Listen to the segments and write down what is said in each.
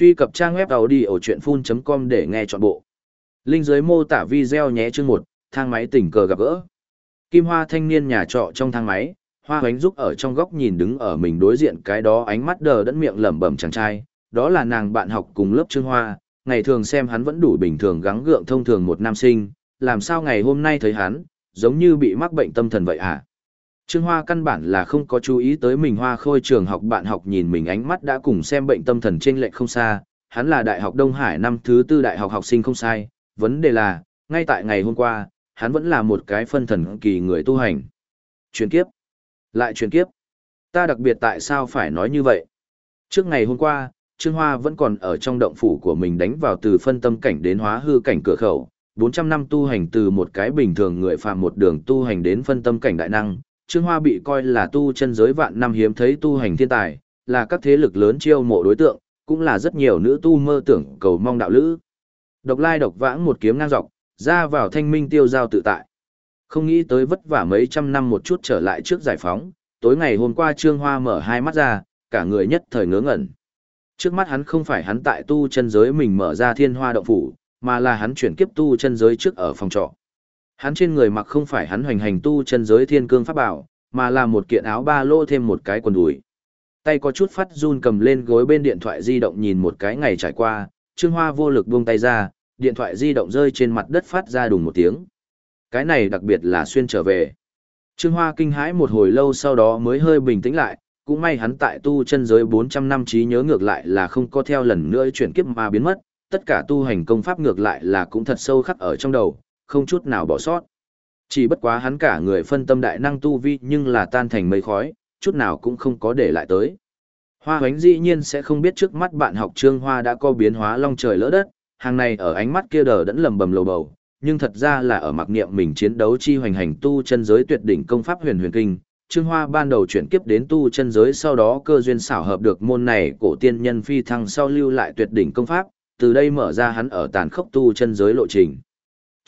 Truy cập trang web đầu đi ở chuyện full.com để nghe trọn bộ. Linh dưới mô tả video nhé chương một thang máy tình cờ gặp gỡ. Kim Hoa thanh niên nhà trọ trong thang máy, Hoa Hoánh Dúc ở trong góc nhìn đứng ở mình đối diện cái đó ánh mắt đờ đẫn miệng lẩm bẩm chàng trai, đó là nàng bạn học cùng lớp Trương Hoa, ngày thường xem hắn vẫn đủ bình thường gắng gượng thông thường một nam sinh, làm sao ngày hôm nay thấy hắn, giống như bị mắc bệnh tâm thần vậy à? Trương Hoa căn bản là không có chú ý tới mình Hoa Khôi trường học bạn học nhìn mình ánh mắt đã cùng xem bệnh tâm thần trên lệch không xa, hắn là Đại học Đông Hải năm thứ tư đại học học sinh không sai, vấn đề là, ngay tại ngày hôm qua, hắn vẫn là một cái phân thần kỳ người tu hành. Chuyển kiếp. Lại chuyển kiếp. Ta đặc biệt tại sao phải nói như vậy? Trước ngày hôm qua, Trương Hoa vẫn còn ở trong động phủ của mình đánh vào từ phân tâm cảnh đến hóa hư cảnh cửa khẩu, 400 năm tu hành từ một cái bình thường người phàm một đường tu hành đến phân tâm cảnh đại năng, Trương Hoa bị coi là tu chân giới vạn năm hiếm thấy tu hành thiên tài, là các thế lực lớn chiêu mộ đối tượng, cũng là rất nhiều nữ tu mơ tưởng cầu mong đạo lữ. Độc lai độc vãng một kiếm ngang dọc, ra vào thanh minh tiêu giao tự tại. Không nghĩ tới vất vả mấy trăm năm một chút trở lại trước giải phóng, tối ngày hôm qua Trương Hoa mở hai mắt ra, cả người nhất thời ngớ ngẩn. Trước mắt hắn không phải hắn tại tu chân giới mình mở ra thiên hoa động phủ, mà là hắn chuyển kiếp tu chân giới trước ở phòng trọ. Hắn trên người mặc không phải hắn hoành hành tu chân giới thiên cương pháp bảo, mà là một kiện áo ba lô thêm một cái quần đùi. Tay có chút phát run cầm lên gối bên điện thoại di động nhìn một cái ngày trải qua, Trương Hoa vô lực buông tay ra, điện thoại di động rơi trên mặt đất phát ra đùng một tiếng. Cái này đặc biệt là xuyên trở về. Trương Hoa kinh hãi một hồi lâu sau đó mới hơi bình tĩnh lại, cũng may hắn tại tu chân giới 400 năm trí nhớ ngược lại là không có theo lần nữa chuyển kiếp mà biến mất, tất cả tu hành công pháp ngược lại là cũng thật sâu khắc ở trong đầu, không chút nào bỏ sót. Chỉ bất quá hắn cả người phân tâm đại năng tu vi nhưng là tan thành mây khói, chút nào cũng không có để lại tới. Hoa hoánh dĩ nhiên sẽ không biết trước mắt bạn học trương hoa đã có biến hóa long trời lỡ đất, hàng này ở ánh mắt kia đờ đẫn lầm bầm lầu bầu, nhưng thật ra là ở mặc niệm mình chiến đấu chi hoành hành tu chân giới tuyệt đỉnh công pháp huyền huyền kinh. Trương Hoa ban đầu chuyển kiếp đến tu chân giới sau đó cơ duyên xảo hợp được môn này cổ tiên nhân phi thăng sau lưu lại tuyệt đỉnh công pháp, từ đây mở ra hắn ở tàn khốc tu chân giới lộ trình.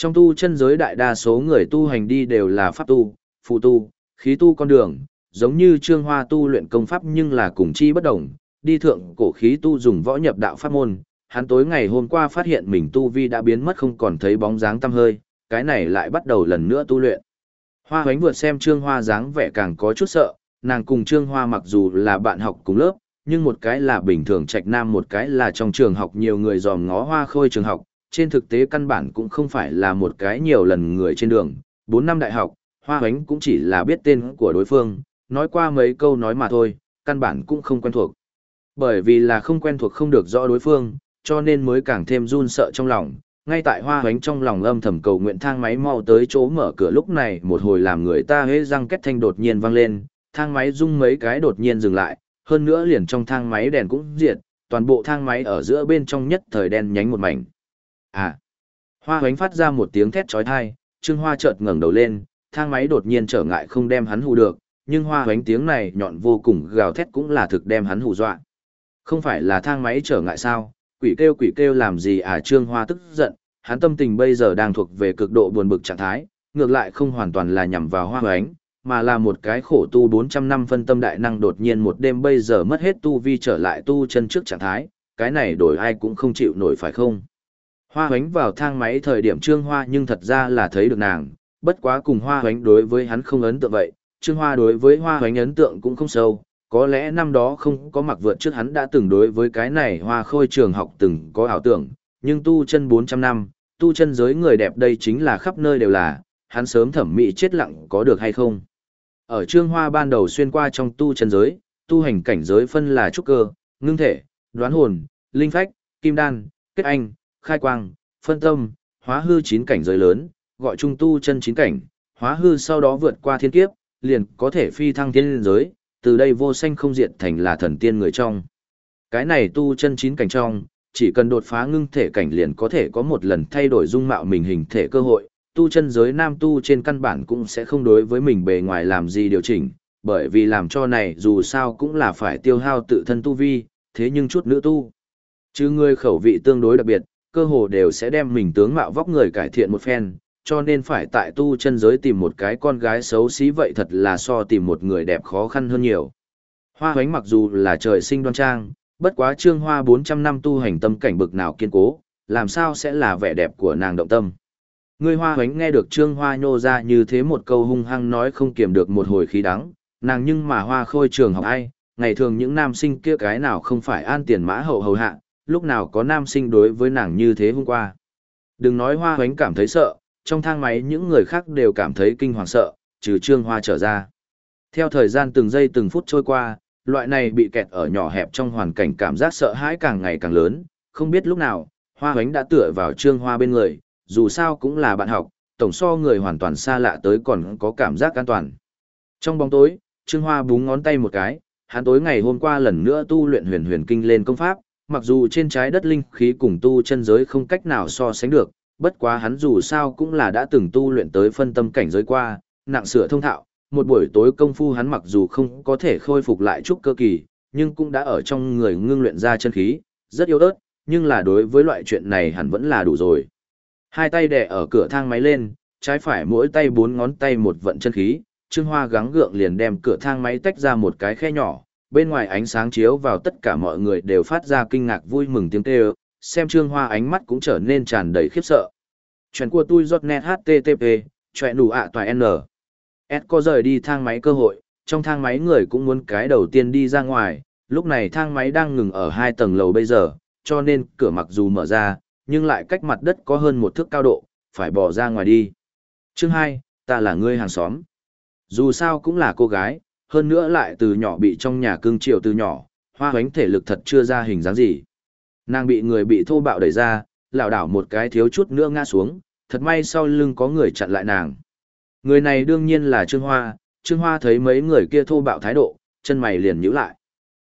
Trong tu chân giới đại đa số người tu hành đi đều là pháp tu, phụ tu, khí tu con đường, giống như trương hoa tu luyện công pháp nhưng là cùng chi bất đồng, đi thượng cổ khí tu dùng võ nhập đạo pháp môn, hắn tối ngày hôm qua phát hiện mình tu vi đã biến mất không còn thấy bóng dáng tăm hơi, cái này lại bắt đầu lần nữa tu luyện. Hoa hoánh vượt xem trương hoa dáng vẻ càng có chút sợ, nàng cùng trương hoa mặc dù là bạn học cùng lớp, nhưng một cái là bình thường trạch nam một cái là trong trường học nhiều người dòm ngó hoa khôi trường học, trên thực tế căn bản cũng không phải là một cái nhiều lần người trên đường, 4 năm đại học, hoa hoánh cũng chỉ là biết tên của đối phương, nói qua mấy câu nói mà thôi, căn bản cũng không quen thuộc. Bởi vì là không quen thuộc không được rõ đối phương, cho nên mới càng thêm run sợ trong lòng. Ngay tại hoa hoánh trong lòng âm thầm cầu nguyện thang máy mau tới chỗ mở cửa lúc này một hồi làm người ta hế răng kết thanh đột nhiên vang lên, thang máy rung mấy cái đột nhiên dừng lại, hơn nữa liền trong thang máy đèn cũng diệt, toàn bộ thang máy ở giữa bên trong nhất thời đen nhánh một mảnh. À! Hoa hoánh phát ra một tiếng thét trói thai, Trương Hoa chợt ngẩng đầu lên, thang máy đột nhiên trở ngại không đem hắn hù được, nhưng hoa hoánh tiếng này nhọn vô cùng gào thét cũng là thực đem hắn hù dọa. Không phải là thang máy trở ngại sao, quỷ kêu quỷ kêu làm gì à Trương Hoa tức giận, hắn tâm tình bây giờ đang thuộc về cực độ buồn bực trạng thái, ngược lại không hoàn toàn là nhằm vào hoa hoánh, mà là một cái khổ tu 400 năm phân tâm đại năng đột nhiên một đêm bây giờ mất hết tu vi trở lại tu chân trước trạng thái, cái này đổi ai cũng không chịu nổi phải không? Hoa hoánh vào thang máy thời điểm Trương Hoa nhưng thật ra là thấy được nàng, bất quá cùng Hoa hoánh đối với hắn không ấn tượng vậy, Trương Hoa đối với Hoa hoánh ấn tượng cũng không sâu, có lẽ năm đó không có mặc vượt trước hắn đã từng đối với cái này Hoa khôi trường học từng có ảo tưởng, nhưng tu chân 400 năm, tu chân giới người đẹp đây chính là khắp nơi đều là, hắn sớm thẩm mỹ chết lặng có được hay không. Ở Trương Hoa ban đầu xuyên qua trong tu chân giới, tu hành cảnh giới phân là trúc cơ, ngưng thể, đoán hồn, linh phách, kim đan, kết anh, khai quang, phân tâm, hóa hư chín cảnh giới lớn, gọi trung tu chân chín cảnh, hóa hư sau đó vượt qua thiên kiếp, liền có thể phi thăng thiên giới, từ đây vô sanh không diệt thành là thần tiên người trong. Cái này tu chân chín cảnh trong, chỉ cần đột phá ngưng thể cảnh liền có thể có một lần thay đổi dung mạo mình hình thể cơ hội, tu chân giới nam tu trên căn bản cũng sẽ không đối với mình bề ngoài làm gì điều chỉnh, bởi vì làm cho này dù sao cũng là phải tiêu hao tự thân tu vi, thế nhưng chút nữ tu. Chứ người khẩu vị tương đối đặc biệt, cơ hồ đều sẽ đem mình tướng mạo vóc người cải thiện một phen, cho nên phải tại tu chân giới tìm một cái con gái xấu xí vậy thật là so tìm một người đẹp khó khăn hơn nhiều. Hoa hoánh mặc dù là trời sinh đoan trang, Bất quá trương hoa 400 năm tu hành tâm cảnh bực nào kiên cố, làm sao sẽ là vẻ đẹp của nàng động tâm. Người hoa hoánh nghe được trương hoa nhô ra như thế một câu hung hăng nói không kiềm được một hồi khí đắng, nàng nhưng mà hoa khôi trường học ai, ngày thường những nam sinh kia cái nào không phải an tiền mã hậu hầu hạ, lúc nào có nam sinh đối với nàng như thế hôm qua. Đừng nói hoa hoánh cảm thấy sợ, trong thang máy những người khác đều cảm thấy kinh hoàng sợ, trừ trương hoa trở ra. Theo thời gian từng giây từng phút trôi qua, loại này bị kẹt ở nhỏ hẹp trong hoàn cảnh cảm giác sợ hãi càng ngày càng lớn, không biết lúc nào, hoa hoánh đã tựa vào trương hoa bên người, dù sao cũng là bạn học, tổng so người hoàn toàn xa lạ tới còn có cảm giác an toàn. Trong bóng tối, trương hoa búng ngón tay một cái, hắn tối ngày hôm qua lần nữa tu luyện huyền huyền kinh lên công pháp, mặc dù trên trái đất linh khí cùng tu chân giới không cách nào so sánh được, bất quá hắn dù sao cũng là đã từng tu luyện tới phân tâm cảnh giới qua, nặng sửa thông thạo, một buổi tối công phu hắn mặc dù không có thể khôi phục lại chút cơ kỳ, nhưng cũng đã ở trong người ngưng luyện ra chân khí, rất yếu ớt, nhưng là đối với loại chuyện này hẳn vẫn là đủ rồi. Hai tay đè ở cửa thang máy lên, trái phải mỗi tay bốn ngón tay một vận chân khí, Trương Hoa gắng gượng liền đem cửa thang máy tách ra một cái khe nhỏ, bên ngoài ánh sáng chiếu vào tất cả mọi người đều phát ra kinh ngạc vui mừng tiếng kêu, xem Trương Hoa ánh mắt cũng trở nên tràn đầy khiếp sợ. Chuyện của tôi giọt net HTTP, chuyện đủ ạ toài N. S có rời đi thang máy cơ hội, trong thang máy người cũng muốn cái đầu tiên đi ra ngoài, lúc này thang máy đang ngừng ở hai tầng lầu bây giờ, cho nên cửa mặc dù mở ra, nhưng lại cách mặt đất có hơn một thước cao độ, phải bỏ ra ngoài đi. Chương 2, ta là người hàng xóm. Dù sao cũng là cô gái, hơn nữa lại từ nhỏ bị trong nhà cưng chiều từ nhỏ, hoa hoánh thể lực thật chưa ra hình dáng gì. Nàng bị người bị thô bạo đẩy ra, lảo đảo một cái thiếu chút nữa ngã xuống, thật may sau lưng có người chặn lại nàng. Người này đương nhiên là Trương Hoa, Trương Hoa thấy mấy người kia thô bạo thái độ, chân mày liền nhíu lại.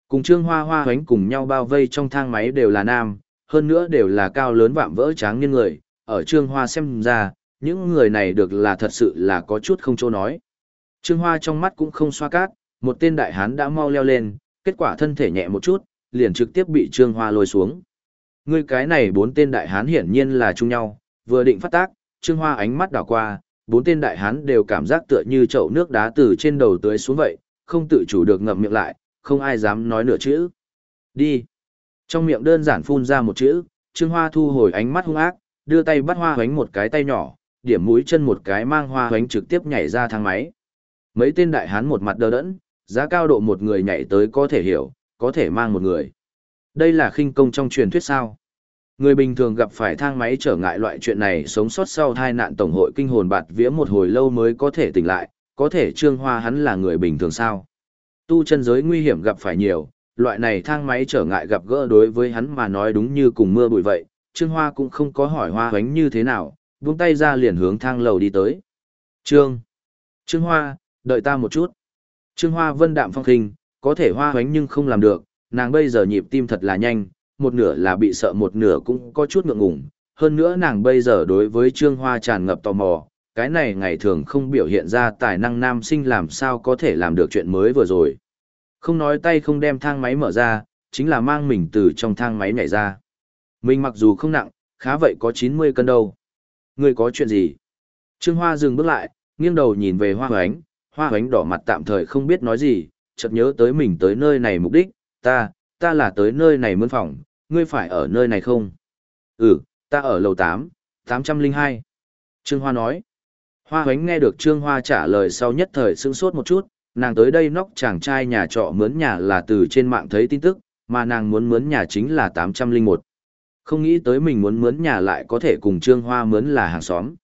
Cùng Trương Hoa Hoa hoánh cùng nhau bao vây trong thang máy đều là nam, hơn nữa đều là cao lớn vạm vỡ tráng niên người, ở Trương Hoa xem ra, những người này được là thật sự là có chút không chỗ nói. Trương Hoa trong mắt cũng không xoa cát, một tên đại hán đã mau leo lên, kết quả thân thể nhẹ một chút, liền trực tiếp bị Trương Hoa lôi xuống. Người cái này bốn tên đại hán hiển nhiên là chung nhau, vừa định phát tác, Trương Hoa ánh mắt đảo qua, bốn tên đại hán đều cảm giác tựa như chậu nước đá từ trên đầu tưới xuống vậy, không tự chủ được ngậm miệng lại, không ai dám nói nửa chữ. Đi. Trong miệng đơn giản phun ra một chữ, Trương Hoa thu hồi ánh mắt hung ác, đưa tay bắt hoa hoánh một cái tay nhỏ, điểm mũi chân một cái mang hoa hoánh trực tiếp nhảy ra thang máy. Mấy tên đại hán một mặt đờ đẫn, giá cao độ một người nhảy tới có thể hiểu, có thể mang một người. Đây là khinh công trong truyền thuyết sao. Người bình thường gặp phải thang máy trở ngại loại chuyện này sống sót sau tai nạn tổng hội kinh hồn bạt vía một hồi lâu mới có thể tỉnh lại, có thể trương hoa hắn là người bình thường sao. Tu chân giới nguy hiểm gặp phải nhiều, loại này thang máy trở ngại gặp gỡ đối với hắn mà nói đúng như cùng mưa bụi vậy, trương hoa cũng không có hỏi hoa hoánh như thế nào, buông tay ra liền hướng thang lầu đi tới. Trương! Trương hoa, đợi ta một chút. Trương hoa vân đạm phong khinh, có thể hoa hoánh nhưng không làm được, nàng bây giờ nhịp tim thật là nhanh, một nửa là bị sợ một nửa cũng có chút ngượng ngùng. Hơn nữa nàng bây giờ đối với Trương Hoa tràn ngập tò mò, cái này ngày thường không biểu hiện ra tài năng nam sinh làm sao có thể làm được chuyện mới vừa rồi. Không nói tay không đem thang máy mở ra, chính là mang mình từ trong thang máy nhảy ra. Mình mặc dù không nặng, khá vậy có 90 cân đâu. Người có chuyện gì? Trương Hoa dừng bước lại, nghiêng đầu nhìn về Hoa Hoánh, Hoa Hoánh đỏ mặt tạm thời không biết nói gì, chợt nhớ tới mình tới nơi này mục đích, ta, ta là tới nơi này mướn phòng, ngươi phải ở nơi này không? Ừ, ta ở lầu 8, 802. Trương Hoa nói. Hoa Hoánh nghe được Trương Hoa trả lời sau nhất thời sững sốt một chút, nàng tới đây nóc chàng trai nhà trọ mướn nhà là từ trên mạng thấy tin tức, mà nàng muốn mướn nhà chính là 801. Không nghĩ tới mình muốn mướn nhà lại có thể cùng Trương Hoa mướn là hàng xóm.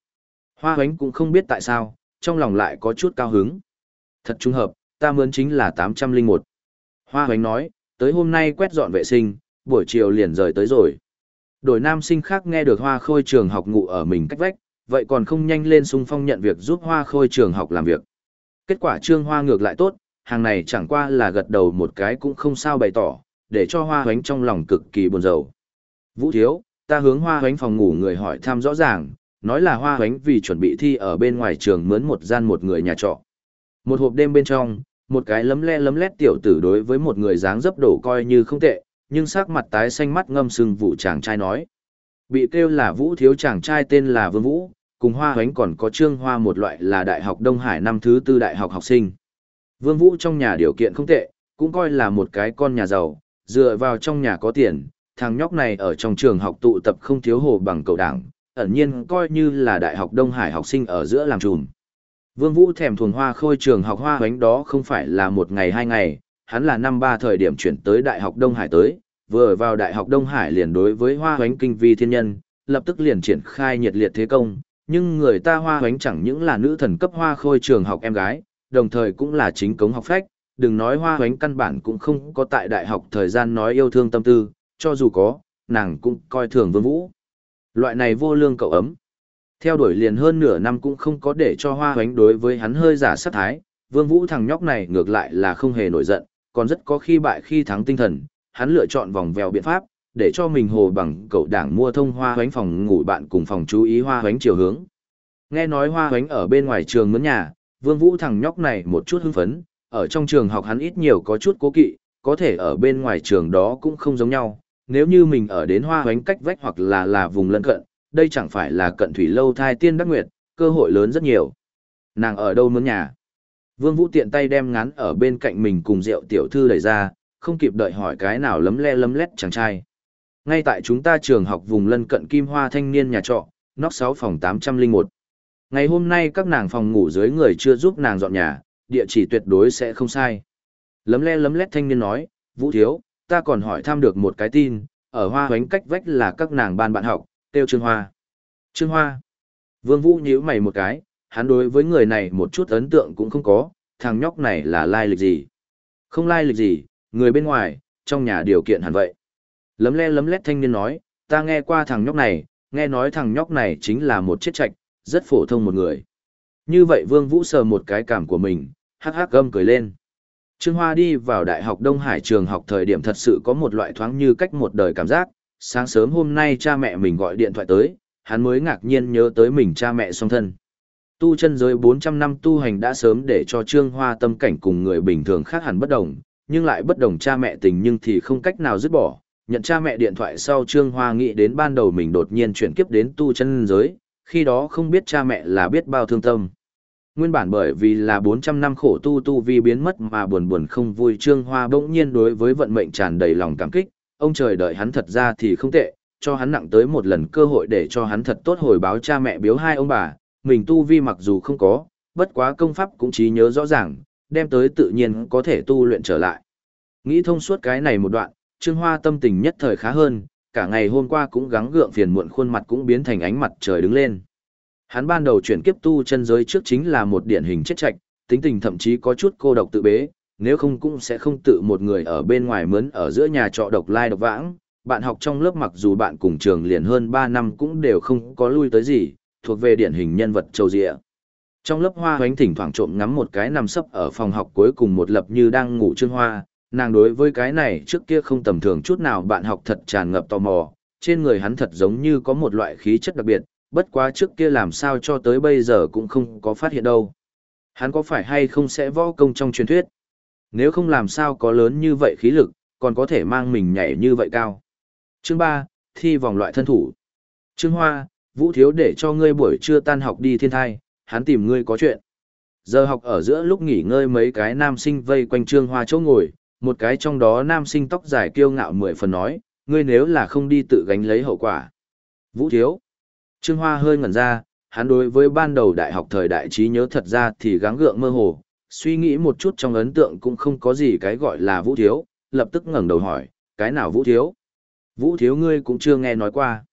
Hoa Hoánh cũng không biết tại sao, trong lòng lại có chút cao hứng. Thật trùng hợp, ta mướn chính là 801. Hoa Hoánh nói, tới hôm nay quét dọn vệ sinh, buổi chiều liền rời tới rồi. Đổi nam sinh khác nghe được hoa khôi trường học ngủ ở mình cách vách, vậy còn không nhanh lên xung phong nhận việc giúp hoa khôi trường học làm việc. Kết quả trương hoa ngược lại tốt, hàng này chẳng qua là gật đầu một cái cũng không sao bày tỏ, để cho hoa hoánh trong lòng cực kỳ buồn rầu. Vũ thiếu, ta hướng hoa hoánh phòng ngủ người hỏi thăm rõ ràng, nói là hoa hoánh vì chuẩn bị thi ở bên ngoài trường mướn một gian một người nhà trọ. Một hộp đêm bên trong, một cái lấm le lấm lét tiểu tử đối với một người dáng dấp đổ coi như không tệ, nhưng sắc mặt tái xanh mắt ngâm sừng vụ chàng trai nói. Bị kêu là vũ thiếu chàng trai tên là Vương Vũ, cùng hoa hoánh còn có trương hoa một loại là Đại học Đông Hải năm thứ tư đại học học sinh. Vương Vũ trong nhà điều kiện không tệ, cũng coi là một cái con nhà giàu, Dựa vào trong nhà có tiền, thằng nhóc này ở trong trường học tụ tập không thiếu hồ bằng cầu đảng, ẩn nhiên coi như là đại học Đông Hải học sinh ở giữa làm trùm. Vương Vũ thèm thuồng hoa khôi trường học hoa bánh đó không phải là một ngày hai ngày, hắn là năm ba thời điểm chuyển tới đại học Đông Hải tới, vừa vào đại học Đông Hải liền đối với hoa bánh kinh vi thiên nhân, lập tức liền triển khai nhiệt liệt thế công, nhưng người ta hoa bánh chẳng những là nữ thần cấp hoa khôi trường học em gái, đồng thời cũng là chính cống học phách, đừng nói hoa bánh căn bản cũng không có tại đại học thời gian nói yêu thương tâm tư, cho dù có, nàng cũng coi thường vương vũ. Loại này vô lương cậu ấm. Theo đuổi liền hơn nửa năm cũng không có để cho hoa hoánh đối với hắn hơi giả sát thái, vương vũ thằng nhóc này ngược lại là không hề nổi giận, còn rất có khi bại khi thắng tinh thần, hắn lựa chọn vòng vèo biện pháp, để cho mình hồ bằng cậu đảng mua thông hoa hoánh phòng ngủ bạn cùng phòng chú ý hoa hoánh chiều hướng. Nghe nói hoa hoánh ở bên ngoài trường mướn nhà, vương vũ thằng nhóc này một chút hưng phấn, ở trong trường học hắn ít nhiều có chút cố kỵ, có thể ở bên ngoài trường đó cũng không giống nhau. Nếu như mình ở đến hoa hoánh cách vách hoặc là là vùng lân cận, đây chẳng phải là cận thủy lâu thai tiên đắc nguyệt, cơ hội lớn rất nhiều. Nàng ở đâu muốn nhà? Vương Vũ tiện tay đem ngắn ở bên cạnh mình cùng rượu tiểu thư đẩy ra, không kịp đợi hỏi cái nào lấm le lấm lét chàng trai. Ngay tại chúng ta trường học vùng lân cận Kim Hoa thanh niên nhà trọ, nóc 6 phòng 801. Ngày hôm nay các nàng phòng ngủ dưới người chưa giúp nàng dọn nhà, địa chỉ tuyệt đối sẽ không sai. Lấm le lấm lét thanh niên nói, Vũ Thiếu, ta còn hỏi thăm được một cái tin, ở hoa hoánh cách vách là các nàng ban bạn học, tiêu Trương Hoa. Trương Hoa. Vương Vũ nhíu mày một cái, hắn đối với người này một chút ấn tượng cũng không có, thằng nhóc này là lai lịch gì. Không lai lịch gì, người bên ngoài, trong nhà điều kiện hẳn vậy. Lấm le lấm lét thanh niên nói, ta nghe qua thằng nhóc này, nghe nói thằng nhóc này chính là một chết trạch, rất phổ thông một người. Như vậy Vương Vũ sờ một cái cảm của mình, hắc hắc gâm cười lên. Trương Hoa đi vào Đại học Đông Hải trường học thời điểm thật sự có một loại thoáng như cách một đời cảm giác, sáng sớm hôm nay cha mẹ mình gọi điện thoại tới, hắn mới ngạc nhiên nhớ tới mình cha mẹ song thân. Tu chân giới 400 năm tu hành đã sớm để cho Trương Hoa tâm cảnh cùng người bình thường khác hẳn bất đồng, nhưng lại bất đồng cha mẹ tình nhưng thì không cách nào dứt bỏ. Nhận cha mẹ điện thoại sau Trương Hoa nghĩ đến ban đầu mình đột nhiên chuyển kiếp đến tu chân giới, khi đó không biết cha mẹ là biết bao thương tâm. Nguyên bản bởi vì là 400 năm khổ tu tu vi biến mất mà buồn buồn không vui Trương Hoa bỗng nhiên đối với vận mệnh tràn đầy lòng cảm kích, ông trời đợi hắn thật ra thì không tệ, cho hắn nặng tới một lần cơ hội để cho hắn thật tốt hồi báo cha mẹ biếu hai ông bà, mình tu vi mặc dù không có, bất quá công pháp cũng trí nhớ rõ ràng, đem tới tự nhiên có thể tu luyện trở lại. Nghĩ thông suốt cái này một đoạn, Trương Hoa tâm tình nhất thời khá hơn, cả ngày hôm qua cũng gắng gượng phiền muộn khuôn mặt cũng biến thành ánh mặt trời đứng lên. Hắn ban đầu chuyển kiếp tu chân giới trước chính là một điển hình chết chạch, tính tình thậm chí có chút cô độc tự bế, nếu không cũng sẽ không tự một người ở bên ngoài mướn ở giữa nhà trọ độc lai độc vãng. Bạn học trong lớp mặc dù bạn cùng trường liền hơn 3 năm cũng đều không có lui tới gì, thuộc về điển hình nhân vật châu dịa. Trong lớp hoa hoánh thỉnh thoảng trộm ngắm một cái nằm sấp ở phòng học cuối cùng một lập như đang ngủ trương hoa, nàng đối với cái này trước kia không tầm thường chút nào bạn học thật tràn ngập tò mò, trên người hắn thật giống như có một loại khí chất đặc biệt, bất quá trước kia làm sao cho tới bây giờ cũng không có phát hiện đâu. Hắn có phải hay không sẽ võ công trong truyền thuyết? Nếu không làm sao có lớn như vậy khí lực, còn có thể mang mình nhảy như vậy cao. Chương 3, thi vòng loại thân thủ. Chương Hoa, Vũ Thiếu để cho ngươi buổi trưa tan học đi thiên thai, hắn tìm ngươi có chuyện. Giờ học ở giữa lúc nghỉ ngơi mấy cái nam sinh vây quanh Trương Hoa chỗ ngồi, một cái trong đó nam sinh tóc dài kiêu ngạo mười phần nói, ngươi nếu là không đi tự gánh lấy hậu quả. Vũ Thiếu. Trương Hoa hơi ngẩn ra, hắn đối với ban đầu đại học thời đại trí nhớ thật ra thì gắng gượng mơ hồ, suy nghĩ một chút trong ấn tượng cũng không có gì cái gọi là Vũ Thiếu, lập tức ngẩng đầu hỏi, cái nào Vũ Thiếu? Vũ Thiếu ngươi cũng chưa nghe nói qua.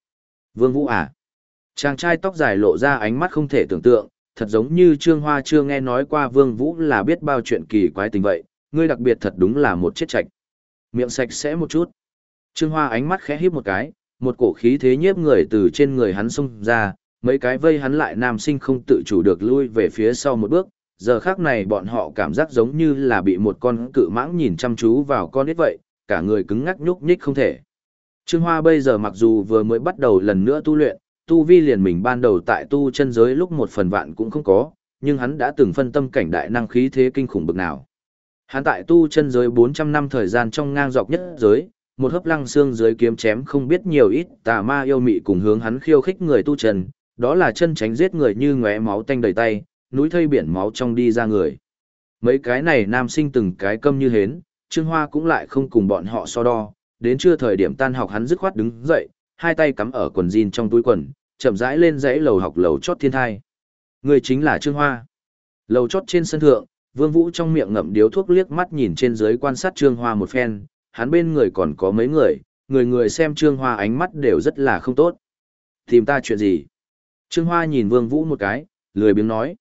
Vương Vũ à? Chàng trai tóc dài lộ ra ánh mắt không thể tưởng tượng, thật giống như Trương Hoa chưa nghe nói qua Vương Vũ là biết bao chuyện kỳ quái tình vậy, ngươi đặc biệt thật đúng là một chết chạch. Miệng sạch sẽ một chút. Trương Hoa ánh mắt khẽ híp một cái, một cổ khí thế nhiếp người từ trên người hắn xông ra, mấy cái vây hắn lại nam sinh không tự chủ được lui về phía sau một bước, giờ khác này bọn họ cảm giác giống như là bị một con cự mãng nhìn chăm chú vào con nít vậy, cả người cứng ngắc nhúc nhích không thể. Trương Hoa bây giờ mặc dù vừa mới bắt đầu lần nữa tu luyện, tu vi liền mình ban đầu tại tu chân giới lúc một phần vạn cũng không có, nhưng hắn đã từng phân tâm cảnh đại năng khí thế kinh khủng bực nào. Hắn tại tu chân giới 400 năm thời gian trong ngang dọc nhất giới, một hấp lăng xương dưới kiếm chém không biết nhiều ít tà ma yêu mị cùng hướng hắn khiêu khích người tu chân, đó là chân tránh giết người như ngóe máu tanh đầy tay, núi thây biển máu trong đi ra người. Mấy cái này nam sinh từng cái câm như hến, Trương Hoa cũng lại không cùng bọn họ so đo, đến trưa thời điểm tan học hắn dứt khoát đứng dậy, hai tay cắm ở quần jean trong túi quần, chậm rãi lên dãy lầu học lầu chót thiên thai. Người chính là Trương Hoa. Lầu chót trên sân thượng, Vương Vũ trong miệng ngậm điếu thuốc liếc mắt nhìn trên dưới quan sát Trương Hoa một phen, hắn bên người còn có mấy người, người người xem Trương Hoa ánh mắt đều rất là không tốt. Tìm ta chuyện gì? Trương Hoa nhìn Vương Vũ một cái, lười biếng nói.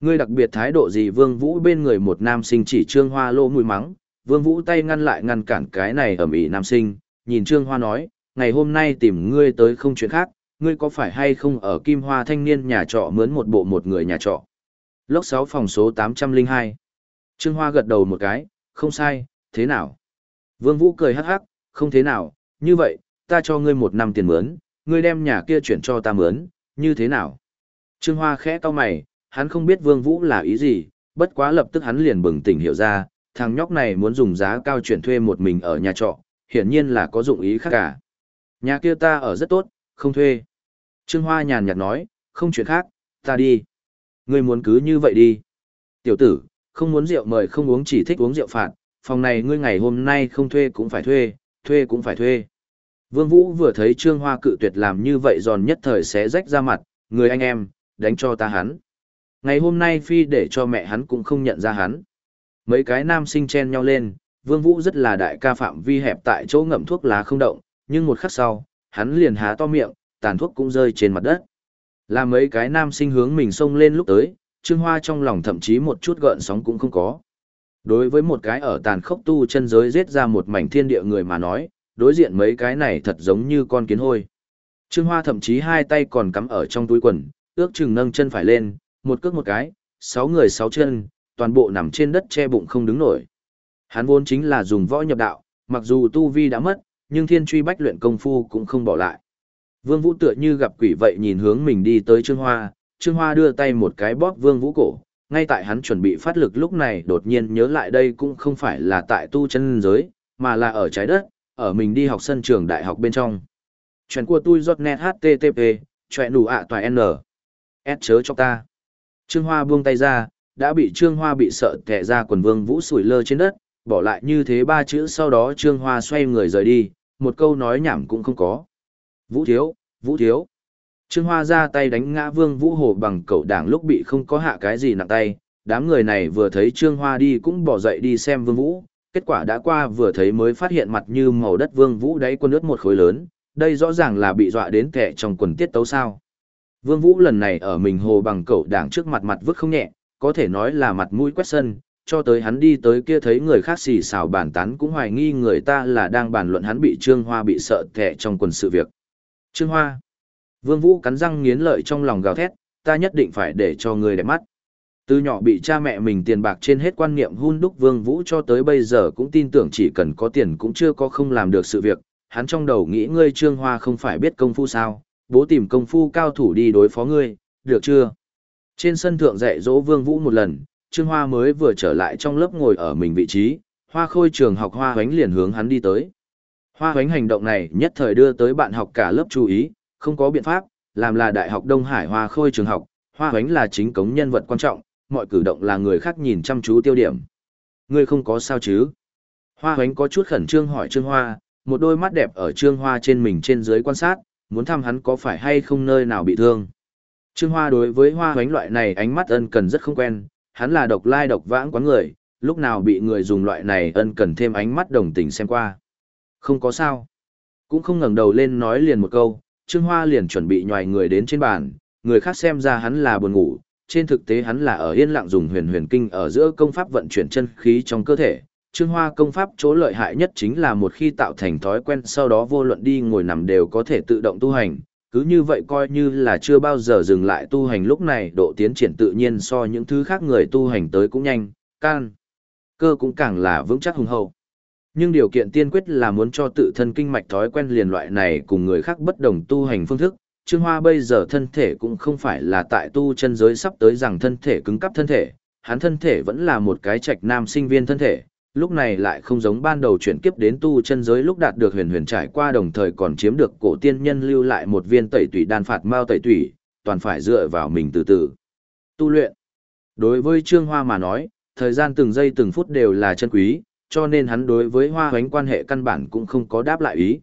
Ngươi đặc biệt thái độ gì Vương Vũ bên người một nam sinh chỉ Trương Hoa lô mùi mắng, Vương Vũ tay ngăn lại ngăn cản cái này ở mỹ nam sinh, nhìn Trương Hoa nói, ngày hôm nay tìm ngươi tới không chuyện khác, ngươi có phải hay không ở Kim Hoa thanh niên nhà trọ mướn một bộ một người nhà trọ. Lốc 6 phòng số 802. Trương Hoa gật đầu một cái, không sai, thế nào? Vương Vũ cười hắc hắc, không thế nào, như vậy, ta cho ngươi một năm tiền mướn, ngươi đem nhà kia chuyển cho ta mướn, như thế nào? Trương Hoa khẽ cau mày, hắn không biết Vương Vũ là ý gì, bất quá lập tức hắn liền bừng tỉnh hiểu ra, thằng nhóc này muốn dùng giá cao chuyển thuê một mình ở nhà trọ, hiển nhiên là có dụng ý khác cả. Nhà kia ta ở rất tốt, không thuê. Trương Hoa nhàn nhạt nói, không chuyện khác, ta đi. Ngươi muốn cứ như vậy đi. Tiểu tử, không muốn rượu mời không uống chỉ thích uống rượu phạt, phòng này ngươi ngày hôm nay không thuê cũng phải thuê, thuê cũng phải thuê. Vương Vũ vừa thấy Trương Hoa cự tuyệt làm như vậy giòn nhất thời sẽ rách ra mặt, người anh em, đánh cho ta hắn. Ngày hôm nay phi để cho mẹ hắn cũng không nhận ra hắn. Mấy cái nam sinh chen nhau lên, Vương Vũ rất là đại ca phạm vi hẹp tại chỗ ngậm thuốc lá không động, nhưng một khắc sau, hắn liền há to miệng, tàn thuốc cũng rơi trên mặt đất. Là mấy cái nam sinh hướng mình xông lên lúc tới, Trương Hoa trong lòng thậm chí một chút gợn sóng cũng không có. Đối với một cái ở tàn khốc tu chân giới giết ra một mảnh thiên địa người mà nói, đối diện mấy cái này thật giống như con kiến hôi. Trương Hoa thậm chí hai tay còn cắm ở trong túi quần, ước chừng nâng chân phải lên, một cước một cái, sáu người sáu chân, toàn bộ nằm trên đất che bụng không đứng nổi. Hắn vốn chính là dùng võ nhập đạo, mặc dù tu vi đã mất, nhưng thiên truy bách luyện công phu cũng không bỏ lại. Vương Vũ tựa như gặp quỷ vậy nhìn hướng mình đi tới Trương Hoa, Trương Hoa đưa tay một cái bóp Vương Vũ cổ, ngay tại hắn chuẩn bị phát lực lúc này đột nhiên nhớ lại đây cũng không phải là tại tu chân giới, mà là ở trái đất, ở mình đi học sân trường đại học bên trong. Chuyện của tôi giọt net HTTP, chuyện đủ ạ toài N. S chớ cho ta. Trương Hoa buông tay ra, đã bị Trương Hoa bị sợ tè ra quần vương vũ sủi lơ trên đất, bỏ lại như thế ba chữ sau đó Trương Hoa xoay người rời đi, một câu nói nhảm cũng không có. Vũ thiếu, vũ thiếu. Trương Hoa ra tay đánh ngã vương vũ hồ bằng cậu đảng lúc bị không có hạ cái gì nặng tay, đám người này vừa thấy Trương Hoa đi cũng bỏ dậy đi xem vương vũ, kết quả đã qua vừa thấy mới phát hiện mặt như màu đất vương vũ đáy quân ướt một khối lớn, đây rõ ràng là bị dọa đến kẻ trong quần tiết tấu sao. Vương Vũ lần này ở mình hồ bằng cậu đảng trước mặt mặt vứt không nhẹ, có thể nói là mặt mũi quét sân, cho tới hắn đi tới kia thấy người khác xì xào bàn tán cũng hoài nghi người ta là đang bàn luận hắn bị Trương Hoa bị sợ kẻ trong quần sự việc. Trương Hoa. Vương Vũ cắn răng nghiến lợi trong lòng gào thét, ta nhất định phải để cho người đẹp mắt. Từ nhỏ bị cha mẹ mình tiền bạc trên hết quan niệm hun đúc Vương Vũ cho tới bây giờ cũng tin tưởng chỉ cần có tiền cũng chưa có không làm được sự việc. Hắn trong đầu nghĩ ngươi Trương Hoa không phải biết công phu sao, bố tìm công phu cao thủ đi đối phó ngươi, được chưa? Trên sân thượng dạy dỗ Vương Vũ một lần, Trương Hoa mới vừa trở lại trong lớp ngồi ở mình vị trí, Hoa Khôi trường học Hoa Hoánh liền hướng hắn đi tới. Hoa Hoánh hành động này nhất thời đưa tới bạn học cả lớp chú ý, không có biện pháp, làm là Đại học Đông Hải Hoa Khôi trường học, Hoa Hoánh là chính cống nhân vật quan trọng, mọi cử động là người khác nhìn chăm chú tiêu điểm. Ngươi không có sao chứ? Hoa Hoánh có chút khẩn trương hỏi Trương Hoa, một đôi mắt đẹp ở Trương Hoa trên mình trên dưới quan sát, muốn thăm hắn có phải hay không nơi nào bị thương. Trương Hoa đối với hoa hoánh loại này ánh mắt ân cần rất không quen, hắn là độc lai độc vãng quán người, lúc nào bị người dùng loại này ân cần thêm ánh mắt đồng tình xem qua. Không có sao. Cũng không ngẩng đầu lên nói liền một câu, Trương Hoa liền chuẩn bị nhòi người đến trên bàn, người khác xem ra hắn là buồn ngủ, trên thực tế hắn là ở yên lặng dùng huyền huyền kinh ở giữa công pháp vận chuyển chân khí trong cơ thể. Trương Hoa công pháp chỗ lợi hại nhất chính là một khi tạo thành thói quen sau đó vô luận đi ngồi nằm đều có thể tự động tu hành, cứ như vậy coi như là chưa bao giờ dừng lại tu hành lúc này độ tiến triển tự nhiên so những thứ khác người tu hành tới cũng nhanh, can. Cơ cũng càng là vững chắc hùng hậu. Nhưng điều kiện tiên quyết là muốn cho tự thân kinh mạch thói quen liền loại này cùng người khác bất đồng tu hành phương thức. Trương Hoa bây giờ thân thể cũng không phải là tại tu chân giới sắp tới rằng thân thể cứng cắp thân thể, hắn thân thể vẫn là một cái trạch nam sinh viên thân thể, lúc này lại không giống ban đầu chuyển kiếp đến tu chân giới lúc đạt được huyền huyền trải qua đồng thời còn chiếm được cổ tiên nhân lưu lại một viên tẩy tủy đan phạt mao tẩy tủy, toàn phải dựa vào mình từ từ. Tu luyện. Đối với Trương Hoa mà nói, thời gian từng giây từng phút đều là chân quý, cho nên hắn đối với hoa hoánh quan hệ căn bản cũng không có đáp lại ý.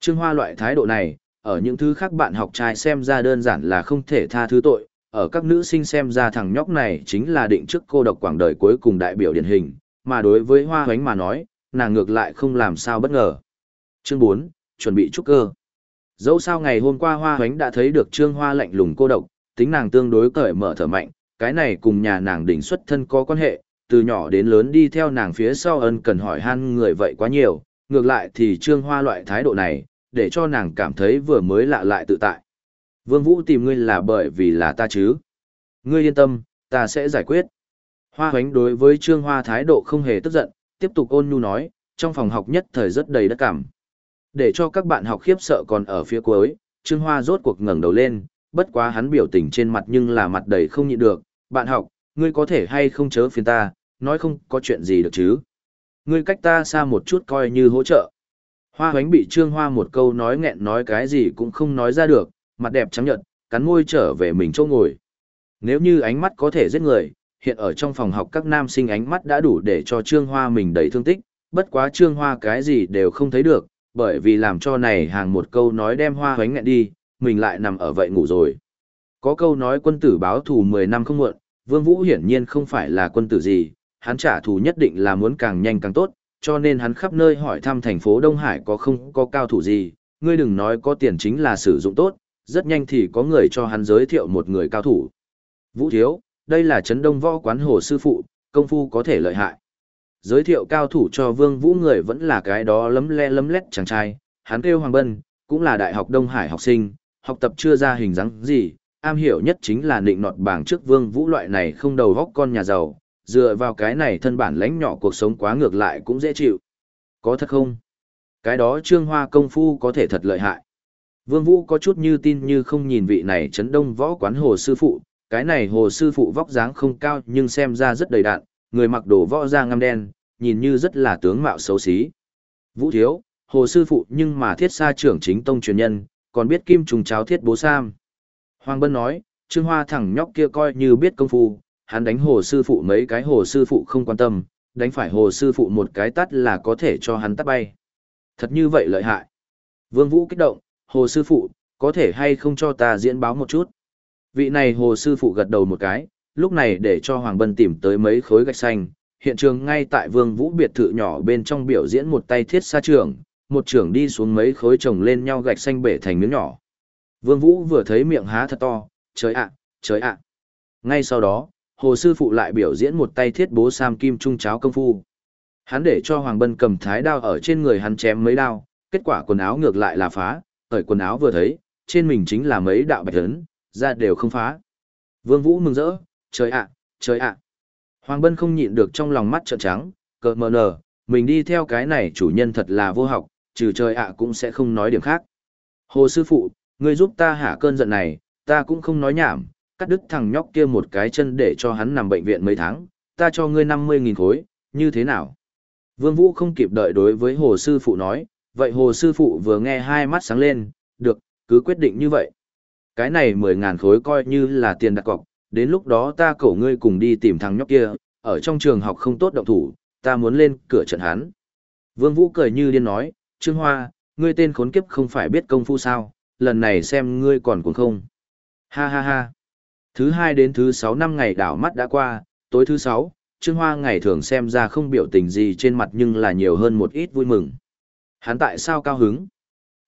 Trương Hoa loại thái độ này, ở những thứ khác bạn học trai xem ra đơn giản là không thể tha thứ tội, ở các nữ sinh xem ra thằng nhóc này chính là định trước cô độc quảng đời cuối cùng đại biểu điển hình, mà đối với hoa hoánh mà nói, nàng ngược lại không làm sao bất ngờ. Chương 4, chuẩn bị trúc cơ. Dẫu sao ngày hôm qua hoa hoánh đã thấy được trương hoa lạnh lùng cô độc, tính nàng tương đối cởi mở thở mạnh, cái này cùng nhà nàng đỉnh xuất thân có quan hệ, từ nhỏ đến lớn đi theo nàng phía sau ân cần hỏi han người vậy quá nhiều, ngược lại thì trương hoa loại thái độ này, để cho nàng cảm thấy vừa mới lạ lại tự tại. Vương Vũ tìm ngươi là bởi vì là ta chứ. Ngươi yên tâm, ta sẽ giải quyết. Hoa hoánh đối với trương hoa thái độ không hề tức giận, tiếp tục ôn nhu nói, trong phòng học nhất thời rất đầy đất cảm. Để cho các bạn học khiếp sợ còn ở phía cuối, trương hoa rốt cuộc ngẩng đầu lên, bất quá hắn biểu tình trên mặt nhưng là mặt đầy không nhịn được, bạn học, ngươi có thể hay không chớ phiền ta, nói không có chuyện gì được chứ. Ngươi cách ta xa một chút coi như hỗ trợ. Hoa hoánh bị trương hoa một câu nói nghẹn nói cái gì cũng không nói ra được, mặt đẹp trắng nhợt, cắn môi trở về mình chỗ ngồi. Nếu như ánh mắt có thể giết người, hiện ở trong phòng học các nam sinh ánh mắt đã đủ để cho trương hoa mình đầy thương tích, bất quá trương hoa cái gì đều không thấy được, bởi vì làm cho này hàng một câu nói đem hoa hoánh nghẹn đi, mình lại nằm ở vậy ngủ rồi. Có câu nói quân tử báo thù 10 năm không muộn, Vương Vũ hiển nhiên không phải là quân tử gì, hắn trả thù nhất định là muốn càng nhanh càng tốt, cho nên hắn khắp nơi hỏi thăm thành phố Đông Hải có không có cao thủ gì, ngươi đừng nói có tiền chính là sử dụng tốt, rất nhanh thì có người cho hắn giới thiệu một người cao thủ. Vũ Thiếu, đây là Trấn đông võ quán hồ sư phụ, công phu có thể lợi hại. Giới thiệu cao thủ cho Vương Vũ người vẫn là cái đó lấm le lấm lét chàng trai, hắn kêu Hoàng Bân, cũng là đại học Đông Hải học sinh, học tập chưa ra hình dáng gì, am hiểu nhất chính là định nọt bảng trước Vương Vũ loại này không đầu góc con nhà giàu, dựa vào cái này thân bản lãnh nhỏ cuộc sống quá ngược lại cũng dễ chịu. Có thật không? Cái đó trương hoa công phu có thể thật lợi hại. Vương Vũ có chút như tin như không nhìn vị này chấn đông võ quán hồ sư phụ, cái này hồ sư phụ vóc dáng không cao nhưng xem ra rất đầy đạn, người mặc đồ võ da ngăm đen, nhìn như rất là tướng mạo xấu xí. Vũ thiếu, hồ sư phụ nhưng mà thiết xa trưởng chính tông truyền nhân, còn biết kim trùng cháo thiết bố sam. Hoàng Bân nói, Trương Hoa thẳng nhóc kia coi như biết công phu, hắn đánh hồ sư phụ mấy cái hồ sư phụ không quan tâm, đánh phải hồ sư phụ một cái tắt là có thể cho hắn tắt bay. Thật như vậy lợi hại. Vương Vũ kích động, hồ sư phụ, có thể hay không cho ta diễn báo một chút. Vị này hồ sư phụ gật đầu một cái, lúc này để cho Hoàng Bân tìm tới mấy khối gạch xanh, hiện trường ngay tại Vương Vũ biệt thự nhỏ bên trong biểu diễn một tay thiết xa trường, một trưởng đi xuống mấy khối chồng lên nhau gạch xanh bể thành miếng nhỏ. Vương Vũ vừa thấy miệng há thật to, trời ạ, trời ạ. Ngay sau đó, hồ sư phụ lại biểu diễn một tay thiết bố sam kim trung cháo công phu. Hắn để cho Hoàng Bân cầm thái đao ở trên người hắn chém mấy đao, kết quả quần áo ngược lại là phá, cởi quần áo vừa thấy, trên mình chính là mấy đạo bạch lớn, ra đều không phá. Vương Vũ mừng rỡ, trời ạ, trời ạ. Hoàng Bân không nhịn được trong lòng mắt trợn trắng, cờ mờ nờ, mình đi theo cái này chủ nhân thật là vô học, trừ trời ạ cũng sẽ không nói điểm khác. Hồ sư phụ, ngươi giúp ta hạ cơn giận này, ta cũng không nói nhảm, cắt đứt thằng nhóc kia một cái chân để cho hắn nằm bệnh viện mấy tháng, ta cho ngươi 50.000 khối, như thế nào? Vương Vũ không kịp đợi đối với hồ sư phụ nói, vậy hồ sư phụ vừa nghe hai mắt sáng lên, được, cứ quyết định như vậy. Cái này 10.000 khối coi như là tiền đặt cọc, đến lúc đó ta cổ ngươi cùng đi tìm thằng nhóc kia, ở trong trường học không tốt động thủ, ta muốn lên cửa trận hắn. Vương Vũ cười như điên nói, Trương Hoa, ngươi tên khốn kiếp không phải biết công phu sao, lần này xem ngươi còn cuồng không. Ha ha ha. Thứ hai đến thứ sáu năm ngày đảo mắt đã qua, tối thứ sáu, Trương Hoa ngày thường xem ra không biểu tình gì trên mặt nhưng là nhiều hơn một ít vui mừng. Hắn tại sao cao hứng?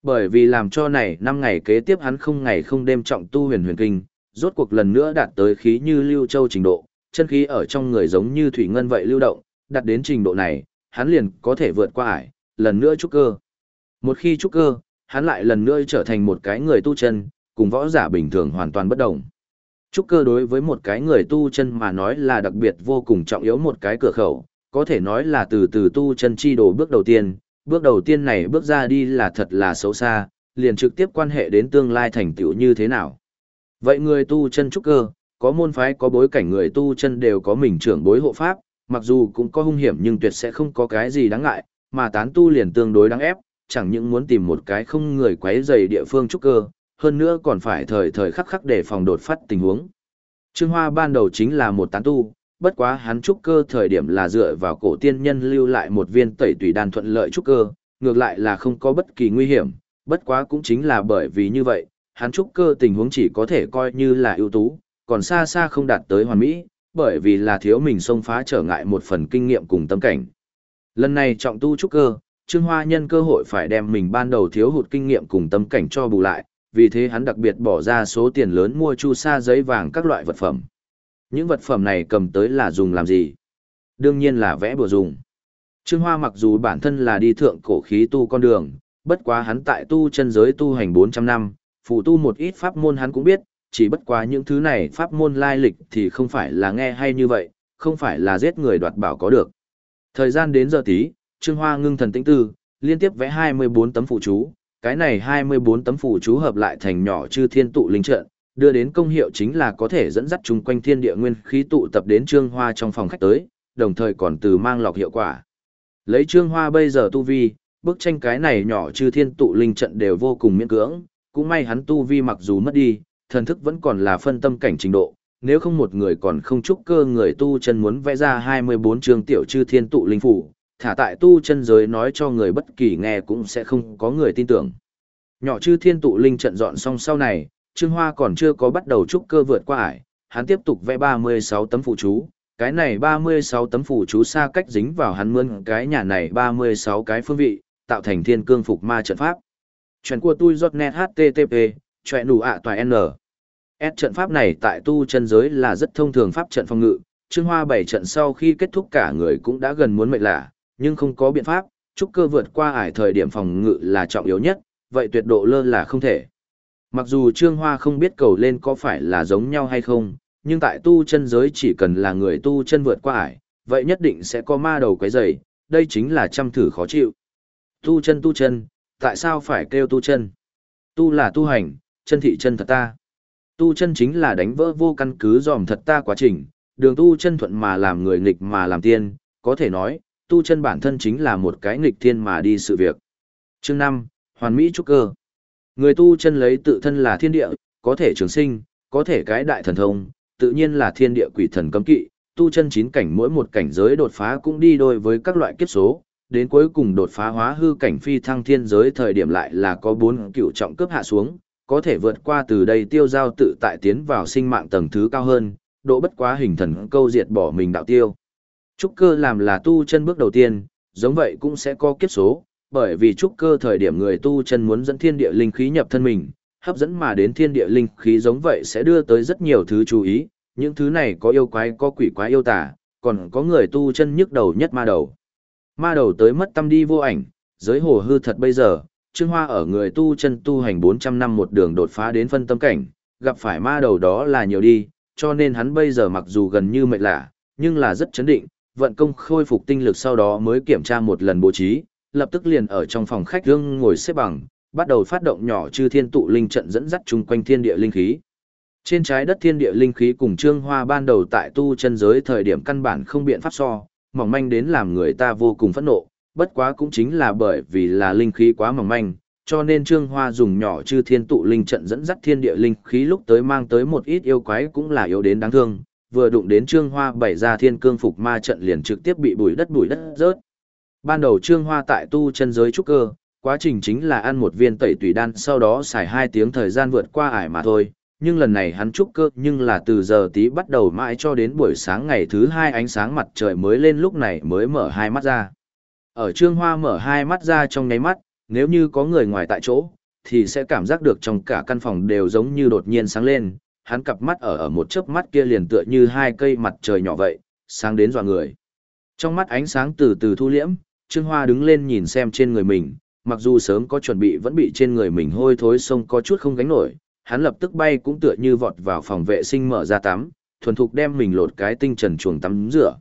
Bởi vì làm cho này năm ngày kế tiếp hắn không ngày không đêm trọng tu huyền huyền kinh, rốt cuộc lần nữa đạt tới khí như lưu châu trình độ, chân khí ở trong người giống như thủy ngân vậy lưu động, đạt đến trình độ này, hắn liền có thể vượt qua ải, lần nữa trúc cơ. Một khi trúc cơ, hắn lại lần nữa trở thành một cái người tu chân, cùng võ giả bình thường hoàn toàn bất đồng. Trúc cơ đối với một cái người tu chân mà nói là đặc biệt vô cùng trọng yếu một cái cửa khẩu, có thể nói là từ từ tu chân chi đồ bước đầu tiên, bước đầu tiên này bước ra đi là thật là xấu xa, liền trực tiếp quan hệ đến tương lai thành tựu như thế nào. Vậy người tu chân trúc cơ, có môn phái có bối cảnh người tu chân đều có mình trưởng bối hộ pháp, mặc dù cũng có hung hiểm nhưng tuyệt sẽ không có cái gì đáng ngại, mà tán tu liền tương đối đáng ép, chẳng những muốn tìm một cái không người quấy rầy địa phương trúc cơ, hơn nữa còn phải thời thời khắc khắc để phòng đột phát tình huống. Trương Hoa ban đầu chính là một tán tu, bất quá hắn trúc cơ thời điểm là dựa vào cổ tiên nhân lưu lại một viên tẩy tùy đan thuận lợi trúc cơ, ngược lại là không có bất kỳ nguy hiểm, bất quá cũng chính là bởi vì như vậy, hắn trúc cơ tình huống chỉ có thể coi như là ưu tú, còn xa xa không đạt tới hoàn mỹ, bởi vì là thiếu mình xông phá trở ngại một phần kinh nghiệm cùng tâm cảnh. Lần này trọng tu trúc cơ, Trương Hoa nhân cơ hội phải đem mình ban đầu thiếu hụt kinh nghiệm cùng tâm cảnh cho bù lại, vì thế hắn đặc biệt bỏ ra số tiền lớn mua chu sa giấy vàng các loại vật phẩm. Những vật phẩm này cầm tới là dùng làm gì? Đương nhiên là vẽ bừa dùng. Trương Hoa mặc dù bản thân là đi thượng cổ khí tu con đường, bất quá hắn tại tu chân giới tu hành 400 năm, phụ tu một ít pháp môn hắn cũng biết, chỉ bất quá những thứ này pháp môn lai lịch thì không phải là nghe hay như vậy, không phải là giết người đoạt bảo có được. Thời gian đến giờ tí, Trương Hoa ngưng thần tĩnh tư, liên tiếp vẽ 24 tấm phụ chú, cái này 24 tấm phụ chú hợp lại thành nhỏ chư thiên tụ linh trận, đưa đến công hiệu chính là có thể dẫn dắt chung quanh thiên địa nguyên khí tụ tập đến Trương Hoa trong phòng khách tới, đồng thời còn từ mang lọc hiệu quả. Lấy Trương Hoa bây giờ tu vi, bức tranh cái này nhỏ chư thiên tụ linh trận đều vô cùng miễn cưỡng, cũng may hắn tu vi mặc dù mất đi, thần thức vẫn còn là phân tâm cảnh trình độ, nếu không một người còn không chúc cơ người tu chân muốn vẽ ra 24 chương tiểu chư thiên tụ linh phủ, thả tại tu chân giới nói cho người bất kỳ nghe cũng sẽ không có người tin tưởng. Nhỏ chư thiên tụ linh trận dọn xong sau này, Trương Hoa còn chưa có bắt đầu trúc cơ vượt qua ải, hắn tiếp tục vẽ 36 tấm phụ chú, cái này 36 tấm phụ chú xa cách dính vào hắn mươn cái nhà này 36 cái phương vị, tạo thành thiên cương phục ma trận pháp. Chuyện của tôi giọt net HTTP, chuyện đủ ạ toài N. S trận pháp này tại tu chân giới là rất thông thường pháp trận phòng ngự, Trương Hoa bảy trận sau khi kết thúc cả người cũng đã gần muốn mệt lạ, nhưng không có biện pháp, trúc cơ vượt qua ải thời điểm phòng ngự là trọng yếu nhất, vậy tuyệt độ lơ là không thể. Mặc dù Trương Hoa không biết cầu lên có phải là giống nhau hay không, nhưng tại tu chân giới chỉ cần là người tu chân vượt qua ải, vậy nhất định sẽ có ma đầu quấy rầy, đây chính là trăm thử khó chịu. Tu chân tu chân, tại sao phải kêu tu chân? Tu là tu hành, chân thị chân thật ta. Tu chân chính là đánh vỡ vô căn cứ dòm thật ta quá trình, đường tu chân thuận mà làm người nghịch mà làm tiên, có thể nói, tu chân bản thân chính là một cái nghịch thiên mà đi sự việc. Chương 5, Hoàn Mỹ Trúc Cơ Người tu chân lấy tự thân là thiên địa, có thể trường sinh, có thể cái đại thần thông, tự nhiên là thiên địa quỷ thần cấm kỵ, tu chân chín cảnh mỗi một cảnh giới đột phá cũng đi đôi với các loại kiếp số, đến cuối cùng đột phá hóa hư cảnh phi thăng thiên giới thời điểm lại là có bốn cựu trọng cướp hạ xuống, có thể vượt qua từ đây tiêu giao tự tại tiến vào sinh mạng tầng thứ cao hơn, độ bất quá hình thần câu diệt bỏ mình đạo tiêu. Trúc cơ làm là tu chân bước đầu tiên, giống vậy cũng sẽ có kiếp số, bởi vì trúc cơ thời điểm người tu chân muốn dẫn thiên địa linh khí nhập thân mình, hấp dẫn mà đến thiên địa linh khí giống vậy sẽ đưa tới rất nhiều thứ chú ý, những thứ này có yêu quái có quỷ quái yêu tả, còn có người tu chân nhức đầu nhất ma đầu. Ma đầu tới mất tâm đi vô ảnh, giới hồ hư thật bây giờ, Trương Hoa ở người tu chân tu hành 400 năm một đường đột phá đến phân tâm cảnh, gặp phải ma đầu đó là nhiều đi, cho nên hắn bây giờ mặc dù gần như mệt lạ, nhưng là rất chấn định, vận công khôi phục tinh lực sau đó mới kiểm tra một lần bố trí, lập tức liền ở trong phòng khách gương ngồi xếp bằng, bắt đầu phát động nhỏ chư thiên tụ linh trận dẫn dắt chung quanh thiên địa linh khí. Trên trái đất thiên địa linh khí cùng Trương Hoa ban đầu tại tu chân giới thời điểm căn bản không biện pháp so, mỏng manh đến làm người ta vô cùng phẫn nộ, bất quá cũng chính là bởi vì là linh khí quá mỏng manh, cho nên Trương Hoa dùng nhỏ chư thiên tụ linh trận dẫn dắt thiên địa linh khí lúc tới mang tới một ít yêu quái cũng là yếu đến đáng thương, vừa đụng đến Trương Hoa bày ra thiên cương phục ma trận liền trực tiếp bị bùi đất bùi đất rớt. Ban đầu Trương Hoa tại tu chân giới trúc cơ, quá trình chính là ăn một viên tẩy tùy đan sau đó xài hai tiếng thời gian vượt qua ải mà thôi. Nhưng lần này hắn trúc cơ nhưng là từ giờ tí bắt đầu mãi cho đến buổi sáng ngày thứ hai ánh sáng mặt trời mới lên lúc này mới mở hai mắt ra. Ở Trương Hoa mở hai mắt ra trong nháy mắt, nếu như có người ngoài tại chỗ, thì sẽ cảm giác được trong cả căn phòng đều giống như đột nhiên sáng lên, hắn cặp mắt ở ở một chớp mắt kia liền tựa như hai cây mặt trời nhỏ vậy, sáng đến dọa người. Trong mắt ánh sáng từ từ thu liễm, Trương Hoa đứng lên nhìn xem trên người mình, mặc dù sớm có chuẩn bị vẫn bị trên người mình hôi thối sông có chút không gánh nổi, hắn lập tức bay cũng tựa như vọt vào phòng vệ sinh mở ra tắm, thuần thục đem mình lột cái tinh trần chuồng tắm rửa.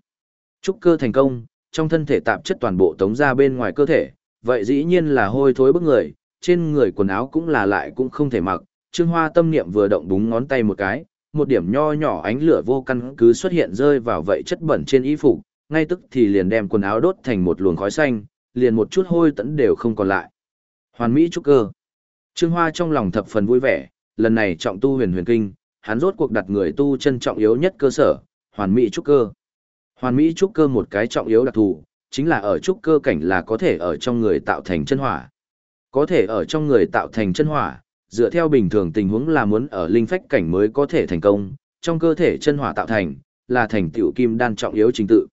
Trúc cơ thành công, trong thân thể tạp chất toàn bộ tống ra bên ngoài cơ thể, vậy dĩ nhiên là hôi thối bức người, trên người quần áo cũng là lại cũng không thể mặc, Trương Hoa tâm niệm vừa động búng ngón tay một cái, một điểm nho nhỏ ánh lửa vô căn cứ xuất hiện rơi vào vậy chất bẩn trên y phục, ngay tức thì liền đem quần áo đốt thành một luồng khói xanh, liền một chút hôi tẫn đều không còn lại. Hoàn Mỹ trúc cơ. Trương Hoa trong lòng thập phần vui vẻ, lần này trọng tu huyền huyền kinh, hắn rốt cuộc đặt người tu chân trọng yếu nhất cơ sở, hoàn mỹ trúc cơ. Hoàn Mỹ trúc cơ một cái trọng yếu đặc thù, chính là ở trúc cơ cảnh là có thể ở trong người tạo thành chân hỏa. Có thể ở trong người tạo thành chân hỏa, dựa theo bình thường tình huống là muốn ở linh phách cảnh mới có thể thành công, trong cơ thể chân hỏa tạo thành, là thành tiểu kim đan trọng yếu chính tự.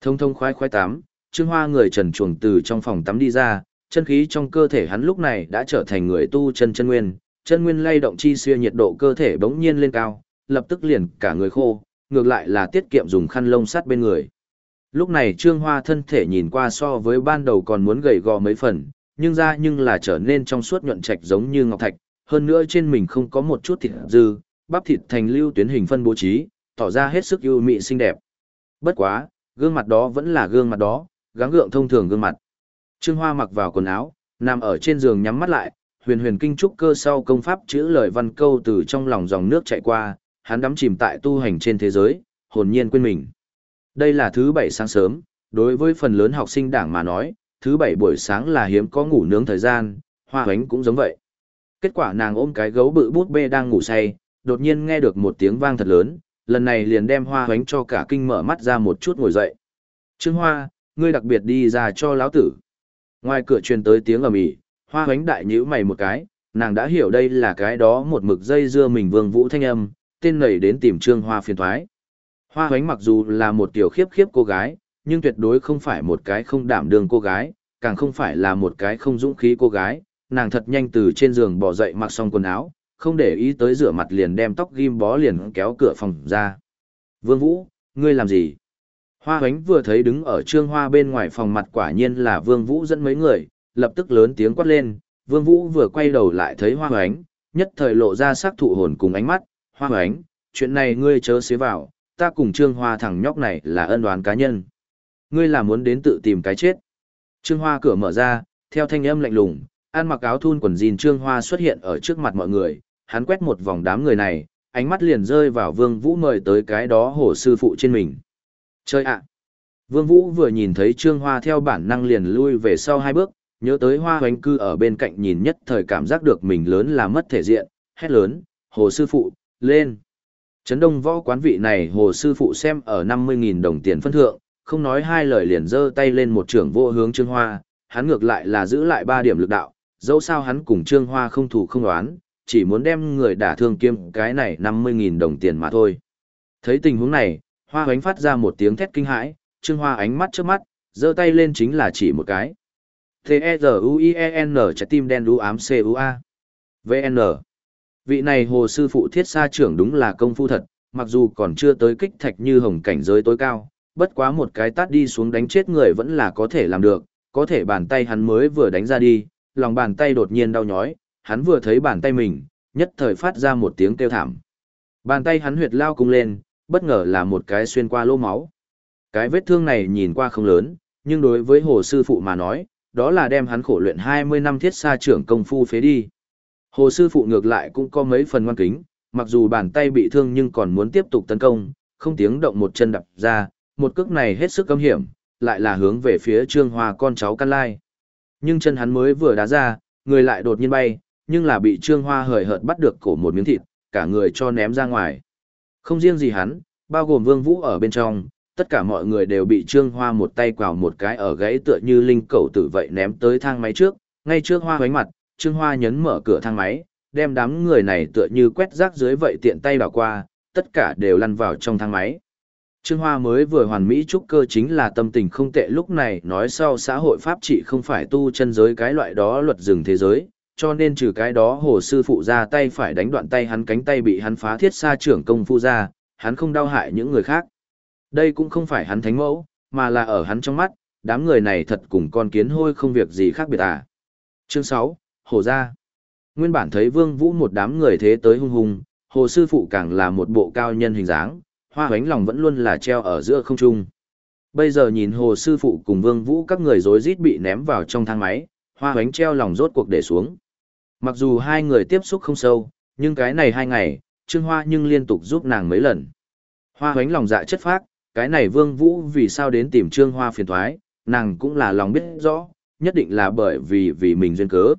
Thông thông khoái khoái tắm, Trương Hoa người trần chuồng từ trong phòng tắm đi ra, chân khí trong cơ thể hắn lúc này đã trở thành người tu chân chân nguyên, chân nguyên lay động chi xuyên nhiệt độ cơ thể bỗng nhiên lên cao, lập tức liền cả người khô, ngược lại là tiết kiệm dùng khăn lông sát bên người. Lúc này Trương Hoa thân thể nhìn qua so với ban đầu còn muốn gầy gò mấy phần, nhưng ra nhưng là trở nên trong suốt nhuận trạch giống như ngọc thạch, hơn nữa trên mình không có một chút thịt dư, bắp thịt thành lưu tuyến hình phân bố trí, tỏ ra hết sức ưu mị xinh đẹp. Bất quá, gương mặt đó vẫn là gương mặt đó, gắng gượng thông thường gương mặt. Trương Hoa mặc vào quần áo, nằm ở trên giường nhắm mắt lại, huyền huyền kinh trúc cơ sau công pháp chữ lời văn câu từ trong lòng dòng nước chạy qua, hắn đắm chìm tại tu hành trên thế giới, hồn nhiên quên mình. Đây là thứ bảy sáng sớm, đối với phần lớn học sinh đảng mà nói, thứ bảy buổi sáng là hiếm có ngủ nướng thời gian, hoa hoánh cũng giống vậy. Kết quả nàng ôm cái gấu bự bút bê đang ngủ say, đột nhiên nghe được một tiếng vang thật lớn, lần này liền đem hoa hoánh cho cả kinh mở mắt ra một chút ngồi dậy. Trương Hoa, ngươi đặc biệt đi ra cho lão tử. Ngoài cửa truyền tới tiếng ầm ĩ, hoa hoánh đại nhữ mày một cái, nàng đã hiểu đây là cái đó một mực dây dưa mình vương vũ thanh âm, tên nảy đến tìm Trương Hoa phiền thoái. Hoa hoánh mặc dù là một tiểu khiếp khiếp cô gái, nhưng tuyệt đối không phải một cái không đảm đường cô gái, càng không phải là một cái không dũng khí cô gái, nàng thật nhanh từ trên giường bỏ dậy mặc xong quần áo, không để ý tới rửa mặt liền đem tóc ghim bó liền kéo cửa phòng ra. Vương Vũ, ngươi làm gì? Hoa hoánh vừa thấy đứng ở trương hoa bên ngoài phòng mặt quả nhiên là Vương Vũ dẫn mấy người, lập tức lớn tiếng quát lên, Vương Vũ vừa quay đầu lại thấy hoa hoánh, nhất thời lộ ra sắc thụ hồn cùng ánh mắt, hoa hoánh, chuyện này ngươi chớ xế vào, ta cùng trương hoa thằng nhóc này là ân đoán cá nhân. Ngươi là muốn đến tự tìm cái chết. Trương hoa cửa mở ra, theo thanh âm lạnh lùng, ăn mặc áo thun quần jean trương hoa xuất hiện ở trước mặt mọi người, hắn quét một vòng đám người này, ánh mắt liền rơi vào Vương Vũ mời tới cái đó hồ sư phụ trên mình. Chơi ạ! Vương Vũ vừa nhìn thấy Trương Hoa theo bản năng liền lui về sau hai bước, nhớ tới Hoa hoánh cư ở bên cạnh nhìn nhất thời cảm giác được mình lớn là mất thể diện, hét lớn, hồ sư phụ, lên! Trấn đông võ quán vị này hồ sư phụ xem ở 50.000 đồng tiền phân thượng, không nói hai lời liền giơ tay lên một trưởng vô hướng Trương Hoa, hắn ngược lại là giữ lại ba điểm lực đạo, dẫu sao hắn cùng Trương Hoa không thủ không đoán, chỉ muốn đem người đả thương kiêm cái này 50.000 đồng tiền mà thôi. Thấy tình huống này, Hoa hoánh phát ra một tiếng thét kinh hãi, Trương Hoa ánh mắt trước mắt, giơ tay lên chính là chỉ một cái. T-E-Z-U-I-E-N trái tim đen đu ám C-U-A. V-N. Vị này hồ sư phụ thiết sa trưởng đúng là công phu thật, mặc dù còn chưa tới kích thạch như hồng cảnh giới tối cao, bất quá một cái tát đi xuống đánh chết người vẫn là có thể làm được, có thể bàn tay hắn mới vừa đánh ra đi, lòng bàn tay đột nhiên đau nhói, hắn vừa thấy bàn tay mình, nhất thời phát ra một tiếng kêu thảm. Bàn tay hắn huyệt lao cung lên, bất ngờ là một cái xuyên qua lỗ máu. Cái vết thương này nhìn qua không lớn, nhưng đối với hồ sư phụ mà nói, đó là đem hắn khổ luyện 20 năm thiết xa trưởng công phu phế đi. Hồ sư phụ ngược lại cũng có mấy phần ngoan kính, mặc dù bàn tay bị thương nhưng còn muốn tiếp tục tấn công, không tiếng động một chân đập ra, một cước này hết sức cấm hiểm, lại là hướng về phía trương hoa con cháu căn lai. Nhưng chân hắn mới vừa đá ra, người lại đột nhiên bay, nhưng là bị trương hoa hời hợt bắt được cổ một miếng thịt, cả người cho ném ra ngoài. Không riêng gì hắn, bao gồm vương vũ ở bên trong, tất cả mọi người đều bị trương hoa một tay quào một cái ở gãy tựa như linh cầu tử vậy ném tới thang máy trước, ngay trước hoa hoánh mặt, trương hoa nhấn mở cửa thang máy, đem đám người này tựa như quét rác dưới vậy tiện tay đảo qua, tất cả đều lăn vào trong thang máy. Trương Hoa mới vừa hoàn mỹ trúc cơ chính là tâm tình không tệ lúc này nói sau xã hội pháp trị không phải tu chân giới cái loại đó luật rừng thế giới, cho nên trừ cái đó hồ sư phụ ra tay phải đánh đoạn tay hắn cánh tay bị hắn phá thiết xa trưởng công phu ra, hắn không đau hại những người khác. Đây cũng không phải hắn thánh mẫu, mà là ở hắn trong mắt, đám người này thật cùng con kiến hôi không việc gì khác biệt à. Chương 6, Hồ Gia Nguyên bản thấy Vương Vũ một đám người thế tới hung hùng, Hồ Sư Phụ càng là một bộ cao nhân hình dáng, hoa hoánh lòng vẫn luôn là treo ở giữa không trung. Bây giờ nhìn Hồ Sư Phụ cùng Vương Vũ các người rối rít bị ném vào trong thang máy, hoa hoánh treo lòng rốt cuộc để xuống. Mặc dù hai người tiếp xúc không sâu, nhưng cái này hai ngày, Trương Hoa nhưng liên tục giúp nàng mấy lần. Hoa hoánh lòng dạ chất phác, cái này Vương Vũ vì sao đến tìm Trương Hoa phiền thoái, nàng cũng là lòng biết rõ, nhất định là bởi vì vì mình duyên cớ.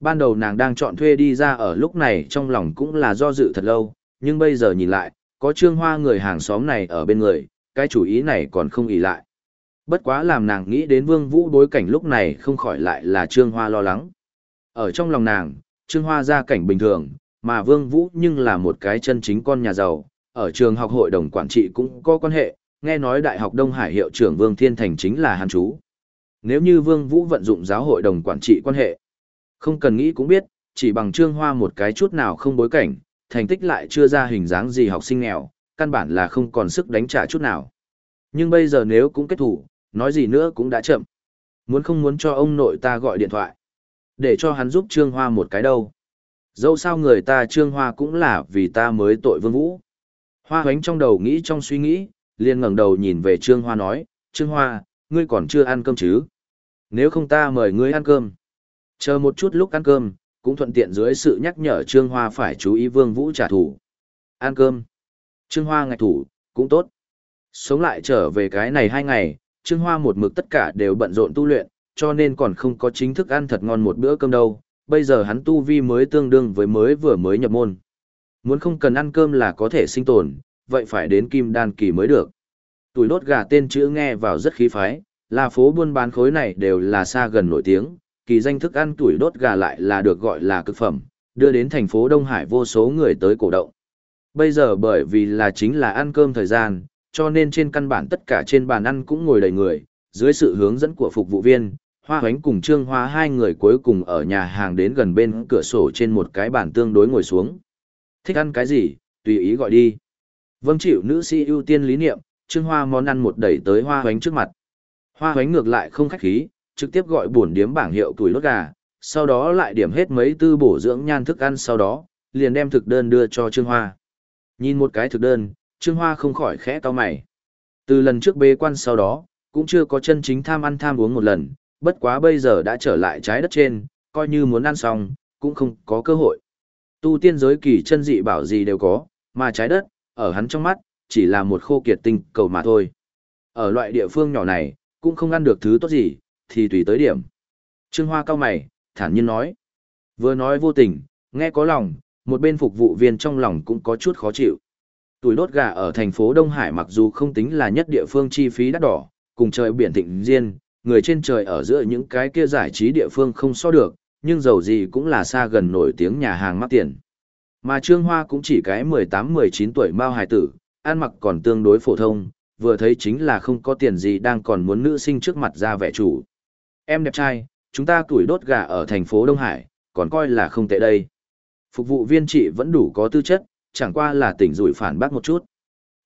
Ban đầu nàng đang chọn thuê đi ra ở lúc này trong lòng cũng là do dự thật lâu, nhưng bây giờ nhìn lại, có Trương Hoa người hàng xóm này ở bên người, cái chủ ý này còn không ỉ lại. Bất quá làm nàng nghĩ đến Vương Vũ đối cảnh lúc này không khỏi lại là Trương Hoa lo lắng. Ở trong lòng nàng, Trương Hoa ra cảnh bình thường, mà Vương Vũ nhưng là một cái chân chính con nhà giàu, ở trường học hội đồng quản trị cũng có quan hệ, nghe nói Đại học Đông Hải hiệu trưởng Vương Thiên Thành chính là hàn chú. Nếu như Vương Vũ vận dụng giáo hội đồng quản trị quan hệ, không cần nghĩ cũng biết, chỉ bằng Trương Hoa một cái chút nào không bối cảnh, thành tích lại chưa ra hình dáng gì học sinh nghèo, căn bản là không còn sức đánh trả chút nào. Nhưng bây giờ nếu cũng kết thủ, nói gì nữa cũng đã chậm. Muốn không muốn cho ông nội ta gọi điện thoại. Để cho hắn giúp Trương Hoa một cái đâu. Dẫu sao người ta Trương Hoa cũng là vì ta mới tội vương vũ. Hoa hoánh trong đầu nghĩ trong suy nghĩ, liền ngẩng đầu nhìn về Trương Hoa nói, Trương Hoa, ngươi còn chưa ăn cơm chứ? Nếu không ta mời ngươi ăn cơm. Chờ một chút lúc ăn cơm, cũng thuận tiện dưới sự nhắc nhở Trương Hoa phải chú ý vương vũ trả thù. Ăn cơm. Trương Hoa ngạch thủ, cũng tốt. Sống lại trở về cái này hai ngày, Trương Hoa một mực tất cả đều bận rộn tu luyện, cho nên còn không có chính thức ăn thật ngon một bữa cơm đâu. Bây giờ hắn tu vi mới tương đương với mới vừa mới nhập môn. Muốn không cần ăn cơm là có thể sinh tồn, vậy phải đến kim đan kỳ mới được. Tuổi đốt gà tên chữ nghe vào rất khí phái, là phố buôn bán khối này đều là xa gần nổi tiếng, kỳ danh thức ăn tuổi đốt gà lại là được gọi là cực phẩm, đưa đến thành phố Đông Hải vô số người tới cổ động. Bây giờ bởi vì là chính là ăn cơm thời gian, cho nên trên căn bản tất cả trên bàn ăn cũng ngồi đầy người, dưới sự hướng dẫn của phục vụ viên, Hoa Hoánh cùng Trương Hoa hai người cuối cùng ở nhà hàng đến gần bên cửa sổ trên một cái bàn tương đối ngồi xuống. Thích ăn cái gì, tùy ý gọi đi. Vâng chịu nữ sĩ ưu tiên lý niệm, Trương Hoa món ăn một đẩy tới Hoa Hoánh trước mặt. Hoa Hoánh ngược lại không khách khí, trực tiếp gọi buồn điếm bảng hiệu tuổi lốt gà, sau đó lại điểm hết mấy tư bổ dưỡng nhan thức ăn sau đó, liền đem thực đơn đưa cho Trương Hoa. Nhìn một cái thực đơn, Trương Hoa không khỏi khẽ cau mày. Từ lần trước bế quan sau đó, cũng chưa có chân chính tham ăn tham uống một lần, bất quá bây giờ đã trở lại trái đất trên, coi như muốn ăn xong, cũng không có cơ hội. Tu tiên giới kỳ chân dị bảo gì đều có, mà trái đất, ở hắn trong mắt, chỉ là một khô kiệt tinh cầu mà thôi. Ở loại địa phương nhỏ này, cũng không ăn được thứ tốt gì, thì tùy tới điểm. Trương Hoa cao mày, thản nhiên nói. Vừa nói vô tình, nghe có lòng, một bên phục vụ viên trong lòng cũng có chút khó chịu. Tuổi đốt gà ở thành phố Đông Hải mặc dù không tính là nhất địa phương chi phí đắt đỏ, cùng trời biển thịnh riêng, người trên trời ở giữa những cái kia giải trí địa phương không so được, nhưng dầu gì cũng là xa gần nổi tiếng nhà hàng mắc tiền. Mà Trương Hoa cũng chỉ cái 18-19 tuổi mao hài tử, ăn mặc còn tương đối phổ thông, vừa thấy chính là không có tiền gì đang còn muốn nữ sinh trước mặt ra vẻ chủ. Em đẹp trai, chúng ta tuổi đốt gà ở thành phố Đông Hải, còn coi là không tệ đây. Phục vụ viên chị vẫn đủ có tư chất, chẳng qua là tỉnh rủi phản bác một chút.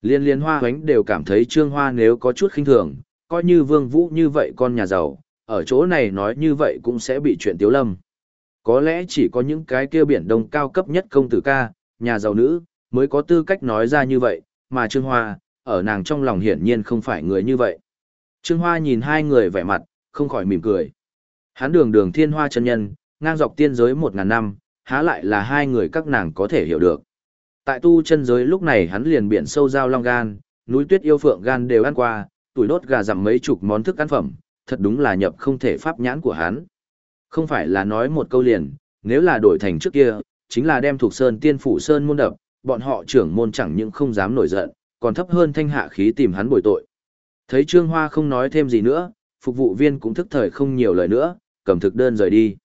Liên liên hoa hoánh đều cảm thấy trương hoa nếu có chút khinh thường, coi như vương vũ như vậy con nhà giàu, ở chỗ này nói như vậy cũng sẽ bị chuyện tiếu lâm. Có lẽ chỉ có những cái kia biển đông cao cấp nhất công tử ca, nhà giàu nữ, mới có tư cách nói ra như vậy, mà trương hoa, ở nàng trong lòng hiển nhiên không phải người như vậy. Trương hoa nhìn hai người vẻ mặt, không khỏi mỉm cười. Hắn đường đường thiên hoa chân nhân, ngang dọc tiên giới một ngàn năm, há lại là hai người các nàng có thể hiểu được. Tại tu chân giới lúc này hắn liền biển sâu giao long gan, núi tuyết yêu phượng gan đều ăn qua, tuổi đốt gà dặm mấy chục món thức ăn phẩm, thật đúng là nhập không thể pháp nhãn của hắn. Không phải là nói một câu liền, nếu là đổi thành trước kia, chính là đem thuộc sơn tiên phủ sơn môn đập, bọn họ trưởng môn chẳng những không dám nổi giận, còn thấp hơn thanh hạ khí tìm hắn bồi tội. Thấy Trương Hoa không nói thêm gì nữa, phục vụ viên cũng thức thời không nhiều lời nữa, cầm thực đơn rời đi.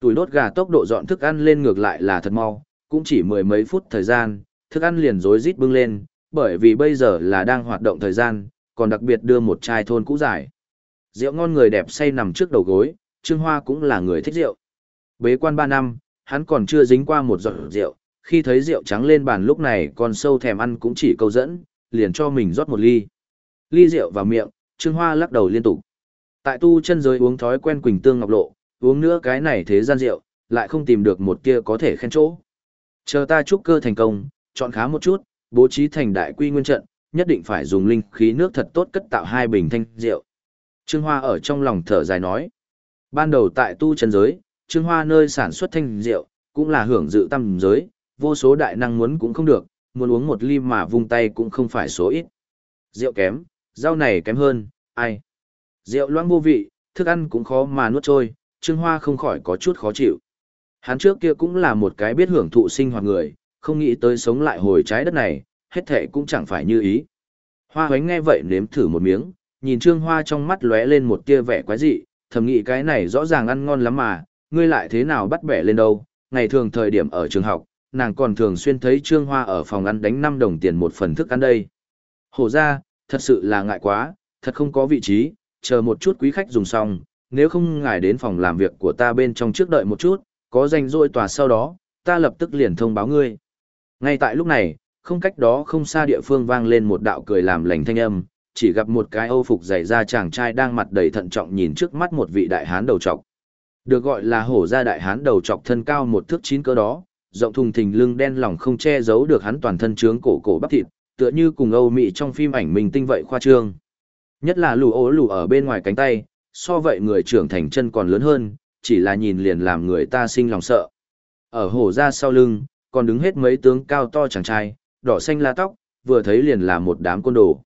Tuổi đốt gà tốc độ dọn thức ăn lên ngược lại là thật mau, cũng chỉ mười mấy phút thời gian, thức ăn liền rối rít bưng lên, bởi vì bây giờ là đang hoạt động thời gian, còn đặc biệt đưa một chai thôn cũ dài. Rượu ngon người đẹp say nằm trước đầu gối, Trương Hoa cũng là người thích rượu. Bế quan 3 năm, hắn còn chưa dính qua một giọt rượu, khi thấy rượu trắng lên bàn lúc này còn sâu thèm ăn cũng chỉ câu dẫn, liền cho mình rót một ly. Ly rượu vào miệng, Trương Hoa lắc đầu liên tục. Tại tu chân giới uống thói quen quỳnh tương ngọc lộ, uống nữa cái này thế gian rượu, lại không tìm được một kia có thể khen chỗ. Chờ ta chúc cơ thành công, chọn khá một chút, bố trí thành đại quy nguyên trận, nhất định phải dùng linh khí nước thật tốt cất tạo hai bình thanh rượu. Trương Hoa ở trong lòng thở dài nói. Ban đầu tại tu chân giới, Trương Hoa nơi sản xuất thanh rượu, cũng là hưởng dự tâm giới, vô số đại năng muốn cũng không được, muốn uống một ly mà vung tay cũng không phải số ít. Rượu kém, rau này kém hơn, ai. Rượu loãng vô vị, thức ăn cũng khó mà nuốt trôi, Trương Hoa không khỏi có chút khó chịu. Hắn trước kia cũng là một cái biết hưởng thụ sinh hoạt người, không nghĩ tới sống lại hồi trái đất này, hết thệ cũng chẳng phải như ý. Hoa hoánh nghe vậy nếm thử một miếng, nhìn Trương Hoa trong mắt lóe lên một tia vẻ quái dị, thầm nghĩ cái này rõ ràng ăn ngon lắm mà, ngươi lại thế nào bắt bẻ lên đâu, ngày thường thời điểm ở trường học, nàng còn thường xuyên thấy Trương Hoa ở phòng ăn đánh 5 đồng tiền một phần thức ăn đây. Hổ ra, thật sự là ngại quá, thật không có vị trí, chờ một chút quý khách dùng xong, nếu không ngài đến phòng làm việc của ta bên trong trước đợi một chút, có danh rỗi tòa sau đó, ta lập tức liền thông báo ngươi. Ngay tại lúc này, không cách đó không xa địa phương vang lên một đạo cười làm lành thanh âm, chỉ gặp một cái âu phục dày da chàng trai đang mặt đầy thận trọng nhìn trước mắt một vị đại hán đầu trọc. Được gọi là hổ gia đại hán đầu trọc thân cao một thước chín cỡ đó, rộng thùng thình lưng đen lòng không che giấu được hắn toàn thân trướng cổ cổ bắp thịt, tựa như cùng Âu Mỹ trong phim ảnh mình tinh vậy khoa trương. Nhất là lù ố lù ở bên ngoài cánh tay, so vậy người trưởng thành chân còn lớn hơn, chỉ là nhìn liền làm người ta sinh lòng sợ. Ở hổ ra sau lưng, còn đứng hết mấy tướng cao to chàng trai, đỏ xanh la tóc, vừa thấy liền là một đám côn đồ.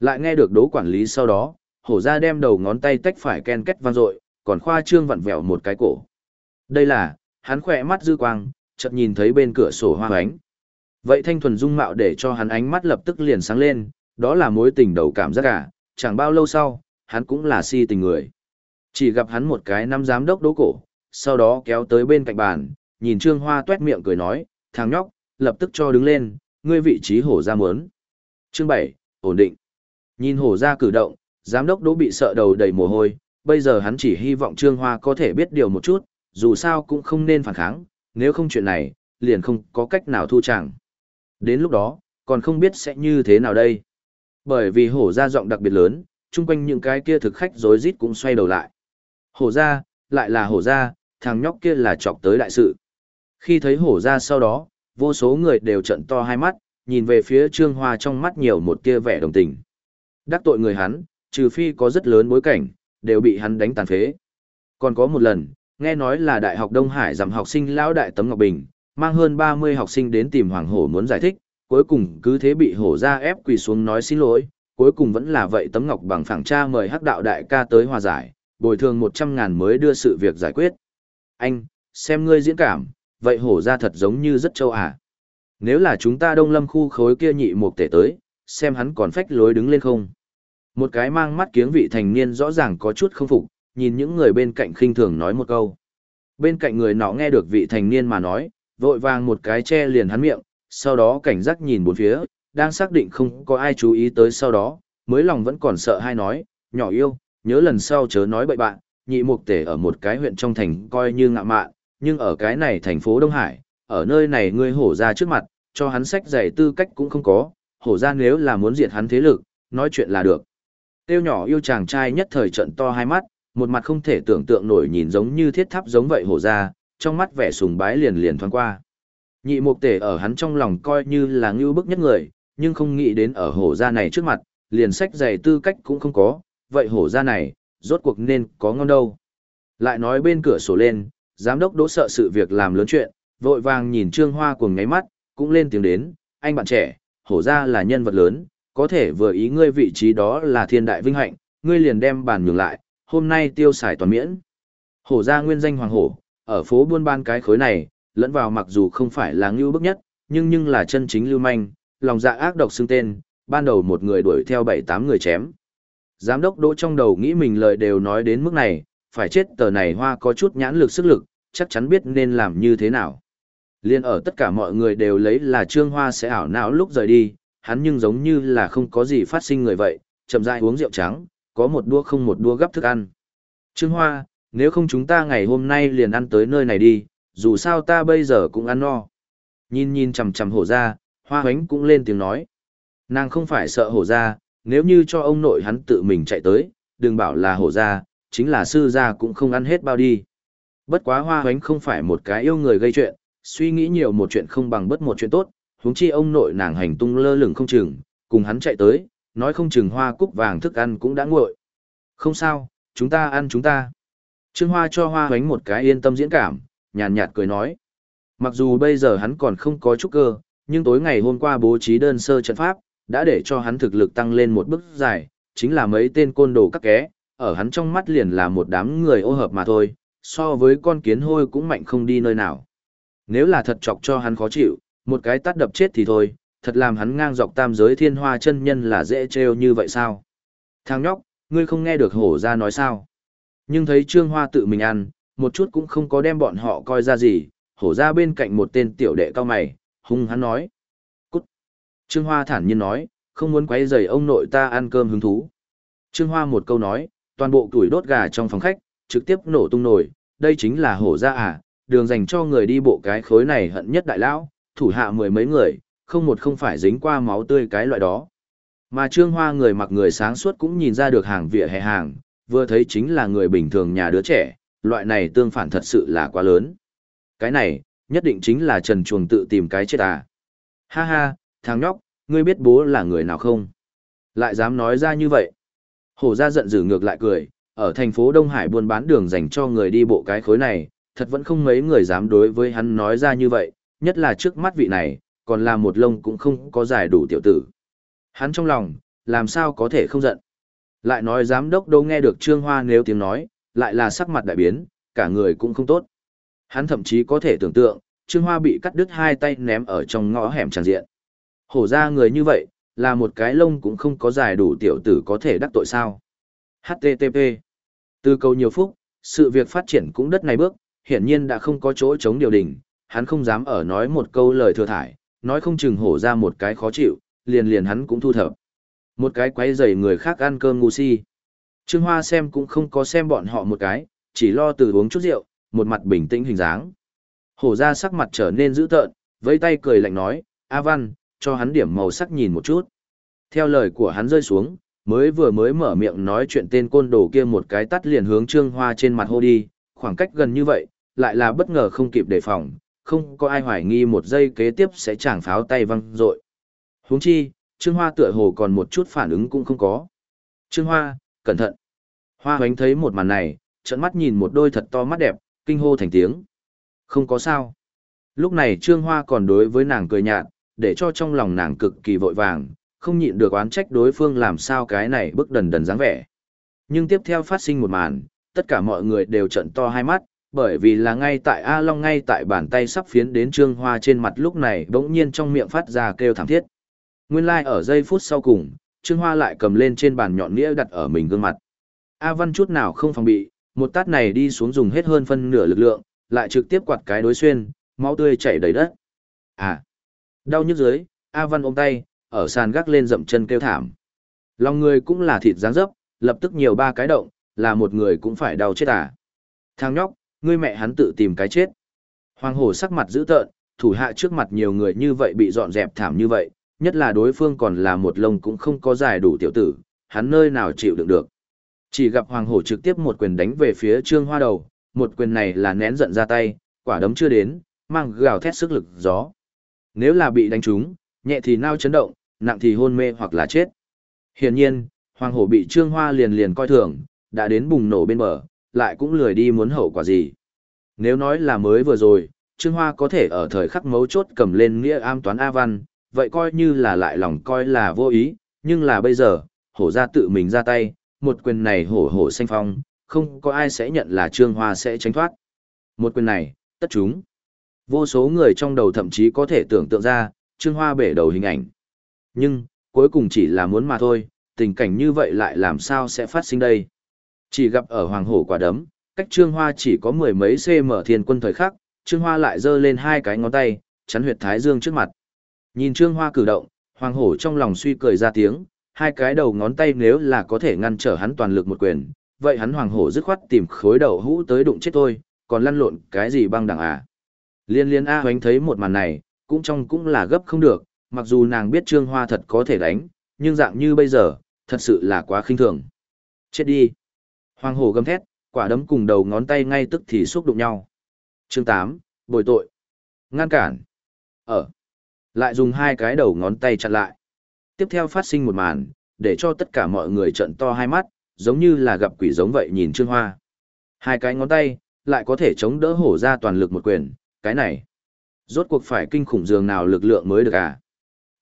Lại nghe được đố quản lý sau đó, hổ ra đem đầu ngón tay tách phải ken kết vang dội, còn khoa trương vặn vẹo một cái cổ. Đây là, hắn khỏe mắt dư quang, chợt nhìn thấy bên cửa sổ hoa ánh. Vậy thanh thuần dung mạo để cho hắn ánh mắt lập tức liền sáng lên, đó là mối tình đầu cảm giác cả, chẳng bao lâu sau, hắn cũng là si tình người. Chỉ gặp hắn một cái năm giám đốc đố cổ, sau đó kéo tới bên cạnh bàn, nhìn Trương Hoa tuét miệng cười nói, thằng nhóc, lập tức cho đứng lên, ngươi vị trí hổ ra muốn. Chương 7, ổn định. Nhìn hổ ra cử động, giám đốc đố bị sợ đầu đầy mồ hôi, bây giờ hắn chỉ hy vọng Trương Hoa có thể biết điều một chút, dù sao cũng không nên phản kháng, nếu không chuyện này, liền không có cách nào thu chẳng. Đến lúc đó, còn không biết sẽ như thế nào đây. Bởi vì hổ ra giọng đặc biệt lớn, chung quanh những cái kia thực khách rối rít cũng xoay đầu lại. Hổ ra, lại là hổ ra, thằng nhóc kia là chọc tới đại sự. Khi thấy hổ ra sau đó, vô số người đều trận to hai mắt, nhìn về phía Trương Hoa trong mắt nhiều một tia vẻ đồng tình. Đắc tội người hắn, trừ phi có rất lớn bối cảnh, đều bị hắn đánh tàn phế. Còn có một lần, nghe nói là Đại học Đông Hải giảm học sinh lão đại Tấm Ngọc Bình, mang hơn 30 học sinh đến tìm Hoàng Hổ muốn giải thích, cuối cùng cứ thế bị hổ ra ép quỳ xuống nói xin lỗi, cuối cùng vẫn là vậy Tấm Ngọc bằng phẳng cha mời hắc đạo đại ca tới hòa giải, bồi thường 100 ngàn mới đưa sự việc giải quyết. Anh, xem ngươi diễn cảm, vậy hổ ra thật giống như rất châu à. Nếu là chúng ta đông lâm khu khối kia nhị một tể tới, xem hắn còn phách lối đứng lên không. Một cái mang mắt kiếng vị thành niên rõ ràng có chút không phục, nhìn những người bên cạnh khinh thường nói một câu. Bên cạnh người nọ nghe được vị thành niên mà nói, vội vàng một cái che liền hắn miệng, sau đó cảnh giác nhìn bốn phía, đang xác định không có ai chú ý tới sau đó, mới lòng vẫn còn sợ hai nói, nhỏ yêu, nhớ lần sau chớ nói bậy bạn, nhị mục tể ở một cái huyện trong thành coi như ngạ mạn, nhưng ở cái này thành phố Đông Hải, ở nơi này ngươi hổ ra trước mặt, cho hắn sách giày tư cách cũng không có, hổ ra nếu là muốn diệt hắn thế lực, nói chuyện là được. Tiêu nhỏ yêu chàng trai nhất thời trận to hai mắt, một mặt không thể tưởng tượng nổi nhìn giống như thiết tháp giống vậy hổ ra, trong mắt vẻ sùng bái liền liền thoáng qua. Nhị mục tể ở hắn trong lòng coi như là ngưu bức nhất người, nhưng không nghĩ đến ở hổ gia này trước mặt, liền sách giày tư cách cũng không có, vậy hổ gia này, rốt cuộc nên có ngon đâu. Lại nói bên cửa sổ lên, giám đốc đỗ sợ sự việc làm lớn chuyện, vội vàng nhìn Trương Hoa cuồng ngáy mắt, cũng lên tiếng đến, anh bạn trẻ, hổ gia là nhân vật lớn, có thể vừa ý ngươi vị trí đó là thiên đại vinh hạnh, ngươi liền đem bàn nhường lại, hôm nay tiêu xài toàn miễn. Hổ gia nguyên danh hoàng hổ, ở phố buôn ban cái khối này, lẫn vào mặc dù không phải là ngưu bức nhất, nhưng nhưng là chân chính lưu manh, lòng dạ ác độc xưng tên, ban đầu một người đuổi theo bảy tám người chém. Giám đốc đỗ trong đầu nghĩ mình lời đều nói đến mức này, phải chết tờ này hoa có chút nhãn lực sức lực, chắc chắn biết nên làm như thế nào. Liên ở tất cả mọi người đều lấy là Trương Hoa sẽ ảo não lúc rời đi, hắn nhưng giống như là không có gì phát sinh người vậy, chậm rãi uống rượu trắng, có một đua không một đua gấp thức ăn. Trương Hoa, nếu không chúng ta ngày hôm nay liền ăn tới nơi này đi, dù sao ta bây giờ cũng ăn no. Nhìn nhìn chằm chằm hổ ra, hoa hoánh cũng lên tiếng nói. Nàng không phải sợ hổ ra, nếu như cho ông nội hắn tự mình chạy tới, đừng bảo là hổ ra, chính là sư gia cũng không ăn hết bao đi. Bất quá hoa hoánh không phải một cái yêu người gây chuyện, suy nghĩ nhiều một chuyện không bằng bất một chuyện tốt, huống chi ông nội nàng hành tung lơ lửng không chừng, cùng hắn chạy tới, nói không chừng hoa cúc vàng thức ăn cũng đã nguội. Không sao, chúng ta ăn chúng ta. Trương Hoa cho hoa hoánh một cái yên tâm diễn cảm, nhàn nhạt cười nói. Mặc dù bây giờ hắn còn không có chút cơ, nhưng tối ngày hôm qua bố trí đơn sơ trận pháp, đã để cho hắn thực lực tăng lên một bước dài, chính là mấy tên côn đồ các ké, ở hắn trong mắt liền là một đám người ô hợp mà thôi, so với con kiến hôi cũng mạnh không đi nơi nào. Nếu là thật chọc cho hắn khó chịu, một cái tắt đập chết thì thôi, thật làm hắn ngang dọc tam giới thiên hoa chân nhân là dễ trêu như vậy sao? Thằng nhóc, ngươi không nghe được hổ ra nói sao? Nhưng thấy Trương Hoa tự mình ăn, một chút cũng không có đem bọn họ coi ra gì, hổ ra bên cạnh một tên tiểu đệ cao mày, hung hắn nói. Cút! Trương Hoa thản nhiên nói, không muốn quấy rầy ông nội ta ăn cơm hứng thú. Trương Hoa một câu nói, toàn bộ tuổi đốt gà trong phòng khách, trực tiếp nổ tung nổi, đây chính là hổ ra à, đường dành cho người đi bộ cái khối này hận nhất đại lão, thủ hạ mười mấy người, không một không phải dính qua máu tươi cái loại đó. Mà Trương Hoa người mặc người sáng suốt cũng nhìn ra được hàng vỉa hè hàng, vừa thấy chính là người bình thường nhà đứa trẻ, loại này tương phản thật sự là quá lớn. Cái này, nhất định chính là Trần Chuồng tự tìm cái chết à. Ha ha, thằng nhóc, ngươi biết bố là người nào không? Lại dám nói ra như vậy. Hổ ra giận dữ ngược lại cười, ở thành phố Đông Hải buôn bán đường dành cho người đi bộ cái khối này, thật vẫn không mấy người dám đối với hắn nói ra như vậy, nhất là trước mắt vị này, còn là một lông cũng không có giải đủ tiểu tử. Hắn trong lòng, làm sao có thể không giận. Lại nói giám đốc đâu nghe được Trương Hoa nếu tiếng nói, lại là sắc mặt đại biến, cả người cũng không tốt. Hắn thậm chí có thể tưởng tượng, Trương Hoa bị cắt đứt hai tay ném ở trong ngõ hẻm tràn diện. Hổ ra người như vậy, là một cái lông cũng không có giải đủ tiểu tử có thể đắc tội sao. HTTP Từ câu nhiều phúc, sự việc phát triển cũng đất này bước, hiển nhiên đã không có chỗ chống điều đình, hắn không dám ở nói một câu lời thừa thải, nói không chừng hổ ra một cái khó chịu, liền liền hắn cũng thu thập. Một cái quấy rầy người khác ăn cơm ngu si. Trương Hoa xem cũng không có xem bọn họ một cái, chỉ lo từ uống chút rượu, một mặt bình tĩnh hình dáng. Hổ ra sắc mặt trở nên dữ tợn, vẫy tay cười lạnh nói, A Văn, cho hắn điểm màu sắc nhìn một chút. Theo lời của hắn rơi xuống, mới vừa mới mở miệng nói chuyện tên côn đồ kia một cái tắt liền hướng Trương Hoa trên mặt hô đi, khoảng cách gần như vậy, lại là bất ngờ không kịp đề phòng, không có ai hoài nghi một giây kế tiếp sẽ chẳng pháo tay văng rội. Huống chi, Trương Hoa tựa hồ còn một chút phản ứng cũng không có. Trương Hoa, cẩn thận. Hoa hoánh thấy một màn này, trận mắt nhìn một đôi thật to mắt đẹp, kinh hô thành tiếng. Không có sao. Lúc này Trương Hoa còn đối với nàng cười nhạt, để cho trong lòng nàng cực kỳ vội vàng, không nhịn được oán trách đối phương làm sao cái này bức đần đần dáng vẻ. Nhưng tiếp theo phát sinh một màn, tất cả mọi người đều trận to hai mắt, bởi vì là ngay tại A Long ngay tại bàn tay sắp phiến đến Trương Hoa trên mặt lúc này bỗng nhiên trong miệng phát ra kêu thảm thiết. Nguyên lai like ở giây phút sau cùng, Trương Hoa lại cầm lên trên bàn nhọn nĩa đặt ở mình gương mặt. A Văn chút nào không phòng bị, một tát này đi xuống dùng hết hơn phân nửa lực lượng, lại trực tiếp quạt cái đối xuyên, máu tươi chảy đầy đất. À, đau nhức dưới, A Văn ôm tay, ở sàn gác lên dậm chân kêu thảm. Lòng người cũng là thịt dáng dấp, lập tức nhiều ba cái động, là một người cũng phải đau chết à. Thằng nhóc, ngươi mẹ hắn tự tìm cái chết. Hoàng hổ sắc mặt dữ tợn, thủ hạ trước mặt nhiều người như vậy bị dọn dẹp thảm như vậy, nhất là đối phương còn là một lông cũng không có dài đủ tiểu tử, hắn nơi nào chịu đựng được. Chỉ gặp Hoàng hổ trực tiếp một quyền đánh về phía Trương Hoa đầu, một quyền này là nén giận ra tay, quả đấm chưa đến, mang gào thét sức lực gió. Nếu là bị đánh trúng, nhẹ thì nao chấn động, nặng thì hôn mê hoặc là chết. Hiển nhiên, Hoàng hổ bị Trương Hoa liền liền coi thường, đã đến bùng nổ bên bờ, lại cũng lười đi muốn hậu quả gì. Nếu nói là mới vừa rồi, Trương Hoa có thể ở thời khắc mấu chốt cầm lên nghĩa am toán A Văn, vậy coi như là lại lòng coi là vô ý, nhưng là bây giờ, hổ ra tự mình ra tay, một quyền này hổ hổ xanh phong, không có ai sẽ nhận là Trương Hoa sẽ tránh thoát. Một quyền này, tất chúng. Vô số người trong đầu thậm chí có thể tưởng tượng ra, Trương Hoa bể đầu hình ảnh. Nhưng, cuối cùng chỉ là muốn mà thôi, tình cảnh như vậy lại làm sao sẽ phát sinh đây. Chỉ gặp ở hoàng hổ quả đấm, cách Trương Hoa chỉ có mười mấy cm thiên quân thời khắc, Trương Hoa lại giơ lên hai cái ngón tay, chắn huyệt thái dương trước mặt. Nhìn Trương Hoa cử động, hoàng hổ trong lòng suy cười ra tiếng, hai cái đầu ngón tay nếu là có thể ngăn trở hắn toàn lực một quyền, vậy hắn hoàng hổ dứt khoát tìm khối đầu hũ tới đụng chết tôi, còn lăn lộn cái gì băng đẳng à. Liên liên A hoánh thấy một màn này, cũng trong cũng là gấp không được, mặc dù nàng biết Trương Hoa thật có thể đánh, nhưng dạng như bây giờ, thật sự là quá khinh thường. Chết đi. Hoàng hổ gầm thét, quả đấm cùng đầu ngón tay ngay tức thì xúc đụng nhau. Chương 8, bồi tội. Ngăn cản. Ở. Lại dùng hai cái đầu ngón tay chặn lại. Tiếp theo phát sinh một màn, để cho tất cả mọi người trận to hai mắt, giống như là gặp quỷ giống vậy nhìn Trương Hoa. Hai cái ngón tay, lại có thể chống đỡ hổ ra toàn lực một quyền, cái này. Rốt cuộc phải kinh khủng dường nào lực lượng mới được à?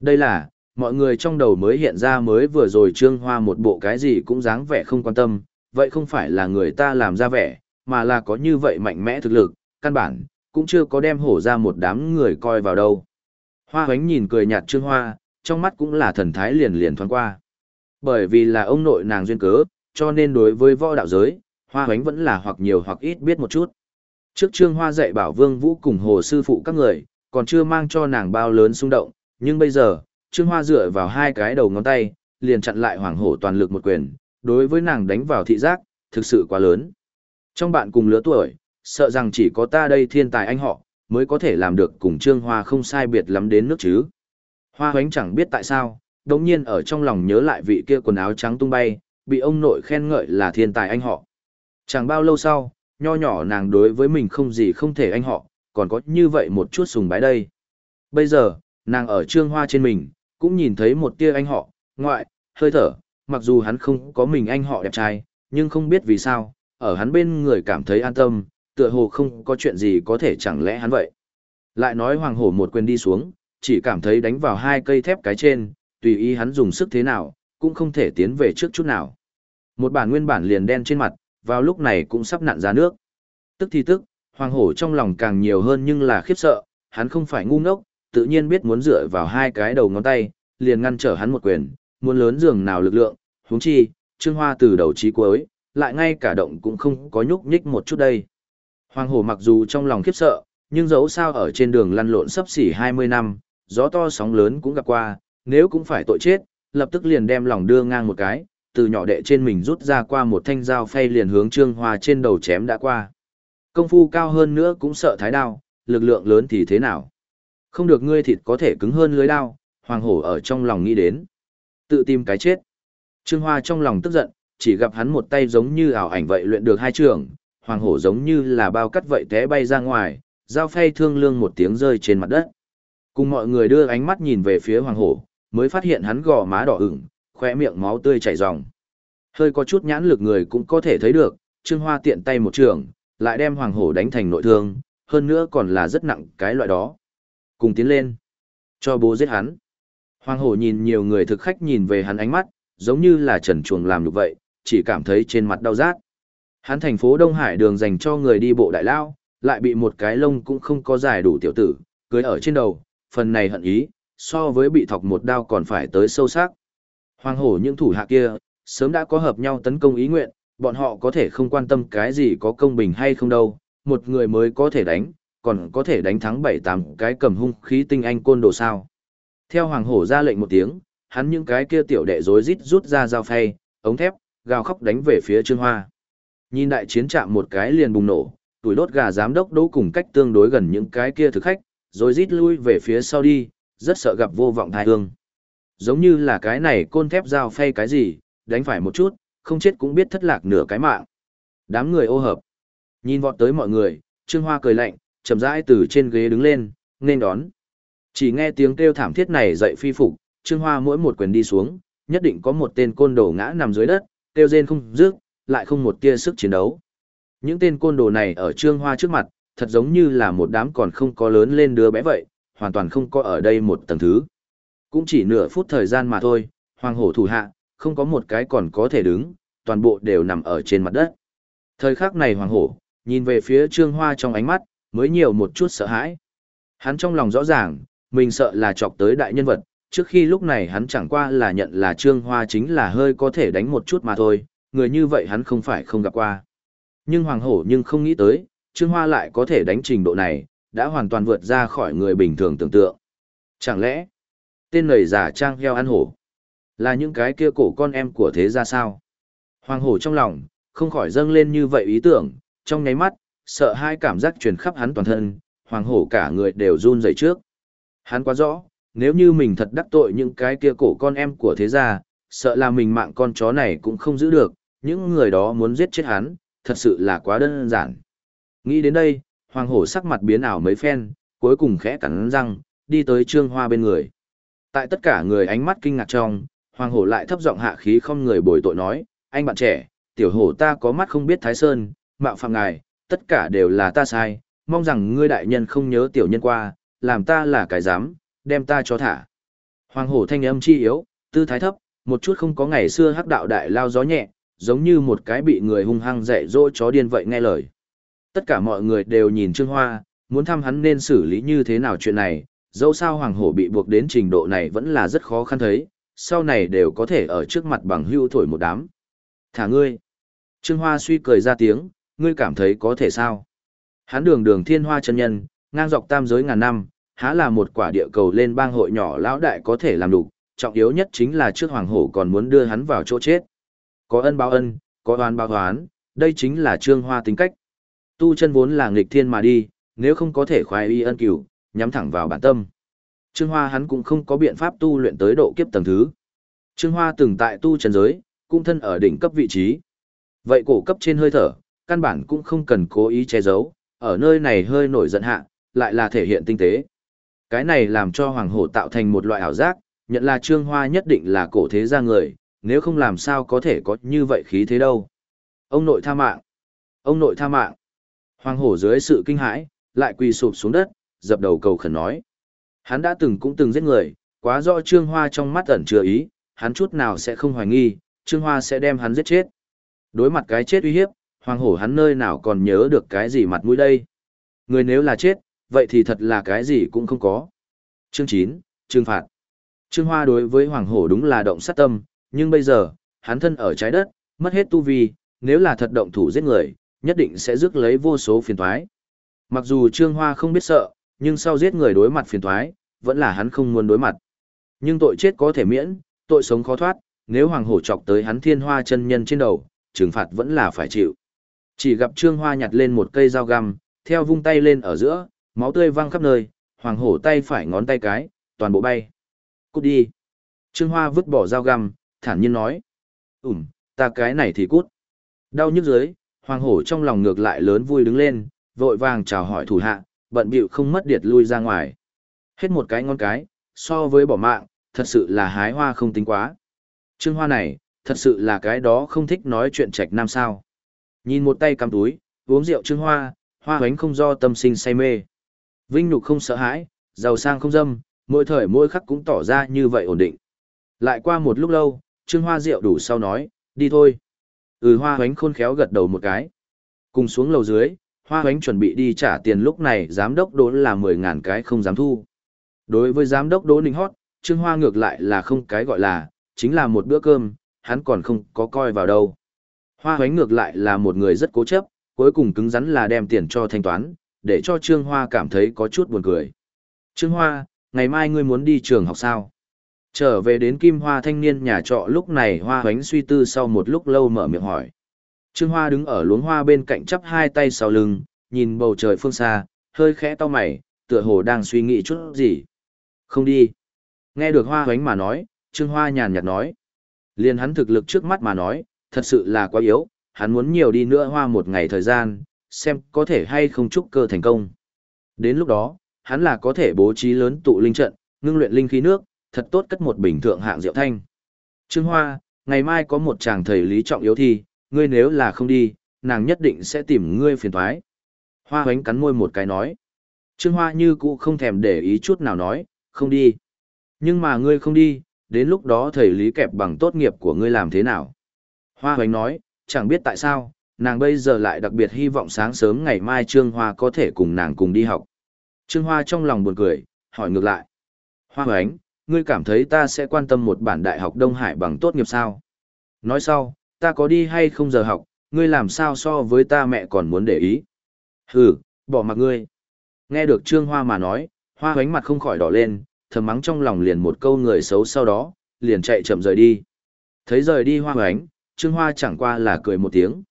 Đây là, mọi người trong đầu mới hiện ra mới vừa rồi Trương Hoa một bộ cái gì cũng dáng vẻ không quan tâm, vậy không phải là người ta làm ra vẻ, mà là có như vậy mạnh mẽ thực lực, căn bản, cũng chưa có đem hổ ra một đám người coi vào đâu. Hoa hoánh nhìn cười nhạt Trương Hoa, trong mắt cũng là thần thái liền liền thoáng qua. Bởi vì là ông nội nàng duyên cớ, cho nên đối với võ đạo giới, Hoa hoánh vẫn là hoặc nhiều hoặc ít biết một chút. Trước Trương Hoa dạy bảo Vương Vũ cùng hồ sư phụ các người, còn chưa mang cho nàng bao lớn xung động, nhưng bây giờ, Trương Hoa dựa vào hai cái đầu ngón tay, liền chặn lại hoàng hổ toàn lực một quyền, đối với nàng đánh vào thị giác, thực sự quá lớn. Trong bạn cùng lứa tuổi, sợ rằng chỉ có ta đây thiên tài anh họ, mới có thể làm được cùng Trương Hoa không sai biệt lắm đến nước chứ. Hoa hoánh chẳng biết tại sao, đồng nhiên ở trong lòng nhớ lại vị kia quần áo trắng tung bay, bị ông nội khen ngợi là thiên tài anh họ. Chẳng bao lâu sau, nho nhỏ nàng đối với mình không gì không thể anh họ, còn có như vậy một chút sùng bái đây. Bây giờ, nàng ở trương hoa trên mình, cũng nhìn thấy một tia anh họ, ngoại, hơi thở, mặc dù hắn không có mình anh họ đẹp trai, nhưng không biết vì sao, ở hắn bên người cảm thấy an tâm, tựa hồ không có chuyện gì có thể chẳng lẽ hắn vậy. Lại nói hoàng hổ một quyền đi xuống, chỉ cảm thấy đánh vào hai cây thép cái trên, tùy ý hắn dùng sức thế nào, cũng không thể tiến về trước chút nào. Một bản nguyên bản liền đen trên mặt, vào lúc này cũng sắp nặn ra nước. Tức thì tức, hoàng hổ trong lòng càng nhiều hơn nhưng là khiếp sợ, hắn không phải ngu ngốc, tự nhiên biết muốn dựa vào hai cái đầu ngón tay, liền ngăn trở hắn một quyền, muốn lớn dường nào lực lượng, huống chi, Trương Hoa từ đầu chí cuối, lại ngay cả động cũng không có nhúc nhích một chút đây. Hoàng hổ mặc dù trong lòng khiếp sợ, nhưng dẫu sao ở trên đường lăn lộn sắp xỉ 20 năm, gió to sóng lớn cũng gặp qua, nếu cũng phải tội chết, lập tức liền đem lòng đưa ngang một cái, từ nhỏ đệ trên mình rút ra qua một thanh dao phay liền hướng Trương Hoa trên đầu chém đã qua. Công phu cao hơn nữa cũng sợ thái đao, lực lượng lớn thì thế nào? Không được ngươi thịt có thể cứng hơn lưới đao, hoàng hổ ở trong lòng nghĩ đến. Tự tìm cái chết. Trương Hoa trong lòng tức giận, chỉ gặp hắn một tay giống như ảo ảnh vậy luyện được hai trường, hoàng hổ giống như là bao cắt vậy té bay ra ngoài, dao phay thương lương một tiếng rơi trên mặt đất. Cùng mọi người đưa ánh mắt nhìn về phía hoàng hổ, mới phát hiện hắn gò má đỏ ửng, khóe miệng máu tươi chảy ròng. Hơi có chút nhãn lực người cũng có thể thấy được, Trương Hoa tiện tay một trường, lại đem hoàng hổ đánh thành nội thương, hơn nữa còn là rất nặng cái loại đó. Cùng tiến lên, cho bố giết hắn. Hoàng hổ nhìn nhiều người thực khách nhìn về hắn ánh mắt, giống như là trần chuồng làm được vậy, chỉ cảm thấy trên mặt đau rát. Hắn thành phố Đông Hải đường dành cho người đi bộ đại lao, lại bị một cái lông cũng không có dài đủ tiểu tử, cưới ở trên đầu, phần này hận ý, so với bị thọc một đao còn phải tới sâu sắc. Hoàng hổ những thủ hạ kia, sớm đã có hợp nhau tấn công ý nguyện, bọn họ có thể không quan tâm cái gì có công bình hay không đâu, một người mới có thể đánh, còn có thể đánh thắng bảy tám cái cầm hung khí tinh anh côn đồ sao. Theo hoàng hổ ra lệnh một tiếng, hắn những cái kia tiểu đệ rối rít rút ra dao phay, ống thép, gào khóc đánh về phía Trương Hoa. Nhìn đại chiến chạm một cái liền bùng nổ, tuổi đốt gà giám đốc đấu cùng cách tương đối gần những cái kia thực khách, rồi rít lui về phía sau đi, rất sợ gặp vô vọng thai hương. Giống như là cái này côn thép dao phay cái gì, đánh phải một chút, không chết cũng biết thất lạc nửa cái mạng. Đám người ô hợp. Nhìn vọt tới mọi người, Trương Hoa cười lạnh, chậm rãi từ trên ghế đứng lên, nên đón. Chỉ nghe tiếng kêu thảm thiết này dậy phi phục, Trương Hoa mỗi một quyền đi xuống, nhất định có một tên côn đồ ngã nằm dưới đất, kêu rên không dứt, lại không một tia sức chiến đấu. Những tên côn đồ này ở Trương Hoa trước mặt, thật giống như là một đám còn không có lớn lên đứa bé vậy, hoàn toàn không có ở đây một tầng thứ. Cũng chỉ nửa phút thời gian mà thôi, hoàng hổ thủ hạ, không có một cái còn có thể đứng, toàn bộ đều nằm ở trên mặt đất. Thời khắc này hoàng hổ, nhìn về phía Trương Hoa trong ánh mắt, mới nhiều một chút sợ hãi. Hắn trong lòng rõ ràng, mình sợ là chọc tới đại nhân vật, trước khi lúc này hắn chẳng qua là nhận là Trương Hoa chính là hơi có thể đánh một chút mà thôi, người như vậy hắn không phải không gặp qua. Nhưng Hoàng Hổ nhưng không nghĩ tới, Trương Hoa lại có thể đánh trình độ này, đã hoàn toàn vượt ra khỏi người bình thường tưởng tượng. Chẳng lẽ, tên này giả trang heo ăn hổ, là những cái kia cổ con em của thế gia sao? Hoàng Hổ trong lòng, không khỏi dâng lên như vậy ý tưởng, trong nháy mắt, sợ hai cảm giác truyền khắp hắn toàn thân, Hoàng Hổ cả người đều run rẩy trước. Hắn quá rõ, nếu như mình thật đắc tội những cái kia cổ con em của thế gia, sợ là mình mạng con chó này cũng không giữ được, những người đó muốn giết chết hắn, thật sự là quá đơn giản. Nghĩ đến đây, hoàng hổ sắc mặt biến ảo mấy phen, cuối cùng khẽ cắn răng, đi tới trương hoa bên người. Tại tất cả người ánh mắt kinh ngạc trong, hoàng hổ lại thấp giọng hạ khí không người bồi tội nói, anh bạn trẻ, tiểu hổ ta có mắt không biết thái sơn, mạo phạm ngài, tất cả đều là ta sai, mong rằng ngươi đại nhân không nhớ tiểu nhân qua, làm ta là cái dám, đem ta cho thả. Hoàng hổ thanh âm chi yếu, tư thái thấp, một chút không có ngày xưa hắc đạo đại lao gió nhẹ, giống như một cái bị người hung hăng dạy dỗ chó điên vậy nghe lời. Tất cả mọi người đều nhìn Trương Hoa, muốn thăm hắn nên xử lý như thế nào chuyện này, dẫu sao hoàng hổ bị buộc đến trình độ này vẫn là rất khó khăn thấy, sau này đều có thể ở trước mặt bằng hưu thổi một đám. Thả ngươi. Trương Hoa suy cười ra tiếng, ngươi cảm thấy có thể sao? Hắn đường đường thiên hoa chân nhân, ngang dọc tam giới ngàn năm, há là một quả địa cầu lên bang hội nhỏ lão đại có thể làm đủ, trọng yếu nhất chính là trước hoàng hổ còn muốn đưa hắn vào chỗ chết. Có ân báo ân, có oán báo oán, đây chính là trương hoa tính cách. Tu chân vốn là nghịch thiên mà đi, nếu không có thể khoái y ân cửu, nhắm thẳng vào bản tâm. Trương Hoa hắn cũng không có biện pháp tu luyện tới độ kiếp tầng thứ. Trương Hoa từng tại tu chân giới, cũng thân ở đỉnh cấp vị trí. Vậy cổ cấp trên hơi thở, căn bản cũng không cần cố ý che giấu, ở nơi này hơi nổi giận hạ, lại là thể hiện tinh tế. Cái này làm cho Hoàng Hổ tạo thành một loại ảo giác, nhận là Trương Hoa nhất định là cổ thế gia người, nếu không làm sao có thể có như vậy khí thế đâu. Ông nội tha mạng! Ông nội tha mạng! Hoàng Hổ dưới sự kinh hãi, lại quỳ sụp xuống đất, dập đầu cầu khẩn nói. Hắn đã từng cũng từng giết người, quá rõ Trương Hoa trong mắt ẩn chứa ý, hắn chút nào sẽ không hoài nghi, Trương Hoa sẽ đem hắn giết chết. Đối mặt cái chết uy hiếp, Hoàng Hổ hắn nơi nào còn nhớ được cái gì mặt mũi đây. Người nếu là chết, vậy thì thật là cái gì cũng không có. Chương 9, trương phạt. Trương Hoa đối với Hoàng Hổ đúng là động sát tâm, nhưng bây giờ, hắn thân ở trái đất, mất hết tu vi, nếu là thật động thủ giết người, nhất định sẽ rước lấy vô số phiền toái. Mặc dù Trương Hoa không biết sợ, nhưng sau giết người đối mặt phiền toái, vẫn là hắn không muốn đối mặt. Nhưng tội chết có thể miễn, tội sống khó thoát, nếu Hoàng Hổ chọc tới hắn thiên hoa chân nhân trên đầu, trừng phạt vẫn là phải chịu. Chỉ gặp Trương Hoa nhặt lên một cây dao găm, theo vung tay lên ở giữa, máu tươi văng khắp nơi, Hoàng Hổ tay phải ngón tay cái, toàn bộ bay. Cút đi. Trương Hoa vứt bỏ dao găm, thản nhiên nói. Ừm, ta cái này thì cút. Đau nhức dưới, Hoàng Hổ trong lòng ngược lại lớn vui đứng lên, vội vàng chào hỏi thủ hạ, bận bịu không mất điệt lui ra ngoài. Hết một cái ngon cái, so với bỏ mạng, thật sự là hái hoa không tính quá. Trương Hoa này, thật sự là cái đó không thích nói chuyện trạch nam sao. Nhìn một tay cầm túi, uống rượu Trương Hoa, hoa hoánh không do tâm sinh say mê. Vinh nhục không sợ hãi, giàu sang không dâm, mỗi thời mỗi khắc cũng tỏ ra như vậy ổn định. Lại qua một lúc lâu, Trương Hoa rượu đủ sau nói, đi thôi. Ừ hoa hoánh khôn khéo gật đầu một cái. Cùng xuống lầu dưới, hoa hoánh chuẩn bị đi trả tiền lúc này giám đốc đỗ là 10.000 cái không dám thu. Đối với giám đốc đỗ ninh hót, Trương Hoa ngược lại là không cái gọi là, chính là một bữa cơm, hắn còn không có coi vào đâu. Hoa hoánh ngược lại là một người rất cố chấp, cuối cùng cứng rắn là đem tiền cho thanh toán, để cho Trương Hoa cảm thấy có chút buồn cười. Trương Hoa, ngày mai ngươi muốn đi trường học sao? Trở về đến Kim Hoa thanh niên nhà trọ lúc này Hoa hoánh suy tư sau một lúc lâu mở miệng hỏi. Trương Hoa đứng ở luống hoa bên cạnh chắp hai tay sau lưng, nhìn bầu trời phương xa, hơi khẽ to mày, tựa hồ đang suy nghĩ chút gì. Không đi. Nghe được Hoa hoánh mà nói, Trương Hoa nhàn nhạt nói. Liên hắn thực lực trước mắt mà nói, thật sự là quá yếu, hắn muốn nhiều đi nữa hoa một ngày thời gian, xem có thể hay không trúc cơ thành công. Đến lúc đó, hắn là có thể bố trí lớn tụ linh trận, ngưng luyện linh khí nước, thật tốt cất một bình thượng hạng rượu thanh. Trương Hoa, ngày mai có một chàng thầy lý trọng yếu thi, ngươi nếu là không đi, nàng nhất định sẽ tìm ngươi phiền thoái. Hoa hoánh cắn môi một cái nói. Trương Hoa như cũ không thèm để ý chút nào nói, không đi. Nhưng mà ngươi không đi, đến lúc đó thầy lý kẹp bằng tốt nghiệp của ngươi làm thế nào? Hoa hoánh nói, chẳng biết tại sao, nàng bây giờ lại đặc biệt hy vọng sáng sớm ngày mai Trương Hoa có thể cùng nàng cùng đi học. Trương Hoa trong lòng buồn cười, hỏi ngược lại. Hoa hoánh, ngươi cảm thấy ta sẽ quan tâm một bản đại học Đông Hải bằng tốt nghiệp sao? Nói sau, ta có đi hay không giờ học, ngươi làm sao so với ta mẹ còn muốn để ý? Hừ, bỏ mặc ngươi. Nghe được Trương Hoa mà nói, Hoa hoánh mặt không khỏi đỏ lên, thầm mắng trong lòng liền một câu người xấu sau đó, liền chạy chậm rời đi. Thấy rời đi Hoa hoánh, Trương Hoa chẳng qua là cười một tiếng.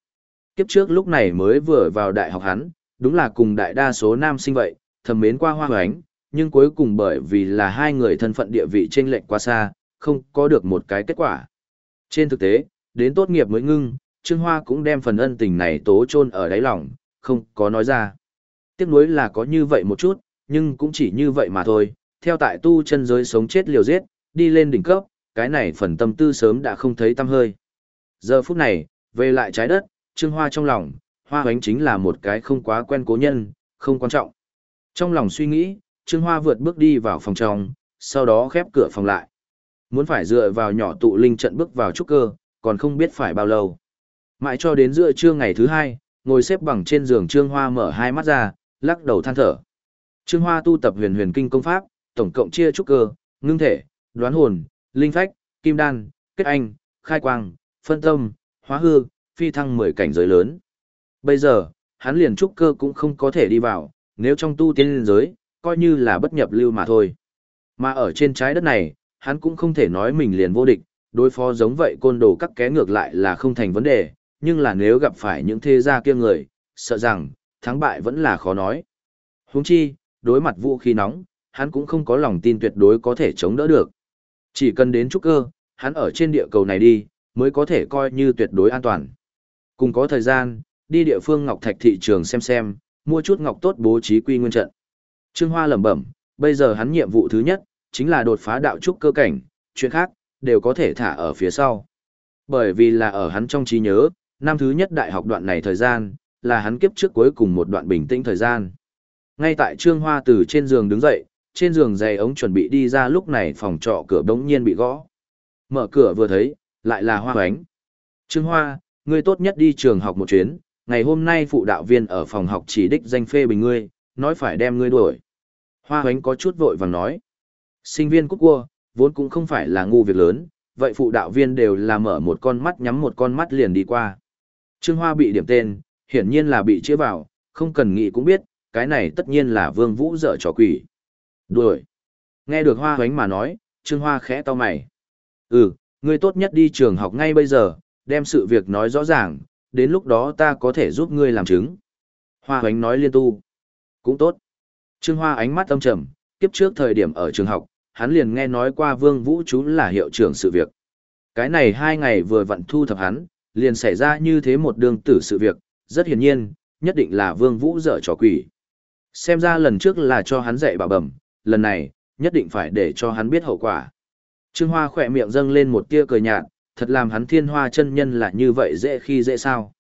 Kiếp trước lúc này mới vừa vào đại học hắn, đúng là cùng đại đa số nam sinh vậy, thầm mến qua hoa hoánh, nhưng cuối cùng bởi vì là hai người thân phận địa vị chênh lệch quá xa, không có được một cái kết quả. Trên thực tế, đến tốt nghiệp mới ngưng, Trương Hoa cũng đem phần ân tình này tố chôn ở đáy lòng, không có nói ra. Tiếc nuối là có như vậy một chút, nhưng cũng chỉ như vậy mà thôi, theo tại tu chân giới sống chết liều giết, đi lên đỉnh cấp, cái này phần tâm tư sớm đã không thấy tâm hơi. Giờ phút này, về lại trái đất, Trương Hoa trong lòng, Hoa Hoánh chính là một cái không quá quen cố nhân, không quan trọng. Trong lòng suy nghĩ, Trương Hoa vượt bước đi vào phòng trong, sau đó khép cửa phòng lại. Muốn phải dựa vào nhỏ tụ linh trận bước vào trúc cơ, còn không biết phải bao lâu. Mãi cho đến giữa trưa ngày thứ hai, ngồi xếp bằng trên giường Trương Hoa mở hai mắt ra, lắc đầu than thở. Trương Hoa tu tập huyền huyền kinh công pháp, tổng cộng chia trúc cơ, ngưng thể, đoán hồn, linh phách, kim đan, kết anh, khai quang, phân tâm, hóa hư, phi thăng 10 cảnh giới lớn. Bây giờ, hắn liền trúc cơ cũng không có thể đi vào, nếu trong tu tiên giới, coi như là bất nhập lưu mà thôi. Mà ở trên trái đất này, hắn cũng không thể nói mình liền vô địch, đối phó giống vậy côn đồ các ké ngược lại là không thành vấn đề, nhưng là nếu gặp phải những thế gia kia người, sợ rằng, thắng bại vẫn là khó nói. Huống chi, đối mặt vũ khí nóng, hắn cũng không có lòng tin tuyệt đối có thể chống đỡ được. Chỉ cần đến trúc cơ, hắn ở trên địa cầu này đi, mới có thể coi như tuyệt đối an toàn. Cùng có thời gian, đi địa phương Ngọc Thạch thị trường xem xem, mua chút ngọc tốt bố trí quy nguyên trận. Trương Hoa lẩm bẩm, bây giờ hắn nhiệm vụ thứ nhất, chính là đột phá đạo trúc cơ cảnh, chuyện khác, đều có thể thả ở phía sau. Bởi vì là ở hắn trong trí nhớ, năm thứ nhất đại học đoạn này thời gian, là hắn kiếp trước cuối cùng một đoạn bình tĩnh thời gian. Ngay tại Trương Hoa từ trên giường đứng dậy, trên giường giày ống chuẩn bị đi ra lúc này phòng trọ cửa đống nhiên bị gõ. Mở cửa vừa thấy, lại là Hoa Hoánh. Trương Hoa, ngươi tốt nhất đi trường học một chuyến, ngày hôm nay phụ đạo viên ở phòng học chỉ đích danh phê bình ngươi, nói phải đem ngươi đuổi. Hoa Hoánh có chút vội vàng nói. Sinh viên cúc cua, vốn cũng không phải là ngu việc lớn, vậy phụ đạo viên đều là mở một con mắt nhắm một con mắt liền đi qua. Trương Hoa bị điểm tên, hiển nhiên là bị chĩa vào, không cần nghĩ cũng biết, cái này tất nhiên là Vương Vũ dở trò quỷ. Đuổi. Nghe được Hoa Hoánh mà nói, Trương Hoa khẽ to mày. Ừ, ngươi tốt nhất đi trường học ngay bây giờ, đem sự việc nói rõ ràng, đến lúc đó ta có thể giúp ngươi làm chứng. Hoa Hoánh nói liên tu. Cũng tốt. Trương Hoa ánh mắt âm trầm, kiếp trước thời điểm ở trường học, hắn liền nghe nói qua Vương Vũ chú là hiệu trưởng sự việc. Cái này hai ngày vừa vặn thu thập hắn, liền xảy ra như thế một đường tử sự việc, rất hiển nhiên, nhất định là Vương Vũ dở trò quỷ. Xem ra lần trước là cho hắn dạy bà bẩm, lần này, nhất định phải để cho hắn biết hậu quả. Trương Hoa khỏe miệng dâng lên một tia cười nhạt, thật làm hắn thiên hoa chân nhân là như vậy dễ khi dễ sao.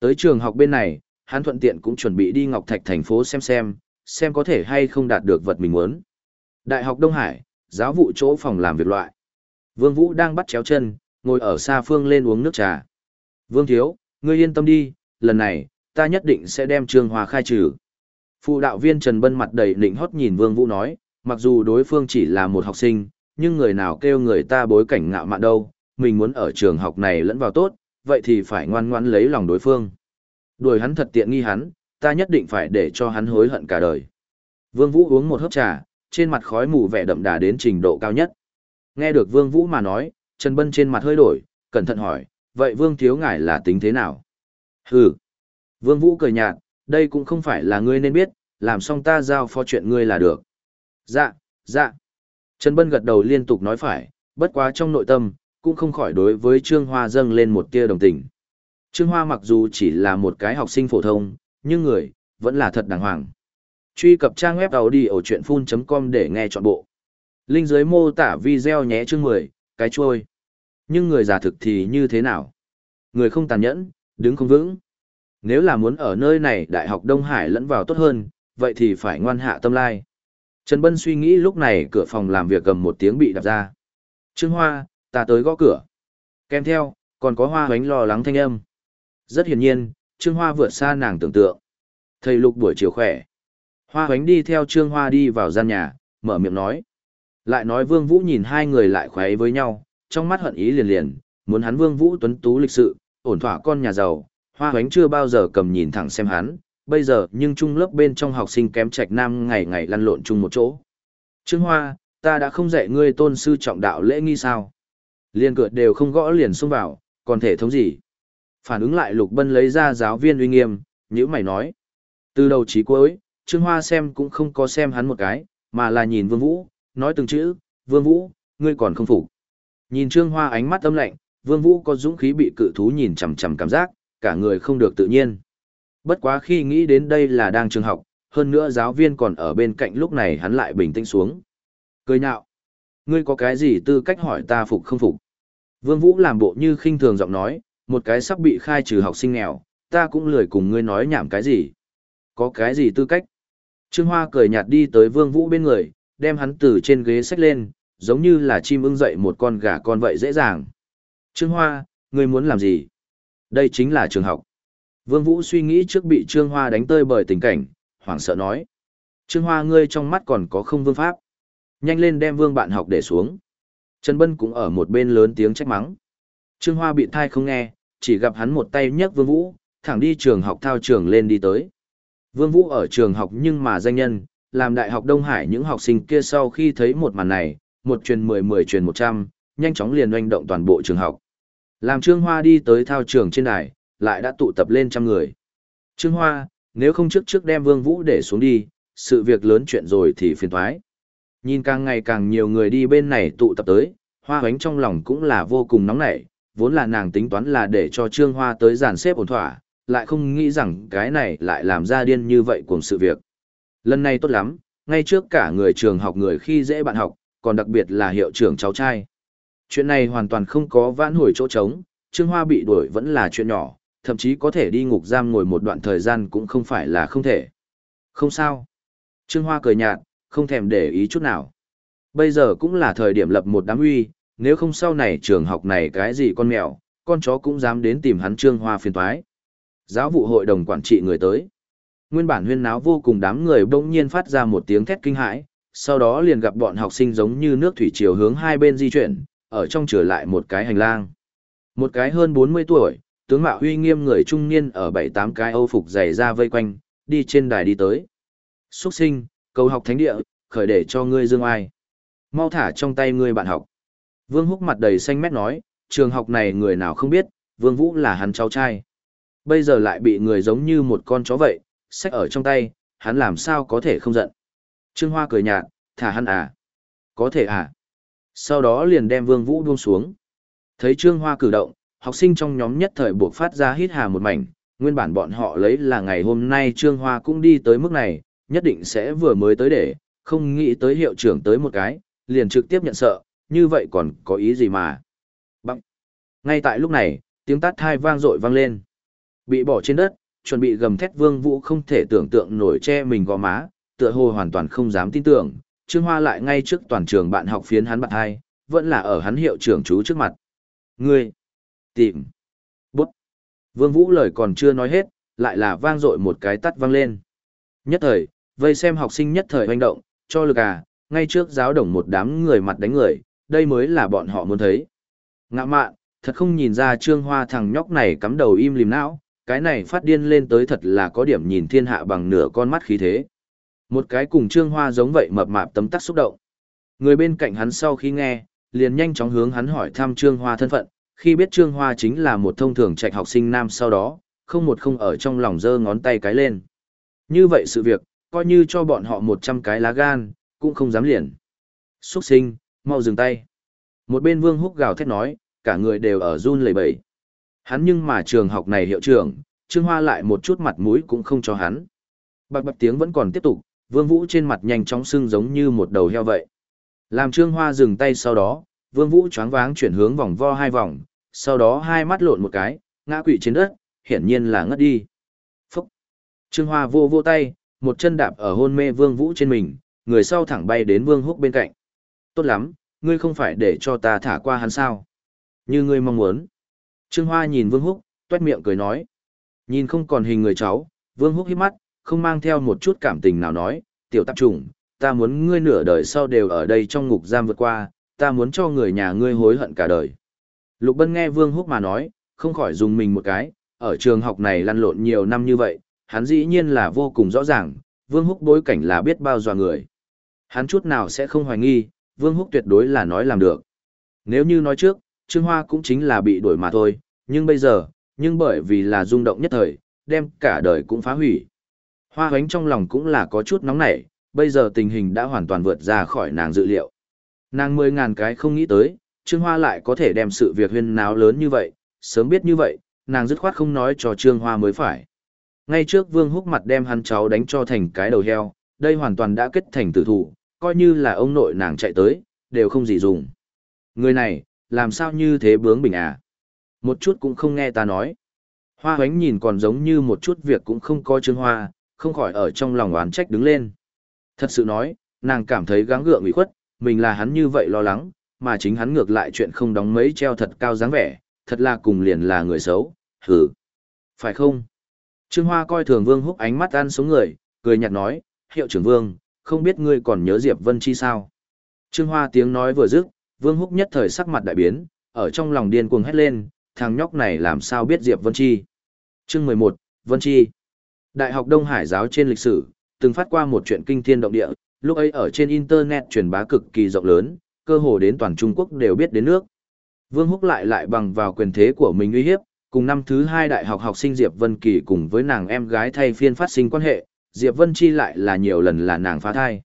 Tới trường học bên này, hắn thuận tiện cũng chuẩn bị đi Ngọc Thạch thành phố xem xem, xem có thể hay không đạt được vật mình muốn. Đại học Đông Hải, giáo vụ chỗ phòng làm việc loại. Vương Vũ đang bắt chéo chân, ngồi ở xa phương lên uống nước trà. Vương Thiếu, ngươi yên tâm đi, lần này, ta nhất định sẽ đem Trương Hoa khai trừ. Phụ đạo viên Trần Bân mặt đầy nịnh hót nhìn Vương Vũ nói, mặc dù đối phương chỉ là một học sinh, nhưng người nào kêu người ta bối cảnh ngạo mạn đâu, mình muốn ở trường học này lẫn vào tốt, vậy thì phải ngoan ngoãn lấy lòng đối phương. Đuổi hắn thật tiện nghi hắn, ta nhất định phải để cho hắn hối hận cả đời. Vương Vũ uống một hớp trà, trên mặt khói mù vẻ đậm đà đến trình độ cao nhất. Nghe được Vương Vũ mà nói, Trần Bân trên mặt hơi đổi, cẩn thận hỏi, vậy Vương Thiếu Ngài là tính thế nào? Hừ. Vương Vũ cười nhạt, đây cũng không phải là ngươi nên biết, làm xong ta giao phó chuyện ngươi là được. Dạ, dạ. Trần Bân gật đầu liên tục nói phải, bất quá trong nội tâm, cũng không khỏi đối với Trương Hoa dâng lên một tia đồng tình. Trương Hoa mặc dù chỉ là một cái học sinh phổ thông, nhưng người, vẫn là thật đàng hoàng. Truy cập trang web đầu đi ở chuyện full.com để nghe trọn bộ. Linh dưới mô tả video nhé chương 10, cái chuôi. Nhưng người giả thực thì như thế nào? Người không tàn nhẫn, đứng không vững. Nếu là muốn ở nơi này Đại học Đông Hải lẫn vào tốt hơn, vậy thì phải ngoan hạ tâm lai. Trần Bân suy nghĩ lúc này cửa phòng làm việc cầm một tiếng bị đập ra. Trương Hoa, ta tới gõ cửa. Kèm theo, còn có hoa hoánh lo lắng thanh âm. Rất hiển nhiên, Trương Hoa vượt xa nàng tưởng tượng. Thầy Lục buổi chiều khỏe. Hoa hoánh đi theo Trương Hoa đi vào gian nhà, mở miệng nói. Lại nói Vương Vũ nhìn hai người lại khoái với nhau, trong mắt hận ý liền liền, muốn hắn Vương Vũ tuấn tú lịch sự, ổn thỏa con nhà giàu, Hoa hoánh chưa bao giờ cầm nhìn thẳng xem hắn, bây giờ nhưng chung lớp bên trong học sinh kém trạch nam ngày ngày lăn lộn chung một chỗ. Trương Hoa, ta đã không dạy ngươi tôn sư trọng đạo lễ nghi sao? Liên cựa đều không gõ liền xông vào, còn thể thống gì? Phản ứng lại Lục Bân lấy ra giáo viên uy nghiêm, nhữ mày nói. Từ đầu chí cuối, Trương Hoa xem cũng không có xem hắn một cái, mà là nhìn Vương Vũ, nói từng chữ, Vương Vũ, ngươi còn không phục. Nhìn Trương Hoa ánh mắt âm lạnh, Vương Vũ có dũng khí bị cự thú nhìn chằm chằm cảm giác, cả người không được tự nhiên. Bất quá khi nghĩ đến đây là đang trường học, hơn nữa giáo viên còn ở bên cạnh lúc này hắn lại bình tĩnh xuống. Cười nhạo. Ngươi có cái gì tư cách hỏi ta phục không phục? Vương Vũ làm bộ như khinh thường giọng nói, một cái sắp bị khai trừ học sinh nghèo, ta cũng lười cùng ngươi nói nhảm cái gì. Có cái gì tư cách? Trương Hoa cười nhạt đi tới Vương Vũ bên người, đem hắn từ trên ghế xách lên, giống như là chim ưng dậy một con gà con vậy dễ dàng. Trương Hoa, ngươi muốn làm gì? Đây chính là trường học. Vương Vũ suy nghĩ trước bị Trương Hoa đánh tơi bởi tình cảnh, hoảng sợ nói. Trương Hoa ngươi trong mắt còn có không vương pháp. Nhanh lên đem vương bạn học để xuống. Trần Bân cũng ở một bên lớn tiếng trách mắng. Trương Hoa bị thai không nghe, chỉ gặp hắn một tay nhấc Vương Vũ, thẳng đi trường học thao trường lên đi tới. Vương Vũ ở trường học nhưng mà danh nhân, làm đại học Đông Hải những học sinh kia sau khi thấy một màn này, một truyền mười mười truyền một trăm, nhanh chóng liền oanh động toàn bộ trường học. Làm Trương Hoa đi tới thao trường trên đài, lại đã tụ tập lên trăm người. Trương Hoa, nếu không trước trước đem Vương Vũ để xuống đi, sự việc lớn chuyện rồi thì phiền toái. Nhìn càng ngày càng nhiều người đi bên này tụ tập tới, Hoa Hoánh trong lòng cũng là vô cùng nóng nảy, vốn là nàng tính toán là để cho Trương Hoa tới giàn xếp ổn thỏa, lại không nghĩ rằng cái này lại làm ra điên như vậy cùng sự việc. Lần này tốt lắm, ngay trước cả người trường học người khi dễ bạn học, còn đặc biệt là hiệu trưởng cháu trai. Chuyện này hoàn toàn không có vãn hồi chỗ trống, Trương Hoa bị đuổi vẫn là chuyện nhỏ, thậm chí có thể đi ngục giam ngồi một đoạn thời gian cũng không phải là không thể. Không sao. Trương Hoa cười nhạt, không thèm để ý chút nào. Bây giờ cũng là thời điểm lập một đám uy, nếu không sau này trường học này cái gì con mèo, con chó cũng dám đến tìm hắn Trương Hoa phiền toái. Giáo vụ hội đồng quản trị người tới. Nguyên bản huyên náo vô cùng đám người bỗng nhiên phát ra một tiếng thét kinh hãi, sau đó liền gặp bọn học sinh giống như nước thủy chiều hướng hai bên di chuyển, ở trong trở lại một cái hành lang. Một cái hơn 40 tuổi, tướng mạo huy nghiêm người trung niên ở bảy tám cái âu phục dày ra vây quanh, đi trên đài đi tới. Xuất sinh, cầu học thánh địa, khởi để cho ngươi dương ai. Mau thả trong tay ngươi bạn học. Vương Húc mặt đầy xanh mét nói, trường học này người nào không biết, Vương Vũ là hắn cháu trai. Bây giờ lại bị người giống như một con chó vậy, sách ở trong tay, hắn làm sao có thể không giận. Trương Hoa cười nhạt, thả hắn à? Có thể à? Sau đó liền đem Vương Vũ buông xuống. Thấy Trương Hoa cử động, học sinh trong nhóm nhất thời buộc phát ra hít hà một mảnh, nguyên bản bọn họ lấy là ngày hôm nay Trương Hoa cũng đi tới mức này, nhất định sẽ vừa mới tới để, không nghĩ tới hiệu trưởng tới một cái, liền trực tiếp nhận sợ, như vậy còn có ý gì mà. Bằng. Ngay tại lúc này, tiếng tát thai vang dội vang lên. Bị bỏ trên đất, chuẩn bị gầm thét vương vũ không thể tưởng tượng nổi che mình gò má, tựa hồ hoàn toàn không dám tin tưởng, Trương Hoa lại ngay trước toàn trường bạn học phiến hắn bạn hai, vẫn là ở hắn hiệu trưởng chú trước mặt. Ngươi, tìm, bút. Vương Vũ lời còn chưa nói hết, lại là vang dội một cái tắt vang lên. Nhất thời, vây xem học sinh nhất thời hoành động, cho lực à, ngay trước giáo đồng một đám người mặt đánh người, đây mới là bọn họ muốn thấy. Ngạ mạn, thật không nhìn ra trương hoa thằng nhóc này cắm đầu im lìm não, cái này phát điên lên tới thật là có điểm nhìn thiên hạ bằng nửa con mắt khí thế. Một cái cùng trương hoa giống vậy mập mạp tấm tắc xúc động. Người bên cạnh hắn sau khi nghe, liền nhanh chóng hướng hắn hỏi thăm trương hoa thân phận, khi biết trương hoa chính là một thông thường trạch học sinh nam sau đó, không một không ở trong lòng giơ ngón tay cái lên. Như vậy sự việc, coi như cho bọn họ một trăm cái lá gan, cũng không dám liền. Xuất sinh, mau dừng tay. Một bên vương húc gào thét nói, cả người đều ở run lẩy bẩy. Hắn nhưng mà trường học này hiệu trưởng, Trương Hoa lại một chút mặt mũi cũng không cho hắn. Bạc bạc tiếng vẫn còn tiếp tục, Vương Vũ trên mặt nhanh chóng sưng giống như một đầu heo vậy. Làm Trương Hoa dừng tay sau đó, Vương Vũ choáng váng chuyển hướng vòng vo hai vòng, sau đó hai mắt lộn một cái, ngã quỵ trên đất, hiển nhiên là ngất đi. Phúc! Trương Hoa vô vô tay, một chân đạp ở hôn mê Vương Vũ trên mình, người sau thẳng bay đến Vương Húc bên cạnh. Tốt lắm, ngươi không phải để cho ta thả qua hắn sao? Như ngươi mong muốn. Trương Hoa nhìn Vương Húc, tuét miệng cười nói. Nhìn không còn hình người cháu, Vương Húc hít mắt, không mang theo một chút cảm tình nào nói, tiểu tạp trùng, ta muốn ngươi nửa đời sau đều ở đây trong ngục giam vượt qua, ta muốn cho người nhà ngươi hối hận cả đời. Lục Bân nghe Vương Húc mà nói, không khỏi dùng mình một cái, ở trường học này lăn lộn nhiều năm như vậy, hắn dĩ nhiên là vô cùng rõ ràng, Vương Húc bối cảnh là biết bao dò người. Hắn chút nào sẽ không hoài nghi, Vương Húc tuyệt đối là nói làm được. Nếu như nói trước, Trương Hoa cũng chính là bị đuổi mà thôi, nhưng bây giờ, nhưng bởi vì là rung động nhất thời, đem cả đời cũng phá hủy. Hoa hoánh trong lòng cũng là có chút nóng nảy, bây giờ tình hình đã hoàn toàn vượt ra khỏi nàng dự liệu. Nàng mười ngàn cái không nghĩ tới, Trương Hoa lại có thể đem sự việc huyên náo lớn như vậy, sớm biết như vậy, nàng dứt khoát không nói cho Trương Hoa mới phải. Ngay trước Vương Húc mặt đem hắn cháu đánh cho thành cái đầu heo, đây hoàn toàn đã kết thành tử thủ, coi như là ông nội nàng chạy tới, đều không gì dùng. Người này, làm sao như thế bướng bỉnh à? Một chút cũng không nghe ta nói. Hoa hoánh nhìn còn giống như một chút việc cũng không có Trương Hoa, không khỏi ở trong lòng oán trách đứng lên. Thật sự nói, nàng cảm thấy gắng gượng ủy khuất, mình là hắn như vậy lo lắng, mà chính hắn ngược lại chuyện không đóng mấy treo thật cao dáng vẻ, thật là cùng liền là người xấu, hử. Phải không? Trương Hoa coi thường Vương Húc ánh mắt ăn xuống người, cười nhạt nói, hiệu trưởng Vương, không biết ngươi còn nhớ Diệp Vân Chi sao? Trương Hoa tiếng nói vừa dứt, Vương Húc nhất thời sắc mặt đại biến, ở trong lòng điên cuồng hét lên, thằng nhóc này làm sao biết Diệp Vân Chi. Chương 11, Vân Chi. Đại học Đông Hải giáo trên lịch sử, từng phát qua một chuyện kinh thiên động địa, lúc ấy ở trên Internet truyền bá cực kỳ rộng lớn, cơ hồ đến toàn Trung Quốc đều biết đến nước. Vương Húc lại lại bằng vào quyền thế của mình uy hiếp, cùng năm thứ hai đại học học sinh Diệp Vân Kỳ cùng với nàng em gái thay phiên phát sinh quan hệ, Diệp Vân Chi lại là nhiều lần là nàng phá thai.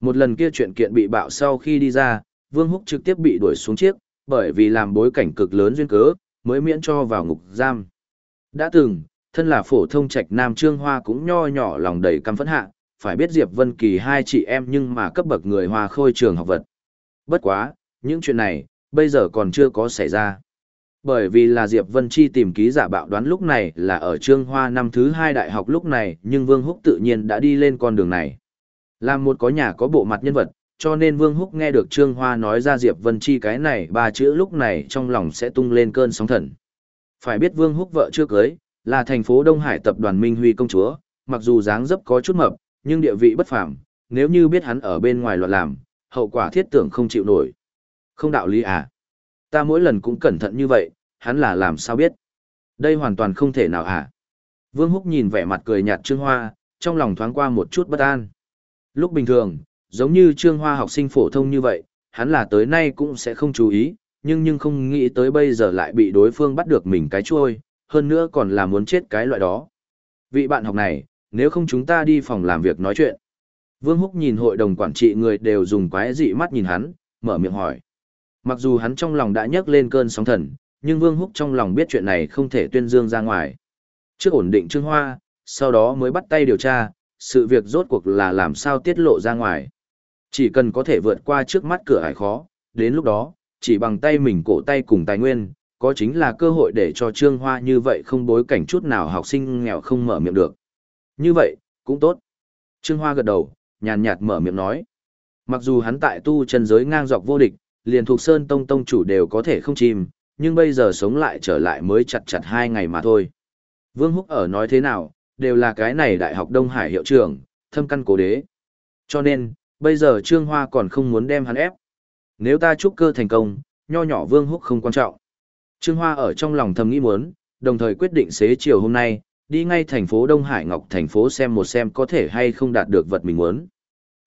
Một lần kia chuyện kiện bị bạo sau khi đi ra, Vương Húc trực tiếp bị đuổi xuống chiếc, bởi vì làm bối cảnh cực lớn duyên cớ, mới miễn cho vào ngục giam. Đã từng, thân là phổ thông trạch nam trương hoa cũng nho nhỏ lòng đầy căm phẫn hạ, phải biết Diệp Vân Kỳ hai chị em nhưng mà cấp bậc người hoa khôi trường học vật. Bất quá, những chuyện này, bây giờ còn chưa có xảy ra. Bởi vì là Diệp Vân Chi tìm ký giả bạo đoán lúc này là ở Trương Hoa năm thứ hai đại học lúc này, nhưng Vương Húc tự nhiên đã đi lên con đường này. Làm một có nhà có bộ mặt nhân vật, cho nên Vương Húc nghe được Trương Hoa nói ra Diệp Vân Chi cái này ba chữ lúc này trong lòng sẽ tung lên cơn sóng thần. Phải biết Vương Húc vợ chưa cưới, là thành phố Đông Hải tập đoàn Minh Huy công chúa, mặc dù dáng dấp có chút mập, nhưng địa vị bất phàm, nếu như biết hắn ở bên ngoài loạn làm, hậu quả thiết tưởng không chịu nổi. Không đạo lý à? Ta mỗi lần cũng cẩn thận như vậy, hắn là làm sao biết? Đây hoàn toàn không thể nào à? Vương Húc nhìn vẻ mặt cười nhạt Trương Hoa, trong lòng thoáng qua một chút bất an. Lúc bình thường, giống như Trương Hoa học sinh phổ thông như vậy, hắn là tới nay cũng sẽ không chú ý, nhưng nhưng không nghĩ tới bây giờ lại bị đối phương bắt được mình cái chuôi, hơn nữa còn là muốn chết cái loại đó. Vị bạn học này, nếu không chúng ta đi phòng làm việc nói chuyện. Vương Húc nhìn hội đồng quản trị người đều dùng quái dị mắt nhìn hắn, mở miệng hỏi. Mặc dù hắn trong lòng đã nhấc lên cơn sóng thần, nhưng Vương Húc trong lòng biết chuyện này không thể tuyên dương ra ngoài. Trước ổn định Trương Hoa, sau đó mới bắt tay điều tra, sự việc rốt cuộc là làm sao tiết lộ ra ngoài. Chỉ cần có thể vượt qua trước mắt cửa ải khó, đến lúc đó, chỉ bằng tay mình cổ tay cùng tài nguyên, có chính là cơ hội để cho Trương Hoa như vậy không bối cảnh chút nào học sinh nghèo không mở miệng được. Như vậy, cũng tốt. Trương Hoa gật đầu, nhàn nhạt mở miệng nói. Mặc dù hắn tại tu chân giới ngang dọc vô địch, liền thuộc Sơn Tông Tông chủ đều có thể không chìm, nhưng bây giờ sống lại trở lại mới chặt chặt hai ngày mà thôi. Vương Húc ở nói thế nào, đều là cái này Đại học Đông Hải hiệu trưởng, thâm căn cố đế. Cho nên, bây giờ Trương Hoa còn không muốn đem hắn ép. Nếu ta chúc cơ thành công, nho nhỏ Vương Húc không quan trọng. Trương Hoa ở trong lòng thầm nghĩ muốn, đồng thời quyết định xế chiều hôm nay, đi ngay thành phố Đông Hải Ngọc thành phố xem một xem có thể hay không đạt được vật mình muốn.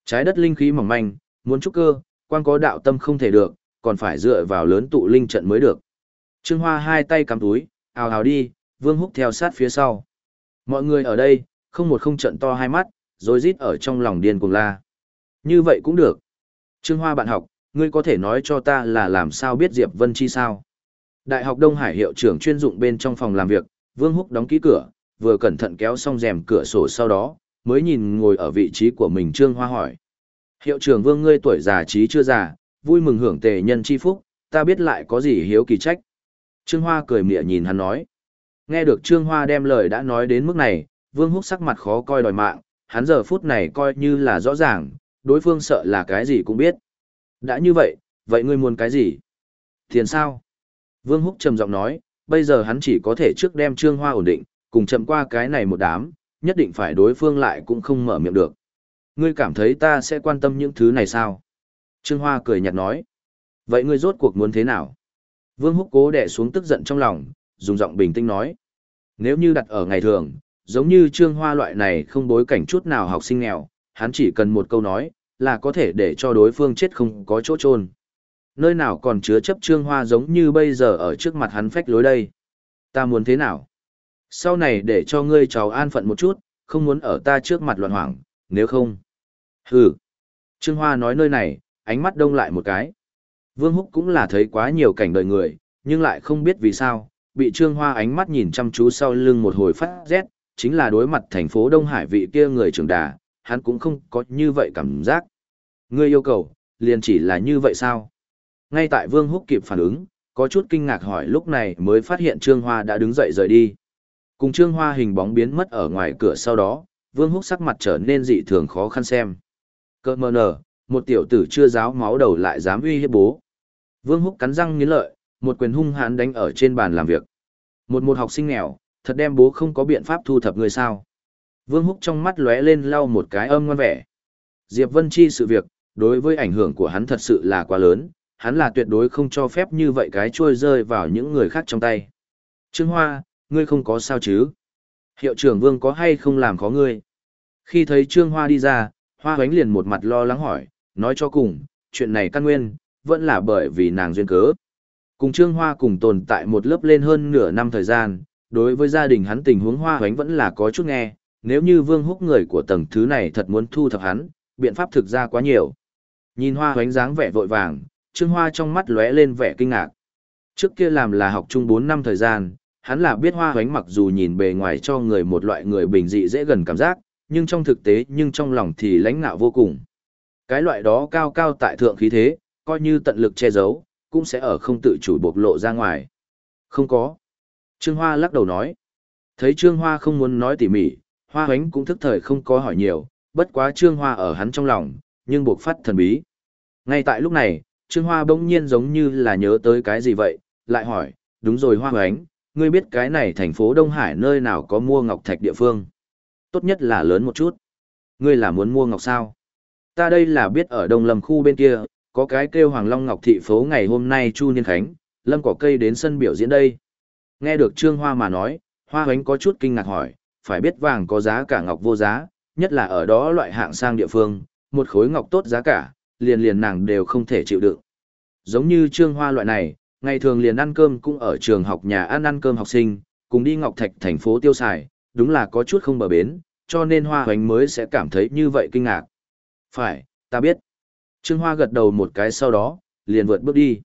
Trái đất linh khí mỏng manh, muốn trúc cơ, quan có đạo tâm không thể được, còn phải dựa vào lớn tụ linh trận mới được. Trương Hoa hai tay cắm túi, ào ào đi, Vương Húc theo sát phía sau. Mọi người ở đây, không một không trận to hai mắt, rồi rít ở trong lòng điên cuồng la. Như vậy cũng được. Trương Hoa bạn học, ngươi có thể nói cho ta là làm sao biết Diệp Vân Chi sao? Đại học Đông Hải hiệu trưởng chuyên dụng bên trong phòng làm việc, Vương Húc đóng kỹ cửa, vừa cẩn thận kéo xong rèm cửa sổ sau đó, mới nhìn ngồi ở vị trí của mình Trương Hoa hỏi. Hiệu trưởng Vương ngươi tuổi già trí chưa già, vui mừng hưởng tề nhân chi phúc, ta biết lại có gì hiếu kỳ trách. Trương Hoa cười mỉa nhìn hắn nói. Nghe được Trương Hoa đem lời đã nói đến mức này, Vương Húc sắc mặt khó coi đòi mạng, hắn giờ phút này coi như là rõ ràng, đối phương sợ là cái gì cũng biết. Đã như vậy, vậy ngươi muốn cái gì? Tiền sao? Vương Húc trầm giọng nói, bây giờ hắn chỉ có thể trước đem Trương Hoa ổn định, cùng chậm qua cái này một đám, nhất định phải đối phương lại cũng không mở miệng được. Ngươi cảm thấy ta sẽ quan tâm những thứ này sao? Trương Hoa cười nhạt nói. Vậy ngươi rốt cuộc muốn thế nào? Vương Húc cố đè xuống tức giận trong lòng, dùng giọng bình tĩnh nói. Nếu như đặt ở ngày thường, giống như Trương Hoa loại này không bối cảnh chút nào học sinh nghèo, hắn chỉ cần một câu nói, là có thể để cho đối phương chết không có chỗ trôn. Nơi nào còn chứa chấp Trương Hoa giống như bây giờ ở trước mặt hắn phách lối đây. Ta muốn thế nào? Sau này để cho ngươi cháu an phận một chút, không muốn ở ta trước mặt loạn hoảng, nếu không. Hừ. Trương Hoa nói nơi này, ánh mắt đông lại một cái. Vương Húc cũng là thấy quá nhiều cảnh đời người, nhưng lại không biết vì sao, bị Trương Hoa ánh mắt nhìn chăm chú sau lưng một hồi phát rét, chính là đối mặt thành phố Đông Hải vị kia người trưởng đà, hắn cũng không có như vậy cảm giác. Ngươi yêu cầu, liền chỉ là như vậy sao? Ngay tại Vương Húc kịp phản ứng, có chút kinh ngạc hỏi lúc này mới phát hiện Trương Hoa đã đứng dậy rời đi. Cùng Trương Hoa hình bóng biến mất ở ngoài cửa sau đó, Vương Húc sắc mặt trở nên dị thường khó khăn xem. Cơ mờ nở, một tiểu tử chưa giáo máu đầu lại dám uy hiếp bố. Vương Húc cắn răng nghiến lợi, một quyền hung hãn đánh ở trên bàn làm việc. Một một học sinh nghèo, thật đem bố không có biện pháp thu thập người sao. Vương Húc trong mắt lóe lên lau một cái âm ngoan vẻ. Diệp Vân Chi sự việc, đối với ảnh hưởng của hắn thật sự là quá lớn, hắn là tuyệt đối không cho phép như vậy cái trôi rơi vào những người khác trong tay. Trương Hoa, ngươi không có sao chứ? Hiệu trưởng Vương có hay không làm khó ngươi? Khi thấy Trương Hoa đi ra, Hoa hoánh liền một mặt lo lắng hỏi, nói cho cùng, chuyện này căn nguyên, vẫn là bởi vì nàng duyên cớ. Cùng Trương Hoa cùng tồn tại một lớp lên hơn nửa năm thời gian, đối với gia đình hắn tình huống Hoa hoánh vẫn là có chút nghe, nếu như Vương Húc người của tầng thứ này thật muốn thu thập hắn, biện pháp thực ra quá nhiều. Nhìn Hoa hoánh dáng vẻ vội vàng, Trương Hoa trong mắt lóe lên vẻ kinh ngạc. Trước kia làm là học chung 4 năm thời gian, hắn là biết Hoa hoánh mặc dù nhìn bề ngoài cho người một loại người bình dị dễ gần cảm giác, nhưng trong thực tế nhưng trong lòng thì lãnh ngạo vô cùng. Cái loại đó cao cao tại thượng khí thế, coi như tận lực che giấu, cũng sẽ ở không tự chủ bộc lộ ra ngoài. Không có. Trương Hoa lắc đầu nói. Thấy Trương Hoa không muốn nói tỉ mỉ, Hoa Huánh cũng thức thời không có hỏi nhiều, bất quá Trương Hoa ở hắn trong lòng, nhưng buộc phát thần bí. Ngay tại lúc này, Trương Hoa bỗng nhiên giống như là nhớ tới cái gì vậy, lại hỏi, đúng rồi Hoa Huánh, ngươi biết cái này thành phố Đông Hải nơi nào có mua ngọc thạch địa phương. Tốt nhất là lớn một chút. Ngươi là muốn mua ngọc sao? Ta đây là biết ở Đông Lâm khu bên kia, có cái kêu Hoàng Long Ngọc thị phố ngày hôm nay Chu Niên Khánh, Lâm cỏ cây đến sân biểu diễn đây. Nghe được Trương Hoa mà nói, Hoa Hoánh có chút kinh ngạc hỏi, phải biết vàng có giá cả ngọc vô giá, nhất là ở đó loại hạng sang địa phương, một khối ngọc tốt giá cả, liền liền nàng đều không thể chịu đựng. Giống như Trương Hoa loại này, ngày thường liền ăn cơm cũng ở trường học nhà ăn ăn cơm học sinh, cùng đi Ngọc Thạch thành phố tiêu xài, đúng là có chút không bờ bến, cho nên Hoa Hoánh mới sẽ cảm thấy như vậy kinh ngạc. Phải, ta biết. Trương Hoa gật đầu một cái sau đó, liền vượt bước đi.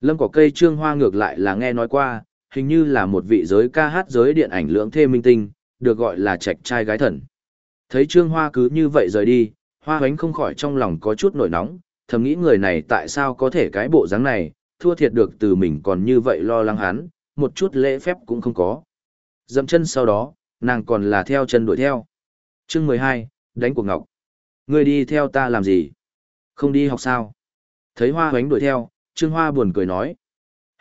Lâm cỏ cây Trương Hoa ngược lại là nghe nói qua, hình như là một vị giới ca hát giới điện ảnh lưỡng thê minh tinh, được gọi là trạch trai gái thần. Thấy Trương Hoa cứ như vậy rời đi, Hoa hoánh không khỏi trong lòng có chút nổi nóng, thầm nghĩ người này tại sao có thể cái bộ dáng này, thua thiệt được từ mình còn như vậy lo lắng hắn, một chút lễ phép cũng không có. Dậm chân sau đó, nàng còn là theo chân đuổi theo. Chương mười hai, đánh cuộc ngọc. Ngươi đi theo ta làm gì? Không đi học sao? Thấy Hoa hoánh đuổi theo, Trương Hoa buồn cười nói.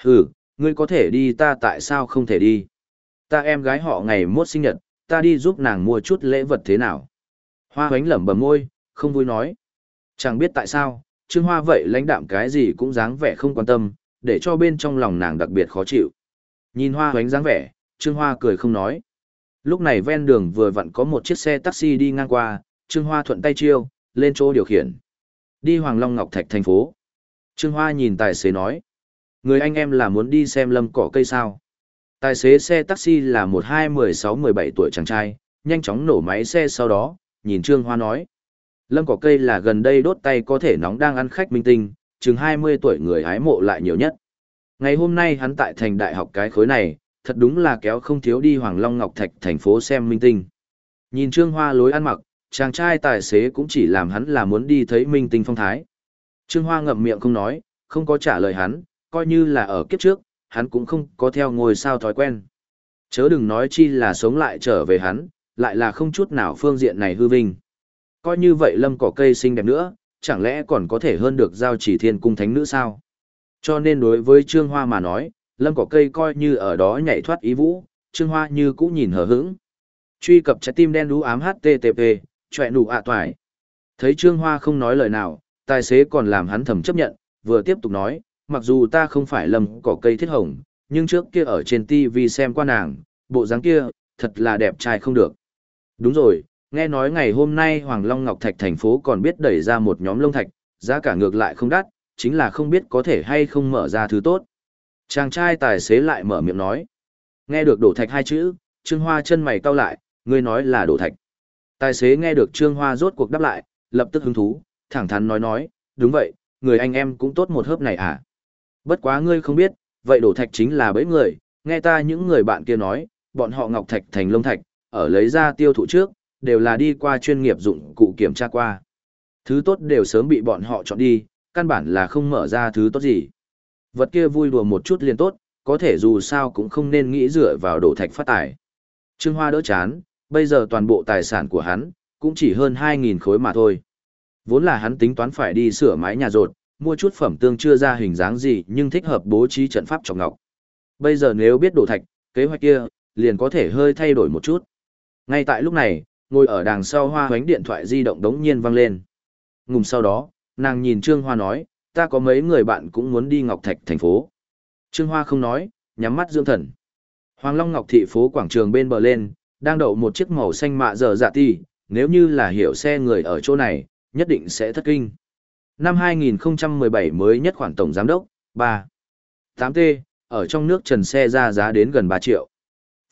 Hừ, ngươi có thể đi ta tại sao không thể đi? Ta em gái họ ngày mốt sinh nhật, ta đi giúp nàng mua chút lễ vật thế nào? Hoa hoánh lẩm bẩm môi, không vui nói. Chẳng biết tại sao, Trương Hoa vậy lãnh đạm cái gì cũng dáng vẻ không quan tâm, để cho bên trong lòng nàng đặc biệt khó chịu. Nhìn Hoa hoánh dáng vẻ, Trương Hoa cười không nói. Lúc này ven đường vừa vặn có một chiếc xe taxi đi ngang qua, Trương Hoa thuận tay chiêu, lên chỗ điều khiển. Đi Hoàng Long Ngọc Thạch thành phố. Trương Hoa nhìn tài xế nói. Người anh em là muốn đi xem lâm cỏ cây sao. Tài xế xe taxi là một hai mười sáu mười bảy tuổi chàng trai, nhanh chóng nổ máy xe sau đó, nhìn Trương Hoa nói. Lâm cỏ cây là gần đây đốt tay có thể nóng đang ăn khách minh tinh, chừng mươi tuổi người hái mộ lại nhiều nhất. Ngày hôm nay hắn tại thành đại học cái khối này, thật đúng là kéo không thiếu đi Hoàng Long Ngọc Thạch thành phố xem minh tinh. Nhìn Trương Hoa lối ăn mặc, chàng trai tài xế cũng chỉ làm hắn là muốn đi thấy minh tinh phong thái. Trương Hoa ngậm miệng không nói, không có trả lời hắn, coi như là ở kiếp trước, hắn cũng không có theo ngồi sao thói quen. Chớ đừng nói chi là sống lại trở về hắn, lại là không chút nào phương diện này hư vinh. Coi như vậy lâm cỏ cây xinh đẹp nữa, chẳng lẽ còn có thể hơn được giao chỉ thiên cung thánh nữ sao? Cho nên đối với Trương Hoa mà nói, lâm cỏ cây coi như ở đó nhảy thoát ý vũ, Trương Hoa như cũ nhìn hờ hững. Truy cập trái tim đen đú ám HTTP, chọe nụ ạ toải Thấy Trương Hoa không nói lời nào, tài xế còn làm hắn thầm chấp nhận, vừa tiếp tục nói, mặc dù ta không phải lâm cỏ cây thiết hồng, nhưng trước kia ở trên TV xem qua nàng, bộ dáng kia, thật là đẹp trai không được. Đúng rồi, nghe nói ngày hôm nay Hoàng Long Ngọc Thạch thành phố còn biết đẩy ra một nhóm lông thạch, giá cả ngược lại không đắt, chính là không biết có thể hay không mở ra thứ tốt. Chàng trai tài xế lại mở miệng nói. Nghe được đổ thạch hai chữ, Trương Hoa chân mày cau lại, ngươi nói là đổ thạch. Tài xế nghe được Trương Hoa rốt cuộc đáp lại, lập tức hứng thú, thẳng thắn nói nói, đúng vậy, người anh em cũng tốt một hớp này à. Bất quá ngươi không biết, vậy đổ thạch chính là bấy người, nghe ta những người bạn kia nói, bọn họ ngọc thạch thành lông thạch, ở lấy ra tiêu thụ trước, đều là đi qua chuyên nghiệp dụng cụ kiểm tra qua. Thứ tốt đều sớm bị bọn họ chọn đi, căn bản là không mở ra thứ tốt gì. Vật kia vui đùa một chút liền tốt, có thể dù sao cũng không nên nghĩ dựa vào đổ thạch phát tài. Trương Hoa đỡ chán, bây giờ toàn bộ tài sản của hắn, cũng chỉ hơn 2.000 khối mà thôi. Vốn là hắn tính toán phải đi sửa mái nhà rột, mua chút phẩm tương chưa ra hình dáng gì nhưng thích hợp bố trí trận pháp trọng ngọc. Bây giờ nếu biết đổ thạch, kế hoạch kia, liền có thể hơi thay đổi một chút. Ngay tại lúc này, ngồi ở đằng sau hoa hoánh điện thoại di động đống nhiên vang lên. Ngùng sau đó, nàng nhìn Trương Hoa nói, ta có mấy người bạn cũng muốn đi Ngọc Thạch thành phố. Trương Hoa không nói, nhắm mắt dưỡng thần. Hoàng Long Ngọc thị phố quảng trường bên bờ lên, đang đậu một chiếc màu xanh mạ dở dạ ti, nếu như là hiểu xe người ở chỗ này, nhất định sẽ thất kinh. Năm 2017 mới nhất khoản tổng giám đốc, 3. 8T, ở trong nước trần xe ra giá đến gần 3 triệu.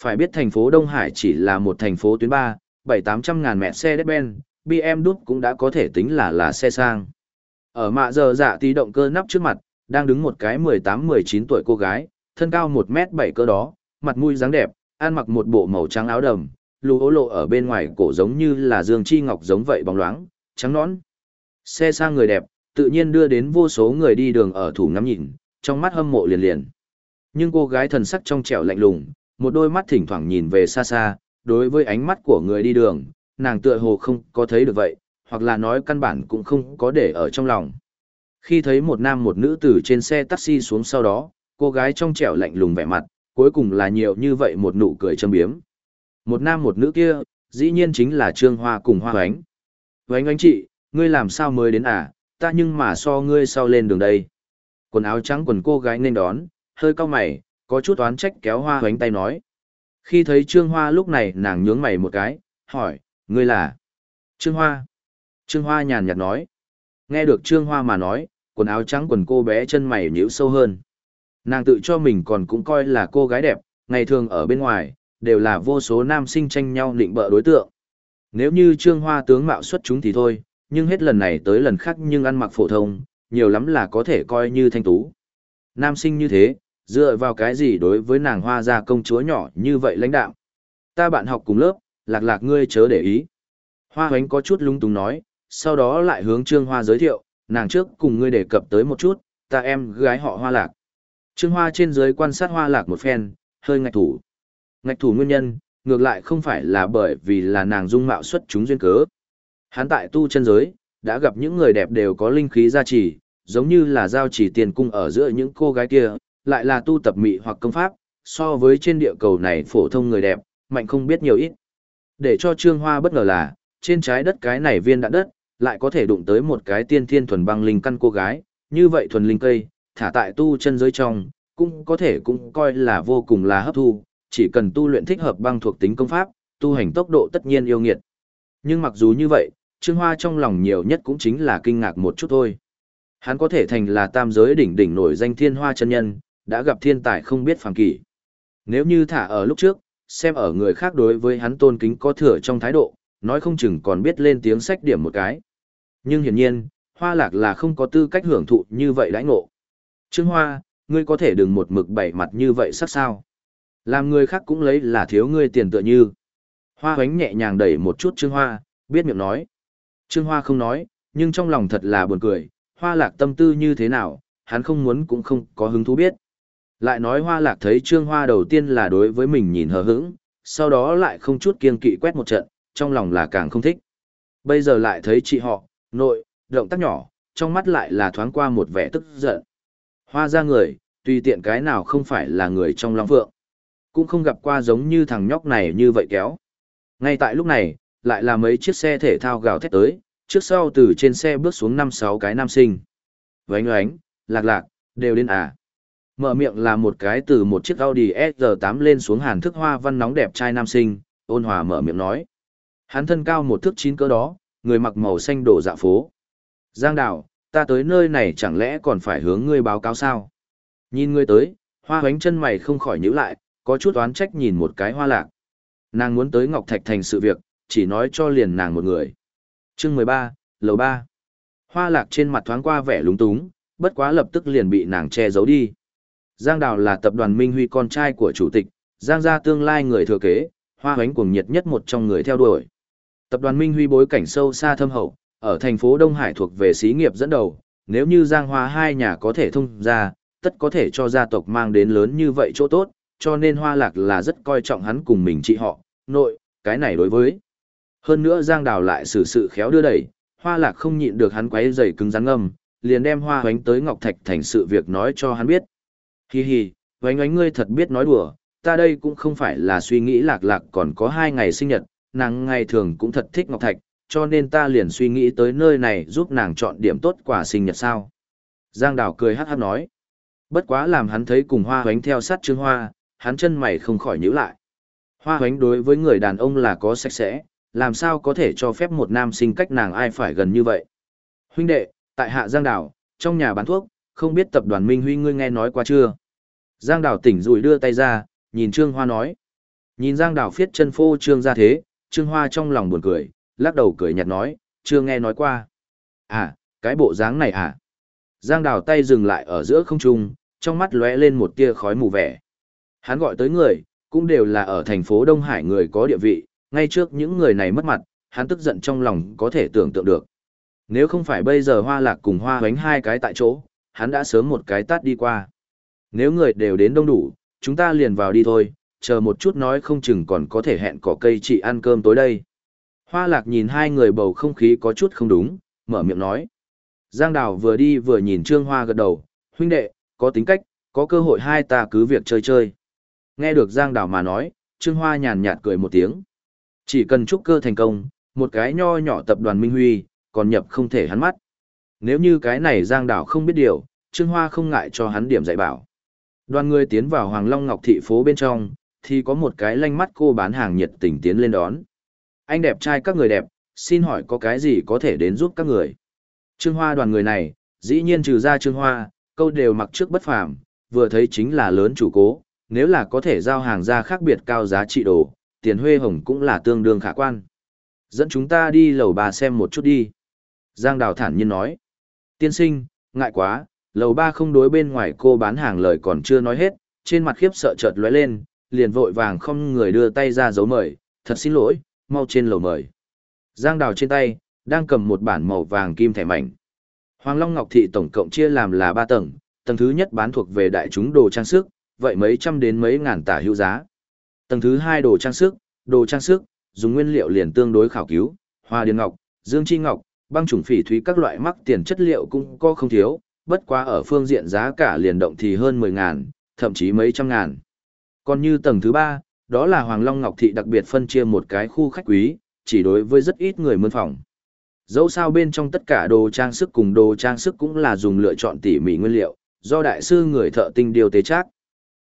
Phải biết thành phố Đông Hải chỉ là một thành phố tuyến 3, 7-800 ngàn mẹ xe Mercedes-Benz, BMW cũng đã có thể tính là là xe sang. Ở mạ giờ dạ tí động cơ nắp trước mặt, đang đứng một cái 18-19 tuổi cô gái, thân cao 1m7 cơ đó, mặt mũi dáng đẹp, ăn mặc một bộ màu trắng áo đầm, lù ố lộ ở bên ngoài cổ giống như là dương chi ngọc giống vậy bóng loáng, trắng nõn. Xe sang người đẹp, tự nhiên đưa đến vô số người đi đường ở thủ ngắm nhìn, trong mắt hâm mộ liền liền. Nhưng cô gái thần sắc trong trẻo lạnh lùng, một đôi mắt thỉnh thoảng nhìn về xa xa, đối với ánh mắt của người đi đường, nàng tựa hồ không có thấy được vậy, hoặc là nói căn bản cũng không có để ở trong lòng. Khi thấy một nam một nữ từ trên xe taxi xuống sau đó, cô gái trong trẻo lạnh lùng vẻ mặt, cuối cùng là nhiều như vậy một nụ cười châm biếm. Một nam một nữ kia, dĩ nhiên chính là Trương Hoa cùng Hoa Hoánh. Hoánh Hoánh chị, ngươi làm sao mới đến à, ta nhưng mà so ngươi sau lên đường đây. Quần áo trắng quần cô gái nên đón, hơi cau mày, có chút oán trách kéo Hoa Hoánh tay nói. Khi thấy Trương Hoa lúc này nàng nhướng mày một cái, hỏi, ngươi là? Trương Hoa. Trương Hoa nhàn nhạt nói. Nghe được Trương Hoa mà nói, quần áo trắng quần cô bé chân mày nhíu sâu hơn. Nàng tự cho mình còn cũng coi là cô gái đẹp, ngày thường ở bên ngoài, đều là vô số nam sinh tranh nhau định bợ đối tượng. Nếu như Trương Hoa tướng mạo xuất chúng thì thôi, nhưng hết lần này tới lần khác nhưng ăn mặc phổ thông, nhiều lắm là có thể coi như thanh tú. Nam sinh như thế, dựa vào cái gì đối với nàng hoa gia công chúa nhỏ như vậy lãnh đạo. Ta bạn học cùng lớp, lạc lạc ngươi chớ để ý. Hoa hoánh có chút lung tung nói, sau đó lại hướng Trương Hoa giới thiệu, nàng trước cùng ngươi đề cập tới một chút, ta em gái họ Hoa Lạc. Trương Hoa trên dưới quan sát Hoa Lạc một phen, hơi ngạch thủ. Ngạch thủ nguyên nhân, ngược lại không phải là bởi vì là nàng dung mạo xuất chúng duyên cớ. Hắn tại tu chân giới, đã gặp những người đẹp đều có linh khí gia trì, giống như là giao chỉ tiền cung ở giữa những cô gái kia, lại là tu tập mị hoặc công pháp, so với trên địa cầu này phổ thông người đẹp, mạnh không biết nhiều ít. Để cho Trương Hoa bất ngờ là, trên trái đất cái này viên đạn đất, lại có thể đụng tới một cái tiên thiên thuần băng linh căn cô gái, như vậy thuần linh cây, thả tại tu chân giới trong, cũng có thể cũng coi là vô cùng là hấp thu, chỉ cần tu luyện thích hợp băng thuộc tính công pháp, tu hành tốc độ tất nhiên yêu nghiệt. Nhưng mặc dù như vậy, Trương Hoa trong lòng nhiều nhất cũng chính là kinh ngạc một chút thôi. Hắn có thể thành là tam giới đỉnh đỉnh nổi danh thiên hoa chân nhân, đã gặp thiên tài không biết phàm kỷ. Nếu như thả ở lúc trước, xem ở người khác đối với hắn tôn kính có thừa trong thái độ, nói không chừng còn biết lên tiếng sách điểm một cái. Nhưng hiển nhiên, Hoa Lạc là không có tư cách hưởng thụ như vậy đãi ngộ. Trương Hoa, ngươi có thể đừng một mực bảy mặt như vậy sắc sao. Làm người khác cũng lấy là thiếu ngươi tiền tựa như. Hoa hoánh nhẹ nhàng đẩy một chút Trương Hoa, biết miệng nói. Trương Hoa không nói, nhưng trong lòng thật là buồn cười, Hoa Lạc tâm tư như thế nào, hắn không muốn cũng không có hứng thú biết. Lại nói Hoa Lạc thấy Trương Hoa đầu tiên là đối với mình nhìn hờ hững, sau đó lại không chút kiên kỵ quét một trận, trong lòng là càng không thích. Bây giờ lại thấy chị họ, nội, động tác nhỏ, trong mắt lại là thoáng qua một vẻ tức giận. Hoa ra người, tùy tiện cái nào không phải là người trong Long Phượng. Cũng không gặp qua giống như thằng nhóc này như vậy kéo. Ngay tại lúc này, lại là mấy chiếc xe thể thao gào thét tới, trước sau từ trên xe bước xuống năm sáu cái nam sinh. Vánh oánh, lạc lạc, đều đến à. Mở miệng là một cái từ một chiếc Audi S8 lên xuống hàn thức hoa văn nóng đẹp trai nam sinh, ôn hòa mở miệng nói. Hắn thân cao một thước chín cỡ đó, người mặc màu xanh đổ dạ phố. Giang đảo, ta tới nơi này chẳng lẽ còn phải hướng ngươi báo cáo sao? Nhìn ngươi tới, hoa hoánh chân mày không khỏi nhíu lại, có chút oán trách nhìn một cái hoa lạc. Nàng muốn tới Ngọc Thạch thành sự việc, chỉ nói cho liền nàng một người. chương 13, lầu 3. Hoa lạc trên mặt thoáng qua vẻ lúng túng, bất quá lập tức liền bị nàng che giấu đi. Giang Đào là tập đoàn Minh Huy con trai của chủ tịch, Giang gia tương lai người thừa kế, hoa hoánh cuồng nhiệt nhất một trong người theo đuổi. Tập đoàn Minh Huy bối cảnh sâu xa thâm hậu, ở thành phố Đông Hải thuộc về xí nghiệp dẫn đầu, nếu như Giang Hoa hai nhà có thể thông ra, tất có thể cho gia tộc mang đến lớn như vậy chỗ tốt, cho nên Hoa Lạc là rất coi trọng hắn cùng mình chị họ, nội, cái này đối với. Hơn nữa Giang Đào lại xử sự khéo đưa đẩy, Hoa Lạc không nhịn được hắn quấy giày cứng rắn ngâm, liền đem Hoa Hoánh tới Ngọc Thạch thành sự việc nói cho hắn biết. Hi hi, Hoánh Hoánh ngươi thật biết nói đùa, ta đây cũng không phải là suy nghĩ lạc lạc còn có hai ngày sinh nhật, nàng ngày thường cũng thật thích Ngọc Thạch, cho nên ta liền suy nghĩ tới nơi này giúp nàng chọn điểm tốt quả sinh nhật sao. Giang Đào cười hát hát nói. Bất quá làm hắn thấy cùng hoa hoánh theo sát Trương Hoa, hắn chân mày không khỏi nhíu lại. Hoa hoánh đối với người đàn ông là có sạch sẽ, làm sao có thể cho phép một nam sinh cách nàng ai phải gần như vậy. Huynh đệ, tại hạ Giang Đào, trong nhà bán thuốc, không biết tập đoàn Minh Huy ngươi nghe nói qua chưa? Giang Đào tỉnh rùi đưa tay ra, nhìn Trương Hoa nói. Nhìn Giang Đào phiết chân phô Trương ra thế, Trương Hoa trong lòng buồn cười, lắc đầu cười nhạt nói, chưa nghe nói qua. À, cái bộ dáng này à? Giang Đào tay dừng lại ở giữa không trung, trong mắt lóe lên một tia khói mù vẻ. Hắn gọi tới người, cũng đều là ở thành phố Đông Hải người có địa vị, ngay trước những người này mất mặt, hắn tức giận trong lòng có thể tưởng tượng được. Nếu không phải bây giờ hoa lạc cùng hoa bánh hai cái tại chỗ, hắn đã sớm một cái tát đi qua. Nếu người đều đến đông đủ, chúng ta liền vào đi thôi, chờ một chút nói không chừng còn có thể hẹn cỏ cây chị ăn cơm tối đây. Hoa lạc nhìn hai người bầu không khí có chút không đúng, mở miệng nói. Giang Đào vừa đi vừa nhìn Trương Hoa gật đầu, huynh đệ, có tính cách, có cơ hội hai ta cứ việc chơi chơi. Nghe được Giang Đào mà nói, Trương Hoa nhàn nhạt cười một tiếng. Chỉ cần chúc cơ thành công, một cái nho nhỏ tập đoàn Minh Huy, còn nhập không thể hắn mắt. Nếu như cái này Giang Đào không biết điều, Trương Hoa không ngại cho hắn điểm dạy bảo. Đoàn người tiến vào Hoàng Long Ngọc thị phố bên trong, thì có một cái lanh mắt cô bán hàng nhiệt tình tiến lên đón. Anh đẹp trai các người đẹp, xin hỏi có cái gì có thể đến giúp các người. Trương Hoa đoàn người này, dĩ nhiên trừ ra Trương Hoa, câu đều mặc trước bất phàm, vừa thấy chính là lớn chủ cố, nếu là có thể giao hàng ra khác biệt cao giá trị đồ, tiền huê hồng cũng là tương đương khả quan. Dẫn chúng ta đi lầu ba xem một chút đi. Giang Đào thản nhiên nói. Tiên sinh, ngại quá, lầu ba không đối bên ngoài cô bán hàng lời còn chưa nói hết, trên mặt khiếp sợ chợt lóe lên, liền vội vàng không người đưa tay ra dấu mời, thật xin lỗi, mau trên lầu mời. Giang Đào trên tay, đang cầm một bản màu vàng kim thẻ mảnh. Hoàng Long Ngọc Thị tổng cộng chia làm là ba tầng, tầng thứ nhất bán thuộc về đại chúng đồ trang sức, vậy mấy trăm đến mấy ngàn tả hữu giá. Tầng thứ hai đồ trang sức, đồ trang sức, dùng nguyên liệu liền tương đối khảo cứu, hoa điên ngọc, dương chi ngọc, băng trùng phỉ thúy các loại mắc tiền chất liệu cũng có không thiếu, bất quá ở phương diện giá cả liền động thì hơn 10 ngàn, thậm chí mấy trăm ngàn. Còn như tầng thứ ba, đó là Hoàng Long Ngọc Thị đặc biệt phân chia một cái khu khách quý, chỉ đối với rất ít người mươn phòng. Dẫu sao bên trong tất cả đồ trang sức cùng đồ trang sức cũng là dùng lựa chọn tỉ mỉ nguyên liệu, do đại sư người thợ tinh điều tế chắc.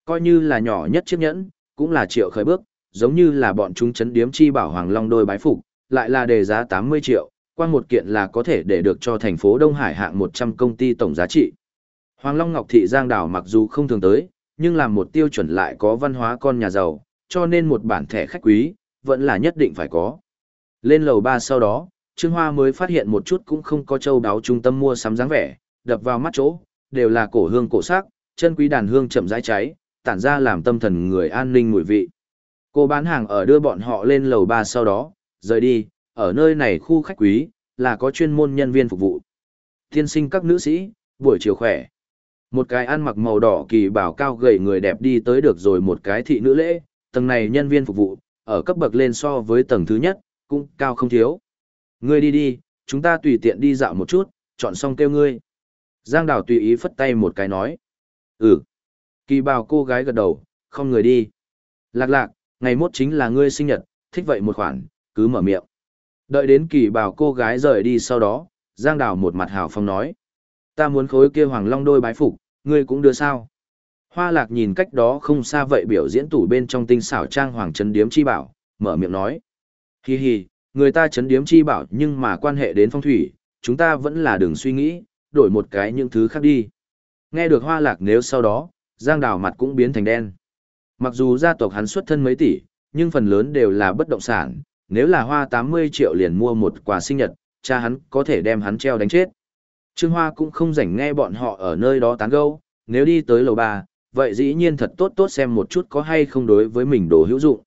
Coi như là nhỏ nhất chiếc nhẫn, cũng là triệu khởi bước, giống như là bọn chúng chấn điếm chi bảo Hoàng Long đôi bái phục, lại là đề giá 80 triệu, quan một kiện là có thể để được cho thành phố Đông Hải hạng 100 công ty tổng giá trị. Hoàng Long Ngọc Thị Giang Đảo mặc dù không thường tới, nhưng làm một tiêu chuẩn lại có văn hóa con nhà giàu, cho nên một bản thẻ khách quý, vẫn là nhất định phải có. Lên lầu 3 sau đó, Trương Hoa mới phát hiện một chút cũng không có châu đáo trung tâm mua sắm dáng vẻ, đập vào mắt chỗ, đều là cổ hương cổ sắc, chân quý đàn hương chậm rãi cháy, tản ra làm tâm thần người an ninh mùi vị. Cô bán hàng ở đưa bọn họ lên lầu 3 sau đó, rời đi, ở nơi này khu khách quý, là có chuyên môn nhân viên phục vụ. Tiên sinh các nữ sĩ, buổi chiều khỏe. Một cái ăn mặc màu đỏ kỳ bảo cao gầy người đẹp đi tới được rồi một cái thị nữ lễ, tầng này nhân viên phục vụ, ở cấp bậc lên so với tầng thứ nhất, cũng cao không thiếu. Ngươi đi đi, chúng ta tùy tiện đi dạo một chút, chọn xong kêu ngươi. Giang đảo tùy ý phất tay một cái nói. Ừ. Kỳ bào cô gái gật đầu, không người đi. Lạc lạc, ngày mốt chính là ngươi sinh nhật, thích vậy một khoản, cứ mở miệng. Đợi đến kỳ bào cô gái rời đi sau đó, Giang đảo một mặt hào phong nói. Ta muốn khối kia hoàng long đôi bái phục, ngươi cũng đưa sao. Hoa lạc nhìn cách đó không xa vậy biểu diễn tủ bên trong tinh xảo trang hoàng trấn điếm chi bảo, mở miệng nói. Hi hi, người ta chấn điếm chi bảo nhưng mà quan hệ đến phong thủy, chúng ta vẫn là đừng suy nghĩ, đổi một cái những thứ khác đi. Nghe được hoa lạc nếu sau đó, giang đào mặt cũng biến thành đen. Mặc dù gia tộc hắn xuất thân mấy tỷ, nhưng phần lớn đều là bất động sản, nếu là hoa 80 triệu liền mua một quà sinh nhật, cha hắn có thể đem hắn treo đánh chết. Trương Hoa cũng không rảnh nghe bọn họ ở nơi đó tán gẫu, nếu đi tới lầu 3, vậy dĩ nhiên thật tốt tốt xem một chút có hay không đối với mình đồ hữu dụng.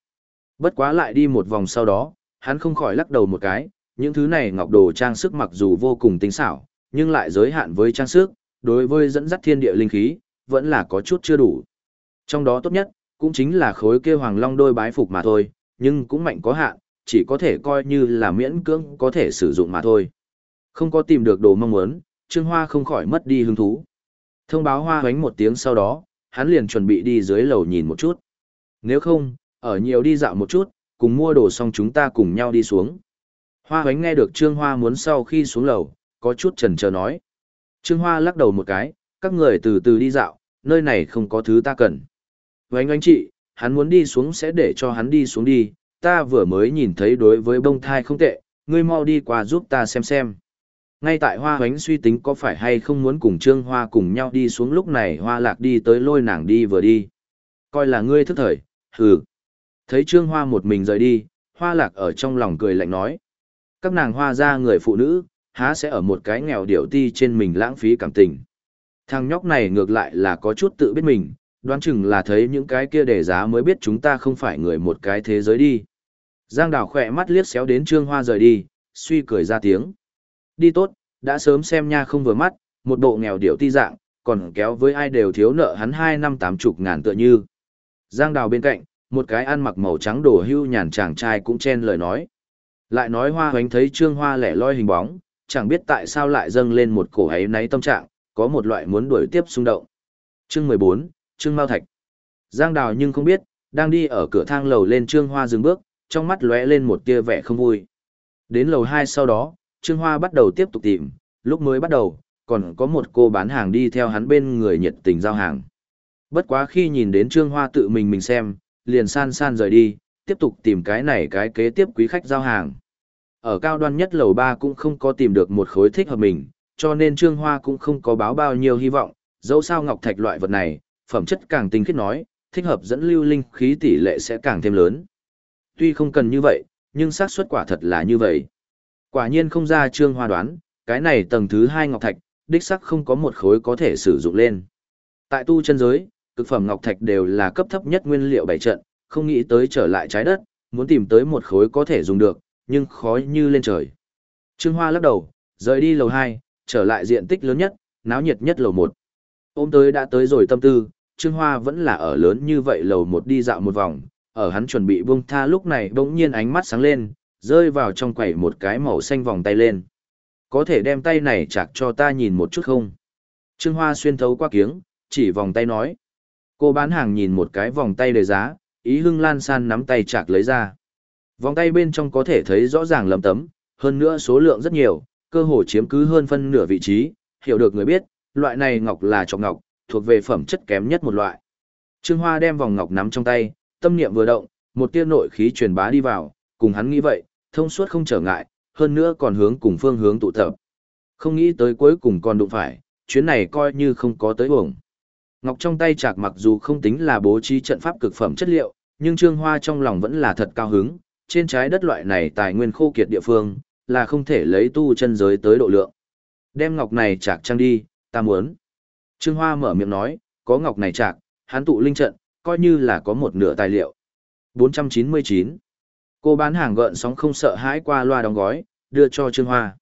Bất quá lại đi một vòng sau đó, hắn không khỏi lắc đầu một cái, những thứ này ngọc đồ trang sức mặc dù vô cùng tinh xảo, nhưng lại giới hạn với trang sức, đối với dẫn dắt thiên địa linh khí, vẫn là có chút chưa đủ. Trong đó tốt nhất, cũng chính là khối kia hoàng long đôi bái phục mà thôi, nhưng cũng mạnh có hạn, chỉ có thể coi như là miễn cưỡng có thể sử dụng mà thôi. Không có tìm được đồ mong muốn, Trương Hoa không khỏi mất đi hứng thú. Thông báo Hoa hoánh một tiếng sau đó, hắn liền chuẩn bị đi dưới lầu nhìn một chút. Nếu không, ở nhiều đi dạo một chút, cùng mua đồ xong chúng ta cùng nhau đi xuống. Hoa hoánh nghe được Trương Hoa muốn sau khi xuống lầu, có chút chần chờ nói. Trương Hoa lắc đầu một cái, các người từ từ đi dạo, nơi này không có thứ ta cần. Hoánh anh chị, hắn muốn đi xuống sẽ để cho hắn đi xuống đi, ta vừa mới nhìn thấy đối với bông thai không tệ, ngươi mau đi qua giúp ta xem xem. Ngay tại Hoa Hoánh suy tính có phải hay không muốn cùng Trương Hoa cùng nhau đi xuống lúc này Hoa Lạc đi tới lôi nàng đi vừa đi. Coi là ngươi thức thời, hừ. Thấy Trương Hoa một mình rời đi, Hoa Lạc ở trong lòng cười lạnh nói. Các nàng hoa ra người phụ nữ, há sẽ ở một cái nghèo điệu ti trên mình lãng phí cảm tình. Thằng nhóc này ngược lại là có chút tự biết mình, đoán chừng là thấy những cái kia để giá mới biết chúng ta không phải người một cái thế giới đi. Giang đào khỏe mắt liếc xéo đến Trương Hoa rời đi, suy cười ra tiếng. Đi tốt, đã sớm xem nha không vừa mắt, một bộ nghèo điệu ti dạng, còn kéo với ai đều thiếu nợ hắn hai năm tám chục ngàn tựa như. Giang đào bên cạnh, một cái ăn mặc màu trắng đồ hưu nhàn chàng trai cũng chen lời nói. Lại nói hoa hoánh thấy trương hoa lẻ loi hình bóng, chẳng biết tại sao lại dâng lên một cổ ấy náy tâm trạng, có một loại muốn đuổi tiếp xung động. Chương mười bốn, Trương Mao Thạch. Giang Đào nhưng không biết, đang đi ở cửa thang lầu lên Trương Hoa dừng bước, trong mắt lóe lên một tia vẻ không vui. Đến lầu hai sau đó, Trương Hoa bắt đầu tiếp tục tìm, lúc mới bắt đầu, còn có một cô bán hàng đi theo hắn bên người nhiệt tình giao hàng. Bất quá khi nhìn đến Trương Hoa tự mình mình xem, liền san san rời đi, tiếp tục tìm cái này cái kế tiếp quý khách giao hàng. Ở cao đoan nhất lầu 3 cũng không có tìm được một khối thích hợp mình, cho nên Trương Hoa cũng không có báo bao nhiêu hy vọng, dẫu sao ngọc thạch loại vật này, phẩm chất càng tinh khiết nói, thích hợp dẫn lưu linh khí tỷ lệ sẽ càng thêm lớn. Tuy không cần như vậy, nhưng xác suất quả thật là như vậy. Quả nhiên không ra Trương Hoa đoán, cái này tầng thứ hai ngọc thạch, đích sắc không có một khối có thể sử dụng lên. Tại tu chân giới, cực phẩm ngọc thạch đều là cấp thấp nhất nguyên liệu bảy trận, không nghĩ tới trở lại trái đất, muốn tìm tới một khối có thể dùng được, nhưng khó như lên trời. Trương Hoa lắc đầu, rời đi lầu 2, trở lại diện tích lớn nhất, náo nhiệt nhất lầu 1. Ôm tới đã tới rồi tâm tư, Trương Hoa vẫn là ở lớn như vậy lầu 1 đi dạo một vòng, ở hắn chuẩn bị buông tha lúc này bỗng nhiên ánh mắt sáng lên, rơi vào trong quẩy một cái màu xanh vòng tay lên. Có thể đem tay này chạc cho ta nhìn một chút không? Trương Hoa xuyên thấu qua kiếng, chỉ vòng tay nói. Cô bán hàng nhìn một cái vòng tay đề giá, ý hưng lan san nắm tay chạc lấy ra. Vòng tay bên trong có thể thấy rõ ràng lầm tấm, hơn nữa số lượng rất nhiều, cơ hồ chiếm cứ hơn phân nửa vị trí, hiểu được người biết, loại này ngọc là trọc ngọc, thuộc về phẩm chất kém nhất một loại. Trương Hoa đem vòng ngọc nắm trong tay, tâm niệm vừa động, một tia nội khí truyền bá đi vào, cùng hắn nghĩ vậy, thông suốt không trở ngại, hơn nữa còn hướng cùng phương hướng tụ tập. Không nghĩ tới cuối cùng còn đụng phải, chuyến này coi như không có tới uổng. Ngọc trong tay chạc mặc dù không tính là bố trí trận pháp cực phẩm chất liệu, nhưng Trương Hoa trong lòng vẫn là thật cao hứng, trên trái đất loại này tài nguyên khô kiệt địa phương, là không thể lấy tu chân giới tới độ lượng. Đem ngọc này chạc trang đi, ta muốn. Trương Hoa mở miệng nói, có ngọc này chạc, hắn tụ linh trận, coi như là có một nửa tài liệu. 499. Cô bán hàng gợn sóng không sợ hãi qua loa đóng gói, đưa cho Trương Hoa.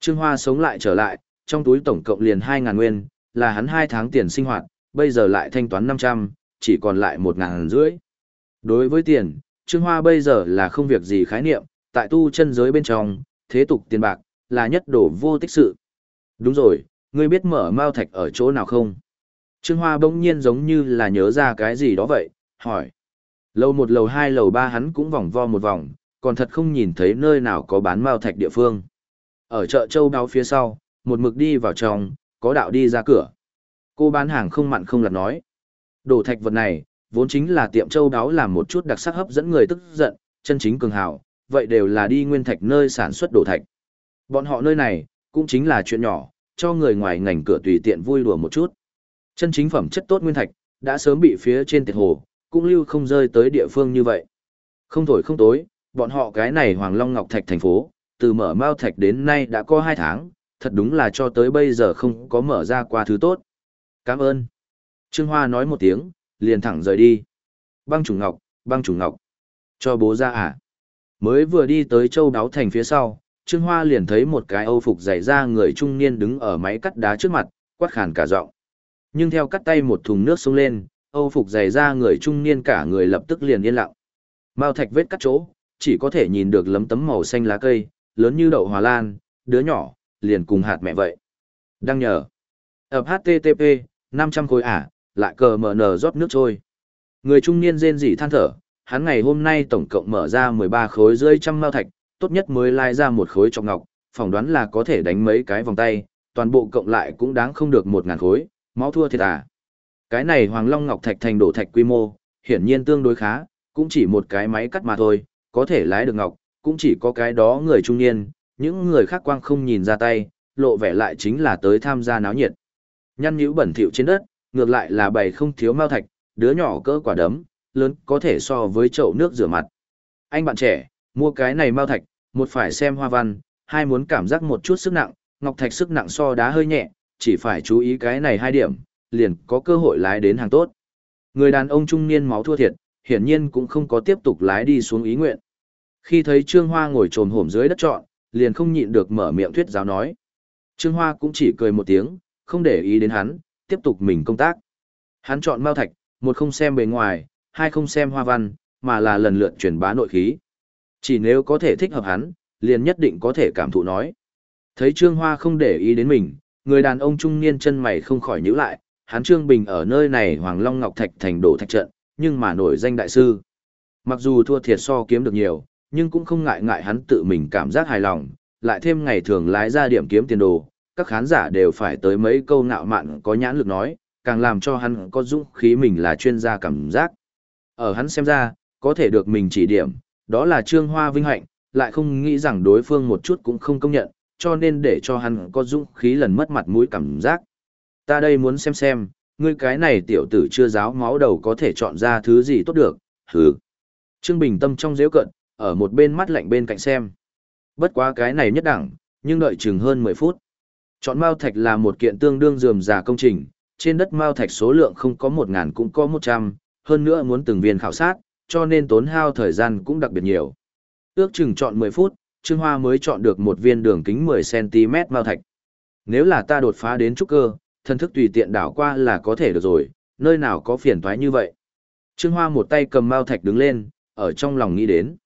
Trương Hoa sống lại trở lại, trong túi tổng cộng liền 2.000 nguyên, là hắn 2 tháng tiền sinh hoạt, bây giờ lại thanh toán 500, chỉ còn lại 1.000 rưỡi. Đối với tiền, Trương Hoa bây giờ là không việc gì khái niệm, tại tu chân giới bên trong, thế tục tiền bạc, là nhất đổ vô tích sự. Đúng rồi, ngươi biết mở mao thạch ở chỗ nào không? Trương Hoa bỗng nhiên giống như là nhớ ra cái gì đó vậy, hỏi. Lầu một lầu hai lầu ba hắn cũng vòng vo một vòng, còn thật không nhìn thấy nơi nào có bán mao thạch địa phương. Ở chợ châu đáo phía sau, một mực đi vào trong, có đạo đi ra cửa. Cô bán hàng không mặn không lặt nói. Đồ thạch vật này, vốn chính là tiệm châu đáo làm một chút đặc sắc hấp dẫn người tức giận, chân chính cường hào, vậy đều là đi nguyên thạch nơi sản xuất đồ thạch. Bọn họ nơi này, cũng chính là chuyện nhỏ, cho người ngoài ngành cửa tùy tiện vui đùa một chút. Chân chính phẩm chất tốt nguyên thạch, đã sớm bị phía trên tiệt hồ, cũng lưu không rơi tới địa phương như vậy. Không thổi không tối, bọn họ cái này Hoàng Long Ngọc Thạch thành phố, từ mở Mao Thạch đến nay đã có 2 tháng, thật đúng là cho tới bây giờ không có mở ra qua thứ tốt. Cảm ơn. Trương Hoa nói một tiếng, liền thẳng rời đi. Băng trùng ngọc, băng trùng ngọc. Cho bố ra à? Mới vừa đi tới châu đáo thành phía sau, Trương Hoa liền thấy một cái âu phục dày ra người trung niên đứng ở máy cắt đá trước mặt, quát khàn cả giọng. Nhưng theo cắt tay một thùng nước xuống lên, âu phục dày ra người trung niên cả người lập tức liền yên lặng. Mao thạch vết cắt chỗ, chỉ có thể nhìn được lấm tấm màu xanh lá cây, lớn như đậu hòa lan, đứa nhỏ, liền cùng hạt mẹ vậy. Đăng nhờ. Ập HTTP, 500 khối ả, lại cờ mở nở rót nước trôi. Người trung niên rên rỉ than thở, hắn ngày hôm nay tổng cộng mở ra 13 khối rơi trăm mao thạch, tốt nhất mới lai ra một khối trọng ngọc, phỏng đoán là có thể đánh mấy cái vòng tay, toàn bộ cộng lại cũng đáng không được một ngàn khối, máu thua thiệt à. Cái này Hoàng Long Ngọc Thạch thành đổ thạch quy mô, hiển nhiên tương đối khá, cũng chỉ một cái máy cắt mà thôi, có thể lái được ngọc, cũng chỉ có cái đó người trung niên, những người khác quang không nhìn ra tay, lộ vẻ lại chính là tới tham gia náo nhiệt. Nhăn nhũ bẩn thỉu trên đất, ngược lại là bày không thiếu mao thạch, đứa nhỏ cỡ quả đấm, lớn có thể so với chậu nước rửa mặt. Anh bạn trẻ, mua cái này mao thạch, một phải xem hoa văn, hai muốn cảm giác một chút sức nặng, ngọc thạch sức nặng so đá hơi nhẹ, chỉ phải chú ý cái này hai điểm, liền có cơ hội lái đến hàng tốt. Người đàn ông trung niên máu thua thiệt, hiển nhiên cũng không có tiếp tục lái đi xuống ý nguyện. Khi thấy Trương Hoa ngồi trồm hổm dưới đất trọn, liền không nhịn được mở miệng thuyết giáo nói. Trương Hoa cũng chỉ cười một tiếng, không để ý đến hắn, tiếp tục mình công tác. Hắn chọn mao thạch, một không xem bề ngoài, hai không xem hoa văn, mà là lần lượt truyền bá nội khí. Chỉ nếu có thể thích hợp hắn, liền nhất định có thể cảm thụ nói. Thấy Trương Hoa không để ý đến mình, người đàn ông trung niên chân mày không khỏi nhíu lại, hắn Trương Bình ở nơi này Hoàng Long Ngọc Thạch thành đổ thạch trận, nhưng mà nổi danh đại sư. Mặc dù thua thiệt so kiếm được nhiều, nhưng cũng không ngại ngại hắn tự mình cảm giác hài lòng, lại thêm ngày thường lái ra điểm kiếm tiền đồ, các khán giả đều phải tới mấy câu ngạo mạn có nhãn lực nói, càng làm cho hắn có dũng khí mình là chuyên gia cảm giác. Ở hắn xem ra, có thể được mình chỉ điểm, đó là trương hoa vinh hạnh, lại không nghĩ rằng đối phương một chút cũng không công nhận, cho nên để cho hắn có dũng khí lần mất mặt mũi cảm giác. Ta đây muốn xem xem, ngươi cái này tiểu tử chưa giáo máu đầu có thể chọn ra thứ gì tốt được, hừ. Trương Bình Tâm trong dễu cận, ở một bên mắt lạnh bên cạnh xem. Bất quá cái này nhất đẳng, nhưng đợi chừng hơn 10 phút. Chọn mao thạch là một kiện tương đương dườm già công trình, trên đất mao thạch số lượng không có 1.000 cũng có 100, hơn nữa muốn từng viên khảo sát, cho nên tốn hao thời gian cũng đặc biệt nhiều. Ước chừng chọn 10 phút, Trương Hoa mới chọn được một viên đường kính 10cm mao thạch. Nếu là ta đột phá đến trúc cơ, thân thức tùy tiện đảo qua là có thể được rồi, nơi nào có phiền toái như vậy. Trương Hoa một tay cầm mao thạch đứng lên, ở trong lòng nghĩ đến.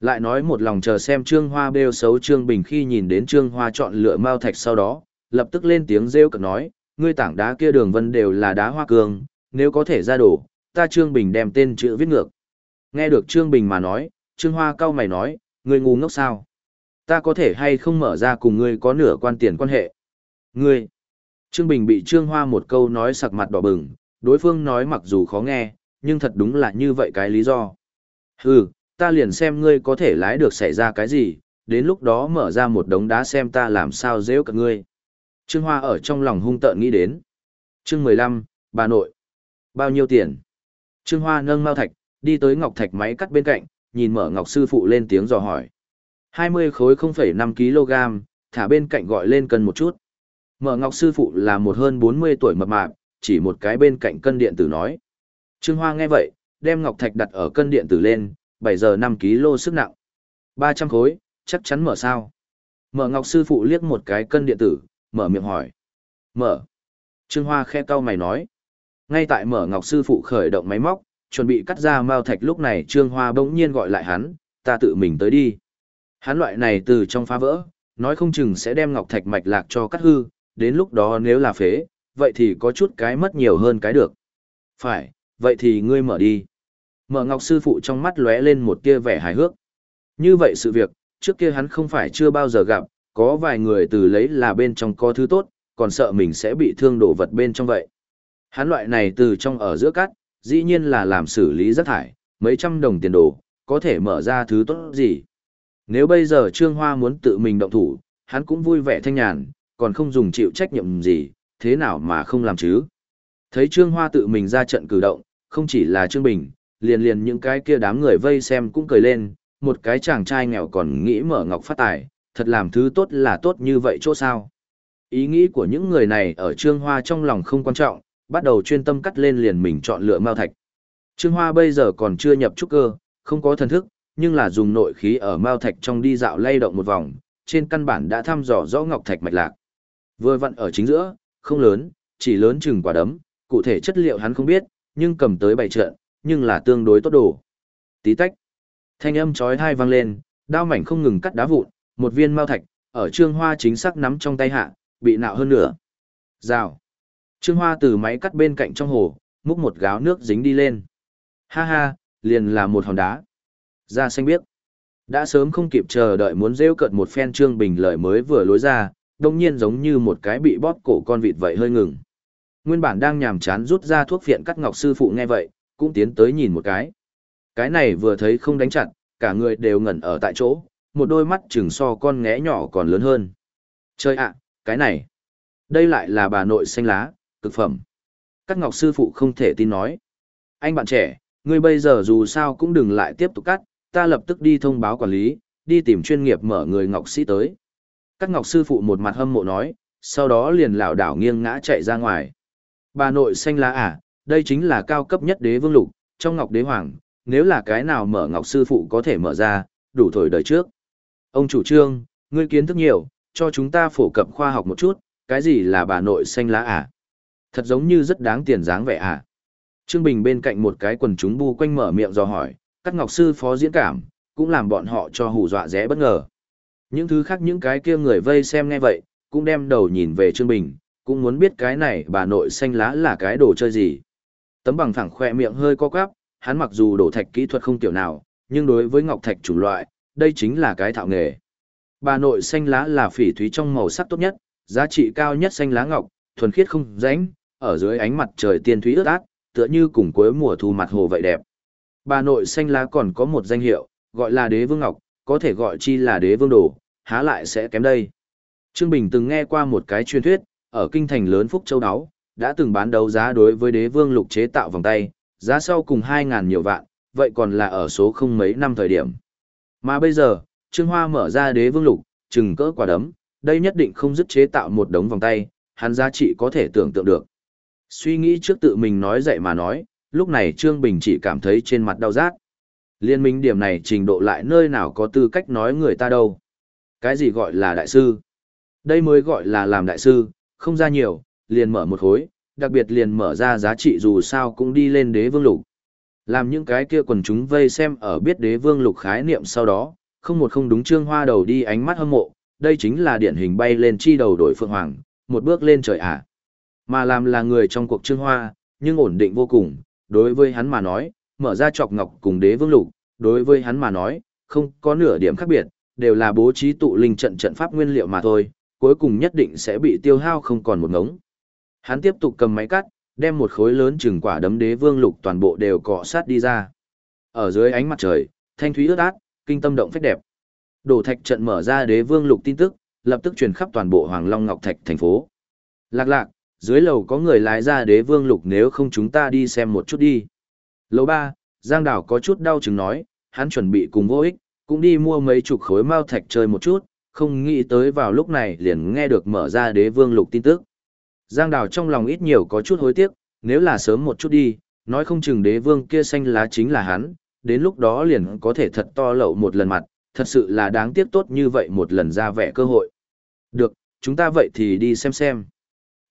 Lại nói một lòng chờ xem Trương Hoa bêu xấu Trương Bình khi nhìn đến Trương Hoa chọn lựa mao thạch sau đó, lập tức lên tiếng rêu cực nói, ngươi tảng đá kia đường vân đều là đá hoa cương, nếu có thể ra đổ, ta Trương Bình đem tên chữ viết ngược. Nghe được Trương Bình mà nói, Trương Hoa cao mày nói, ngươi ngu ngốc sao? Ta có thể hay không mở ra cùng ngươi có nửa quan tiền quan hệ? Ngươi! Trương Bình bị Trương Hoa một câu nói sặc mặt đỏ bừng, đối phương nói mặc dù khó nghe, nhưng thật đúng là như vậy cái lý do. Hừ, ta liền xem ngươi có thể lái được xảy ra cái gì, đến lúc đó mở ra một đống đá xem ta làm sao dễ cả ngươi. Trương Hoa ở trong lòng hung tợn nghĩ đến. Trương 15, bà nội. Bao nhiêu tiền? Trương Hoa nâng mao thạch, đi tới ngọc thạch máy cắt bên cạnh, nhìn mở ngọc sư phụ lên tiếng dò hỏi. 20 khối 0,5 kg, thả bên cạnh gọi lên cân một chút. Mở ngọc sư phụ là một hơn 40 tuổi mập mạp, chỉ một cái bên cạnh cân điện tử nói. Trương Hoa nghe vậy, đem ngọc thạch đặt ở cân điện tử lên, 7 giờ 5 kg sức nặng. 300 khối, chắc chắn mở sao. Mở ngọc sư phụ liếc một cái cân điện tử, mở miệng hỏi. Mở. Trương Hoa khe cau mày nói. Ngay tại mở ngọc sư phụ khởi động máy móc, chuẩn bị cắt ra mao thạch lúc này Trương Hoa bỗng nhiên gọi lại hắn, ta tự mình tới đi. Hắn loại này từ trong phá vỡ, nói không chừng sẽ đem ngọc thạch mạch lạc cho cắt hư, đến lúc đó nếu là phế, vậy thì có chút cái mất nhiều hơn cái được. Phải, vậy thì ngươi mở đi. Mở ngọc sư phụ trong mắt lóe lên một tia vẻ hài hước. Như vậy sự việc, trước kia hắn không phải chưa bao giờ gặp, có vài người từ lấy là bên trong có thứ tốt, còn sợ mình sẽ bị thương đổ vật bên trong vậy. Hắn loại này từ trong ở giữa cắt, dĩ nhiên là làm xử lý rác thải, mấy trăm đồng tiền đồ, có thể mở ra thứ tốt gì. Nếu bây giờ Trương Hoa muốn tự mình động thủ, hắn cũng vui vẻ thanh nhàn, còn không dùng chịu trách nhiệm gì, thế nào mà không làm chứ. Thấy Trương Hoa tự mình ra trận cử động, không chỉ là Trương Bình, liền liền những cái kia đám người vây xem cũng cười lên, một cái chàng trai nghèo còn nghĩ mở ngọc phát tài, thật làm thứ tốt là tốt như vậy chỗ sao. Ý nghĩ của những người này ở Trương Hoa trong lòng không quan trọng, bắt đầu chuyên tâm cắt lên liền mình chọn lựa mao thạch. Trương Hoa bây giờ còn chưa nhập trúc cơ, không có thần thức, nhưng là dùng nội khí ở mao thạch trong đi dạo lay động một vòng, trên căn bản đã thăm dò rõ ngọc thạch mạch lạc. Vừa vặn ở chính giữa, không lớn, chỉ lớn chừng quả đấm, cụ thể chất liệu hắn không biết, nhưng cầm tới bảy trận, nhưng là tương đối tốt đồ. Tí tách. Thanh âm chói tai vang lên, đao mảnh không ngừng cắt đá vụn, một viên mao thạch, ở Trương Hoa chính xác nắm trong tay hạ, bị nạo hơn nữa. Rào. Trương Hoa từ máy cắt bên cạnh trong hồ, múc một gáo nước dính đi lên. Ha ha, liền là một hòn đá. Ra xanh biết, Đã sớm không kịp chờ đợi muốn rêu cợt một phen Trương Bình lời mới vừa lối ra, đông nhiên giống như một cái bị bóp cổ con vịt vậy hơi ngừng. Nguyên bản đang nhàm chán rút ra thuốc phiện cắt ngọc sư phụ nghe vậy, cũng tiến tới nhìn một cái. Cái này vừa thấy không đánh chặt, cả người đều ngẩn ở tại chỗ, một đôi mắt chừng so con ngẽ nhỏ còn lớn hơn. Chơi ạ, cái này, đây lại là bà nội xanh lá, cực phẩm. Cắt ngọc sư phụ không thể tin nói. Anh bạn trẻ, ngươi bây giờ dù sao cũng đừng lại tiếp tục cắt, ta lập tức đi thông báo quản lý, đi tìm chuyên nghiệp mở người ngọc sĩ tới các ngọc sư phụ một mặt hâm mộ nói, sau đó liền lảo đảo nghiêng ngã chạy ra ngoài. Bà nội xanh lá à, đây chính là cao cấp nhất đế vương lục, trong ngọc đế hoàng, nếu là cái nào mở ngọc sư phụ có thể mở ra, đủ thổi đời trước. Ông chủ trương, ngươi kiến thức nhiều, cho chúng ta phổ cập khoa học một chút, cái gì là bà nội xanh lá à? Thật giống như rất đáng tiền dáng vẻ à? Trương Bình bên cạnh một cái quần chúng bu quanh mở miệng dò hỏi, các ngọc sư phó diễn cảm, cũng làm bọn họ cho hù dọa rẽ bất ngờ. Những thứ khác những cái kia người vây xem nghe vậy, cũng đem đầu nhìn về Trương Bình, cũng muốn biết cái này bà nội xanh lá là cái đồ chơi gì. Tấm bằng thẳng khoe miệng hơi co quắp, hắn mặc dù đổ thạch kỹ thuật không tiểu nào, nhưng đối với ngọc thạch chủng loại, đây chính là cái thạo nghề. Bà nội xanh lá là phỉ thúy trong màu sắc tốt nhất, giá trị cao nhất xanh lá ngọc, thuần khiết không rãnh, ở dưới ánh mặt trời tiên thúy ướt át, tựa như cùng cuối mùa thu mặt hồ vậy đẹp. Bà nội xanh lá còn có một danh hiệu, gọi là đế vương ngọc, có thể gọi chi là đế vương đồ, há lại sẽ kém đây. Trương Bình từng nghe qua một cái truyền thuyết, ở kinh thành lớn Phúc Châu Đáo, đã từng bán đấu giá đối với đế vương lục chế tạo vòng tay, giá sau cùng 2.000 nhiều vạn, vậy còn là ở số không mấy năm thời điểm. Mà bây giờ, Trương Hoa mở ra đế vương lục, chừng cỡ quả đấm, đây nhất định không dứt chế tạo một đống vòng tay, hắn giá trị có thể tưởng tượng được. Suy nghĩ trước tự mình nói dậy mà nói, lúc này Trương Bình chỉ cảm thấy trên mặt đau rát. Liên minh điểm này trình độ lại nơi nào có tư cách nói người ta đâu. Cái gì gọi là đại sư? Đây mới gọi là làm đại sư, không ra nhiều, liền mở một khối, đặc biệt liền mở ra giá trị dù sao cũng đi lên đế vương lục. Làm những cái kia quần chúng vây xem ở biết đế vương lục khái niệm sau đó, không một không đúng trương hoa đầu đi ánh mắt hâm mộ, đây chính là điển hình bay lên chi đầu đổi phượng hoàng, một bước lên trời ạ. À. Mà làm là người trong cuộc trương hoa, nhưng ổn định vô cùng, đối với hắn mà nói, mở ra chọc ngọc cùng đế vương lục, đối với hắn mà nói, không có nửa điểm khác biệt, đều là bố trí tụ linh trận trận pháp nguyên liệu mà thôi, cuối cùng nhất định sẽ bị tiêu hao không còn một ngống. Hắn tiếp tục cầm máy cắt, đem một khối lớn chừng quả đấm đế vương lục toàn bộ đều cọ sát đi ra. Ở dưới ánh mặt trời, thanh thúy ướt át, kinh tâm động phách đẹp. Đổ thạch trận mở ra đế vương lục tin tức, lập tức truyền khắp toàn bộ Hoàng Long Ngọc Thạch thành phố. Lạc lạc, dưới lầu có người lái ra đế vương lục nếu không chúng ta đi xem một chút đi. Lầu ba, Giang Đảo có chút đau chừng nói, hắn chuẩn bị cùng vô ích, cũng đi mua mấy chục khối mao thạch chơi một chút, không nghĩ tới vào lúc này liền nghe được mở ra đế vương lục tin tức. Giang Đào trong lòng ít nhiều có chút hối tiếc, nếu là sớm một chút đi, nói không chừng đế vương kia xanh lá chính là hắn, đến lúc đó liền có thể thật to lậu một lần mặt, thật sự là đáng tiếc tốt như vậy một lần ra vẻ cơ hội. Được, chúng ta vậy thì đi xem xem.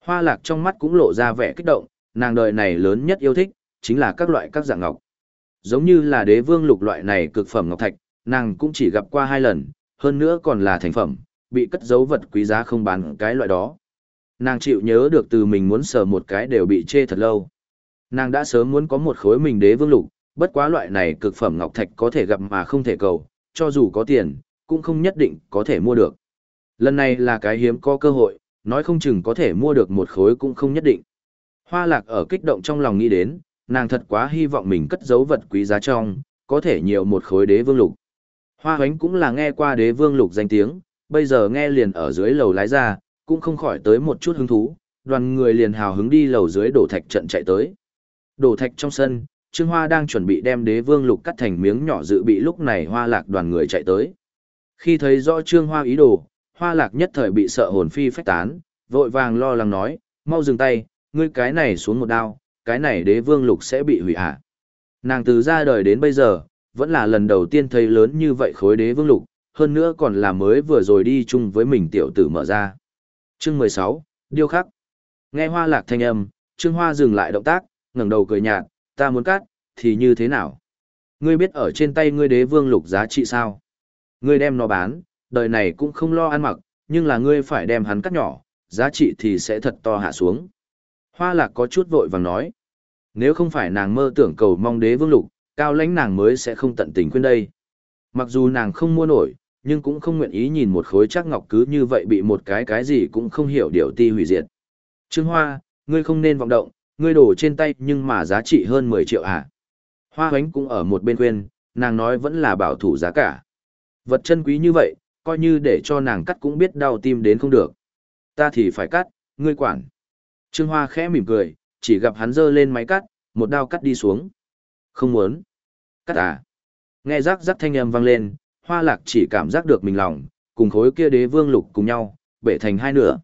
Hoa lạc trong mắt cũng lộ ra vẻ kích động, nàng đời này lớn nhất yêu thích, chính là các loại các dạng ngọc. Giống như là đế vương lục loại này cực phẩm ngọc thạch, nàng cũng chỉ gặp qua hai lần, hơn nữa còn là thành phẩm, bị cất giấu vật quý giá không bán cái loại đó. Nàng chịu nhớ được từ mình muốn sờ một cái đều bị chê thật lâu. Nàng đã sớm muốn có một khối mình đế vương lục, bất quá loại này cực phẩm ngọc thạch có thể gặp mà không thể cầu, cho dù có tiền, cũng không nhất định có thể mua được. Lần này là cái hiếm có cơ hội, nói không chừng có thể mua được một khối cũng không nhất định. Hoa lạc ở kích động trong lòng nghĩ đến, nàng thật quá hy vọng mình cất giấu vật quý giá trong, có thể nhiều một khối đế vương lục. Hoa hoánh cũng là nghe qua đế vương lục danh tiếng, bây giờ nghe liền ở dưới lầu lái ra, cũng không khỏi tới một chút hứng thú, đoàn người liền hào hứng đi lầu dưới đổ thạch trận chạy tới. Đổ thạch trong sân, Trương Hoa đang chuẩn bị đem đế vương lục cắt thành miếng nhỏ dự bị lúc này hoa lạc đoàn người chạy tới. Khi thấy rõ Trương Hoa ý đồ, hoa lạc nhất thời bị sợ hồn phi phách tán, vội vàng lo lắng nói, mau dừng tay, ngươi cái này xuống một đao, cái này đế vương lục sẽ bị hủy hạ. Nàng từ ra đời đến bây giờ, vẫn là lần đầu tiên thấy lớn như vậy khối đế vương lục, hơn nữa còn là mới vừa rồi đi chung với mình tiểu tử mở ra. Chương 16, Điêu khắc. Nghe hoa lạc thanh âm, Trương Hoa dừng lại động tác, ngẩng đầu cười nhạt, ta muốn cắt, thì như thế nào? Ngươi biết ở trên tay ngươi đế vương lục giá trị sao? Ngươi đem nó bán, đời này cũng không lo ăn mặc, nhưng là ngươi phải đem hắn cắt nhỏ, giá trị thì sẽ thật to hạ xuống. Hoa lạc có chút vội vàng nói. Nếu không phải nàng mơ tưởng cầu mong đế vương lục, cao lãnh nàng mới sẽ không tận tình khuyên đây. Mặc dù nàng không mua nổi, nhưng cũng không nguyện ý nhìn một khối chắc ngọc cứ như vậy bị một cái cái gì cũng không hiểu điều ti hủy diệt. Trương Hoa, ngươi không nên vọng động, ngươi đổ trên tay nhưng mà giá trị hơn 10 triệu à? Hoa hoánh cũng ở một bên khuyên, nàng nói vẫn là bảo thủ giá cả. Vật chân quý như vậy, coi như để cho nàng cắt cũng biết đau tim đến không được. Ta thì phải cắt, ngươi quản. Trương Hoa khẽ mỉm cười, chỉ gặp hắn giơ lên máy cắt, một đao cắt đi xuống. Không muốn. Cắt à. Nghe rắc rắc thanh âm vang lên, hoa lạc chỉ cảm giác được mình lòng, cùng khối kia đế vương lục cùng nhau, bể thành hai nửa.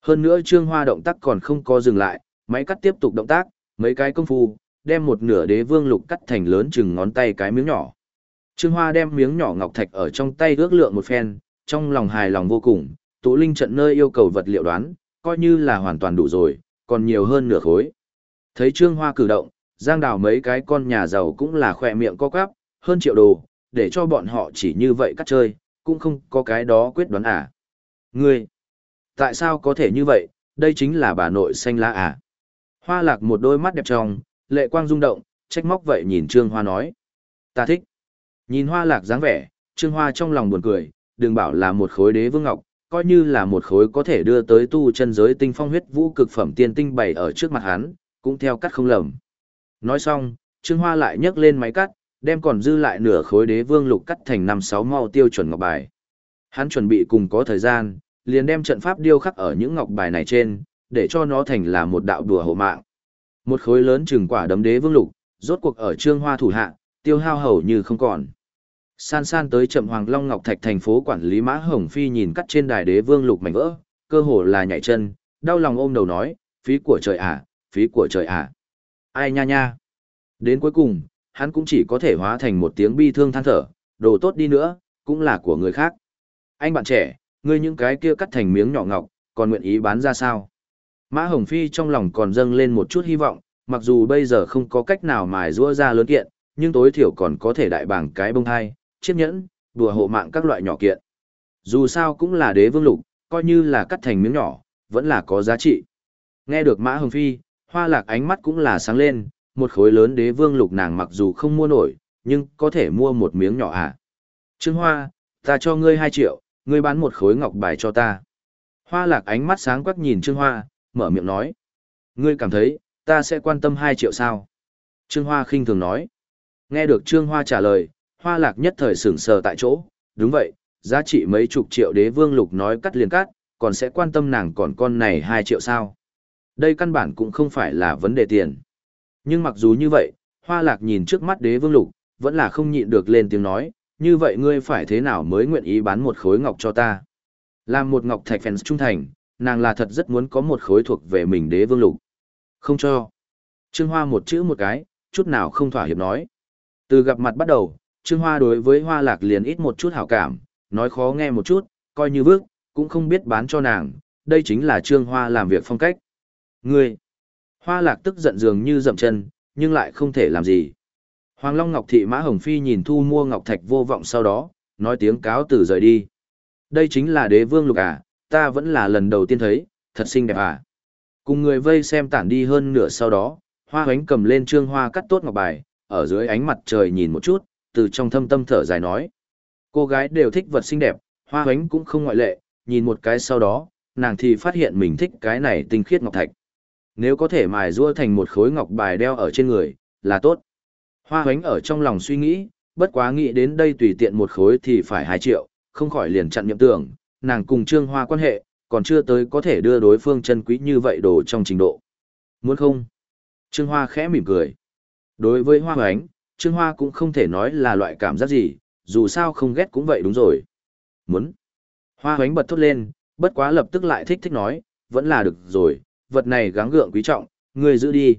Hơn nữa trương hoa động tác còn không có dừng lại, máy cắt tiếp tục động tác, mấy cái công phu, đem một nửa đế vương lục cắt thành lớn chừng ngón tay cái miếng nhỏ. Trương Hoa đem miếng nhỏ ngọc thạch ở trong tay ước lượng một phen, trong lòng hài lòng vô cùng, tụ linh trận nơi yêu cầu vật liệu đoán, coi như là hoàn toàn đủ rồi, còn nhiều hơn nửa khối. Thấy Trương Hoa cử động, Giang Đào mấy cái con nhà giàu cũng là khỏe miệng co quắp, hơn triệu đồ, để cho bọn họ chỉ như vậy cắt chơi, cũng không có cái đó quyết đoán à. Ngươi, tại sao có thể như vậy, đây chính là bà nội xanh lá à. Hoa lạc một đôi mắt đẹp trong, lệ quang rung động, trách móc vậy nhìn Trương Hoa nói. Ta thích. Nhìn hoa lạc dáng vẻ, Trương Hoa trong lòng buồn cười, đừng bảo là một khối đế vương ngọc, coi như là một khối có thể đưa tới tu chân giới tinh phong huyết vũ cực phẩm tiên tinh bày ở trước mặt hắn, cũng theo cắt không lầm. Nói xong, Trương Hoa lại nhấc lên máy cắt, đem còn dư lại nửa khối đế vương lục cắt thành năm sáu mau tiêu chuẩn ngọc bài. Hắn chuẩn bị cùng có thời gian, liền đem trận pháp điêu khắc ở những ngọc bài này trên, để cho nó thành là một đạo đùa hộ mạng. Một khối lớn chừng quả đấm đế vương lục, rốt cuộc ở Trương Hoa thủ hạ, tiêu hao hầu như không còn. San san tới chậm Hoàng Long Ngọc Thạch thành phố quản lý Mã Hồng Phi nhìn cắt trên đài đế vương lục mảnh vỡ, cơ hồ là nhảy chân, đau lòng ôm đầu nói, phí của trời à, phí của trời à. Ai nha nha. Đến cuối cùng, hắn cũng chỉ có thể hóa thành một tiếng bi thương than thở, đồ tốt đi nữa, cũng là của người khác. Anh bạn trẻ, ngươi những cái kia cắt thành miếng nhỏ ngọc, còn nguyện ý bán ra sao? Mã Hồng Phi trong lòng còn dâng lên một chút hy vọng, mặc dù bây giờ không có cách nào mài rũa ra lớn kiện, nhưng tối thiểu còn có thể đại bảng cái bông hai, chiếc nhẫn, đùa hộ mạng các loại nhỏ kiện. Dù sao cũng là đế vương lục, coi như là cắt thành miếng nhỏ, vẫn là có giá trị. Nghe được Mã Hồng Phi, hoa lạc ánh mắt cũng là sáng lên, một khối lớn đế vương lục nàng mặc dù không mua nổi, nhưng có thể mua một miếng nhỏ à. Trương Hoa, ta cho ngươi 2 triệu, ngươi bán một khối ngọc bài cho ta. Hoa lạc ánh mắt sáng quắc nhìn Trương Hoa, mở miệng nói. Ngươi cảm thấy, ta sẽ quan tâm 2 triệu sao? Trương Hoa khinh thường nói. Nghe được Trương Hoa trả lời, Hoa lạc nhất thời sửng sờ tại chỗ, đúng vậy, giá trị mấy chục triệu đế vương lục nói cắt liền cắt, còn sẽ quan tâm nàng còn con này 2 triệu sao? Đây căn bản cũng không phải là vấn đề tiền. Nhưng mặc dù như vậy, Hoa lạc nhìn trước mắt đế vương lục, vẫn là không nhịn được lên tiếng nói, như vậy ngươi phải thế nào mới nguyện ý bán một khối ngọc cho ta? Làm một ngọc thạch fans trung thành, nàng là thật rất muốn có một khối thuộc về mình đế vương lục. Không cho. Trương Hoa một chữ một cái, chút nào không thỏa hiệp nói. Từ gặp mặt bắt đầu, Trương Hoa đối với Hoa Lạc liền ít một chút hảo cảm, nói khó nghe một chút, coi như vước, cũng không biết bán cho nàng, đây chính là Trương Hoa làm việc phong cách. Ngươi! Hoa Lạc tức giận dường như dậm chân, nhưng lại không thể làm gì. Hoàng Long Ngọc Thị Mã Hồng Phi nhìn thu mua Ngọc Thạch vô vọng sau đó, nói tiếng cáo từ rời đi. Đây chính là đế vương lục à, ta vẫn là lần đầu tiên thấy, thật xinh đẹp à. Cùng người vây xem tản đi hơn nửa sau đó, hoa hoánh cầm lên trương hoa cắt tốt ngọc bài, ở dưới ánh mặt trời nhìn một chút, từ trong thâm tâm thở dài nói. Cô gái đều thích vật xinh đẹp, hoa hoánh cũng không ngoại lệ, nhìn một cái sau đó, nàng thì phát hiện mình thích cái này tinh khiết ngọc thạch. Nếu có thể mài rua thành một khối ngọc bài đeo ở trên người, là tốt. Hoa hoánh ở trong lòng suy nghĩ, bất quá nghĩ đến đây tùy tiện một khối thì phải 2 triệu, không khỏi liền chặn nhậm tưởng, nàng cùng Trương Hoa quan hệ, còn chưa tới có thể đưa đối phương chân quý như vậy đồ trong trình độ. Muốn không? Trương Hoa khẽ mỉm cười. Đối với Hoa Hoánh, Trương Hoa cũng không thể nói là loại cảm giác gì, dù sao không ghét cũng vậy đúng rồi. Muốn. Hoa Hoánh bật thốt lên, bất quá lập tức lại thích thích nói, vẫn là được rồi, vật này gắng gượng quý trọng, ngươi giữ đi.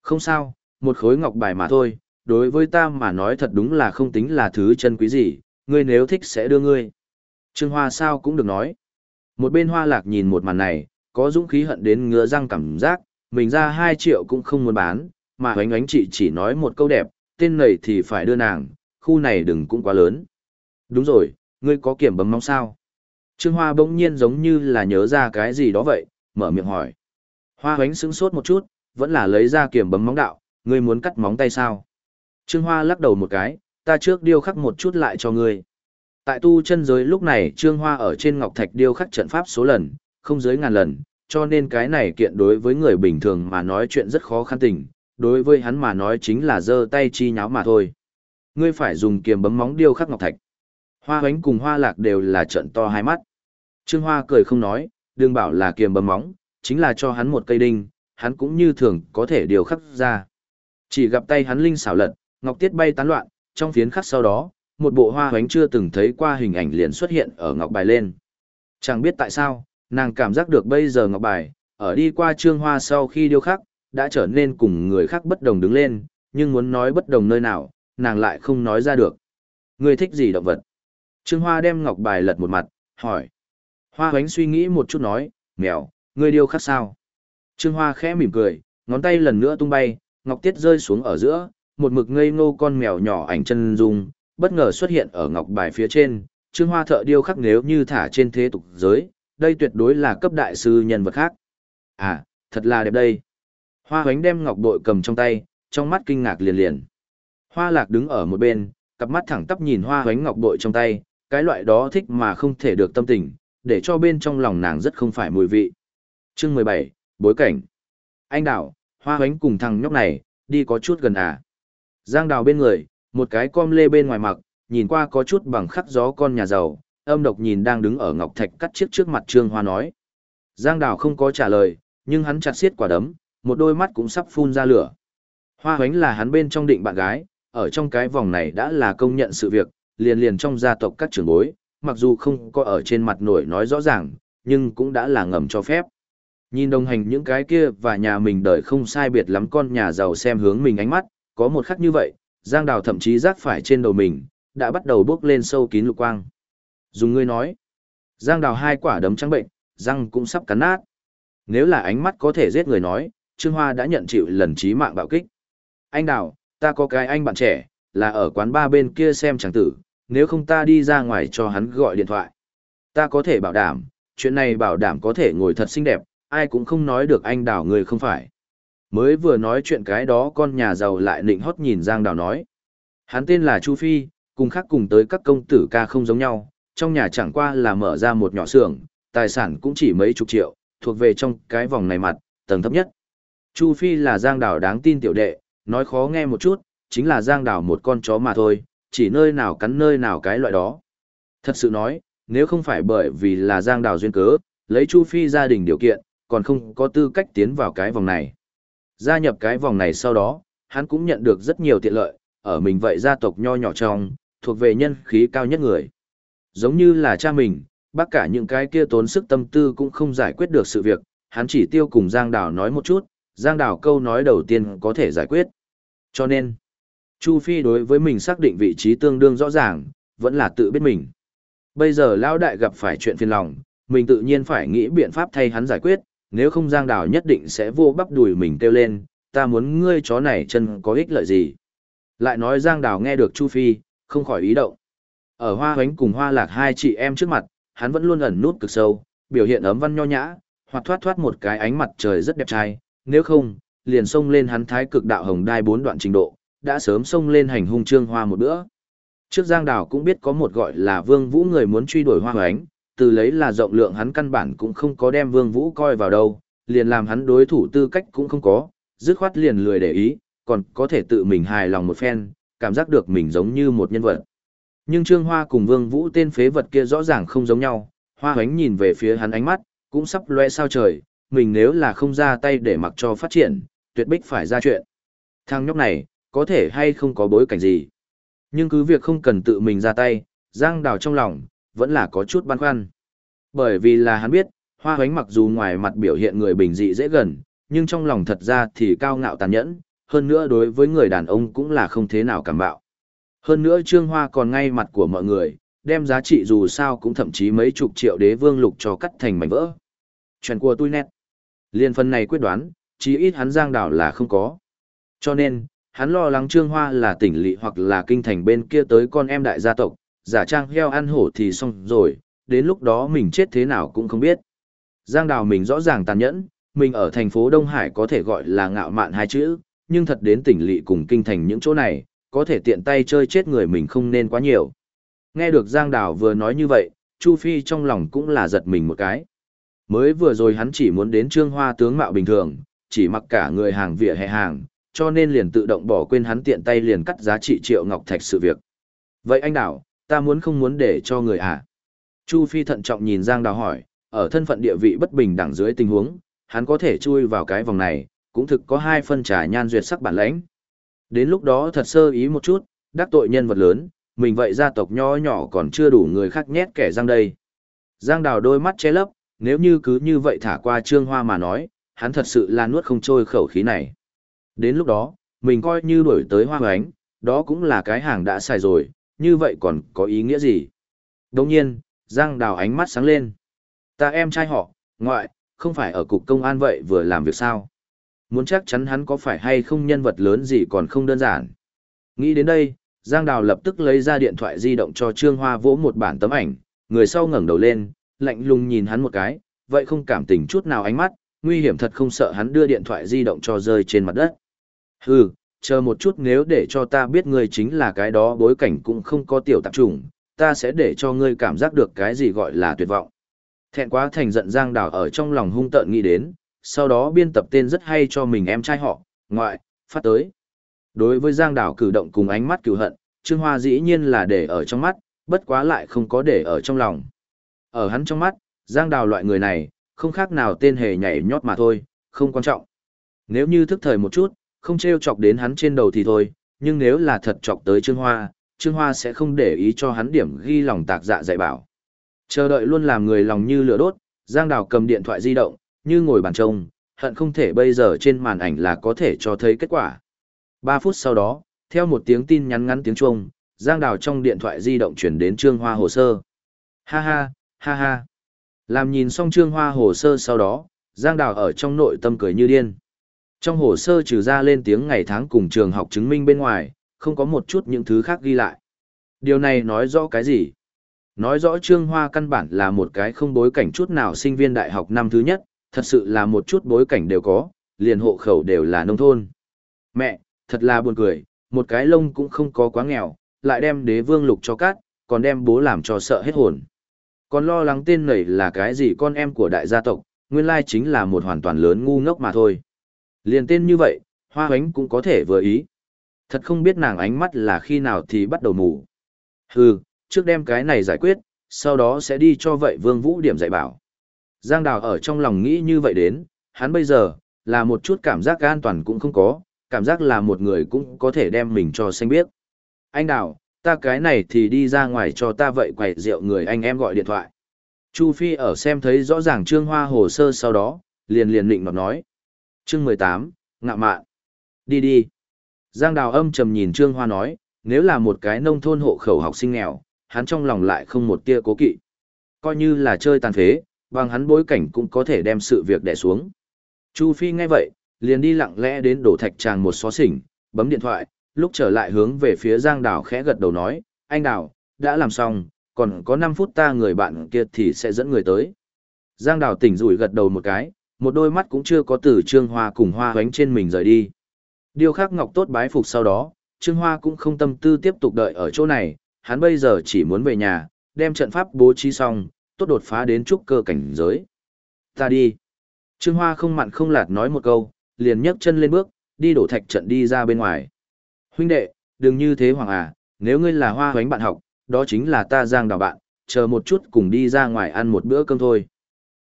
Không sao, một khối ngọc bài mà thôi, đối với ta mà nói thật đúng là không tính là thứ chân quý gì, ngươi nếu thích sẽ đưa ngươi. Trương Hoa sao cũng được nói. Một bên Hoa Lạc nhìn một màn này, có dũng khí hận đến ngứa răng cảm giác, mình ra 2 triệu cũng không muốn bán, mà hoánh ánh chị chỉ nói một câu đẹp, tên này thì phải đưa nàng, khu này đừng cũng quá lớn. Đúng rồi, ngươi có kiểm bấm mong sao? Trương Hoa bỗng nhiên giống như là nhớ ra cái gì đó vậy, mở miệng hỏi. Hoa hoánh sững sốt một chút, vẫn là lấy ra kiểm bấm móng đạo, ngươi muốn cắt móng tay sao? Trương Hoa lắc đầu một cái, ta trước điêu khắc một chút lại cho ngươi. Tại tu chân giới lúc này Trương Hoa ở trên ngọc thạch điêu khắc trận pháp số lần, không dưới ngàn lần, cho nên cái này kiện đối với người bình thường mà nói chuyện rất khó khăn tình, đối với hắn mà nói chính là giơ tay chi nháo mà thôi. Ngươi phải dùng kiềm bấm móng điêu khắc ngọc thạch. Hoa hoánh cùng hoa lạc đều là trận to hai mắt. Trương Hoa cười không nói, đừng bảo là kiềm bấm móng, chính là cho hắn một cây đinh, hắn cũng như thường có thể điều khắc ra. Chỉ gặp tay hắn linh xảo lật, ngọc tiết bay tán loạn, trong phiến khắc sau đó, một bộ hoa hoánh chưa từng thấy qua hình ảnh liền xuất hiện ở ngọc bài lên. Chẳng biết tại sao, nàng cảm giác được bây giờ ngọc bài, ở đi qua trương hoa sau khi điêu khắc, đã trở nên cùng người khác bất đồng đứng lên, nhưng muốn nói bất đồng nơi nào, nàng lại không nói ra được. Người thích gì động vật? Trương Hoa đem ngọc bài lật một mặt, hỏi. Hoa hoánh suy nghĩ một chút nói, mèo, ngươi điêu khắc sao? Trương Hoa khẽ mỉm cười, ngón tay lần nữa tung bay, ngọc tiết rơi xuống ở giữa, một mực ngây ngô con mèo nhỏ ảnh chân dung, bất ngờ xuất hiện ở ngọc bài phía trên. Trương Hoa thợ điêu khắc nếu như thả trên thế tục giới, đây tuyệt đối là cấp đại sư nhân vật khác. À, thật là đẹp đây. Hoa hoánh đem ngọc bội cầm trong tay, trong mắt kinh ngạc liền liền. Hoa lạc đứng ở một bên, cặp mắt thẳng tắp nhìn hoa hoánh ngọc bội trong tay, cái loại đó thích mà không thể được tâm tình, để cho bên trong lòng nàng rất không phải mùi vị. Chương mười bảy bối cảnh. Anh đào, hoa hoánh cùng thằng nhóc này, đi có chút gần à. Giang đào bên người, một cái com lê bên ngoài mặc, nhìn qua có chút bằng khắc gió con nhà giàu, âm độc nhìn đang đứng ở ngọc thạch cắt chiếc trước mặt trương hoa nói. Giang đào không có trả lời, nhưng hắn chặt xiết quả đấm, một đôi mắt cũng sắp phun ra lửa. Hoa hoánh là hắn bên trong định bạn gái, ở trong cái vòng này đã là công nhận sự việc, liền liền trong gia tộc các trưởng bối, mặc dù không có ở trên mặt nổi nói rõ ràng, nhưng cũng đã là ngầm cho phép. Nhìn đồng hành những cái kia và nhà mình đời không sai biệt lắm con nhà giàu xem hướng mình ánh mắt, có một khắc như vậy, Giang Đào thậm chí rác phải trên đầu mình, đã bắt đầu bước lên sâu kín lục quang. Dùng ngươi nói, Giang Đào hai quả đấm trắng bệnh, răng cũng sắp cắn nát. Nếu là ánh mắt có thể giết người nói, Trương Hoa đã nhận chịu lần chí mạng bạo kích. Anh Đào, ta có cái anh bạn trẻ, là ở quán ba bên kia xem chẳng tử, nếu không ta đi ra ngoài cho hắn gọi điện thoại. Ta có thể bảo đảm, chuyện này bảo đảm có thể ngồi thật xinh đẹp, ai cũng không nói được anh đào người không phải. Mới vừa nói chuyện cái đó con nhà giàu lại nịnh hót nhìn Giang Đào nói. Hắn tên là Chu Phi, cùng khác cùng tới các công tử ca không giống nhau, trong nhà chẳng qua là mở ra một nhỏ xưởng, tài sản cũng chỉ mấy chục triệu, thuộc về trong cái vòng này mặt, tầng thấp nhất. Chu Phi là Giang Đào đáng tin tiểu đệ, nói khó nghe một chút, chính là Giang Đào một con chó mà thôi, chỉ nơi nào cắn nơi nào cái loại đó. Thật sự nói, nếu không phải bởi vì là Giang Đào duyên cớ, lấy Chu Phi gia đình điều kiện, còn không có tư cách tiến vào cái vòng này. Gia nhập cái vòng này sau đó, hắn cũng nhận được rất nhiều tiện lợi, ở mình vậy gia tộc nho nhỏ trong, thuộc về nhân khí cao nhất người. Giống như là cha mình, bác cả những cái kia tốn sức tâm tư cũng không giải quyết được sự việc, hắn chỉ tiêu cùng Giang Đào nói một chút, Giang Đào câu nói đầu tiên có thể giải quyết. Cho nên, Chu Phi đối với mình xác định vị trí tương đương rõ ràng, vẫn là tự biết mình. Bây giờ Lão Đại gặp phải chuyện phiền lòng, mình tự nhiên phải nghĩ biện pháp thay hắn giải quyết, nếu không Giang Đào nhất định sẽ vô bắp đùi mình kêu lên, ta muốn ngươi chó này chân có ích lợi gì. Lại nói Giang Đào nghe được Chu Phi, không khỏi ý động. Ở hoa hoánh cùng hoa lạc hai chị em trước mặt, hắn vẫn luôn ẩn nút cực sâu, biểu hiện ấm văn nho nhã, hoặc thoát thoát một cái ánh mặt trời rất đẹp trai, nếu không, liền xông lên hắn thái cực đạo hồng đai bốn đoạn trình độ, đã sớm xông lên hành hung trương hoa một bữa. Trước Giang Đào cũng biết có một gọi là Vương Vũ người muốn truy đuổi hoa hoánh, từ lấy là rộng lượng hắn căn bản cũng không có đem Vương Vũ coi vào đâu, liền làm hắn đối thủ tư cách cũng không có, dứt khoát liền lười để ý, còn có thể tự mình hài lòng một phen, cảm giác được mình giống như một nhân vật. Nhưng Trương Hoa cùng Vương Vũ tên phế vật kia rõ ràng không giống nhau, Hoa Hoánh nhìn về phía hắn ánh mắt, cũng sắp loe sao trời, mình nếu là không ra tay để mặc cho phát triển, tuyệt bích phải ra chuyện. Thằng nhóc này, có thể hay không có bối cảnh gì. Nhưng cứ việc không cần tự mình ra tay, Giang Đào trong lòng, vẫn là có chút băn khoăn. Bởi vì là hắn biết, Hoa Hoánh mặc dù ngoài mặt biểu hiện người bình dị dễ gần, nhưng trong lòng thật ra thì cao ngạo tàn nhẫn, hơn nữa đối với người đàn ông cũng là không thế nào cảm bạo. Hơn nữa Trương Hoa còn ngay mặt của mọi người, đem giá trị dù sao cũng thậm chí mấy chục triệu đế vương lục cho cắt thành mảnh vỡ. Chuyện của tôi nét. Liên phân này quyết đoán, chí ít hắn giang đảo là không có. Cho nên, hắn lo lắng Trương Hoa là tỉnh lỵ hoặc là kinh thành bên kia tới con em đại gia tộc, giả trang heo ăn hổ thì xong rồi, đến lúc đó mình chết thế nào cũng không biết. Giang đảo mình rõ ràng tàn nhẫn, mình ở thành phố Đông Hải có thể gọi là ngạo mạn hai chữ, nhưng thật đến tỉnh lỵ cùng kinh thành những chỗ này, có thể tiện tay chơi chết người mình không nên quá nhiều. Nghe được Giang Đào vừa nói như vậy, Chu Phi trong lòng cũng là giật mình một cái. Mới vừa rồi hắn chỉ muốn đến trương hoa tướng mạo bình thường, chỉ mặc cả người hàng vỉa hè hàng, cho nên liền tự động bỏ quên hắn tiện tay liền cắt giá trị triệu ngọc thạch sự việc. Vậy anh đảo ta muốn không muốn để cho người à? Chu Phi thận trọng nhìn Giang Đào hỏi, ở thân phận địa vị bất bình đẳng dưới tình huống, hắn có thể chui vào cái vòng này, cũng thực có hai phân trà nhan duyệt sắc bản lãnh. Đến lúc đó thật sơ ý một chút, đắc tội nhân vật lớn, mình vậy gia tộc nho nhỏ còn chưa đủ người khác nhét kẻ răng đây. Giang đào đôi mắt che lấp, nếu như cứ như vậy thả qua trương hoa mà nói, hắn thật sự là nuốt không trôi khẩu khí này. Đến lúc đó, mình coi như đổi tới hoa hoánh, đó cũng là cái hàng đã xài rồi, như vậy còn có ý nghĩa gì? Đồng nhiên, Giang đào ánh mắt sáng lên. Ta em trai họ, ngoại, không phải ở cục công an vậy vừa làm việc sao? Muốn chắc chắn hắn có phải hay không nhân vật lớn gì còn không đơn giản. Nghĩ đến đây, Giang Đào lập tức lấy ra điện thoại di động cho Trương Hoa vỗ một bản tấm ảnh, người sau ngẩng đầu lên, lạnh lùng nhìn hắn một cái, vậy không cảm tình chút nào ánh mắt, nguy hiểm thật không sợ hắn đưa điện thoại di động cho rơi trên mặt đất. Hừ, chờ một chút nếu để cho ta biết ngươi chính là cái đó bối cảnh cũng không có tiểu tạp trùng, ta sẽ để cho ngươi cảm giác được cái gì gọi là tuyệt vọng. Thẹn quá thành giận Giang Đào ở trong lòng hung tợn nghĩ đến, sau đó biên tập tên rất hay cho mình em trai họ, ngoại, phát tới. Đối với Giang Đào cử động cùng ánh mắt cửu hận, Trương Hoa dĩ nhiên là để ở trong mắt, bất quá lại không có để ở trong lòng. Ở hắn trong mắt, Giang Đào loại người này, không khác nào tên hề nhảy nhót mà thôi, không quan trọng. Nếu như thức thời một chút, không treo chọc đến hắn trên đầu thì thôi, nhưng nếu là thật chọc tới Trương Hoa, Trương Hoa sẽ không để ý cho hắn điểm ghi lòng tạc dạ dạy bảo. Chờ đợi luôn làm người lòng như lửa đốt, Giang Đào cầm điện thoại di động, như ngồi bàn trông, hận không thể bây giờ trên màn ảnh là có thể cho thấy kết quả. 3 phút sau đó, theo một tiếng tin nhắn ngắn tiếng chuông, Giang Đào trong điện thoại di động chuyển đến Trương Hoa hồ sơ. Ha ha, ha ha. Làm nhìn xong Trương Hoa hồ sơ sau đó, Giang Đào ở trong nội tâm cười như điên. Trong hồ sơ trừ ra lên tiếng ngày tháng cùng trường học chứng minh bên ngoài, không có một chút những thứ khác ghi lại. Điều này nói rõ cái gì? Nói rõ Trương Hoa căn bản là một cái không bối cảnh chút nào sinh viên đại học năm thứ nhất, thật sự là một chút bối cảnh đều có, liền hộ khẩu đều là nông thôn. Mẹ, thật là buồn cười, một cái lông cũng không có quá nghèo, lại đem đế vương lục cho cát, còn đem bố làm cho sợ hết hồn. Còn lo lắng tên này là cái gì con em của đại gia tộc, nguyên lai chính là một hoàn toàn lớn ngu ngốc mà thôi. Liền tên như vậy, hoa hoánh cũng có thể vừa ý. Thật không biết nàng ánh mắt là khi nào thì bắt đầu mù. Hừ, trước đem cái này giải quyết, sau đó sẽ đi cho vậy vương vũ điểm dạy bảo. Giang Đào ở trong lòng nghĩ như vậy đến, hắn bây giờ, là một chút cảm giác an toàn cũng không có, cảm giác là một người cũng có thể đem mình cho xanh biết. Anh Đào, ta cái này thì đi ra ngoài cho ta vậy quậy rượu người anh em gọi điện thoại. Chu Phi ở xem thấy rõ ràng Trương Hoa hồ sơ sau đó, liền liền định nọt nói. Chương 18, ngạ mạn. Đi đi. Giang Đào âm trầm nhìn Trương Hoa nói, nếu là một cái nông thôn hộ khẩu học sinh nghèo, hắn trong lòng lại không một tia cố kỵ. Coi như là chơi tàn phế, bằng hắn bối cảnh cũng có thể đem sự việc đè xuống. Chu Phi nghe vậy, liền đi lặng lẽ đến đổ thạch tràng một xó xỉnh, bấm điện thoại, lúc trở lại hướng về phía Giang Đào khẽ gật đầu nói, anh Đào, đã làm xong, còn có 5 phút ta người bạn kia thì sẽ dẫn người tới. Giang Đào tỉnh rủi gật đầu một cái, một đôi mắt cũng chưa có từ Trương Hoa cùng Hoa hoánh trên mình rời đi. Điều khác ngọc tốt bái phục sau đó, Trương Hoa cũng không tâm tư tiếp tục đợi ở chỗ này, hắn bây giờ chỉ muốn về nhà, đem trận pháp bố trí xong, tốt đột phá đến trúc cơ cảnh giới. Ta đi. Trương Hoa không mặn không lạt nói một câu, liền nhấc chân lên bước, đi đổ thạch trận đi ra bên ngoài. Huynh đệ, đừng như thế hoàng à, nếu ngươi là hoa hoánh bạn học, đó chính là ta Giang Đào bạn, chờ một chút cùng đi ra ngoài ăn một bữa cơm thôi.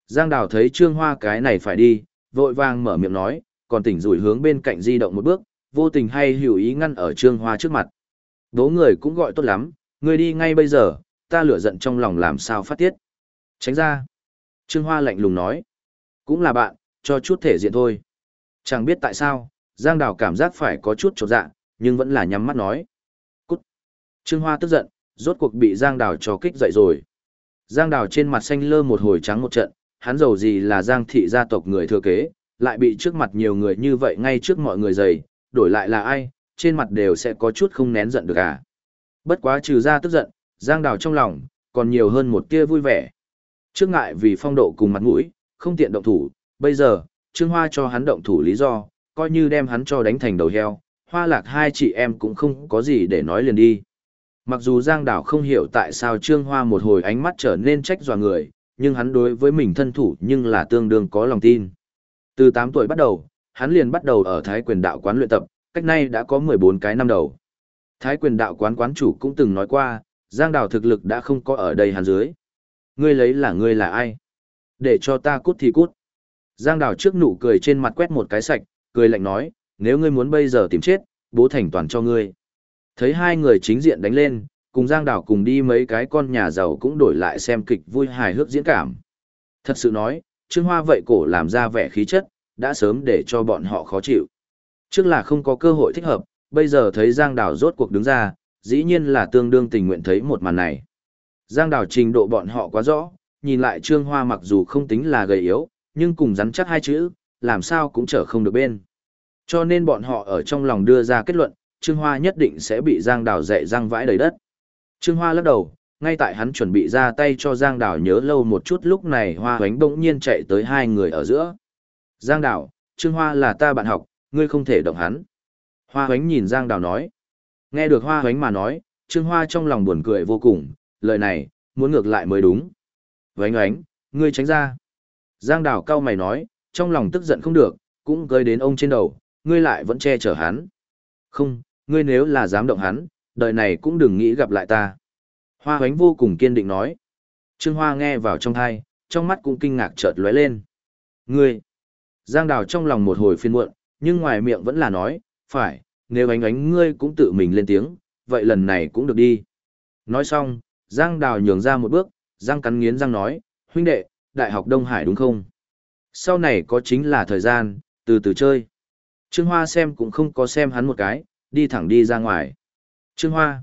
Giang Đào thấy Trương Hoa cái này phải đi, vội vàng mở miệng nói, còn tỉnh rủi hướng bên cạnh di động một bước, vô tình hay hữu ý ngăn ở Trương Hoa trước mặt. Đố người cũng gọi tốt lắm, ngươi đi ngay bây giờ, ta lửa giận trong lòng làm sao phát tiết. Tránh ra. Trương Hoa lạnh lùng nói. Cũng là bạn, cho chút thể diện thôi. Chẳng biết tại sao, Giang Đào cảm giác phải có chút trột dạ, nhưng vẫn là nhắm mắt nói. Cút. Trương Hoa tức giận, rốt cuộc bị Giang Đào cho kích dậy rồi. Giang Đào trên mặt xanh lơ một hồi trắng một trận, hắn giàu gì là Giang thị gia tộc người thừa kế, lại bị trước mặt nhiều người như vậy ngay trước mọi người dày, đổi lại là ai, trên mặt đều sẽ có chút không nén giận được à. Bất quá trừ ra tức giận, Giang Đào trong lòng, còn nhiều hơn một tia vui vẻ. Trước ngại vì phong độ cùng mặt mũi, không tiện động thủ, bây giờ, Trương Hoa cho hắn động thủ lý do, coi như đem hắn cho đánh thành đầu heo, hoa lạc hai chị em cũng không có gì để nói liền đi. Mặc dù Giang Đảo không hiểu tại sao Trương Hoa một hồi ánh mắt trở nên trách dò người, nhưng hắn đối với mình thân thủ nhưng là tương đương có lòng tin. Từ 8 tuổi bắt đầu, hắn liền bắt đầu ở Thái quyền đạo quán luyện tập, cách nay đã có 14 cái năm đầu. Thái quyền đạo quán quán chủ cũng từng nói qua, Giang Đào thực lực đã không có ở đây hắn dưới. Ngươi lấy là ngươi là ai? Để cho ta cút thì cút. Giang Đào trước nụ cười trên mặt quét một cái sạch, cười lạnh nói, nếu ngươi muốn bây giờ tìm chết, bố thành toàn cho ngươi. Thấy hai người chính diện đánh lên, cùng Giang Đào cùng đi mấy cái con nhà giàu cũng đổi lại xem kịch vui hài hước diễn cảm. Thật sự nói, Trương Hoa vậy cổ làm ra vẻ khí chất, đã sớm để cho bọn họ khó chịu. Trước là không có cơ hội thích hợp, bây giờ thấy Giang Đào rốt cuộc đứng ra, dĩ nhiên là tương đương tình nguyện thấy một màn này. Giang Đào trình độ bọn họ quá rõ, nhìn lại Trương Hoa mặc dù không tính là gầy yếu, nhưng cùng rắn chắc hai chữ, làm sao cũng trở không được bên. Cho nên bọn họ ở trong lòng đưa ra kết luận, Trương Hoa nhất định sẽ bị Giang Đào dạy răng vãi đầy đất. Trương Hoa lắc đầu, ngay tại hắn chuẩn bị ra tay cho Giang Đào nhớ lâu một chút lúc này Hoa Hoánh bỗng nhiên chạy tới hai người ở giữa. Giang Đào, Trương Hoa là ta bạn học, ngươi không thể động hắn. Hoa Hoánh nhìn Giang Đào nói. Nghe được Hoa Hoánh mà nói, Trương Hoa trong lòng buồn cười vô cùng, lời này, muốn ngược lại mới đúng. Hoánh Hoánh, ngươi tránh ra. Giang Đào cao mày nói, trong lòng tức giận không được, cũng gây đến ông trên đầu, ngươi lại vẫn che chở hắn. Không, ngươi nếu là dám động hắn, đời này cũng đừng nghĩ gặp lại ta. Hoa Hoánh vô cùng kiên định nói. Trương Hoa nghe vào trong thai, trong mắt cũng kinh ngạc chợt lóe lên. Ngươi! Giang Đào trong lòng một hồi phiên muộn, nhưng ngoài miệng vẫn là nói, phải, nếu ánh ánh ngươi cũng tự mình lên tiếng, vậy lần này cũng được đi. Nói xong, Giang Đào nhường ra một bước, Giang cắn nghiến Giang nói, huynh đệ, Đại học Đông Hải đúng không? Sau này có chính là thời gian, từ từ chơi. Trương Hoa xem cũng không có xem hắn một cái, đi thẳng đi ra ngoài. Trương Hoa,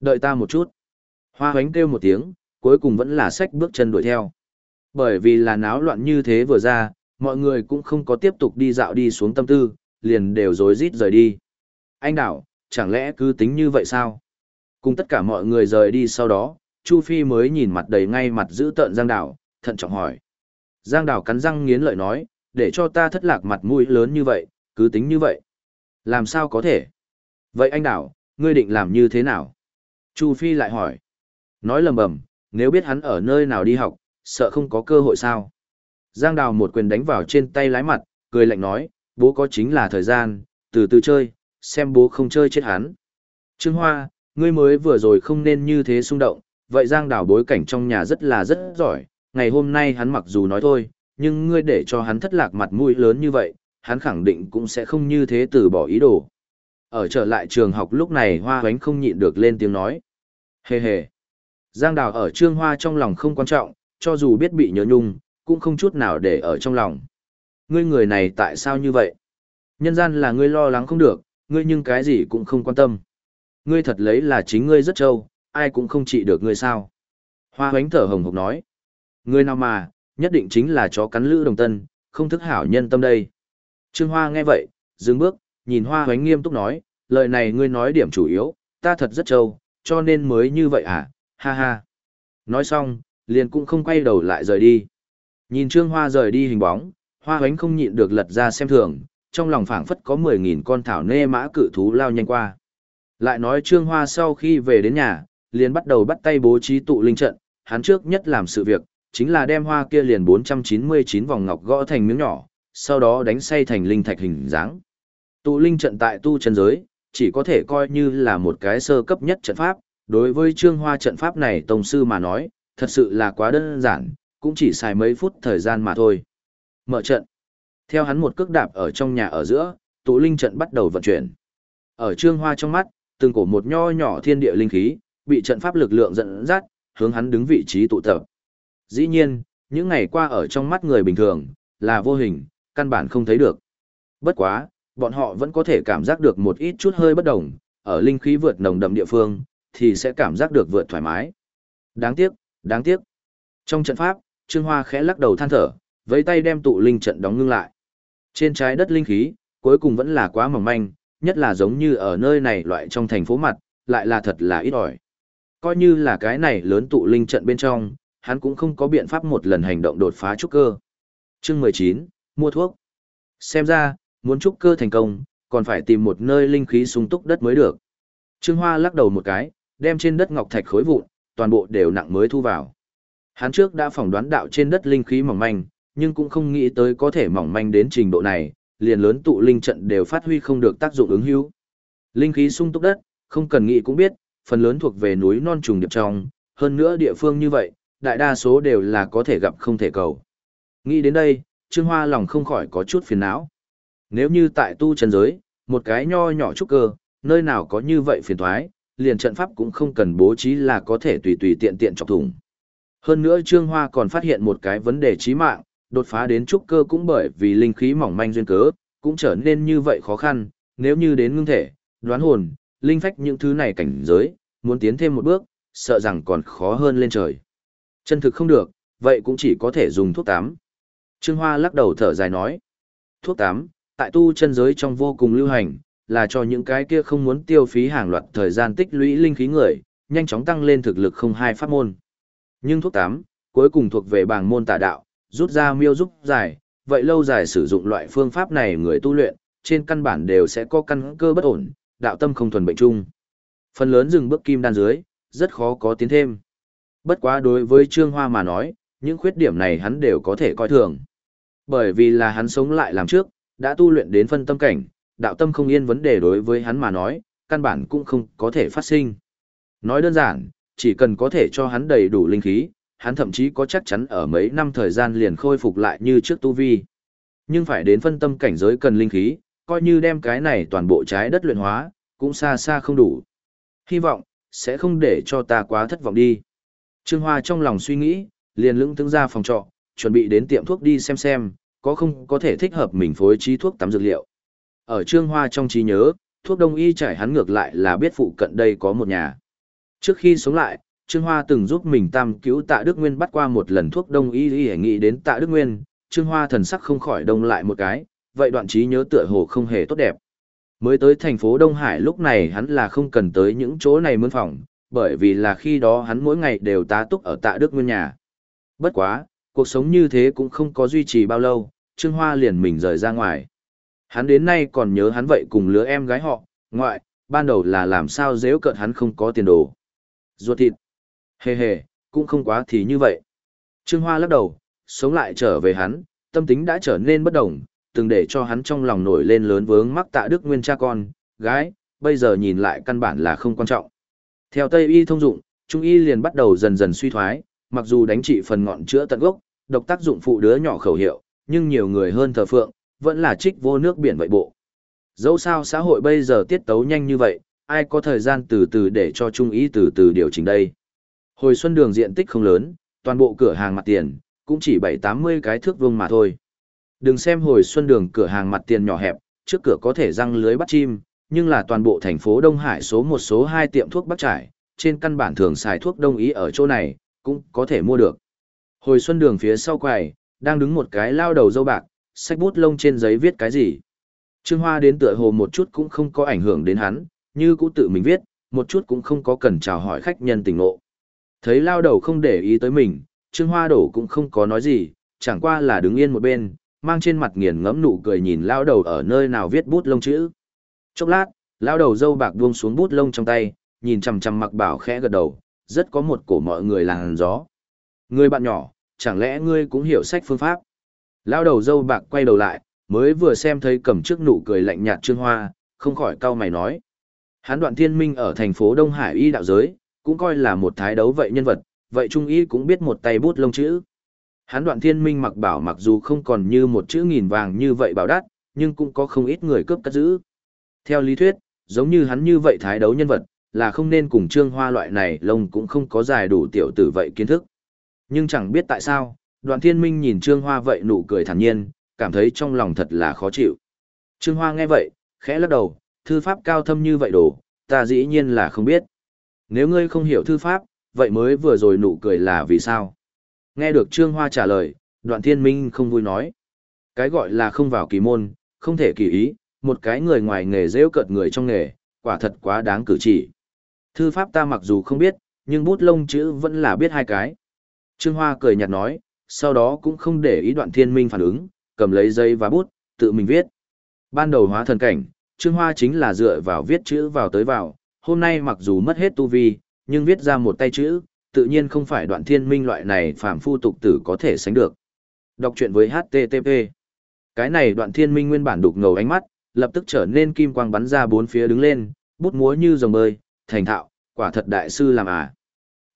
đợi ta một chút. Hoa hoánh kêu một tiếng, cuối cùng vẫn là sách bước chân đuổi theo. Bởi vì là náo loạn như thế vừa ra, mọi người cũng không có tiếp tục đi dạo đi xuống tâm tư, liền đều rối rít rời đi. Anh đảo, chẳng lẽ cứ tính như vậy sao? Cùng tất cả mọi người rời đi sau đó, Chu Phi mới nhìn mặt đầy ngay mặt giữ tợn Giang Đảo, thận trọng hỏi. Giang Đảo cắn răng nghiến lợi nói, để cho ta thất lạc mặt mũi lớn như vậy, cứ tính như vậy. Làm sao có thể? Vậy anh Đảo, ngươi định làm như thế nào? Chu Phi lại hỏi. Nói lầm bầm, nếu biết hắn ở nơi nào đi học, sợ không có cơ hội sao? Giang Đào một quyền đánh vào trên tay lái mặt, cười lạnh nói, bố có chính là thời gian, từ từ chơi, xem bố không chơi chết hắn. Trương Hoa, ngươi mới vừa rồi không nên như thế xung động, vậy Giang Đào bối cảnh trong nhà rất là rất giỏi, ngày hôm nay hắn mặc dù nói thôi, nhưng ngươi để cho hắn thất lạc mặt mũi lớn như vậy, hắn khẳng định cũng sẽ không như thế từ bỏ ý đồ. Ở trở lại trường học lúc này Hoa Hoánh không nhịn được lên tiếng nói. Hề hề. Giang Đào ở Trương Hoa trong lòng không quan trọng, cho dù biết bị nhớ nhung, cũng không chút nào để ở trong lòng. Ngươi người này tại sao như vậy? Nhân gian là ngươi lo lắng không được, ngươi nhưng cái gì cũng không quan tâm. Ngươi thật lấy là chính ngươi rất trâu, ai cũng không trị được ngươi sao. Hoa hoánh thở hồng hộc nói. Ngươi nào mà, nhất định chính là chó cắn lữ đồng tân, không thức hảo nhân tâm đây. Trương Hoa nghe vậy, dừng bước, nhìn Hoa hoánh nghiêm túc nói, lời này ngươi nói điểm chủ yếu, ta thật rất trâu, cho nên mới như vậy à, ha ha. Nói xong, liền cũng không quay đầu lại rời đi. Nhìn Trương Hoa rời đi hình bóng, Hoa Hoánh không nhịn được lật ra xem thường, trong lòng phảng phất có 10.000 con thảo nê mã cự thú lao nhanh qua. Lại nói Trương Hoa sau khi về đến nhà, liền bắt đầu bắt tay bố trí tụ linh trận, hắn trước nhất làm sự việc, chính là đem hoa kia liền 499 vòng ngọc gõ thành miếng nhỏ, sau đó đánh xay thành linh thạch hình dáng. Tụ linh trận tại tu chân giới, chỉ có thể coi như là một cái sơ cấp nhất trận pháp, đối với Trương Hoa trận pháp này tông sư mà nói, thật sự là quá đơn giản, cũng chỉ xài mấy phút thời gian mà thôi. Mở trận. Theo hắn một cước đạp ở trong nhà ở giữa, tụ linh trận bắt đầu vận chuyển. Ở trương hoa trong mắt, từng cổ một nho nhỏ thiên địa linh khí, bị trận pháp lực lượng dẫn dắt, hướng hắn đứng vị trí tụ tập. Dĩ nhiên, những ngày qua ở trong mắt người bình thường, là vô hình, căn bản không thấy được. Bất quá, bọn họ vẫn có thể cảm giác được một ít chút hơi bất đồng, ở linh khí vượt nồng đậm địa phương, thì sẽ cảm giác được vượt thoải mái. Đáng tiếc, đáng tiếc. Trong trận pháp, Trương Hoa khẽ lắc đầu than thở, với tay đem tụ linh trận đóng ngưng lại. Trên trái đất linh khí, cuối cùng vẫn là quá mỏng manh, nhất là giống như ở nơi này loại trong thành phố mặt, lại là thật là ít ỏi. Coi như là cái này lớn tụ linh trận bên trong, hắn cũng không có biện pháp một lần hành động đột phá trúc cơ. Chương 19, mua thuốc. Xem ra, muốn trúc cơ thành công, còn phải tìm một nơi linh khí sung túc đất mới được. Trương Hoa lắc đầu một cái, đem trên đất ngọc thạch khối vụn, toàn bộ đều nặng mới thu vào. Hắn trước đã phỏng đoán đạo trên đất linh khí mỏng manh, nhưng cũng không nghĩ tới có thể mỏng manh đến trình độ này, liền lớn tụ linh trận đều phát huy không được tác dụng ứng hữu. Linh khí sung túc đất, không cần nghĩ cũng biết, phần lớn thuộc về núi non trùng điệp trong, hơn nữa địa phương như vậy, đại đa số đều là có thể gặp không thể cầu. Nghĩ đến đây, Trương Hoa lòng không khỏi có chút phiền não. Nếu như tại tu chân giới, một cái nho nhỏ trúc cơ, nơi nào có như vậy phiền thoái, liền trận pháp cũng không cần bố trí là có thể tùy tùy tiện tiện chọc thủng. Hơn nữa Trương Hoa còn phát hiện một cái vấn đề chí mạng, đột phá đến trúc cơ cũng bởi vì linh khí mỏng manh duyên cớ, cũng trở nên như vậy khó khăn, nếu như đến ngưng thể, đoán hồn, linh phách những thứ này cảnh giới, muốn tiến thêm một bước, sợ rằng còn khó hơn lên trời. Chân thực không được, vậy cũng chỉ có thể dùng thuốc tám. Trương Hoa lắc đầu thở dài nói, thuốc tám, tại tu chân giới trong vô cùng lưu hành, là cho những cái kia không muốn tiêu phí hàng loạt thời gian tích lũy linh khí người, nhanh chóng tăng lên thực lực không hai pháp môn. Nhưng thuốc tám, cuối cùng thuộc về bảng môn tà đạo, rút ra miêu giúp dài, vậy lâu dài sử dụng loại phương pháp này người tu luyện, trên căn bản đều sẽ có căn cơ bất ổn, đạo tâm không thuần bệnh chung. Phần lớn dừng bước kim đan dưới, rất khó có tiến thêm. Bất quá đối với Trương Hoa mà nói, những khuyết điểm này hắn đều có thể coi thường. Bởi vì là hắn sống lại làm trước, đã tu luyện đến phân tâm cảnh, đạo tâm không yên vấn đề đối với hắn mà nói, căn bản cũng không có thể phát sinh. Nói đơn giản, chỉ cần có thể cho hắn đầy đủ linh khí, hắn thậm chí có chắc chắn ở mấy năm thời gian liền khôi phục lại như trước tu vi. Nhưng phải đến phân tâm cảnh giới cần linh khí, coi như đem cái này toàn bộ trái đất luyện hóa, cũng xa xa không đủ. Hy vọng, sẽ không để cho ta quá thất vọng đi. Trương Hoa trong lòng suy nghĩ, liền lững tướng ra phòng trọ, chuẩn bị đến tiệm thuốc đi xem xem, có không có thể thích hợp mình phối trí thuốc tắm dược liệu. Ở Trương Hoa trong trí nhớ, thuốc đông y trải hắn ngược lại là biết phụ cận đây có một nhà. Trước khi sống lại, Trương Hoa từng giúp mình tam cứu tạ Đức Nguyên bắt qua một lần thuốc đông y để nghĩ đến tạ Đức Nguyên, Trương Hoa thần sắc không khỏi đông lại một cái, vậy đoạn trí nhớ tựa hồ không hề tốt đẹp. Mới tới thành phố Đông Hải lúc này hắn là không cần tới những chỗ này mướn phòng, bởi vì là khi đó hắn mỗi ngày đều tá túc ở tạ Đức Nguyên nhà. Bất quá, cuộc sống như thế cũng không có duy trì bao lâu, Trương Hoa liền mình rời ra ngoài. Hắn đến nay còn nhớ hắn vậy cùng lứa em gái họ, ngoại, ban đầu là làm sao dễ cợt hắn không có tiền đồ. Ruột thịt. Hề hề, cũng không quá thì như vậy. Trương Hoa lắc đầu, sống lại trở về hắn, tâm tính đã trở nên bất đồng, từng để cho hắn trong lòng nổi lên lớn vướng mắc tạ đức nguyên cha con, gái, bây giờ nhìn lại căn bản là không quan trọng. Theo Tây Y thông dụng, Trung Y liền bắt đầu dần dần suy thoái, mặc dù đánh trị phần ngọn chữa tận gốc, độc tác dụng phụ đứa nhỏ khẩu hiệu, nhưng nhiều người hơn thờ phượng, vẫn là trích vô nước biển vậy bộ. Dẫu sao xã hội bây giờ tiết tấu nhanh như vậy, ai có thời gian từ từ để cho Trung ý từ từ điều chỉnh đây. Hồi xuân đường diện tích không lớn, toàn bộ cửa hàng mặt tiền, cũng chỉ 7-80 cái thước vuông mà thôi. Đừng xem hồi xuân đường cửa hàng mặt tiền nhỏ hẹp, trước cửa có thể răng lưới bắt chim, nhưng là toàn bộ thành phố Đông Hải số một số hai tiệm thuốc bắc trải, trên căn bản thường xài thuốc đông ý ở chỗ này, cũng có thể mua được. Hồi xuân đường phía sau quầy, đang đứng một cái lao đầu dâu bạc, sách bút lông trên giấy viết cái gì. Trương Hoa đến tựa hồ một chút cũng không có ảnh hưởng đến hắn, như cũ tự mình viết, một chút cũng không có cần chào hỏi khách nhân tình ngộ. Thấy lao đầu không để ý tới mình, Trương Hoa đổ cũng không có nói gì, chẳng qua là đứng yên một bên, mang trên mặt nghiền ngẫm nụ cười nhìn lao đầu ở nơi nào viết bút lông chữ. Chốc lát, lao đầu dâu bạc buông xuống bút lông trong tay, nhìn chằm chằm mặc bảo khẽ gật đầu, rất có một cổ mọi người làng gió. Người bạn nhỏ, chẳng lẽ ngươi cũng hiểu sách phương pháp? Lao đầu dâu bạc quay đầu lại, mới vừa xem thấy cầm trước nụ cười lạnh nhạt Trương Hoa, không khỏi cau mày nói. Hán đoạn thiên minh ở thành phố Đông Hải y đạo giới, cũng coi là một thái đấu vậy nhân vật, vậy Trung Y cũng biết một tay bút lông chữ. Hán đoạn thiên minh mặc bảo mặc dù không còn như một chữ nghìn vàng như vậy bảo đắt, nhưng cũng có không ít người cướp cất giữ. Theo lý thuyết, giống như hắn như vậy thái đấu nhân vật, là không nên cùng trương hoa loại này lông cũng không có dài đủ tiểu tử vậy kiến thức. Nhưng chẳng biết tại sao, đoạn thiên minh nhìn trương hoa vậy nụ cười thản nhiên, cảm thấy trong lòng thật là khó chịu. Trương hoa nghe vậy, khẽ lắc đầu, thư pháp cao thâm như vậy đồ, ta dĩ nhiên là không biết. Nếu ngươi không hiểu thư pháp, vậy mới vừa rồi nụ cười là vì sao? Nghe được Trương Hoa trả lời, đoạn thiên minh không vui nói. Cái gọi là không vào kỳ môn, không thể kỳ ý, một cái người ngoài nghề rêu cợt người trong nghề, quả thật quá đáng cử chỉ. Thư pháp ta mặc dù không biết, nhưng bút lông chữ vẫn là biết hai cái. Trương Hoa cười nhạt nói, sau đó cũng không để ý đoạn thiên minh phản ứng, cầm lấy giấy và bút, tự mình viết. Ban đầu hóa thần cảnh, Trương Hoa chính là dựa vào viết chữ vào tới vào, hôm nay mặc dù mất hết tu vi, nhưng viết ra một tay chữ, tự nhiên không phải đoạn thiên minh loại này phàm phu tục tử có thể sánh được. Đọc truyện với HTTP. Cái này đoạn thiên minh nguyên bản đục ngầu ánh mắt, lập tức trở nên kim quang bắn ra bốn phía đứng lên, bút múa như dòng bơi, thành thạo, quả thật đại sư làm à.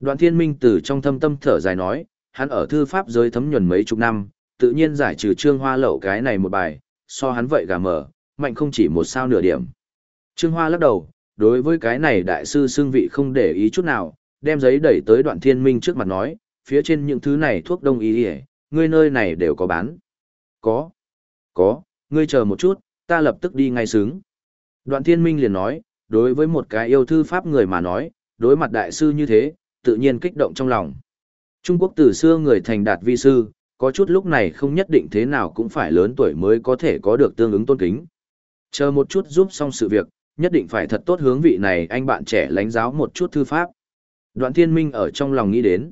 Đoạn thiên minh từ trong thâm tâm thở dài nói, hắn ở thư pháp giới thấm nhuần mấy chục năm, tự nhiên giải trừ trương hoa lậu cái này một bài, so hắn vậy gà mở, mạnh không chỉ một sao nửa điểm. Trương Hoa lắc đầu, đối với cái này đại sư xương vị không để ý chút nào, đem giấy đẩy tới đoạn thiên minh trước mặt nói, phía trên những thứ này thuốc đông y hề, ngươi nơi này đều có bán. Có. Có, ngươi chờ một chút, ta lập tức đi ngay xứng. Đoạn thiên minh liền nói, đối với một cái yêu thư pháp người mà nói, đối mặt đại sư như thế, tự nhiên kích động trong lòng. Trung Quốc từ xưa người thành đạt vi sư, có chút lúc này không nhất định thế nào cũng phải lớn tuổi mới có thể có được tương ứng tôn kính. Chờ một chút giúp xong sự việc, nhất định phải thật tốt hướng vị này anh bạn trẻ lánh giáo một chút thư pháp. Đoạn thiên minh ở trong lòng nghĩ đến.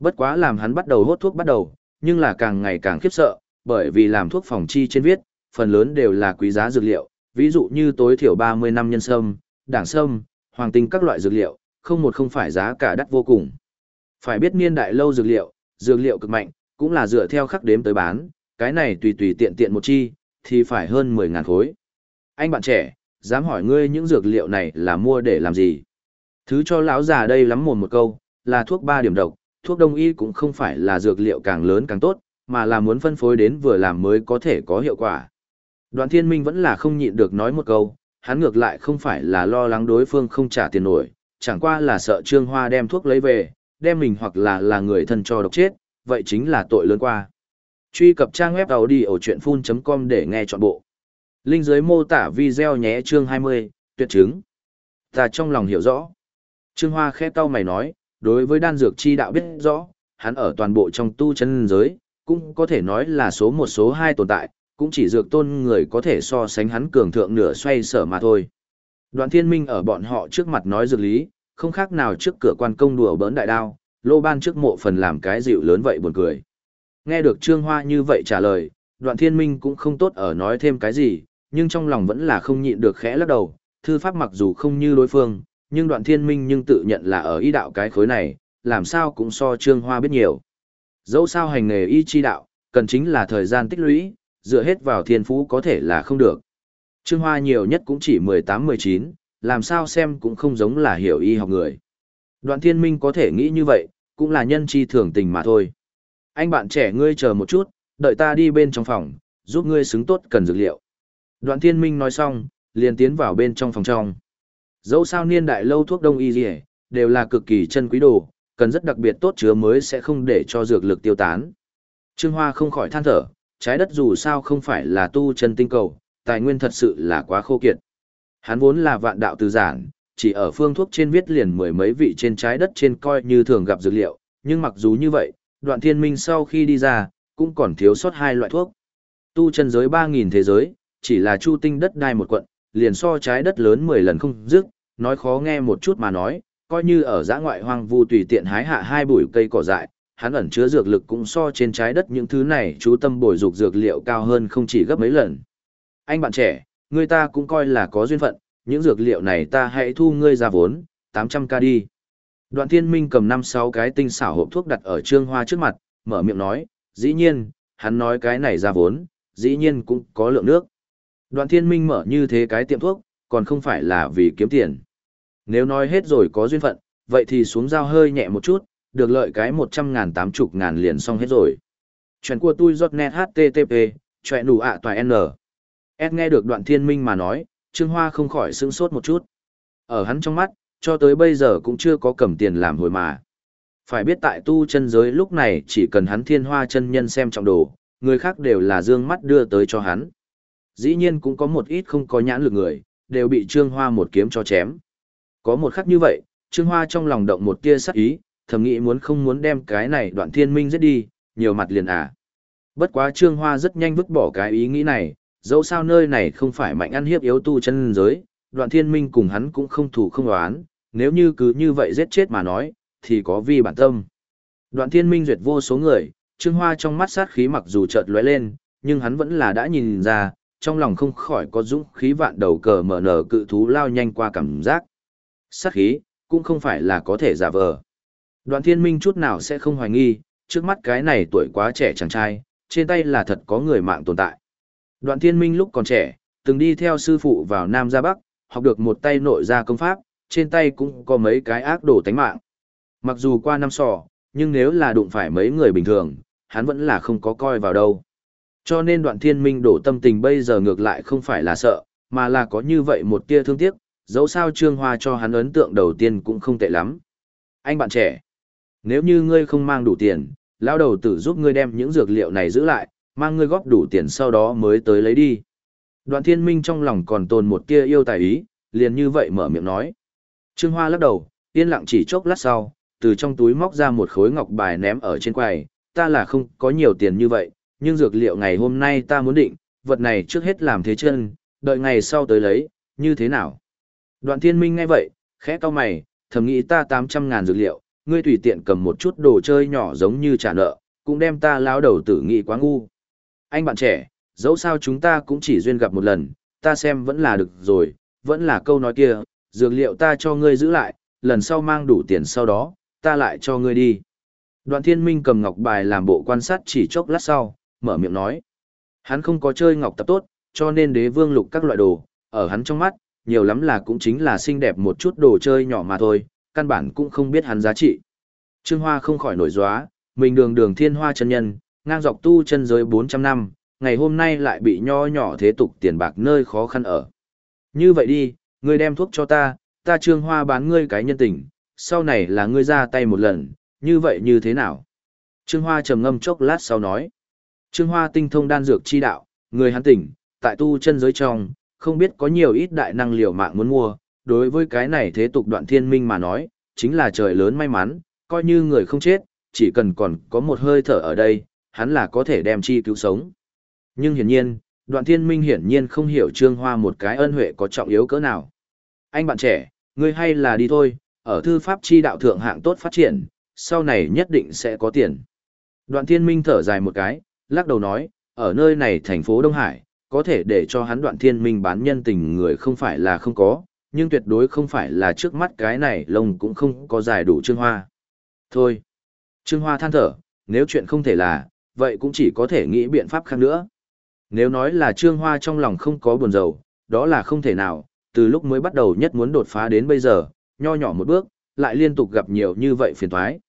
Bất quá làm hắn bắt đầu hốt thuốc bắt đầu, nhưng là càng ngày càng khiếp sợ, bởi vì làm thuốc phòng chi trên viết, phần lớn đều là quý giá dược liệu, ví dụ như tối thiểu 30 năm nhân sâm, đảng sâm, hoàng tinh các loại dược liệu, không một không phải giá cả đắt vô cùng. Phải biết niên đại lâu dược liệu, dược liệu cực mạnh, cũng là dựa theo khắc đếm tới bán, cái này tùy tùy tiện tiện một chi, thì phải hơn 10.000 khối. Anh bạn trẻ, dám hỏi ngươi những dược liệu này là mua để làm gì? Thứ cho lão già đây lắm mồm một câu, là thuốc ba điểm độc, thuốc đông y cũng không phải là dược liệu càng lớn càng tốt, mà là muốn phân phối đến vừa làm mới có thể có hiệu quả. Đoạn thiên minh vẫn là không nhịn được nói một câu, hắn ngược lại không phải là lo lắng đối phương không trả tiền nổi, chẳng qua là sợ Trương Hoa đem thuốc lấy về, đem mình hoặc là là người thân cho độc chết, vậy chính là tội lớn qua. Truy cập trang web đầu đi ở chuyện full.com để nghe trọn bộ. Linh dưới mô tả video nhé chương 20, tuyệt chứng. Ta trong lòng hiểu rõ. Trương Hoa khẽ cau mày nói, đối với đan dược chi đạo biết rõ, hắn ở toàn bộ trong tu chân giới, cũng có thể nói là số một số hai tồn tại, cũng chỉ dược tôn người có thể so sánh hắn cường thượng nửa xoay sở mà thôi. Đoạn thiên minh ở bọn họ trước mặt nói dược lý, không khác nào trước cửa quan công đùa bỡn đại đao, lô ban trước mộ phần làm cái dịu lớn vậy buồn cười. Nghe được Trương Hoa như vậy trả lời, đoạn thiên minh cũng không tốt ở nói thêm cái gì, nhưng trong lòng vẫn là không nhịn được khẽ lắc đầu, thư pháp mặc dù không như đối phương, nhưng đoạn thiên minh nhưng tự nhận là ở y đạo cái khối này, làm sao cũng so Trương Hoa biết nhiều. Dẫu sao hành nghề y chi đạo, cần chính là thời gian tích lũy, dựa hết vào thiên phú có thể là không được. Trương Hoa nhiều nhất cũng chỉ 18-19, làm sao xem cũng không giống là hiểu y học người. Đoạn thiên minh có thể nghĩ như vậy, cũng là nhân chi thường tình mà thôi. Anh bạn trẻ ngươi chờ một chút, đợi ta đi bên trong phòng, giúp ngươi xứng tốt cần dược liệu. Đoạn thiên minh nói xong, liền tiến vào bên trong phòng trong. Dẫu sao niên đại lâu thuốc đông y gì đều là cực kỳ chân quý đồ, cần rất đặc biệt tốt chứa mới sẽ không để cho dược lực tiêu tán. Trương Hoa không khỏi than thở, trái đất dù sao không phải là tu chân tinh cầu, tài nguyên thật sự là quá khô kiệt. Hắn vốn là vạn đạo từ giản, chỉ ở phương thuốc trên viết liền mười mấy vị trên trái đất trên coi như thường gặp dược liệu, nhưng mặc dù như vậy, đoạn thiên minh sau khi đi ra, cũng còn thiếu sót hai loại thuốc. Tu chân giới 3.000 thế giới, chỉ là chu tinh đất đai một quận, liền so trái đất lớn 10 lần không dứt, nói khó nghe một chút mà nói, coi như ở giã ngoại hoang vu tùy tiện hái hạ hai bụi cây cỏ dại, hắn ẩn chứa dược lực cũng so trên trái đất những thứ này chú tâm bồi dục dược liệu cao hơn không chỉ gấp mấy lần. Anh bạn trẻ, người ta cũng coi là có duyên phận, những dược liệu này ta hãy thu ngươi ra vốn, 800k đi. Đoạn thiên minh cầm 5-6 cái tinh xảo hộp thuốc đặt ở trương hoa trước mặt, mở miệng nói, dĩ nhiên, hắn nói cái này ra vốn, dĩ nhiên cũng có lượng nước. Đoạn thiên minh mở như thế cái tiệm thuốc, còn không phải là vì kiếm tiền. Nếu nói hết rồi có duyên phận, vậy thì xuống dao hơi nhẹ một chút, được lợi cái 100 ngàn 80 ngàn liền xong hết rồi. Chuyện của tôi giọt net HTTP, chuyện đủ ạ toài N. S nghe được đoạn thiên minh mà nói, Trương Hoa không khỏi sững sốt một chút. Ở hắn trong mắt, cho tới bây giờ cũng chưa có cầm tiền làm hồi mà. Phải biết tại tu chân giới lúc này chỉ cần hắn thiên hoa chân nhân xem trọng đồ, người khác đều là dương mắt đưa tới cho hắn. Dĩ nhiên cũng có một ít không có nhãn lực người, đều bị Trương Hoa một kiếm cho chém. Có một khắc như vậy, Trương Hoa trong lòng động một tia sắc ý, thầm nghĩ muốn không muốn đem cái này đoạn thiên minh giết đi, nhiều mặt liền à. Bất quá Trương Hoa rất nhanh vứt bỏ cái ý nghĩ này, dẫu sao nơi này không phải mạnh ăn hiếp yếu tu chân giới, đoạn thiên minh cùng hắn cũng không thủ không đoán, nếu như cứ như vậy giết chết mà nói, thì có vi bản tâm. Đoạn thiên minh duyệt vô số người, Trương Hoa trong mắt sát khí mặc dù chợt lóe lên, nhưng hắn vẫn là đã nhìn ra, trong lòng không khỏi có dũng khí vạn đầu cờ mở nở cự thú lao nhanh qua cảm giác. Sát khí, cũng không phải là có thể giả vờ. Đoạn thiên minh chút nào sẽ không hoài nghi, trước mắt cái này tuổi quá trẻ chàng trai, trên tay là thật có người mạng tồn tại. Đoạn thiên minh lúc còn trẻ, từng đi theo sư phụ vào Nam ra Bắc, học được một tay nội gia công pháp, trên tay cũng có mấy cái ác đồ tánh mạng. Mặc dù qua năm sò, nhưng nếu là đụng phải mấy người bình thường, hắn vẫn là không có coi vào đâu. Cho nên đoạn thiên minh đổ tâm tình bây giờ ngược lại không phải là sợ, mà là có như vậy một tia thương tiếc, dẫu sao trương hoa cho hắn ấn tượng đầu tiên cũng không tệ lắm. Anh bạn trẻ, nếu như ngươi không mang đủ tiền, lão đầu tử giúp ngươi đem những dược liệu này giữ lại, mang ngươi góp đủ tiền sau đó mới tới lấy đi. Đoạn thiên minh trong lòng còn tồn một tia yêu tài ý, liền như vậy mở miệng nói. Trương Hoa lắc đầu, yên lặng chỉ chốc lát sau, từ trong túi móc ra một khối ngọc bài ném ở trên quầy, ta là không có nhiều tiền như vậy, nhưng dược liệu ngày hôm nay ta muốn định, vật này trước hết làm thế chân, đợi ngày sau tới lấy, như thế nào? Đoạn thiên minh ngay vậy, khẽ cau mày, thầm nghĩ ta 800 ngàn dược liệu, ngươi tùy tiện cầm một chút đồ chơi nhỏ giống như trả nợ, cũng đem ta lao đầu tử nghị quá ngu. Anh bạn trẻ, dẫu sao chúng ta cũng chỉ duyên gặp một lần, ta xem vẫn là được rồi, vẫn là câu nói kia, dược liệu ta cho ngươi giữ lại, lần sau mang đủ tiền sau đó, ta lại cho ngươi đi. Đoạn thiên minh cầm ngọc bài làm bộ quan sát chỉ chốc lát sau, mở miệng nói. Hắn không có chơi ngọc tập tốt, cho nên đế vương lục các loại đồ, ở hắn trong mắt, nhiều lắm là cũng chính là xinh đẹp một chút đồ chơi nhỏ mà thôi, căn bản cũng không biết hắn giá trị. Trương Hoa không khỏi nổi gióa, mình đường đường thiên hoa chân nhân, ngang dọc tu chân giới 400 năm, ngày hôm nay lại bị nho nhỏ thế tục tiền bạc nơi khó khăn ở. Như vậy đi, ngươi đem thuốc cho ta, ta Trương Hoa bán ngươi cái nhân tình, sau này là ngươi ra tay một lần, như vậy như thế nào? Trương Hoa trầm ngâm chốc lát sau nói. Trương Hoa tinh thông đan dược chi đạo, người hắn tỉnh, tại tu chân giới trong, không biết có nhiều ít đại năng liều mạng muốn mua, đối với cái này thế tục đoạn thiên minh mà nói, chính là trời lớn may mắn, coi như người không chết, chỉ cần còn có một hơi thở ở đây, hắn là có thể đem chi cứu sống. Nhưng hiển nhiên, đoạn thiên minh hiển nhiên không hiểu Trương Hoa một cái ân huệ có trọng yếu cỡ nào. Anh bạn trẻ, ngươi hay là đi thôi, ở thư pháp chi đạo thượng hạng tốt phát triển, sau này nhất định sẽ có tiền. Đoạn thiên minh thở dài một cái, lắc đầu nói, ở nơi này thành phố Đông Hải, có thể để cho hắn đoạn thiên minh bán nhân tình người không phải là không có, nhưng tuyệt đối không phải là trước mắt cái này lông cũng không có dài đủ Trương Hoa. Thôi. Trương Hoa than thở, nếu chuyện không thể là, vậy cũng chỉ có thể nghĩ biện pháp khác nữa. Nếu nói là Trương Hoa trong lòng không có buồn rầu, đó là không thể nào, từ lúc mới bắt đầu nhất muốn đột phá đến bây giờ, nho nhỏ một bước, lại liên tục gặp nhiều như vậy phiền toái.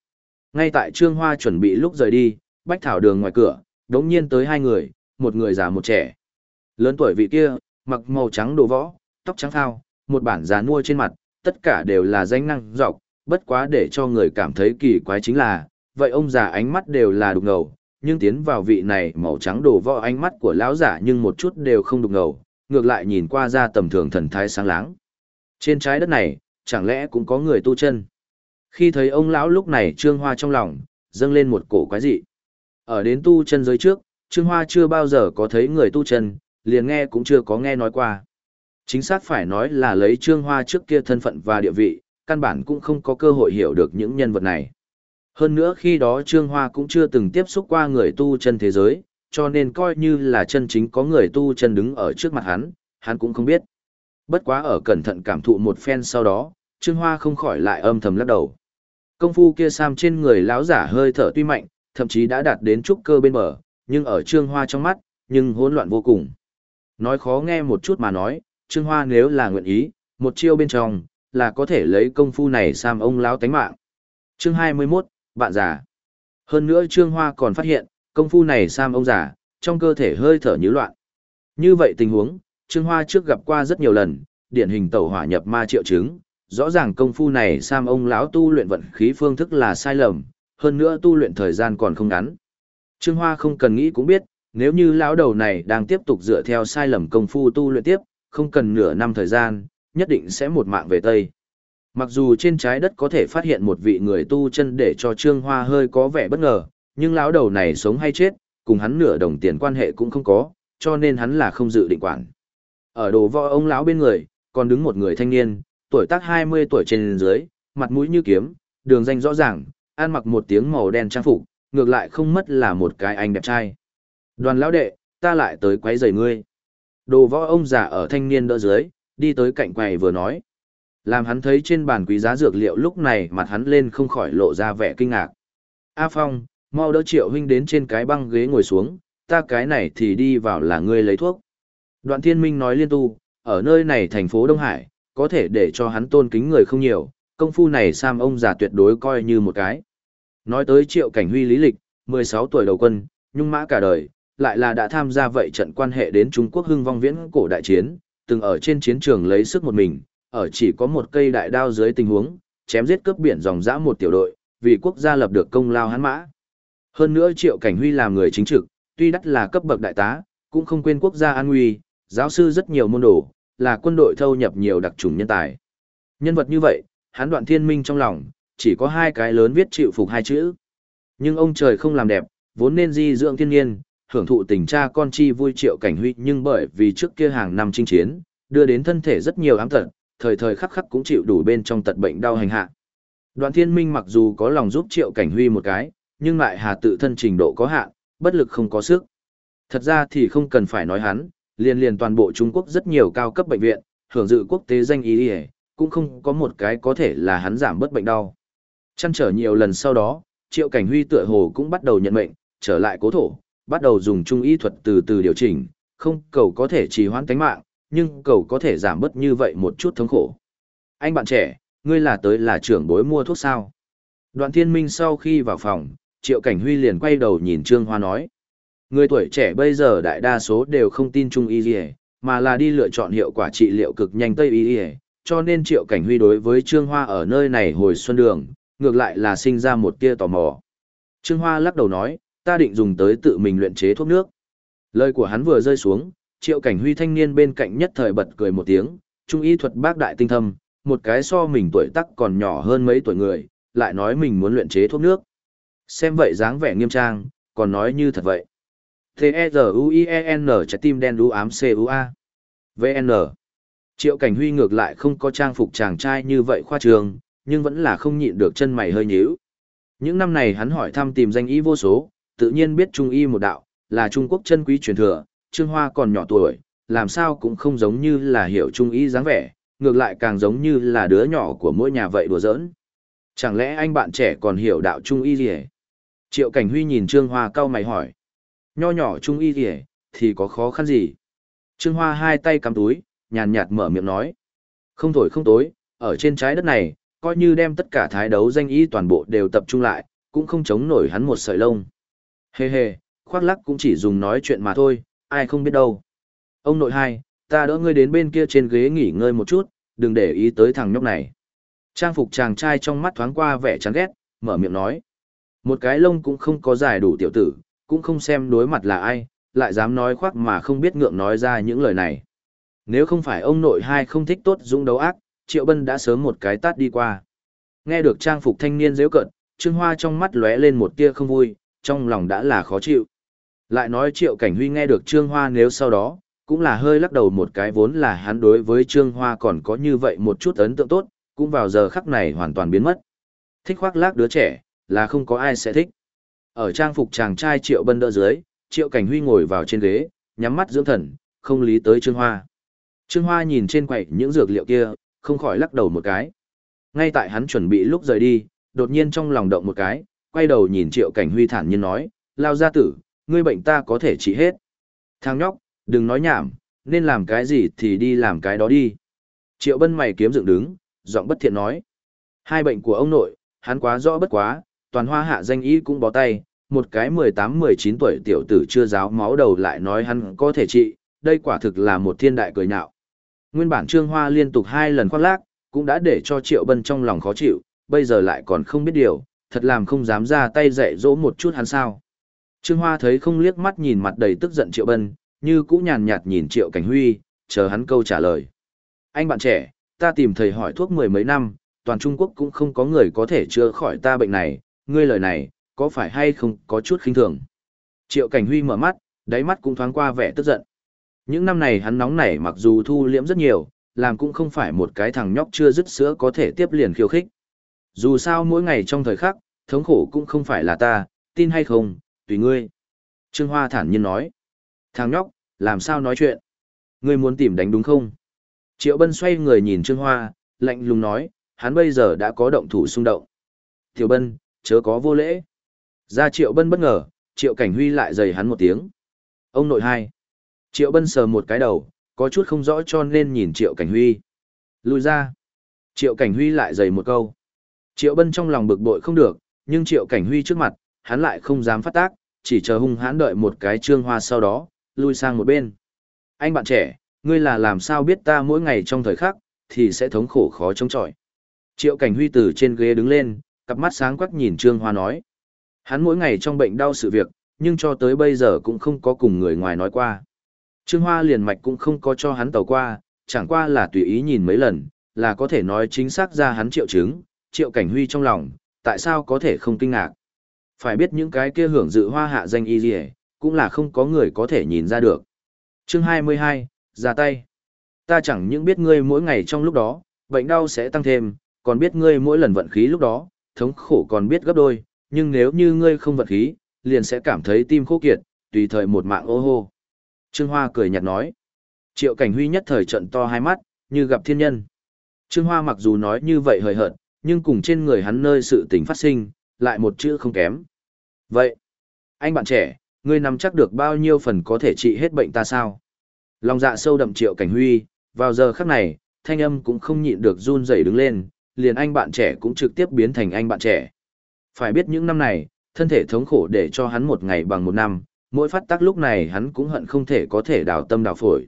Ngay tại Trương Hoa chuẩn bị lúc rời đi, Bách Thảo đường ngoài cửa, đống nhiên tới hai người, một người già một trẻ. Lớn tuổi vị kia, mặc màu trắng đồ võ, tóc trắng thao, một bản giá nuôi trên mặt, tất cả đều là danh năng dọc, bất quá để cho người cảm thấy kỳ quái chính là, vậy ông già ánh mắt đều là đục ngầu, nhưng tiến vào vị này màu trắng đồ võ ánh mắt của lão giả nhưng một chút đều không đục ngầu, ngược lại nhìn qua ra tầm thường thần thái sáng láng. Trên trái đất này, chẳng lẽ cũng có người tu chân? Khi thấy ông lão lúc này trương hoa trong lòng, dâng lên một cổ quái dị. Ở đến tu chân giới trước, trương hoa chưa bao giờ có thấy người tu chân, liền nghe cũng chưa có nghe nói qua. Chính xác phải nói là lấy trương hoa trước kia thân phận và địa vị, căn bản cũng không có cơ hội hiểu được những nhân vật này. Hơn nữa khi đó Trương Hoa cũng chưa từng tiếp xúc qua người tu chân thế giới, cho nên coi như là chân chính có người tu chân đứng ở trước mặt hắn, hắn cũng không biết. Bất quá ở cẩn thận cảm thụ một phen sau đó, Trương Hoa không khỏi lại âm thầm lắc đầu. Công phu kia sam trên người lão giả hơi thở tuy mạnh, thậm chí đã đạt đến trúc cơ bên bờ, nhưng ở Trương Hoa trong mắt, nhưng hỗn loạn vô cùng. Nói khó nghe một chút mà nói, Trương Hoa nếu là nguyện ý, một chiêu bên trong, là có thể lấy công phu này sam ông lão tánh mạng. Chương 21, bạn già. Hơn nữa Trương Hoa còn phát hiện, công phu này sam ông già, trong cơ thể hơi thở như loạn. Như vậy tình huống, Trương Hoa trước gặp qua rất nhiều lần, điển hình tẩu hỏa nhập ma triệu chứng, rõ ràng công phu này sam ông lão tu luyện vận khí phương thức là sai lầm, hơn nữa tu luyện thời gian còn không ngắn. Trương Hoa không cần nghĩ cũng biết, nếu như lão đầu này đang tiếp tục dựa theo sai lầm công phu tu luyện tiếp, không cần nửa năm thời gian, nhất định sẽ một mạng về Tây. Mặc dù trên trái đất có thể phát hiện một vị người tu chân để cho Trương Hoa hơi có vẻ bất ngờ, nhưng lão đầu này sống hay chết, cùng hắn nửa đồng tiền quan hệ cũng không có, cho nên hắn là không dự định quản. Ở đồ võ ông lão bên người, còn đứng một người thanh niên, tuổi tác 20 tuổi trên dưới, mặt mũi như kiếm, đường danh rõ ràng, ăn mặc một tiếng màu đen trang phục, ngược lại không mất là một cái anh đẹp trai. Đoàn lão đệ, ta lại tới quấy rầy ngươi. Đồ võ ông già ở thanh niên đỡ dưới, đi tới cạnh quầy vừa nói. Làm hắn thấy trên bàn quý giá dược liệu lúc này mặt hắn lên không khỏi lộ ra vẻ kinh ngạc. A Phong, mau đỡ triệu huynh đến trên cái băng ghế ngồi xuống, ta cái này thì đi vào là ngươi lấy thuốc. Đoạn thiên minh nói liên tu, ở nơi này thành phố Đông Hải, có thể để cho hắn tôn kính người không nhiều, công phu này Sam ông già tuyệt đối coi như một cái. Nói tới triệu cảnh huy lý lịch, 16 tuổi đầu quân, nhung mã cả đời, lại là đã tham gia vậy trận quan hệ đến Trung Quốc hưng vong viễn cổ đại chiến, từng ở trên chiến trường lấy sức một mình, ở chỉ có một cây đại đao dưới tình huống, chém giết cướp biển dòng dã một tiểu đội, vì quốc gia lập được công lao hắn mã. Hơn nữa Triệu Cảnh Huy làm người chính trực, tuy đắt là cấp bậc đại tá, cũng không quên quốc gia an nguy, giáo sư rất nhiều môn đồ, là quân đội thâu nhập nhiều đặc trùng nhân tài. Nhân vật như vậy, hắn đoạn thiên minh trong lòng, chỉ có hai cái lớn viết chịu phục hai chữ. Nhưng ông trời không làm đẹp, vốn nên di dưỡng thiên nhiên, hưởng thụ tình cha con chi vui triệu cảnh huy nhưng bởi vì trước kia hàng năm chinh chiến, đưa đến thân thể rất nhiều ám tật, thời thời khắc khắc cũng chịu đủ bên trong tật bệnh đau hành hạ. Đoạn thiên minh mặc dù có lòng giúp triệu cảnh huy một cái, nhưng lại hà tự thân trình độ có hạn, bất lực không có sức. Thật ra thì không cần phải nói hắn, liền liền toàn bộ Trung Quốc rất nhiều cao cấp bệnh viện, hưởng dự quốc tế danh ý đi cũng không có một cái có thể là hắn giảm bớt bệnh đau. Chăn trở nhiều lần sau đó, Triệu Cảnh Huy tựa hồ cũng bắt đầu nhận mệnh, trở lại cố thổ, bắt đầu dùng trung y thuật từ từ điều chỉnh, không cầu có thể trì hoãn tánh mạng, nhưng cầu có thể giảm bớt như vậy một chút thống khổ. Anh bạn trẻ, ngươi là tới là trưởng bối mua thuốc sao? Đoạn thiên minh sau khi vào phòng, Triệu Cảnh Huy liền quay đầu nhìn Trương Hoa nói. Người tuổi trẻ bây giờ đại đa số đều không tin trung y gì, mà là đi lựa chọn hiệu quả trị liệu cực nhanh Tây y cho nên Triệu Cảnh Huy đối với Trương Hoa ở nơi này hồi xuân đường, ngược lại là sinh ra một tia tò mò. Trương Hoa lắc đầu nói, ta định dùng tới tự mình luyện chế thuốc nước. Lời của hắn vừa rơi xuống, Triệu Cảnh Huy thanh niên bên cạnh nhất thời bật cười một tiếng, trung y thuật bác đại tinh thâm, một cái so mình tuổi tác còn nhỏ hơn mấy tuổi người, lại nói mình muốn luyện chế thuốc nước. Xem vậy dáng vẻ nghiêm trang, còn nói như thật vậy. T-E-Z-U-I-E-N trái tim đen đu ám C-U-A. V-N. Triệu Cảnh Huy ngược lại không có trang phục chàng trai như vậy khoa trường, nhưng vẫn là không nhịn được chân mày hơi nhíu. Những năm này hắn hỏi thăm tìm danh y vô số, tự nhiên biết trung y một đạo, là Trung Quốc chân quý truyền thừa, Trương Hoa còn nhỏ tuổi, làm sao cũng không giống như là hiểu trung y dáng vẻ, ngược lại càng giống như là đứa nhỏ của mỗi nhà vậy đùa giỡn. Chẳng lẽ anh bạn trẻ còn hiểu đạo trung y gì Triệu Cảnh Huy nhìn Trương Hoa cau mày hỏi. Nho nhỏ trung y gì thì có khó khăn gì? Trương Hoa hai tay cắm túi, nhàn nhạt mở miệng nói. Không thổi không tối, ở trên trái đất này, coi như đem tất cả thái đấu danh y toàn bộ đều tập trung lại, cũng không chống nổi hắn một sợi lông. Hề hề, khoác lắc cũng chỉ dùng nói chuyện mà thôi, ai không biết đâu. Ông nội hai, ta đỡ ngươi đến bên kia trên ghế nghỉ ngơi một chút, đừng để ý tới thằng nhóc này. Trang phục chàng trai trong mắt thoáng qua vẻ chán ghét, mở miệng nói. Một cái lông cũng không có giải đủ tiểu tử, cũng không xem đối mặt là ai, lại dám nói khoác mà không biết ngượng nói ra những lời này. Nếu không phải ông nội hai không thích tốt dũng đấu ác, Triệu Bân đã sớm một cái tát đi qua. Nghe được trang phục thanh niên dễ cận, Trương Hoa trong mắt lóe lên một tia không vui, trong lòng đã là khó chịu. Lại nói Triệu Cảnh Huy nghe được Trương Hoa nếu sau đó, cũng là hơi lắc đầu một cái vốn là hắn đối với Trương Hoa còn có như vậy một chút ấn tượng tốt, cũng vào giờ khắc này hoàn toàn biến mất. Thích khoác lác đứa trẻ, là không có ai sẽ thích. Ở trang phục chàng trai Triệu Bân đỡ dưới, Triệu Cảnh Huy ngồi vào trên ghế, nhắm mắt dưỡng thần, không lý tới Trương Hoa. Trương Hoa nhìn trên quầy những dược liệu kia, không khỏi lắc đầu một cái. Ngay tại hắn chuẩn bị lúc rời đi, đột nhiên trong lòng động một cái, quay đầu nhìn Triệu Cảnh Huy thản nhiên nói, lao gia tử, ngươi bệnh ta có thể trị hết. Thang nhóc, đừng nói nhảm, nên làm cái gì thì đi làm cái đó đi. Triệu Bân mày kiếm dựng đứng, giọng bất thiện nói. Hai bệnh của ông nội, hắn quá rõ bất quá, toàn hoa hạ danh y cũng bó tay, một cái 18-19 tuổi tiểu tử chưa giáo máu đầu lại nói hắn có thể trị, đây quả thực là một thiên đại cười nhạo. Nguyên bản Trương Hoa liên tục hai lần khoác lác, cũng đã để cho Triệu Bân trong lòng khó chịu, bây giờ lại còn không biết điều, thật làm không dám ra tay dạy dỗ một chút hắn sao. Trương Hoa thấy không liếc mắt nhìn mặt đầy tức giận Triệu Bân, như cũ nhàn nhạt nhìn Triệu Cảnh Huy, chờ hắn câu trả lời. Anh bạn trẻ, ta tìm thầy hỏi thuốc mười mấy năm, toàn Trung Quốc cũng không có người có thể chữa khỏi ta bệnh này, ngươi lời này, có phải hay không có chút khinh thường. Triệu Cảnh Huy mở mắt, đáy mắt cũng thoáng qua vẻ tức giận. Những năm này hắn nóng nảy mặc dù thu liễm rất nhiều, làm cũng không phải một cái thằng nhóc chưa dứt sữa có thể tiếp liền khiêu khích. Dù sao mỗi ngày trong thời khắc, thống khổ cũng không phải là ta, tin hay không, tùy ngươi. Trương Hoa thản nhiên nói. Thằng nhóc, làm sao nói chuyện? Ngươi muốn tìm đánh đúng không? Triệu Bân xoay người nhìn Trương Hoa, lạnh lùng nói, hắn bây giờ đã có động thủ xung động. Tiểu Bân, chớ có vô lễ. Ra Triệu Bân bất ngờ, Triệu Cảnh Huy lại dày hắn một tiếng. Ông nội hai. Triệu Bân sờ một cái đầu, có chút không rõ cho nên nhìn Triệu Cảnh Huy. Lùi ra. Triệu Cảnh Huy lại dày một câu. Triệu Bân trong lòng bực bội không được, nhưng Triệu Cảnh Huy trước mặt, hắn lại không dám phát tác, chỉ chờ hung hãn đợi một cái trương hoa sau đó, lui sang một bên. Anh bạn trẻ, ngươi là làm sao biết ta mỗi ngày trong thời khắc, thì sẽ thống khổ khó chống chọi. Triệu Cảnh Huy từ trên ghế đứng lên, cặp mắt sáng quắc nhìn Trương Hoa nói. Hắn mỗi ngày trong bệnh đau sự việc, nhưng cho tới bây giờ cũng không có cùng người ngoài nói qua. Trương Hoa liền mạch cũng không có cho hắn tàu qua, chẳng qua là tùy ý nhìn mấy lần, là có thể nói chính xác ra hắn triệu chứng, triệu cảnh huy trong lòng, tại sao có thể không kinh ngạc. Phải biết những cái kia hưởng dự hoa hạ danh y gì cũng là không có người có thể nhìn ra được. Chương 22, ra tay. Ta chẳng những biết ngươi mỗi ngày trong lúc đó, bệnh đau sẽ tăng thêm, còn biết ngươi mỗi lần vận khí lúc đó, thống khổ còn biết gấp đôi, nhưng nếu như ngươi không vận khí, liền sẽ cảm thấy tim khô kiệt, tùy thời một mạng ô hô. Trương Hoa cười nhạt nói. Triệu Cảnh Huy nhất thời trận to hai mắt, như gặp thiên nhân. Trương Hoa mặc dù nói như vậy hời hợt, nhưng cùng trên người hắn nơi sự tình phát sinh, lại một chữ không kém. Vậy, anh bạn trẻ, ngươi nắm chắc được bao nhiêu phần có thể trị hết bệnh ta sao? Lòng dạ sâu đậm Triệu Cảnh Huy, vào giờ khắc này, thanh âm cũng không nhịn được run rẩy đứng lên, liền anh bạn trẻ cũng trực tiếp biến thành anh bạn trẻ. Phải biết những năm này, thân thể thống khổ để cho hắn một ngày bằng một năm, mỗi phát tác lúc này hắn cũng hận không thể có thể đào tâm đào phổi.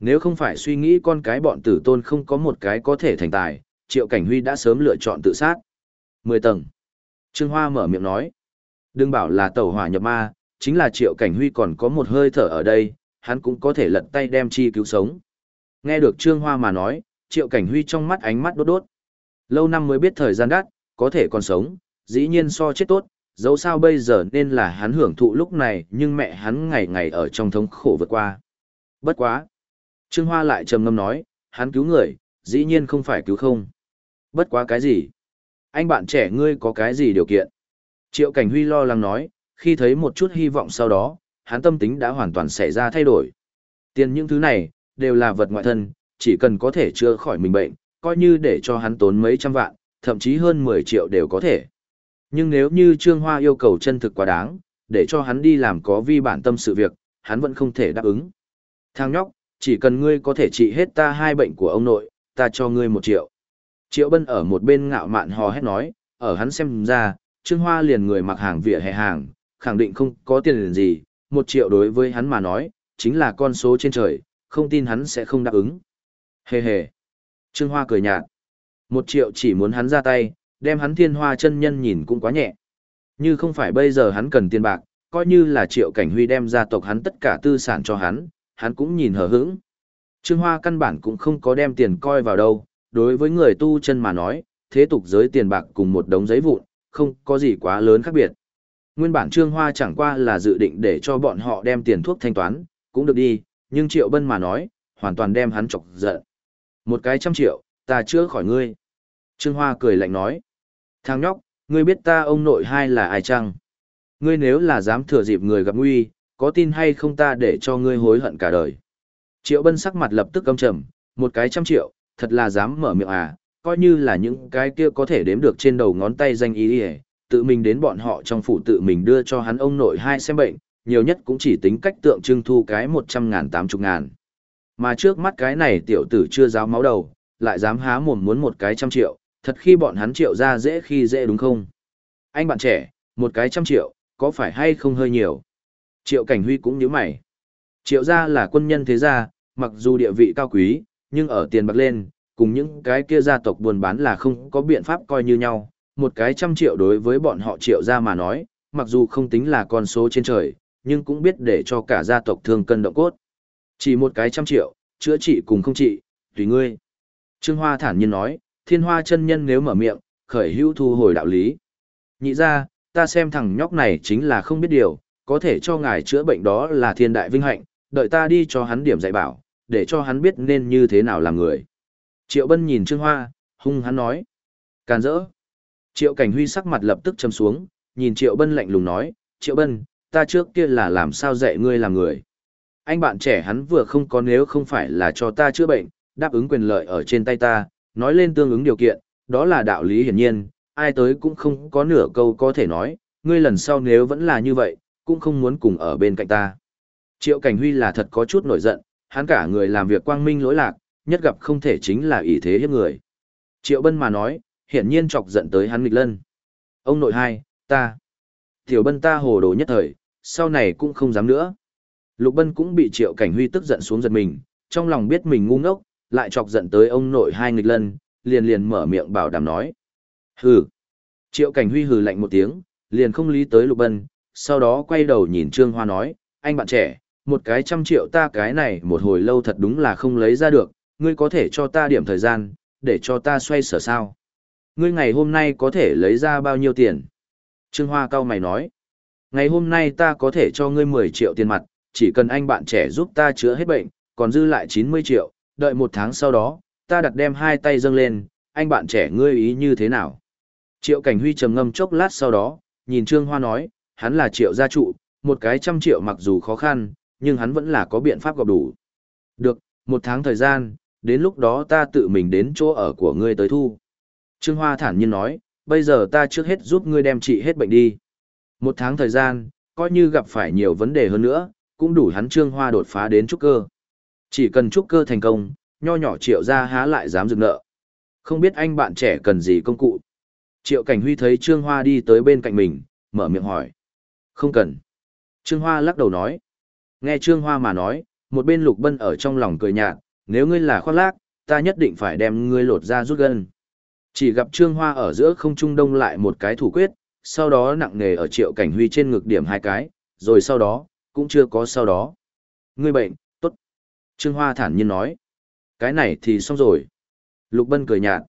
Nếu không phải suy nghĩ con cái bọn tử tôn không có một cái có thể thành tài, Triệu Cảnh Huy đã sớm lựa chọn tự sát. Mười tầng. Trương Hoa mở miệng nói. Đừng bảo là tẩu hỏa nhập ma, chính là Triệu Cảnh Huy còn có một hơi thở ở đây, hắn cũng có thể lật tay đem chi cứu sống. Nghe được Trương Hoa mà nói, Triệu Cảnh Huy trong mắt ánh mắt đốt đốt. Lâu năm mới biết thời gian đắt, có thể còn sống, dĩ nhiên so chết tốt, dẫu sao bây giờ nên là hắn hưởng thụ lúc này nhưng mẹ hắn ngày ngày ở trong thống khổ vượt qua. Bất quá. Trương Hoa lại trầm ngâm nói, hắn cứu người, dĩ nhiên không phải cứu không. Bất quá cái gì? Anh bạn trẻ ngươi có cái gì điều kiện? Triệu Cảnh Huy lo lắng nói, khi thấy một chút hy vọng sau đó, hắn tâm tính đã hoàn toàn xảy ra thay đổi. Tiền những thứ này, đều là vật ngoại thân, chỉ cần có thể chữa khỏi mình bệnh, coi như để cho hắn tốn mấy trăm vạn, thậm chí hơn 10 triệu đều có thể. Nhưng nếu như Trương Hoa yêu cầu chân thực quá đáng, để cho hắn đi làm có vi bản tâm sự việc, hắn vẫn không thể đáp ứng. Thằng nhóc, chỉ cần ngươi có thể trị hết ta hai bệnh của ông nội, ta cho ngươi một triệu. Triệu Bân ở một bên ngạo mạn hò hét nói, ở hắn xem ra, Trương Hoa liền người mặc hàng vỉa hè hàng, khẳng định không có tiền liền gì, một triệu đối với hắn mà nói, chính là con số trên trời, không tin hắn sẽ không đáp ứng. Hề hề. Trương Hoa cười nhạt. Một triệu chỉ muốn hắn ra tay, đem hắn thiên hoa chân nhân nhìn cũng quá nhẹ. Như không phải bây giờ hắn cần tiền bạc, coi như là triệu cảnh huy đem gia tộc hắn tất cả tư sản cho hắn, hắn cũng nhìn hờ hững. Trương Hoa căn bản cũng không có đem tiền coi vào đâu, đối với người tu chân mà nói, thế tục giới tiền bạc cùng một đống giấy vụn, không có gì quá lớn khác biệt. Nguyên bản Trương Hoa chẳng qua là dự định để cho bọn họ đem tiền thuốc thanh toán, cũng được đi, nhưng Triệu Bân mà nói, hoàn toàn đem hắn chọc giận. Một cái trăm triệu, ta chữa khỏi ngươi. Trương Hoa cười lạnh nói. Thằng nhóc, ngươi biết ta ông nội hai là ai chăng? Ngươi nếu là dám thừa dịp người gặp nguy, có tin hay không ta để cho ngươi hối hận cả đời. Triệu Bân sắc mặt lập tức căm trầm, một cái trăm triệu, thật là dám mở miệng à, coi như là những cái kia có thể đếm được trên đầu ngón tay danh ý đi tự mình đến bọn họ trong phủ tự mình đưa cho hắn ông nội hai xem bệnh, nhiều nhất cũng chỉ tính cách tượng trưng thu cái một trăm ngàn tám chục ngàn. Mà trước mắt cái này tiểu tử chưa giáo máu đầu, lại dám há mồm muốn một cái trăm triệu, thật khi bọn hắn triệu ra dễ khi dễ đúng không? Anh bạn trẻ, một cái trăm triệu, có phải hay không hơi nhiều? Triệu Cảnh Huy cũng nhíu mày. Triệu gia là quân nhân thế gia, mặc dù địa vị cao quý, nhưng ở tiền bạc lên, cùng những cái kia gia tộc buôn bán là không có biện pháp coi như nhau. Một cái trăm triệu đối với bọn họ triệu gia mà nói, mặc dù không tính là con số trên trời, nhưng cũng biết để cho cả gia tộc thương cân động cốt. Chỉ một cái trăm triệu, chữa trị cùng không trị, tùy ngươi. Trương Hoa thản nhiên nói, thiên hoa chân nhân nếu mở miệng, khởi hữu thu hồi đạo lý. Nhị ra, ta xem thằng nhóc này chính là không biết điều, có thể cho ngài chữa bệnh đó là thiên đại vinh hạnh, đợi ta đi cho hắn điểm dạy bảo, để cho hắn biết nên như thế nào làm người. Triệu Bân nhìn Trương Hoa, hung hắn nói. Càn rỡ. Triệu Cảnh Huy sắc mặt lập tức châm xuống, nhìn Triệu Bân lạnh lùng nói, Triệu Bân, ta trước kia là làm sao dạy ngươi làm người. Anh bạn trẻ hắn vừa không có nếu không phải là cho ta chữa bệnh, đáp ứng quyền lợi ở trên tay ta, nói lên tương ứng điều kiện, đó là đạo lý hiển nhiên, ai tới cũng không có nửa câu có thể nói, ngươi lần sau nếu vẫn là như vậy, cũng không muốn cùng ở bên cạnh ta. Triệu Cảnh Huy là thật có chút nổi giận, hắn cả người làm việc quang minh lỗi lạc, nhất gặp không thể chính là ý thế hiếp người. Triệu Bân mà nói, hiển nhiên chọc giận tới hắn nghịch lân. Ông nội hai, ta. Tiểu Bân ta hồ đồ nhất thời, sau này cũng không dám nữa. Lục Bân cũng bị Triệu Cảnh Huy tức giận xuống giật mình, trong lòng biết mình ngu ngốc, lại chọc giận tới ông nội hai nghịch lân, liền liền mở miệng bảo đảm nói. Hừ. Triệu Cảnh Huy hừ lạnh một tiếng, liền không lý tới Lục Bân, sau đó quay đầu nhìn Trương Hoa nói, anh bạn trẻ, một cái trăm triệu ta cái này một hồi lâu thật đúng là không lấy ra được, ngươi có thể cho ta điểm thời gian, để cho ta xoay sở sao. Ngươi ngày hôm nay có thể lấy ra bao nhiêu tiền? Trương Hoa cao mày nói, ngày hôm nay ta có thể cho ngươi 10 triệu tiền mặt, chỉ cần anh bạn trẻ giúp ta chữa hết bệnh, còn dư lại 90 triệu, đợi một tháng sau đó, ta đặt đem hai tay dâng lên, anh bạn trẻ ngươi ý như thế nào? Triệu Cảnh Huy trầm ngâm chốc lát sau đó, nhìn Trương Hoa nói, hắn là triệu gia trụ, một cái trăm triệu mặc dù khó khăn, nhưng hắn vẫn là có biện pháp gặp đủ. Được, một tháng thời gian, đến lúc đó ta tự mình đến chỗ ở của ngươi tới thu. Trương Hoa thản nhiên nói, bây giờ ta trước hết giúp ngươi đem trị hết bệnh đi. Một tháng thời gian, coi như gặp phải nhiều vấn đề hơn nữa, cũng đủ hắn Trương Hoa đột phá đến trúc cơ. Chỉ cần trúc cơ thành công, nho nhỏ triệu ra há lại dám dừng nợ. Không biết anh bạn trẻ cần gì công cụ. Triệu Cảnh Huy thấy Trương Hoa đi tới bên cạnh mình, mở miệng hỏi. Không cần. Trương Hoa lắc đầu nói. Nghe Trương Hoa mà nói, một bên Lục Bân ở trong lòng cười nhạt, nếu ngươi là khoác lác, ta nhất định phải đem ngươi lột ra rút gân. Chỉ gặp Trương Hoa ở giữa không trung đông lại một cái thủ quyết, sau đó nặng nề ở Triệu Cảnh Huy trên ngực điểm hai cái, rồi sau đó, cũng chưa có sau đó. Ngươi bệnh, tốt. Trương Hoa thản nhiên nói. Cái này thì xong rồi. Lục Bân cười nhạt.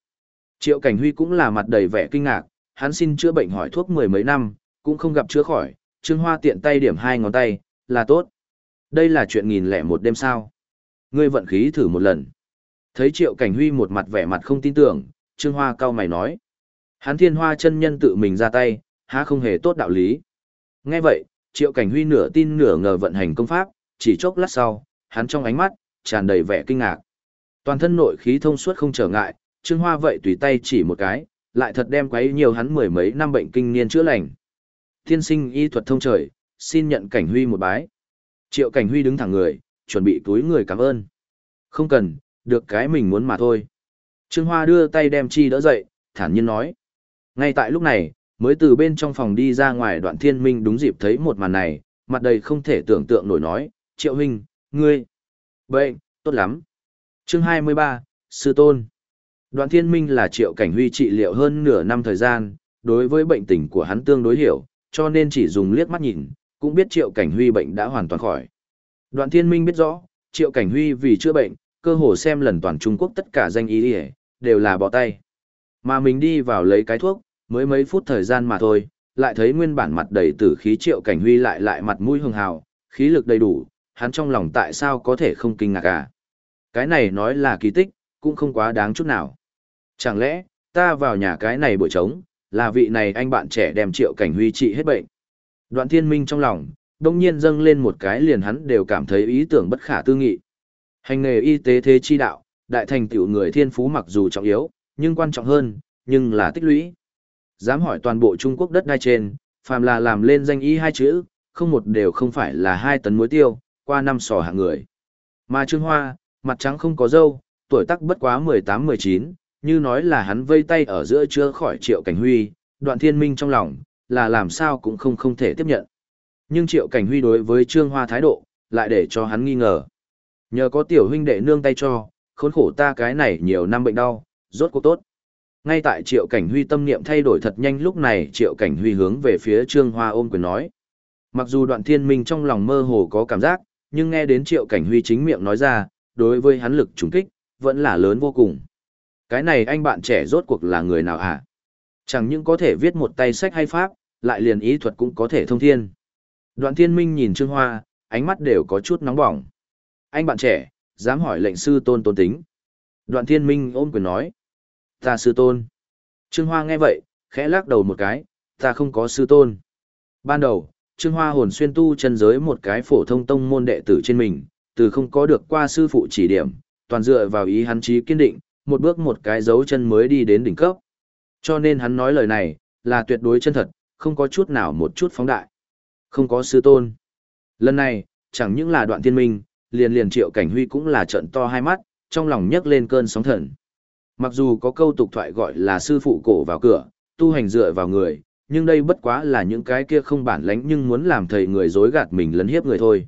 Triệu Cảnh Huy cũng là mặt đầy vẻ kinh ngạc, hắn xin chữa bệnh hỏi thuốc mười mấy năm, cũng không gặp chữa khỏi, Trương Hoa tiện tay điểm hai ngón tay, là tốt. Đây là chuyện nghìn lẻ một đêm sao. Ngươi vận khí thử một lần. Thấy Triệu Cảnh Huy một mặt vẻ mặt không tin tưởng, Trương Hoa cao mày nói. Hắn thiên hoa chân nhân tự mình ra tay, há không hề tốt đạo lý. Nghe vậy, Triệu Cảnh Huy nửa tin nửa ngờ vận hành công pháp, chỉ chốc lát sau, hắn trong ánh mắt, tràn đầy vẻ kinh ngạc. Toàn thân nội khí thông suốt không trở ngại, Trương Hoa vậy tùy tay chỉ một cái, lại thật đem quấy nhiều hắn mười mấy năm bệnh kinh niên chữa lành. Thiên sinh y thuật thông trời, xin nhận Cảnh Huy một bái. Triệu Cảnh Huy đứng thẳng người, chuẩn bị túi người cảm ơn. Không cần, được cái mình muốn mà thôi. Trương Hoa đưa tay đem chi đỡ dậy, thản nhiên nói. Ngay tại lúc này, mới từ bên trong phòng đi ra ngoài đoạn thiên minh đúng dịp thấy một màn này, mặt đầy không thể tưởng tượng nổi nói, Triệu Huynh, ngươi, bệnh, tốt lắm. Chương 23, Sư Tôn Đoạn thiên minh là triệu cảnh huy trị liệu hơn nửa năm thời gian, đối với bệnh tình của hắn tương đối hiểu, cho nên chỉ dùng liếc mắt nhìn, cũng biết triệu cảnh huy bệnh đã hoàn toàn khỏi. Đoạn thiên minh biết rõ, triệu cảnh huy vì chữa bệnh, cơ hồ xem lần toàn Trung Quốc tất cả danh y đều là bỏ tay. Mà mình đi vào lấy cái thuốc, mới mấy phút thời gian mà thôi, lại thấy nguyên bản mặt đầy tử khí triệu cảnh huy lại lại mặt mũi hưng hào, khí lực đầy đủ, hắn trong lòng tại sao có thể không kinh ngạc à. Cái này nói là kỳ tích, cũng không quá đáng chút nào. Chẳng lẽ, ta vào nhà cái này buổi trống, là vị này anh bạn trẻ đem triệu cảnh huy trị hết bệnh. Đoạn thiên minh trong lòng, đông nhiên dâng lên một cái liền hắn đều cảm thấy ý tưởng bất khả tư nghị. Hành nghề y tế thế chi đạo, đại thành tiểu người thiên phú mặc dù trọng yếu, nhưng quan trọng hơn, nhưng là tích lũy. Dám hỏi toàn bộ Trung Quốc đất đai trên, phàm là làm lên danh y hai chữ, không một đều không phải là hai tấn muối tiêu, qua năm sò hạng người. Mà Trương Hoa, mặt trắng không có dâu, tuổi tác bất quá 18-19, như nói là hắn vây tay ở giữa chưa khỏi Triệu Cảnh Huy, đoạn thiên minh trong lòng, là làm sao cũng không không thể tiếp nhận. Nhưng Triệu Cảnh Huy đối với Trương Hoa thái độ, lại để cho hắn nghi ngờ. Nhờ có tiểu huynh đệ nương tay cho, khốn khổ ta cái này nhiều năm bệnh đau, rốt cuộc tốt. Ngay tại Triệu Cảnh Huy tâm niệm thay đổi thật nhanh lúc này Triệu Cảnh Huy hướng về phía Trương Hoa ôm quyền nói. Mặc dù đoạn thiên minh trong lòng mơ hồ có cảm giác, nhưng nghe đến Triệu Cảnh Huy chính miệng nói ra, đối với hắn lực trùng kích, vẫn là lớn vô cùng. Cái này anh bạn trẻ rốt cuộc là người nào hả? Chẳng những có thể viết một tay sách hay pháp, lại liền ý thuật cũng có thể thông thiên. Đoạn thiên minh nhìn Trương Hoa, ánh mắt đều có chút nóng bỏng. Anh bạn trẻ, dám hỏi lệnh sư tôn tôn tính. Đoạn thiên minh ôm quyền nói. Ta sư tôn. Trương Hoa nghe vậy, khẽ lắc đầu một cái, ta không có sư tôn. Ban đầu, Trương Hoa hồn xuyên tu chân giới một cái phổ thông tông môn đệ tử trên mình, từ không có được qua sư phụ chỉ điểm, toàn dựa vào ý hắn trí kiên định, một bước một cái dấu chân mới đi đến đỉnh cấp. Cho nên hắn nói lời này, là tuyệt đối chân thật, không có chút nào một chút phóng đại. Không có sư tôn. Lần này, chẳng những là đoạn thiên minh, liền liền triệu cảnh huy cũng là trận to hai mắt, trong lòng nhấc lên cơn sóng thần. Mặc dù có câu tục thoại gọi là sư phụ cổ vào cửa, tu hành dựa vào người, nhưng đây bất quá là những cái kia không bản lãnh nhưng muốn làm thầy người dối gạt mình lấn hiếp người thôi.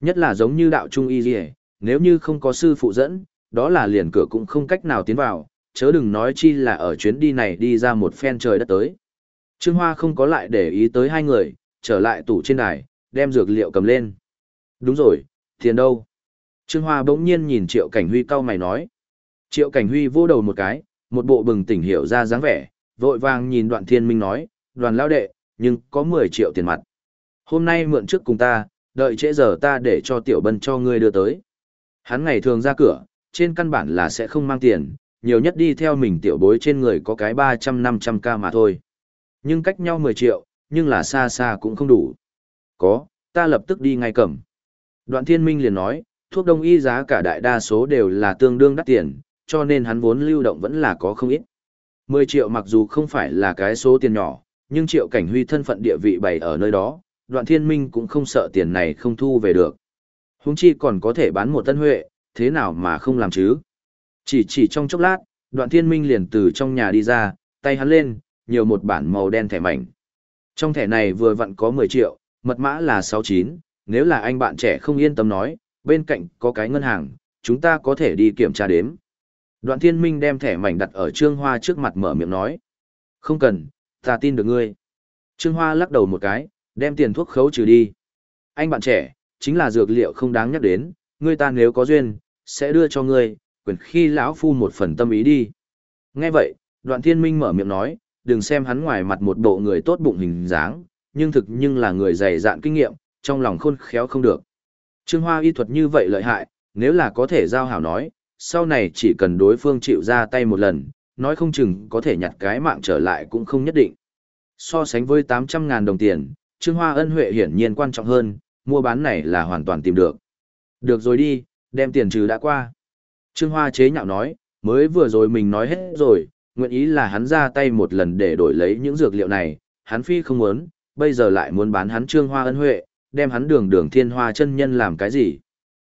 Nhất là giống như đạo trung y dì nếu như không có sư phụ dẫn, đó là liền cửa cũng không cách nào tiến vào, chớ đừng nói chi là ở chuyến đi này đi ra một phen trời đất tới. Trương Hoa không có lại để ý tới hai người, trở lại tủ trên đài, đem dược liệu cầm lên. Đúng rồi, tiền đâu? Trương Hoa bỗng nhiên nhìn Triệu Cảnh Huy cau mày nói. Triệu Cảnh Huy vô đầu một cái, một bộ bừng tỉnh hiểu ra dáng vẻ, vội vàng nhìn đoạn thiên minh nói, đoàn lao đệ, nhưng có 10 triệu tiền mặt. Hôm nay mượn trước cùng ta, đợi trễ giờ ta để cho tiểu bân cho ngươi đưa tới. Hắn ngày thường ra cửa, trên căn bản là sẽ không mang tiền, nhiều nhất đi theo mình tiểu bối trên người có cái 300-500 ca mà thôi. Nhưng cách nhau 10 triệu, nhưng là xa xa cũng không đủ. Có, ta lập tức đi ngay cầm. Đoạn thiên minh liền nói, thuốc đông y giá cả đại đa số đều là tương đương đắt tiền, cho nên hắn vốn lưu động vẫn là có không ít. 10 triệu mặc dù không phải là cái số tiền nhỏ, nhưng triệu cảnh huy thân phận địa vị bày ở nơi đó, đoạn thiên minh cũng không sợ tiền này không thu về được. Húng chi còn có thể bán một tân huệ, thế nào mà không làm chứ? Chỉ chỉ trong chốc lát, đoạn thiên minh liền từ trong nhà đi ra, tay hắn lên, nhiều một bản màu đen thẻ mảnh. Trong thẻ này vừa vặn có 10 triệu, mật mã là 69, nếu là anh bạn trẻ không yên tâm nói, bên cạnh có cái ngân hàng, chúng ta có thể đi kiểm tra đếm. Đoạn thiên minh đem thẻ mảnh đặt ở Trương Hoa trước mặt mở miệng nói. Không cần, ta tin được ngươi. Trương Hoa lắc đầu một cái, đem tiền thuốc khấu trừ đi. Anh bạn trẻ, chính là dược liệu không đáng nhắc đến, ngươi ta nếu có duyên, sẽ đưa cho ngươi, quyền khi lão phu một phần tâm ý đi. Nghe vậy, đoạn thiên minh mở miệng nói, đừng xem hắn ngoài mặt một bộ người tốt bụng hình dáng, nhưng thực nhưng là người dày dạn kinh nghiệm, trong lòng khôn khéo không được. Trương Hoa y thuật như vậy lợi hại, nếu là có thể giao hảo nói, sau này chỉ cần đối phương chịu ra tay một lần, nói không chừng có thể nhặt cái mạng trở lại cũng không nhất định. So sánh với 800.000 đồng tiền, Trương Hoa ân huệ hiển nhiên quan trọng hơn, mua bán này là hoàn toàn tìm được. Được rồi đi, đem tiền trừ đã qua. Trương Hoa chế nhạo nói, mới vừa rồi mình nói hết rồi, nguyện ý là hắn ra tay một lần để đổi lấy những dược liệu này, hắn phi không muốn, bây giờ lại muốn bán hắn Trương Hoa ân huệ, đem hắn đường đường thiên hoa chân nhân làm cái gì.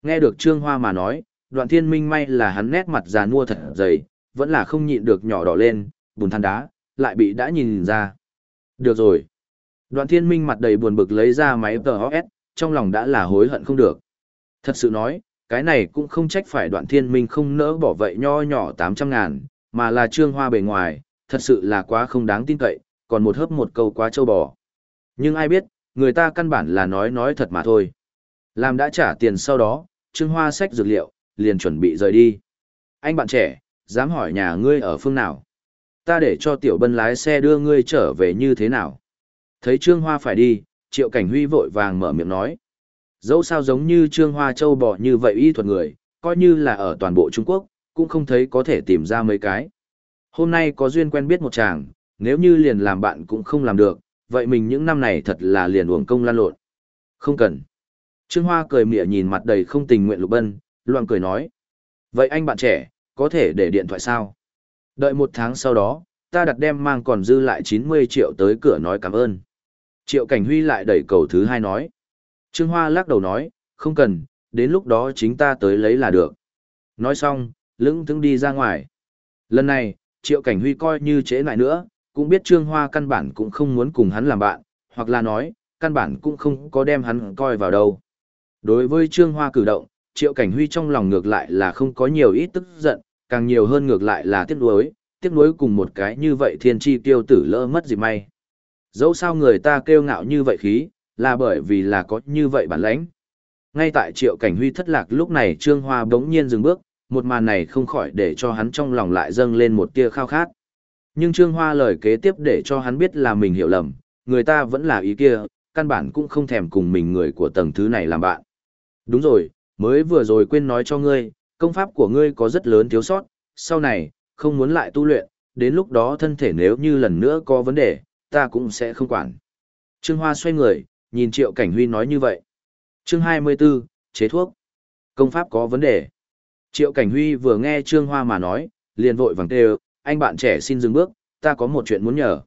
Nghe được Trương Hoa mà nói, đoạn thiên minh may là hắn nét mặt già nua thật dày, vẫn là không nhịn được nhỏ đỏ lên, bùn than đá, lại bị đã nhìn ra. Được rồi. Đoạn thiên minh mặt đầy buồn bực lấy ra máy TOS, trong lòng đã là hối hận không được. Thật sự nói, cái này cũng không trách phải đoạn thiên minh không nỡ bỏ vậy nho nhỏ 800 ngàn, mà là trương hoa bề ngoài, thật sự là quá không đáng tin cậy, còn một hớp một câu quá trâu bò. Nhưng ai biết, người ta căn bản là nói nói thật mà thôi. Làm đã trả tiền sau đó, trương hoa sách dược liệu, liền chuẩn bị rời đi. Anh bạn trẻ, dám hỏi nhà ngươi ở phương nào? Ta để cho tiểu bân lái xe đưa ngươi trở về như thế nào? Thấy trương hoa phải đi, triệu cảnh huy vội vàng mở miệng nói. Dẫu sao giống như Trương Hoa Châu bò như vậy y thuật người, coi như là ở toàn bộ Trung Quốc, cũng không thấy có thể tìm ra mấy cái. Hôm nay có duyên quen biết một chàng, nếu như liền làm bạn cũng không làm được, vậy mình những năm này thật là liền uổng công lan lộn. Không cần. Trương Hoa cười mỉa nhìn mặt đầy không tình nguyện Lục Bân, loạn cười nói. Vậy anh bạn trẻ, có thể để điện thoại sao? Đợi một tháng sau đó, ta đặt đem mang còn dư lại 90 triệu tới cửa nói cảm ơn. Triệu Cảnh Huy lại đẩy cầu thứ hai nói. Trương Hoa lắc đầu nói, không cần, đến lúc đó chính ta tới lấy là được. Nói xong, lững thững đi ra ngoài. Lần này, Triệu Cảnh Huy coi như chế lại nữa, cũng biết Trương Hoa căn bản cũng không muốn cùng hắn làm bạn, hoặc là nói, căn bản cũng không có đem hắn coi vào đâu. Đối với Trương Hoa cử động, Triệu Cảnh Huy trong lòng ngược lại là không có nhiều ít tức giận, càng nhiều hơn ngược lại là tiếc nuối, tiếc nuối cùng một cái như vậy thiên chi tiêu tử lỡ mất gì may. Dẫu sao người ta kêu ngạo như vậy khí, là bởi vì là có như vậy bản lãnh. Ngay tại triệu cảnh huy thất lạc lúc này Trương Hoa bỗng nhiên dừng bước, một màn này không khỏi để cho hắn trong lòng lại dâng lên một tia khao khát. Nhưng Trương Hoa lời kế tiếp để cho hắn biết là mình hiểu lầm, người ta vẫn là ý kia, căn bản cũng không thèm cùng mình người của tầng thứ này làm bạn. Đúng rồi, mới vừa rồi quên nói cho ngươi, công pháp của ngươi có rất lớn thiếu sót, sau này, không muốn lại tu luyện, đến lúc đó thân thể nếu như lần nữa có vấn đề, ta cũng sẽ không quản. Trương Hoa xoay người, nhìn Triệu Cảnh Huy nói như vậy. Chương 24, chế thuốc. Công pháp có vấn đề. Triệu Cảnh Huy vừa nghe Trương Hoa mà nói, liền vội vàng kêu, anh bạn trẻ xin dừng bước, ta có một chuyện muốn nhờ.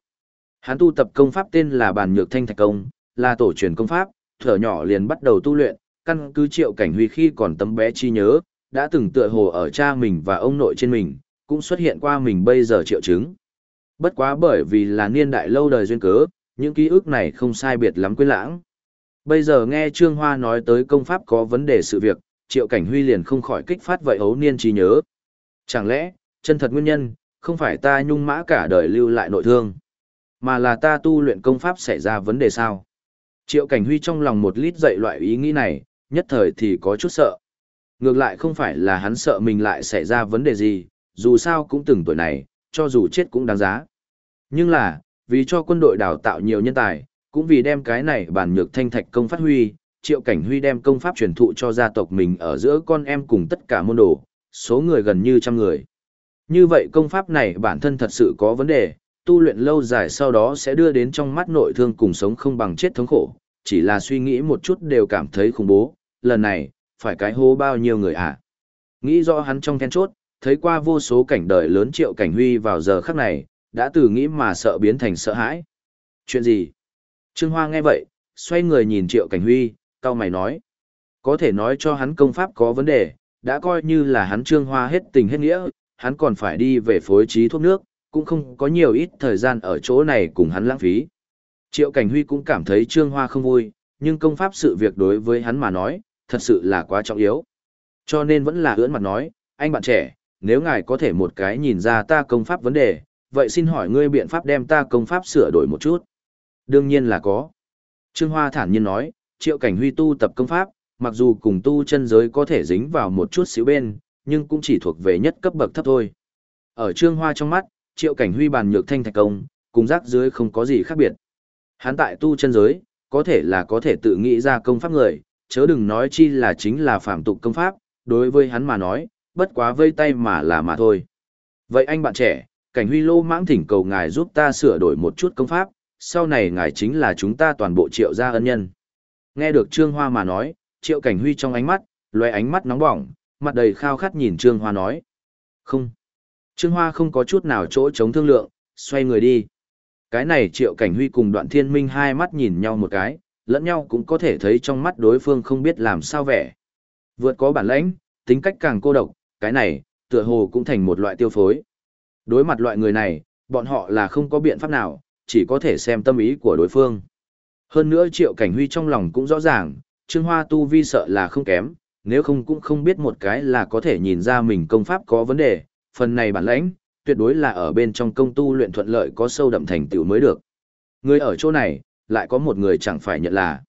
Hắn tu tập công pháp tên là Bàn Nhược Thanh Thạch Công, là tổ truyền công pháp, thở nhỏ liền bắt đầu tu luyện, căn cứ Triệu Cảnh Huy khi còn tấm bé chi nhớ, đã từng tựa hồ ở cha mình và ông nội trên mình, cũng xuất hiện qua mình bây giờ triệu chứng. Bất quá bởi vì là niên đại lâu đời duyên cớ, những ký ức này không sai biệt lắm quên lãng. Bây giờ nghe Trương Hoa nói tới công pháp có vấn đề sự việc, Triệu Cảnh Huy liền không khỏi kích phát vậy ấu niên trí nhớ. Chẳng lẽ, chân thật nguyên nhân, không phải ta nhung mã cả đời lưu lại nội thương, mà là ta tu luyện công pháp xảy ra vấn đề sao? Triệu Cảnh Huy trong lòng một lít dậy loại ý nghĩ này, nhất thời thì có chút sợ. Ngược lại không phải là hắn sợ mình lại xảy ra vấn đề gì, dù sao cũng từng tuổi này, cho dù chết cũng đáng giá. Nhưng là, vì cho quân đội đào tạo nhiều nhân tài, cũng vì đem cái này bản nhược thanh thạch công phát huy, triệu cảnh huy đem công pháp truyền thụ cho gia tộc mình ở giữa con em cùng tất cả môn đồ, số người gần như trăm người. Như vậy công pháp này bản thân thật sự có vấn đề, tu luyện lâu dài sau đó sẽ đưa đến trong mắt nội thương cùng sống không bằng chết thống khổ, chỉ là suy nghĩ một chút đều cảm thấy khủng bố, lần này, phải cái hô bao nhiêu người à? Nghĩ rõ hắn trong then chốt, thấy qua vô số cảnh đời lớn triệu cảnh huy vào giờ khắc này, đã từ nghĩ mà sợ biến thành sợ hãi. Chuyện gì? Trương Hoa nghe vậy, xoay người nhìn triệu cảnh huy, cao mày nói. Có thể nói cho hắn công pháp có vấn đề, đã coi như là hắn Trương Hoa hết tình hết nghĩa, hắn còn phải đi về phối trí thuốc nước, cũng không có nhiều ít thời gian ở chỗ này cùng hắn lãng phí. Triệu Cảnh Huy cũng cảm thấy Trương Hoa không vui, nhưng công pháp sự việc đối với hắn mà nói, thật sự là quá trọng yếu. Cho nên vẫn là ưỡn mặt nói, anh bạn trẻ, nếu ngài có thể một cái nhìn ra ta công pháp vấn đề, vậy xin hỏi ngươi biện pháp đem ta công pháp sửa đổi một chút. Đương nhiên là có. Trương Hoa thản nhiên nói, triệu cảnh huy tu tập công pháp, mặc dù cùng tu chân giới có thể dính vào một chút xíu bên, nhưng cũng chỉ thuộc về nhất cấp bậc thấp thôi. Ở Trương Hoa trong mắt, triệu cảnh huy bàn nhược thanh thạch công, cùng rác dưới không có gì khác biệt. Hắn tại tu chân giới, có thể là có thể tự nghĩ ra công pháp người, chớ đừng nói chi là chính là phạm tục công pháp, đối với hắn mà nói, bất quá vây tay mà là mà thôi. Vậy anh bạn trẻ, cảnh huy lô mãng thỉnh cầu ngài giúp ta sửa đổi một chút công pháp, sau này ngài chính là chúng ta toàn bộ triệu gia ân nhân. Nghe được Trương Hoa mà nói, triệu cảnh huy trong ánh mắt, loe ánh mắt nóng bỏng, mặt đầy khao khát nhìn Trương Hoa nói. Không. Trương Hoa không có chút nào chỗ chống thương lượng, xoay người đi. Cái này triệu cảnh huy cùng đoạn thiên minh hai mắt nhìn nhau một cái, lẫn nhau cũng có thể thấy trong mắt đối phương không biết làm sao vẻ. Vượt có bản lãnh, tính cách càng cô độc, cái này, tựa hồ cũng thành một loại tiêu phối. Đối mặt loại người này, bọn họ là không có biện pháp nào, chỉ có thể xem tâm ý của đối phương. Hơn nữa Triệu Cảnh Huy trong lòng cũng rõ ràng, Trương Hoa tu vi sợ là không kém, nếu không cũng không biết một cái là có thể nhìn ra mình công pháp có vấn đề, phần này bản lãnh, tuyệt đối là ở bên trong công tu luyện thuận lợi có sâu đậm thành tựu mới được. Người ở chỗ này, lại có một người chẳng phải nhận là.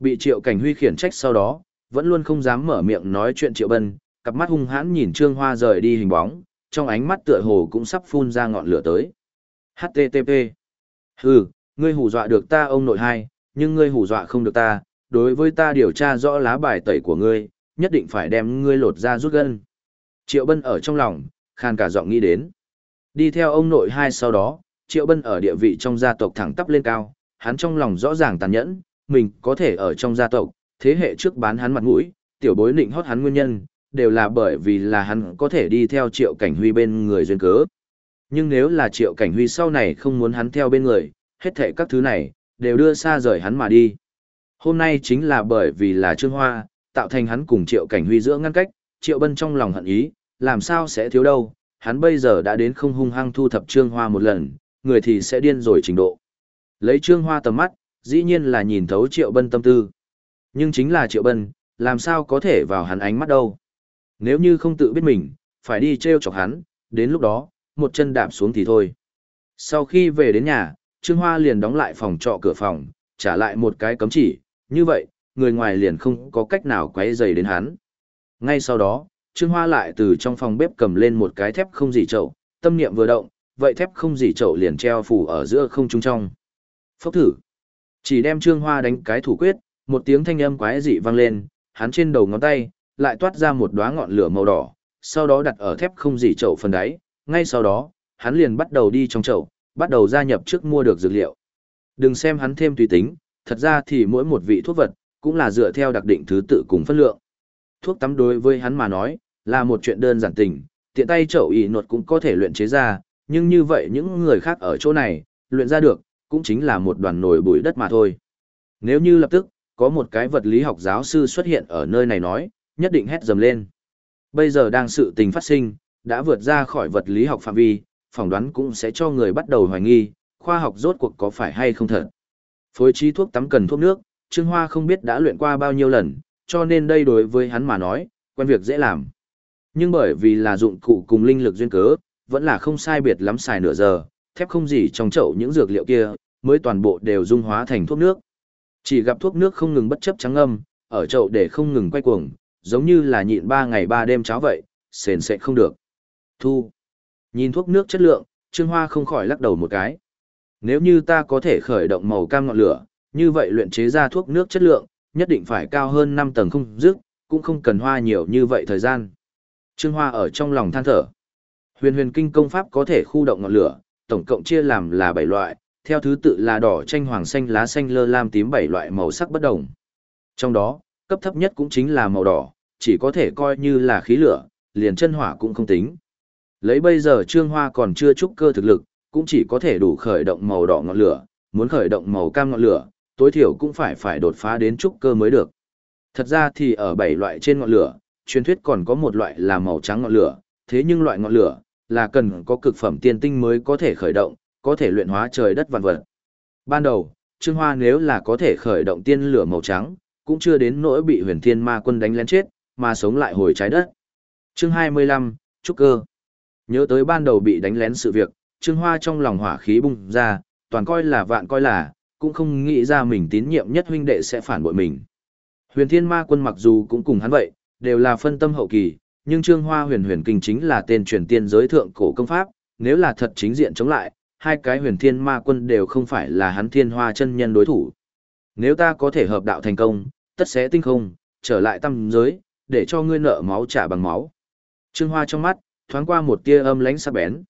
Bị Triệu Cảnh Huy khiển trách sau đó, vẫn luôn không dám mở miệng nói chuyện Triệu Bân, cặp mắt hung hãn nhìn Trương Hoa rời đi hình bóng, trong ánh mắt tựa hồ cũng sắp phun ra ngọn lửa tới. HTTP. Hừ, ngươi hù dọa được ta ông nội hai, nhưng ngươi hù dọa không được ta, đối với ta điều tra rõ lá bài tẩy của ngươi, nhất định phải đem ngươi lột ra rút gân. Triệu Bân ở trong lòng, khan cả giọng nghĩ đến. Đi theo ông nội hai sau đó, Triệu Bân ở địa vị trong gia tộc thẳng tắp lên cao, hắn trong lòng rõ ràng tàn nhẫn, mình có thể ở trong gia tộc, thế hệ trước bán hắn mặt mũi, tiểu bối định hót hắn nguyên nhân, đều là bởi vì là hắn có thể đi theo triệu cảnh huy bên người duyên cớ. Nhưng nếu là triệu cảnh huy sau này không muốn hắn theo bên người, hết thệ các thứ này, đều đưa xa rời hắn mà đi. Hôm nay chính là bởi vì là Trương Hoa, tạo thành hắn cùng triệu cảnh huy giữa ngăn cách, triệu bân trong lòng hận ý, làm sao sẽ thiếu đâu, hắn bây giờ đã đến không hung hăng thu thập Trương Hoa một lần, người thì sẽ điên rồi trình độ. Lấy Trương Hoa tầm mắt, dĩ nhiên là nhìn thấu triệu bân tâm tư. Nhưng chính là triệu bân, làm sao có thể vào hắn ánh mắt đâu. Nếu như không tự biết mình, phải đi treo chọc hắn, đến lúc đó, một chân đạp xuống thì thôi. Sau khi về đến nhà, Trương Hoa liền đóng lại phòng trọ cửa phòng, trả lại một cái cấm chỉ, như vậy, người ngoài liền không có cách nào quấy rầy đến hắn. Ngay sau đó, Trương Hoa lại từ trong phòng bếp cầm lên một cái thép không dỉ chậu, tâm niệm vừa động, vậy thép không dỉ chậu liền treo phủ ở giữa không trung trong. Phốc thử. Chỉ đem Trương Hoa đánh cái thủ quyết, một tiếng thanh âm quái dị vang lên, hắn trên đầu ngón tay, lại toát ra một đóa ngọn lửa màu đỏ, sau đó đặt ở thép không dỉ chậu phần đáy, ngay sau đó, hắn liền bắt đầu đi trong chậu, bắt đầu gia nhập trước mua được dược liệu. Đừng xem hắn thêm tùy tính, Thật ra thì mỗi một vị thuốc vật, cũng là dựa theo đặc định thứ tự cùng phân lượng. Thuốc tắm đối với hắn mà nói, là một chuyện đơn giản tình, tiện tay chậu ý nột cũng có thể luyện chế ra, nhưng như vậy những người khác ở chỗ này, luyện ra được, cũng chính là một đoàn nồi bụi đất mà thôi. Nếu như lập tức, có một cái vật lý học giáo sư xuất hiện ở nơi này nói, nhất định hét dầm lên. Bây giờ đang sự tình phát sinh, đã vượt ra khỏi vật lý học phạm vi, phỏng đoán cũng sẽ cho người bắt đầu hoài nghi, khoa học rốt cuộc có phải hay không thật. Phối trí thuốc tắm cần thuốc nước, Trương Hoa không biết đã luyện qua bao nhiêu lần, cho nên đây đối với hắn mà nói, quen việc dễ làm. Nhưng bởi vì là dụng cụ cùng linh lực duyên cớ, vẫn là không sai biệt lắm xài nửa giờ, thép không gì trong chậu những dược liệu kia, mới toàn bộ đều dung hóa thành thuốc nước. Chỉ gặp thuốc nước không ngừng bất chấp trắng âm, ở chậu để không ngừng quay cuồng, giống như là nhịn ba ngày ba đêm cháo vậy, sền sệt không được. Thu. Nhìn thuốc nước chất lượng, Trương Hoa không khỏi lắc đầu một cái. Nếu như ta có thể khởi động màu cam ngọn lửa, như vậy luyện chế ra thuốc nước chất lượng, nhất định phải cao hơn 5 tầng không dứt, cũng không cần hoa nhiều như vậy thời gian. Trương Hoa ở trong lòng than thở. Huyền huyền kinh công pháp có thể khu động ngọn lửa, tổng cộng chia làm là 7 loại, theo thứ tự là đỏ chanh hoàng xanh lá xanh lơ lam tím 7 loại màu sắc bất đồng. Trong đó, cấp thấp nhất cũng chính là màu đỏ, chỉ có thể coi như là khí lửa, liền chân hỏa cũng không tính. Lấy bây giờ Trương Hoa còn chưa trúc cơ thực lực, cũng chỉ có thể đủ khởi động màu đỏ ngọn lửa, muốn khởi động màu cam ngọn lửa, tối thiểu cũng phải phải đột phá đến trúc cơ mới được. Thật ra thì ở bảy loại trên ngọn lửa, truyền thuyết còn có một loại là màu trắng ngọn lửa, thế nhưng loại ngọn lửa là cần có cực phẩm tiên tinh mới có thể khởi động, có thể luyện hóa trời đất vạn vật. Ban đầu, Trương Hoa nếu là có thể khởi động tiên lửa màu trắng, cũng chưa đến nỗi bị huyền thiên ma quân đánh lén chết, mà sống lại hồi trái đất. Chương 25, Trúc Cơ Nhớ tới ban đầu bị đánh lén sự việc, Trương Hoa trong lòng hỏa khí bùng ra, toàn coi là vạn coi là, cũng không nghĩ ra mình tín nhiệm nhất huynh đệ sẽ phản bội mình. Huyền Thiên Ma Quân mặc dù cũng cùng hắn vậy, đều là phân tâm hậu kỳ, nhưng Trương Hoa Huyền Huyền Kinh chính là tên truyền tiên giới thượng cổ công pháp, nếu là thật chính diện chống lại, hai cái Huyền Thiên Ma Quân đều không phải là hắn Thiên Hoa chân nhân đối thủ. Nếu ta có thể hợp đạo thành công, tất sẽ tinh không, trở lại tâm giới, để cho ngươi nợ máu trả bằng máu. Trương Hoa trong mắt, thoáng qua một tia âm lãnh sắc bén.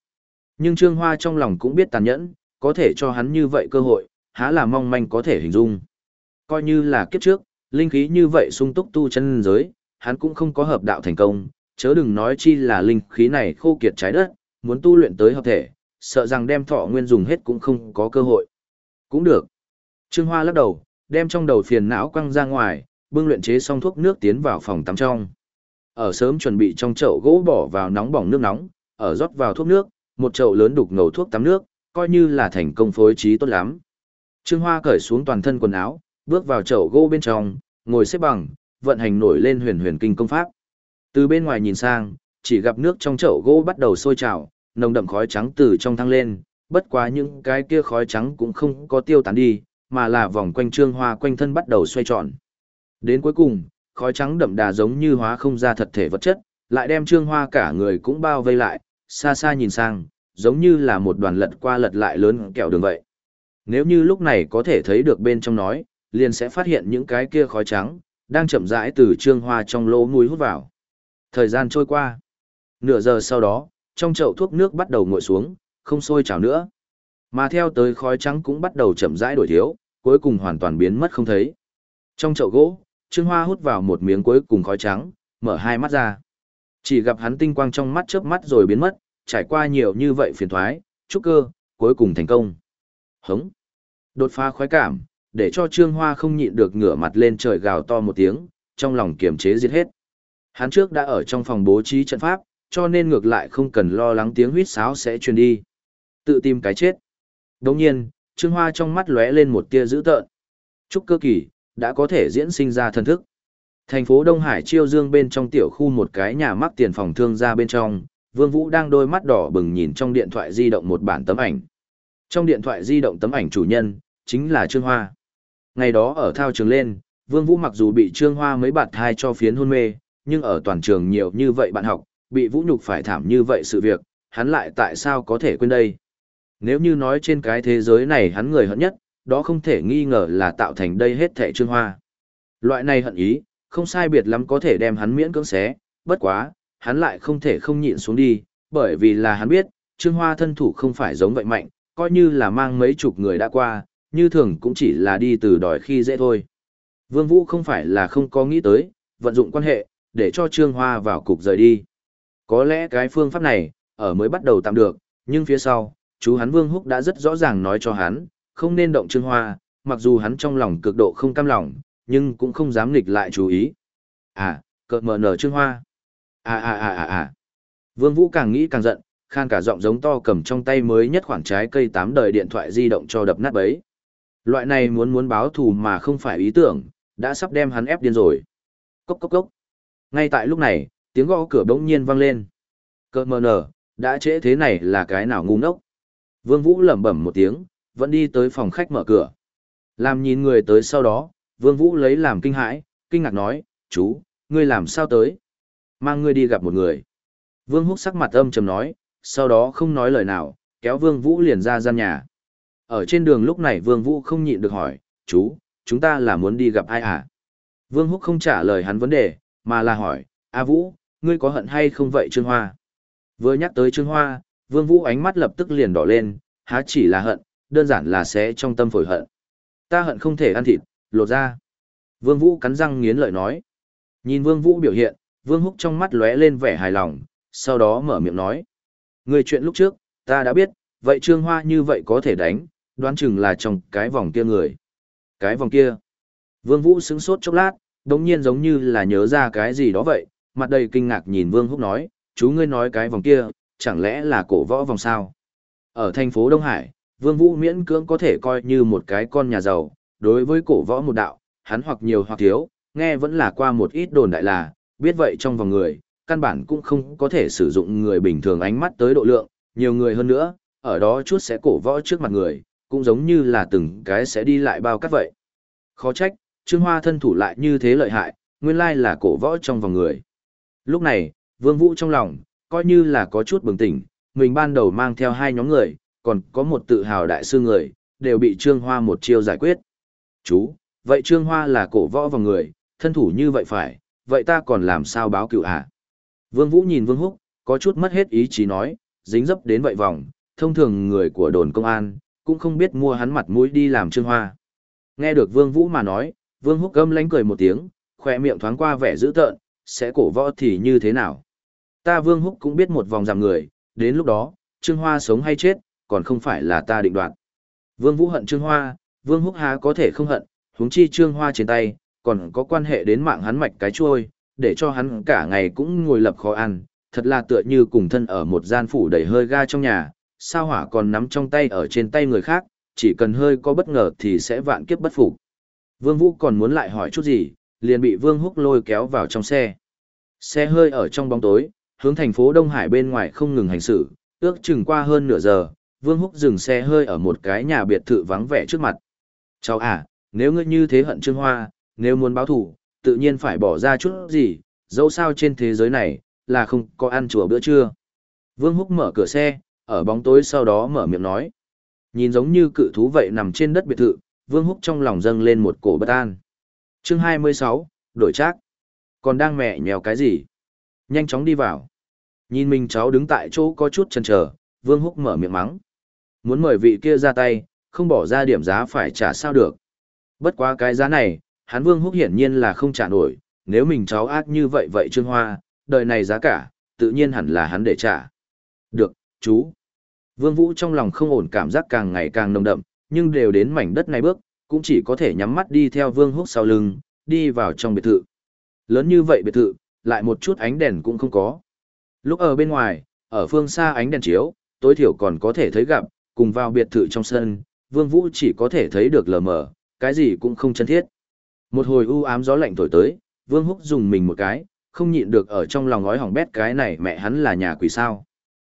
Nhưng Trương Hoa trong lòng cũng biết tàn nhẫn, có thể cho hắn như vậy cơ hội, há là mong manh có thể hình dung. Coi như là kiếp trước, linh khí như vậy sung túc tu chân giới, hắn cũng không có hợp đạo thành công, chớ đừng nói chi là linh khí này khô kiệt trái đất, muốn tu luyện tới hợp thể, sợ rằng đem thọ nguyên dùng hết cũng không có cơ hội. Cũng được. Trương Hoa lắc đầu, đem trong đầu phiền não quăng ra ngoài, bưng luyện chế xong thuốc nước tiến vào phòng tắm trong. Ở sớm chuẩn bị trong chậu gỗ bỏ vào nóng bỏng nước nóng, ở rót vào thuốc nước, một chậu lớn đục ngầu thuốc tắm nước, coi như là thành công phối trí tốt lắm. Trương Hoa cởi xuống toàn thân quần áo, bước vào chậu gỗ bên trong, ngồi xếp bằng, vận hành nổi lên huyền huyền kinh công pháp. Từ bên ngoài nhìn sang, chỉ gặp nước trong chậu gỗ bắt đầu sôi trào, nồng đậm khói trắng từ trong thăng lên, bất quá những cái kia khói trắng cũng không có tiêu tán đi, mà là vòng quanh Trương Hoa quanh thân bắt đầu xoay tròn. Đến cuối cùng, khói trắng đậm đà giống như hóa không ra thật thể vật chất, lại đem Trương Hoa cả người cũng bao vây lại, xa xa nhìn sang, giống như là một đoàn lật qua lật lại lớn kẹo đường vậy. Nếu như lúc này có thể thấy được bên trong nói, liền sẽ phát hiện những cái kia khói trắng, đang chậm rãi từ trương hoa trong lỗ mũi hút vào. Thời gian trôi qua. Nửa giờ sau đó, trong chậu thuốc nước bắt đầu nguội xuống, không sôi trào nữa. Mà theo tới khói trắng cũng bắt đầu chậm rãi đổi thiếu, cuối cùng hoàn toàn biến mất không thấy. Trong chậu gỗ, Trương Hoa hút vào một miếng cuối cùng khói trắng, mở hai mắt ra. Chỉ gặp hắn tinh quang trong mắt chớp mắt rồi biến mất, trải qua nhiều như vậy phiền thoái, chúc cơ, cuối cùng thành công. Hống. Đột phá khoái cảm, để cho Trương Hoa không nhịn được ngửa mặt lên trời gào to một tiếng, trong lòng kiềm chế giết hết. Hắn trước đã ở trong phòng bố trí trận pháp, cho nên ngược lại không cần lo lắng tiếng huýt sáo sẽ truyền đi. Tự tìm cái chết. Đồng nhiên, Trương Hoa trong mắt lóe lên một tia dữ tợn. Trúc cơ kỳ, đã có thể diễn sinh ra thân thức. Thành phố Đông Hải chiêu dương bên trong tiểu khu một cái nhà mắc tiền phòng thương ra bên trong, Vương Vũ đang đôi mắt đỏ bừng nhìn trong điện thoại di động một bản tấm ảnh. Trong điện thoại di động tấm ảnh chủ nhân, chính là Trương Hoa. Ngày đó ở thao trường lên, Vương Vũ mặc dù bị Trương Hoa mấy bạt thai cho phiến hôn mê, nhưng ở toàn trường nhiều như vậy bạn học, bị Vũ nhục phải thảm như vậy sự việc, hắn lại tại sao có thể quên đây? Nếu như nói trên cái thế giới này hắn người hận nhất, đó không thể nghi ngờ là tạo thành đây hết thẻ Trương Hoa. Loại này hận ý, không sai biệt lắm có thể đem hắn miễn cưỡng xé, bất quá, hắn lại không thể không nhịn xuống đi, bởi vì là hắn biết, Trương Hoa thân thủ không phải giống vậy mạnh, coi như là mang mấy chục người đã qua, như thường cũng chỉ là đi từ đòi khi dễ thôi. Vương Vũ không phải là không có nghĩ tới, vận dụng quan hệ, để cho Trương Hoa vào cục rời đi. Có lẽ cái phương pháp này, ở mới bắt đầu tạm được, nhưng phía sau, chú hắn Vương Húc đã rất rõ ràng nói cho hắn, không nên động Trương Hoa, mặc dù hắn trong lòng cực độ không cam lòng, nhưng cũng không dám nghịch lại chú ý. À, cợt mở nở Trương Hoa. À à à à à. Vương Vũ càng nghĩ càng giận, khan cả giọng giống to cầm trong tay mới nhất khoảng trái cây tám đời điện thoại di động cho đập nát bấy. Loại này muốn muốn báo thù mà không phải ý tưởng, đã sắp đem hắn ép điên rồi. Cốc cốc cốc. Ngay tại lúc này, tiếng gõ cửa bỗng nhiên vang lên. Cơ mờ nở, đã trễ thế này là cái nào ngu ngốc. Vương Vũ lẩm bẩm một tiếng, vẫn đi tới phòng khách mở cửa. Làm nhìn người tới sau đó, Vương Vũ lấy làm kinh hãi, kinh ngạc nói, chú, ngươi làm sao tới? Mang ngươi đi gặp một người. Vương Húc sắc mặt âm trầm nói, sau đó không nói lời nào, kéo Vương Vũ liền ra gian nhà. Ở trên đường lúc này Vương Vũ không nhịn được hỏi, chú, chúng ta là muốn đi gặp ai à? Vương Húc không trả lời hắn vấn đề, mà là hỏi, A Vũ, ngươi có hận hay không vậy Trương Hoa? Vừa nhắc tới Trương Hoa, Vương Vũ ánh mắt lập tức liền đỏ lên, há chỉ là hận, đơn giản là sẽ trong tâm phổi hận. Ta hận không thể ăn thịt, lột ra. Vương Vũ cắn răng nghiến lợi nói. Nhìn Vương Vũ biểu hiện, Vương Húc trong mắt lóe lên vẻ hài lòng, sau đó mở miệng nói. Người chuyện lúc trước, ta đã biết, vậy Trương Hoa như vậy có thể đánh, đoán chừng là trong cái vòng kia người. Cái vòng kia. Vương Vũ sững sốt chốc lát, đống nhiên giống như là nhớ ra cái gì đó vậy, mặt đầy kinh ngạc nhìn Vương Húc nói, chú ngươi nói cái vòng kia, chẳng lẽ là cổ võ vòng sao? Ở thành phố Đông Hải, Vương Vũ miễn cưỡng có thể coi như một cái con nhà giàu, đối với cổ võ một đạo, hắn hoặc nhiều hoặc thiếu, nghe vẫn là qua một ít đồn đại là, biết vậy trong vòng người, căn bản cũng không có thể sử dụng người bình thường ánh mắt tới độ lượng, nhiều người hơn nữa, ở đó chút sẽ cổ võ trước mặt người, cũng giống như là từng cái sẽ đi lại bao cắt vậy. Khó trách, Trương Hoa thân thủ lại như thế lợi hại, nguyên lai là cổ võ trong vòng người. Lúc này, Vương Vũ trong lòng, coi như là có chút bừng tỉnh, mình ban đầu mang theo hai nhóm người, còn có một tự hào đại sư người, đều bị Trương Hoa một chiêu giải quyết. Chú, vậy Trương Hoa là cổ võ vào người, thân thủ như vậy phải, vậy ta còn làm sao báo cựu hả? Vương Vũ nhìn Vương Húc, có chút mất hết ý chí nói, dính dấp đến vậy vòng, thông thường người của đồn công an, cũng không biết mua hắn mặt mũi đi làm Trương Hoa. Nghe được Vương Vũ mà nói, Vương Húc gâm lánh cười một tiếng, khỏe miệng thoáng qua vẻ dữ tợn, sẽ cổ võ thì như thế nào? Ta Vương Húc cũng biết một vòng giảm người, đến lúc đó, Trương Hoa sống hay chết, còn không phải là ta định đoạt. Vương Vũ hận Trương Hoa, Vương Húc há có thể không hận, huống chi Trương Hoa trên tay, còn có quan hệ đến mạng hắn mạch cái chuôi, để cho hắn cả ngày cũng ngồi lập khó ăn, thật là tựa như cùng thân ở một gian phủ đầy hơi ga trong nhà, sao hỏa còn nắm trong tay ở trên tay người khác, chỉ cần hơi có bất ngờ thì sẽ vạn kiếp bất phục. Vương Vũ còn muốn lại hỏi chút gì, liền bị Vương Húc lôi kéo vào trong xe. Xe hơi ở trong bóng tối, hướng thành phố Đông Hải bên ngoài không ngừng hành xử, ước chừng qua hơn nửa giờ, Vương Húc dừng xe hơi ở một cái nhà biệt thự vắng vẻ trước mặt. Cháu à, nếu ngươi như thế hận Trương Hoa, nếu muốn báo thù, tự nhiên phải bỏ ra chút gì, dẫu sao trên thế giới này, là không có ăn chùa bữa trưa. Vương Húc mở cửa xe, ở bóng tối sau đó mở miệng nói. Nhìn giống như cự thú vậy nằm trên đất biệt thự, Vương Húc trong lòng dâng lên một cổ bất an. Chương 26, đổi trác. Còn đang mẹ nhèo cái gì? Nhanh chóng đi vào. Nhìn mình cháu đứng tại chỗ có chút chần chờ, Vương Húc mở miệng mắng. Muốn mời vị kia ra tay, không bỏ ra điểm giá phải trả sao được. Bất quá cái giá này, hắn Vương Húc hiển nhiên là không trả nổi, nếu mình cháu ác như vậy vậy Trương Hoa, đời này giá cả, tự nhiên hẳn là hắn để trả. Được, chú. Vương Vũ trong lòng không ổn cảm giác càng ngày càng nồng đậm, nhưng đều đến mảnh đất này bước, cũng chỉ có thể nhắm mắt đi theo Vương Húc sau lưng, đi vào trong biệt thự. Lớn như vậy biệt thự, lại một chút ánh đèn cũng không có. Lúc ở bên ngoài, ở phương xa ánh đèn chiếu, tối thiểu còn có thể thấy gặp, cùng vào biệt thự trong sân, Vương Vũ chỉ có thể thấy được lờ mờ, cái gì cũng không chân thiết. Một hồi u ám gió lạnh thổi tới, Vương Húc dùng mình một cái, không nhịn được ở trong lòng ngói hỏng bét cái này mẹ hắn là nhà quỷ sao.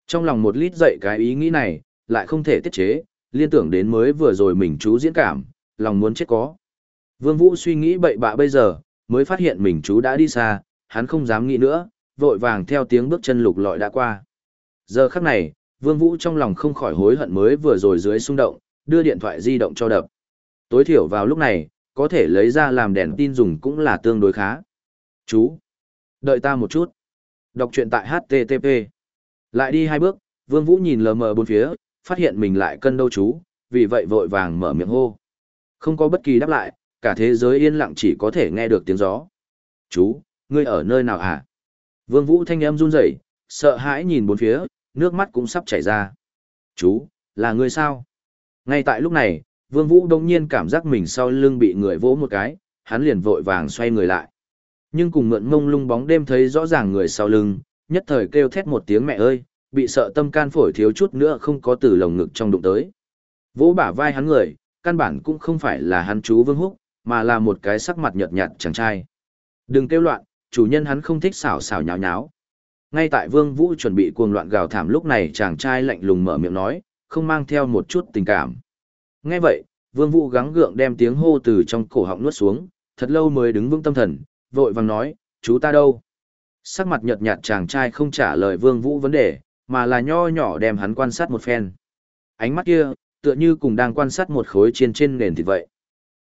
Trong lòng một lít dậy cái ý nghĩ này, lại không thể tiết chế, liên tưởng đến mới vừa rồi mình chú diễn cảm, lòng muốn chết có. Vương Vũ suy nghĩ bậy bạ bây giờ, mới phát hiện mình chú đã đi xa, hắn không dám nghĩ nữa, vội vàng theo tiếng bước chân lục lọi đã qua. Giờ khắc này, Vương Vũ trong lòng không khỏi hối hận mới vừa rồi dưới xung động, đưa điện thoại di động cho đập. Tối thiểu vào lúc này, có thể lấy ra làm đèn tin dùng cũng là tương đối khá. Chú, đợi ta một chút. Đọc truyện tại HTTP. Lại đi hai bước, Vương Vũ nhìn lờ mờ bốn phía, phát hiện mình lại cân đâu chú, vì vậy vội vàng mở miệng hô, Không có bất kỳ đáp lại, cả thế giới yên lặng chỉ có thể nghe được tiếng gió. Chú, ngươi ở nơi nào hả? Vương Vũ thanh âm run rẩy, sợ hãi nhìn bốn phía, nước mắt cũng sắp chảy ra. Chú, là người sao? Ngay tại lúc này, Vương Vũ đông nhiên cảm giác mình sau lưng bị người vỗ một cái, hắn liền vội vàng xoay người lại. Nhưng cùng mượn mông lung bóng đêm thấy rõ ràng người sau lưng, nhất thời kêu thét một tiếng mẹ ơi, bị sợ tâm can phổi thiếu chút nữa không có từ lồng ngực trong đụng tới. Vỗ bả vai hắn người, căn bản cũng không phải là hắn chú Vương Húc, mà là một cái sắc mặt nhợt nhạt chàng trai. Đừng kêu loạn, chủ nhân hắn không thích xảo xảo nháo nháo. Ngay tại Vương Vũ chuẩn bị cuồng loạn gào thảm lúc này chàng trai lạnh lùng mở miệng nói, không mang theo một chút tình cảm. Nghe vậy, Vương Vũ gắng gượng đem tiếng hô từ trong cổ họng nuốt xuống, thật lâu mới đứng vững tâm thần, vội vàng nói, chú ta đâu? Sắc mặt nhợt nhạt chàng trai không trả lời Vương Vũ vấn đề, mà là nho nhỏ đem hắn quan sát một phen. Ánh mắt kia, tựa như cùng đang quan sát một khối chiên trên nền thịt vậy.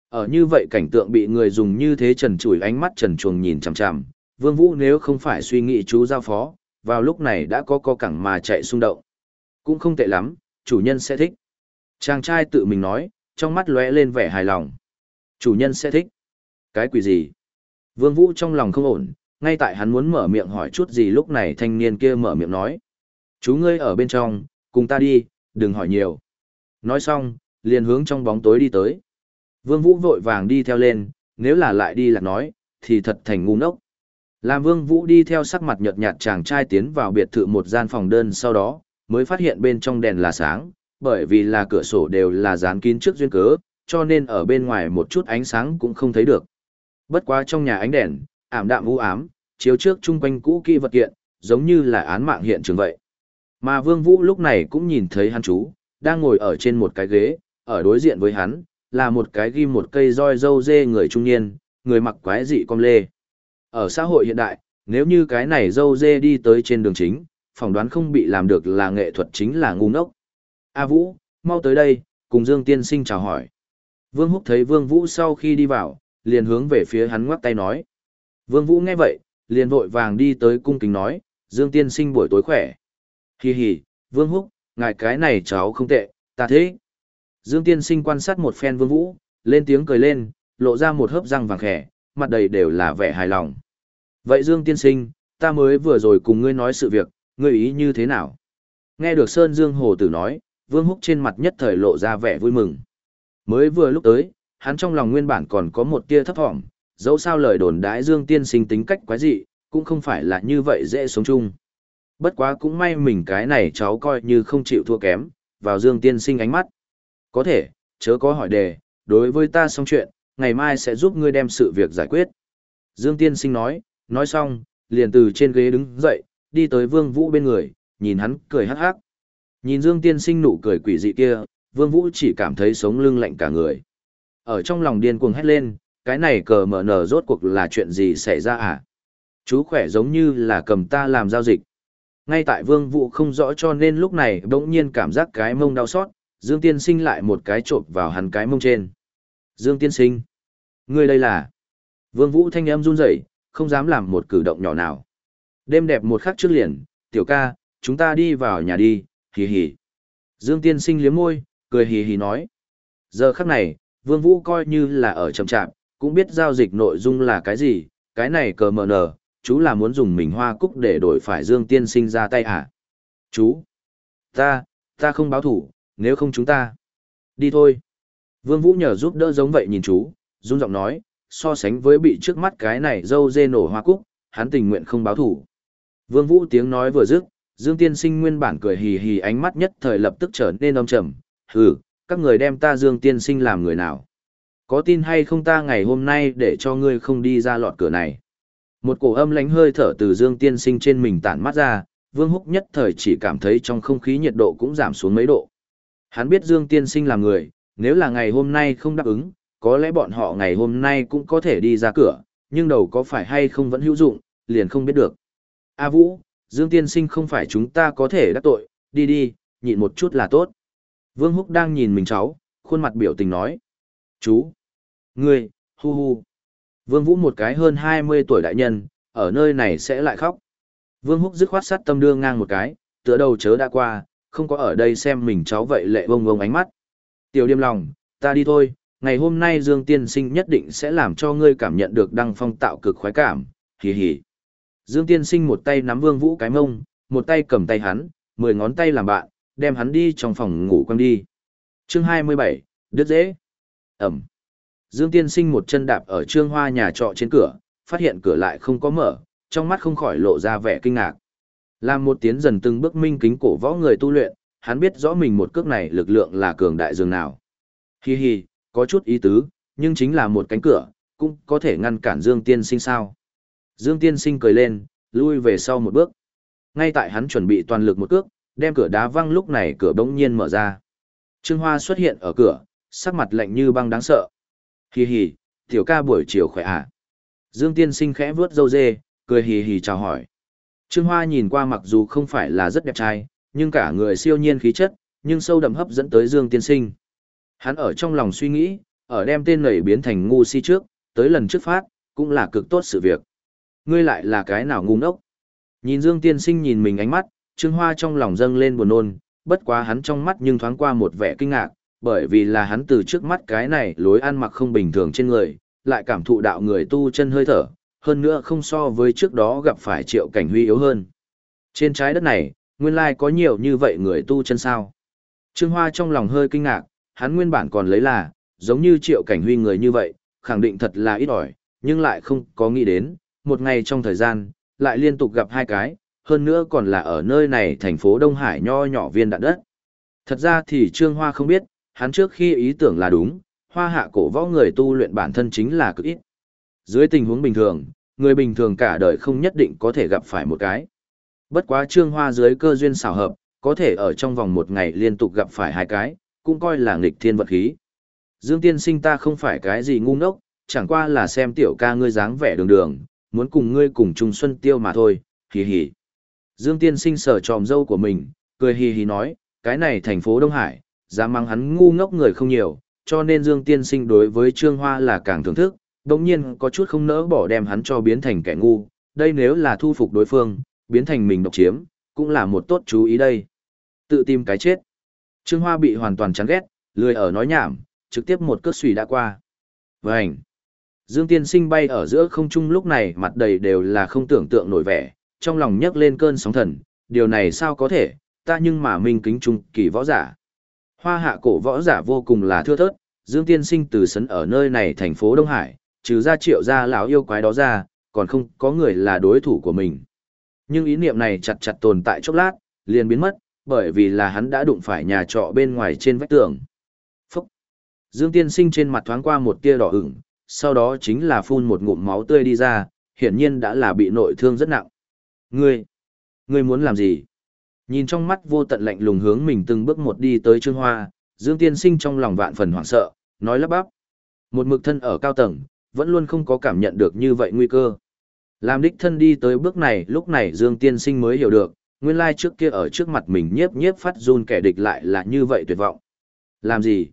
Ở như vậy cảnh tượng bị người dùng như thế trần trụi ánh mắt trần chuồng nhìn chằm chằm, Vương Vũ nếu không phải suy nghĩ chú giao phó, vào lúc này đã có co cẳng mà chạy xung động. Cũng không tệ lắm, chủ nhân sẽ thích. Chàng trai tự mình nói, trong mắt lóe lên vẻ hài lòng. Chủ nhân sẽ thích. Cái quỷ gì? Vương Vũ trong lòng không ổn, ngay tại hắn muốn mở miệng hỏi chút gì lúc này thanh niên kia mở miệng nói. Chú ngươi ở bên trong, cùng ta đi, đừng hỏi nhiều. Nói xong, liền hướng trong bóng tối đi tới. Vương Vũ vội vàng đi theo lên, nếu là lại đi là nói, thì thật thành ngu ngốc. Làm Vương Vũ đi theo sắc mặt nhợt nhạt chàng trai tiến vào biệt thự một gian phòng đơn sau đó, mới phát hiện bên trong đèn là sáng, bởi vì là cửa sổ đều là dán kín trước duyên cớ, cho nên ở bên ngoài một chút ánh sáng cũng không thấy được. Bất quá trong nhà ánh đèn, ảm đạm u ám, chiếu trước chung quanh cũ kỹ vật kiện, giống như là án mạng hiện trường vậy. Mà Vương Vũ lúc này cũng nhìn thấy hắn chú, đang ngồi ở trên một cái ghế, ở đối diện với hắn, là một cái ghi một cây roi dâu dê người trung niên, người mặc quái dị con lê. Ở xã hội hiện đại, nếu như cái này dâu dê đi tới trên đường chính, phỏng đoán không bị làm được là nghệ thuật chính là ngu ngốc. A Vũ, mau tới đây, cùng Dương Tiên Sinh chào hỏi. Vương Húc thấy Vương Vũ sau khi đi vào, liền hướng về phía hắn ngoắc tay nói. Vương Vũ nghe vậy, liền vội vàng đi tới cung kính nói, Dương Tiên Sinh buổi tối khỏe. Hi hi, Vương Húc, ngài cái này cháu không tệ, ta thế. Dương Tiên Sinh quan sát một phen Vương Vũ, lên tiếng cười lên, lộ ra một hớp răng vàng khẻ, mặt đầy đều là vẻ hài lòng. Vậy Dương Tiên Sinh, ta mới vừa rồi cùng ngươi nói sự việc, ngươi ý như thế nào? Nghe được Sơn Dương Hồ Tử nói, Vương Húc trên mặt nhất thời lộ ra vẻ vui mừng. Mới vừa lúc tới, hắn trong lòng nguyên bản còn có một tia thấp thỏm, dẫu sao lời đồn đãi Dương Tiên Sinh tính cách quái dị, cũng không phải là như vậy dễ sống chung. Bất quá cũng may mình cái này cháu coi như không chịu thua kém, vào Dương Tiên Sinh ánh mắt. Có thể, chớ có hỏi đề, đối với ta xong chuyện, ngày mai sẽ giúp ngươi đem sự việc giải quyết. Dương Tiên Sinh nói, nói xong, liền từ trên ghế đứng dậy, đi tới Vương Vũ bên người, nhìn hắn cười hắc hắc. Nhìn Dương Tiên Sinh nụ cười quỷ dị kia, Vương Vũ chỉ cảm thấy sống lưng lạnh cả người. Ở trong lòng điên cuồng hét lên, cái này cờ mở nở rốt cuộc là chuyện gì xảy ra à? Chú khỏe giống như là cầm ta làm giao dịch. Ngay tại Vương Vũ không rõ cho nên lúc này bỗng nhiên cảm giác cái mông đau xót, Dương Tiên Sinh lại một cái trộn vào hắn cái mông trên. Dương Tiên Sinh, ngươi đây là... Vương Vũ thanh âm run rẩy, không dám làm một cử động nhỏ nào. Đêm đẹp một khắc trước liền, tiểu ca, chúng ta đi vào nhà đi, hì hì. Dương Tiên Sinh liếm môi, cười hì hì nói. Giờ khắc này, Vương Vũ coi như là ở chậm chạm, cũng biết giao dịch nội dung là cái gì, cái này cờ mờ nở, chú là muốn dùng mình hoa cúc để đổi phải Dương Tiên Sinh ra tay à? Chú! Ta, ta không báo thủ, nếu không chúng ta. Đi thôi. Vương Vũ nhờ giúp đỡ giống vậy nhìn chú, run giọng nói, so sánh với bị trước mắt cái này dâu dê nổ hoa cúc, hắn tình nguyện không báo thủ. Vương Vũ tiếng nói vừa dứt, Dương Tiên Sinh nguyên bản cười hì hì ánh mắt nhất thời lập tức trở nên âm trầm, hừ, các người đem ta Dương Tiên Sinh làm người nào? Có tin hay không ta ngày hôm nay để cho ngươi không đi ra lọt cửa này? Một cổ âm lánh hơi thở từ Dương Tiên Sinh trên mình tản mắt ra, Vương Húc nhất thời chỉ cảm thấy trong không khí nhiệt độ cũng giảm xuống mấy độ. Hắn biết Dương Tiên Sinh là người, nếu là ngày hôm nay không đáp ứng, có lẽ bọn họ ngày hôm nay cũng có thể đi ra cửa, nhưng đầu có phải hay không vẫn hữu dụng, liền không biết được. A Vũ, Dương Tiên Sinh không phải chúng ta có thể đắc tội, đi đi, nhịn một chút là tốt. Vương Húc đang nhìn mình cháu, khuôn mặt biểu tình nói. Chú! Ngươi, hu hu! Vương Vũ một cái hơn 20 tuổi đại nhân, ở nơi này sẽ lại khóc. Vương Húc dứt khoát sát tâm đưa ngang một cái, tựa đầu chớ đã qua, không có ở đây xem mình cháu vậy lệ vông vông ánh mắt. Tiểu điềm lòng, ta đi thôi, ngày hôm nay Dương Tiên Sinh nhất định sẽ làm cho ngươi cảm nhận được đăng phong tạo cực khoái cảm, hì hì. Dương Tiên Sinh một tay nắm Vương Vũ cái mông, một tay cầm tay hắn, mười ngón tay làm bạn, đem hắn đi trong phòng ngủ quăng đi. Chương 27, đứt dễ. Ẩm. Dương Tiên Sinh một chân đạp ở trương hoa nhà trọ trên cửa, phát hiện cửa lại không có mở, trong mắt không khỏi lộ ra vẻ kinh ngạc. Làm một tiến dần từng bước minh kính cổ võ người tu luyện, hắn biết rõ mình một cước này lực lượng là cường đại dường nào. Hi hi, có chút ý tứ, nhưng chính là một cánh cửa, cũng có thể ngăn cản Dương Tiên Sinh sao. Dương Tiên Sinh cười lên, lui về sau một bước. Ngay tại hắn chuẩn bị toàn lực một cước, đem cửa đá văng lúc này cửa bỗng nhiên mở ra. Trương Hoa xuất hiện ở cửa, sắc mặt lạnh như băng đáng sợ. Hì hì, tiểu ca buổi chiều khỏe à? Dương Tiên Sinh khẽ vướt râu dê, cười hì hì chào hỏi. Trương Hoa nhìn qua mặc dù không phải là rất đẹp trai, nhưng cả người siêu nhiên khí chất, nhưng sâu đậm hấp dẫn tới Dương Tiên Sinh. Hắn ở trong lòng suy nghĩ, ở đem tên này biến thành ngu si trước, tới lần trước phát, cũng là cực tốt sự việc. Ngươi lại là cái nào ngu ngốc? Nhìn Dương Tiên Sinh nhìn mình ánh mắt, Trương Hoa trong lòng dâng lên buồn nôn, bất quá hắn trong mắt nhưng thoáng qua một vẻ kinh ngạc, bởi vì là hắn từ trước mắt cái này lối ăn mặc không bình thường trên người, lại cảm thụ đạo người tu chân hơi thở, hơn nữa không so với trước đó gặp phải triệu cảnh huy yếu hơn. Trên trái đất này, nguyên lai có nhiều như vậy người tu chân sao. Trương Hoa trong lòng hơi kinh ngạc, hắn nguyên bản còn lấy là, giống như triệu cảnh huy người như vậy, khẳng định thật là ít ỏi, nhưng lại không có nghĩ đến, một ngày trong thời gian, lại liên tục gặp hai cái, hơn nữa còn là ở nơi này thành phố Đông Hải nho nhỏ viên đạn đất. Thật ra thì Trương Hoa không biết, hắn trước khi ý tưởng là đúng, hoa hạ cổ võ người tu luyện bản thân chính là cực ít. Dưới tình huống bình thường, người bình thường cả đời không nhất định có thể gặp phải một cái. Bất quá trương hoa dưới cơ duyên xảo hợp, có thể ở trong vòng một ngày liên tục gặp phải hai cái, cũng coi là nghịch thiên vật khí. Dương tiên sinh ta không phải cái gì ngu ngốc, chẳng qua là xem tiểu ca ngươi dáng vẻ đường đường, muốn cùng ngươi cùng chung xuân tiêu mà thôi, hì hì. Dương tiên sinh sờ tròm dâu của mình, cười hì hì nói, cái này thành phố Đông Hải, dám mang hắn ngu ngốc người không nhiều, cho nên Dương tiên sinh đối với Trương Hoa là càng thưởng thức, đồng nhiên có chút không nỡ bỏ đem hắn cho biến thành kẻ ngu, đây nếu là thu phục đối phương, biến thành mình độc chiếm, cũng là một tốt chú ý đây. Tự tìm cái chết. Trương Hoa bị hoàn toàn chán ghét, lười ở nói nhảm, trực tiếp một cước xùy đã qua. Vành. Dương tiên sinh bay ở giữa không trung lúc này mặt đầy đều là không tưởng tượng nổi vẻ, trong lòng nhấc lên cơn sóng thần, điều này sao có thể, ta nhưng mà minh kính trung kỳ võ giả. Hoa hạ cổ võ giả vô cùng là thưa thớt, Dương tiên sinh từ sấn ở nơi này thành phố Đông Hải, trừ ra triệu gia lão yêu quái đó ra, còn không có người là đối thủ của mình. Nhưng ý niệm này chặt chặt tồn tại chốc lát, liền biến mất, bởi vì là hắn đã đụng phải nhà trọ bên ngoài trên vách tường. Phúc! Dương tiên sinh trên mặt thoáng qua một tia đỏ ửng, sau đó chính là phun một ngụm máu tươi đi ra, hiển nhiên đã là bị nội thương rất nặng. Ngươi! Ngươi muốn làm gì? Nhìn trong mắt vô tận lạnh lùng hướng mình từng bước một đi tới Trương Hoa, Dương tiên sinh trong lòng vạn phần hoảng sợ, nói lắp bắp. Một mực thân ở cao tầng, vẫn luôn không có cảm nhận được như vậy nguy cơ. Làm đích thân đi tới bước này, lúc này Dương Tiên Sinh mới hiểu được, nguyên lai trước kia ở trước mặt mình nhiếp nhiếp phát run kẻ địch lại là như vậy tuyệt vọng. Làm gì?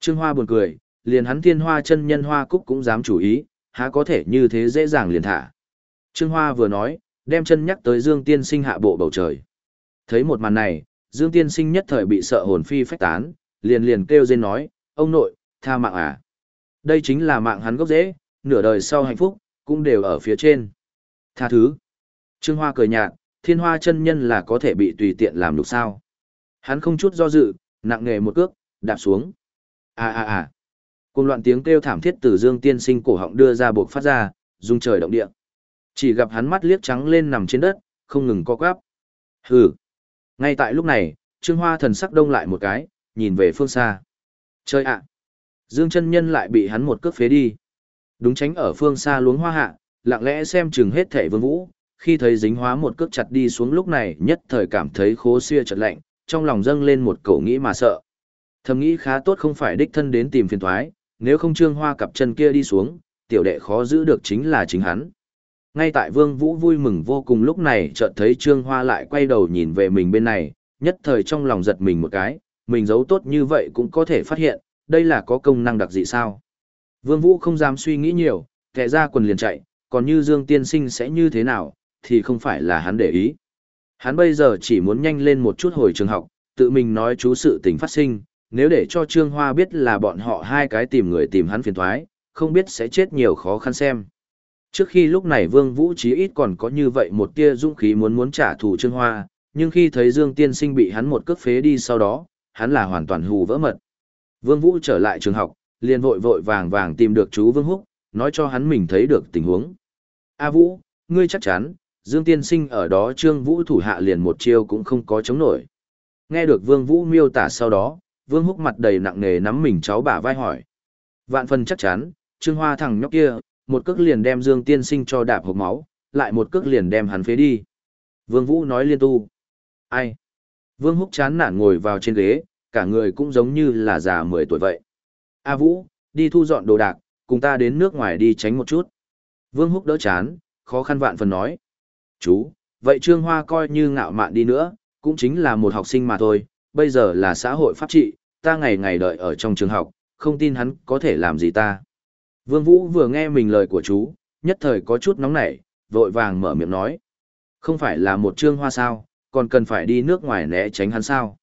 Trương Hoa buồn cười, liền hắn thiên hoa chân nhân hoa cúc cũng dám chủ ý, há có thể như thế dễ dàng liền thả. Trương Hoa vừa nói, đem chân nhắc tới Dương Tiên Sinh hạ bộ bầu trời. Thấy một màn này, Dương Tiên Sinh nhất thời bị sợ hồn phi phách tán, liền liền kêu rên nói, ông nội, tha mạng à. Đây chính là mạng hắn gốc rễ, nửa đời sau hạnh phúc, cũng đều ở phía trên. Tha thứ. Trương Hoa cười nhạt, thiên hoa chân nhân là có thể bị tùy tiện làm được sao. Hắn không chút do dự, nặng nghề một cước, đạp xuống. À à à. Cùng loạn tiếng kêu thảm thiết từ dương tiên sinh cổ họng đưa ra buộc phát ra, rung trời động địa. Chỉ gặp hắn mắt liếc trắng lên nằm trên đất, không ngừng co quắp. Hừ. Ngay tại lúc này, Trương Hoa thần sắc đông lại một cái, nhìn về phương xa. Chơi ạ. Dương chân nhân lại bị hắn một cước phế đi. Đúng tránh ở phương xa luống hoa hạ, lặng lẽ xem chừng hết thể vương vũ, khi thấy dính hóa một cước chặt đi xuống lúc này nhất thời cảm thấy khố xia chật lạnh, trong lòng dâng lên một cậu nghĩ mà sợ. Thầm nghĩ khá tốt không phải đích thân đến tìm phiền thoái, nếu không trương hoa cặp chân kia đi xuống, tiểu đệ khó giữ được chính là chính hắn. Ngay tại vương vũ vui mừng vô cùng lúc này chợt thấy trương hoa lại quay đầu nhìn về mình bên này, nhất thời trong lòng giật mình một cái, mình giấu tốt như vậy cũng có thể phát hiện, đây là có công năng đặc dị sao. Vương Vũ không dám suy nghĩ nhiều, kẻ ra quần liền chạy, còn như Dương Tiên Sinh sẽ như thế nào, thì không phải là hắn để ý. Hắn bây giờ chỉ muốn nhanh lên một chút hồi trường học, tự mình nói chú sự tình phát sinh, nếu để cho Trương Hoa biết là bọn họ hai cái tìm người tìm hắn phiền thoái, không biết sẽ chết nhiều khó khăn xem. Trước khi lúc này Vương Vũ chí ít còn có như vậy một tia dũng khí muốn muốn trả thù Trương Hoa, nhưng khi thấy Dương Tiên Sinh bị hắn một cước phế đi sau đó, hắn là hoàn toàn hù vỡ mật. Vương Vũ trở lại trường học, liền vội vội vàng vàng tìm được chú Vương Húc, nói cho hắn mình thấy được tình huống. A Vũ, ngươi chắc chắn, Dương Tiên Sinh ở đó Trương Vũ thủ hạ liền một chiêu cũng không có chống nổi. Nghe được Vương Vũ miêu tả sau đó, Vương Húc mặt đầy nặng nề nắm mình cháu bả vai hỏi. Vạn phần chắc chắn, Trương Hoa thằng nhóc kia, một cước liền đem Dương Tiên Sinh cho đạp hộc máu, lại một cước liền đem hắn phế đi. Vương Vũ nói liên tu. Ai? Vương Húc chán nản ngồi vào trên ghế, cả người cũng giống như là già 10 tuổi vậy. A Vũ, đi thu dọn đồ đạc, cùng ta đến nước ngoài đi tránh một chút. Vương Húc đỡ chán, khó khăn vạn phần nói. Chú, vậy Trương Hoa coi như ngạo mạn đi nữa, cũng chính là một học sinh mà thôi, bây giờ là xã hội pháp trị, ta ngày ngày đợi ở trong trường học, không tin hắn có thể làm gì ta. Vương Vũ vừa nghe mình lời của chú, nhất thời có chút nóng nảy, vội vàng mở miệng nói. Không phải là một Trương Hoa sao, còn cần phải đi nước ngoài né tránh hắn sao.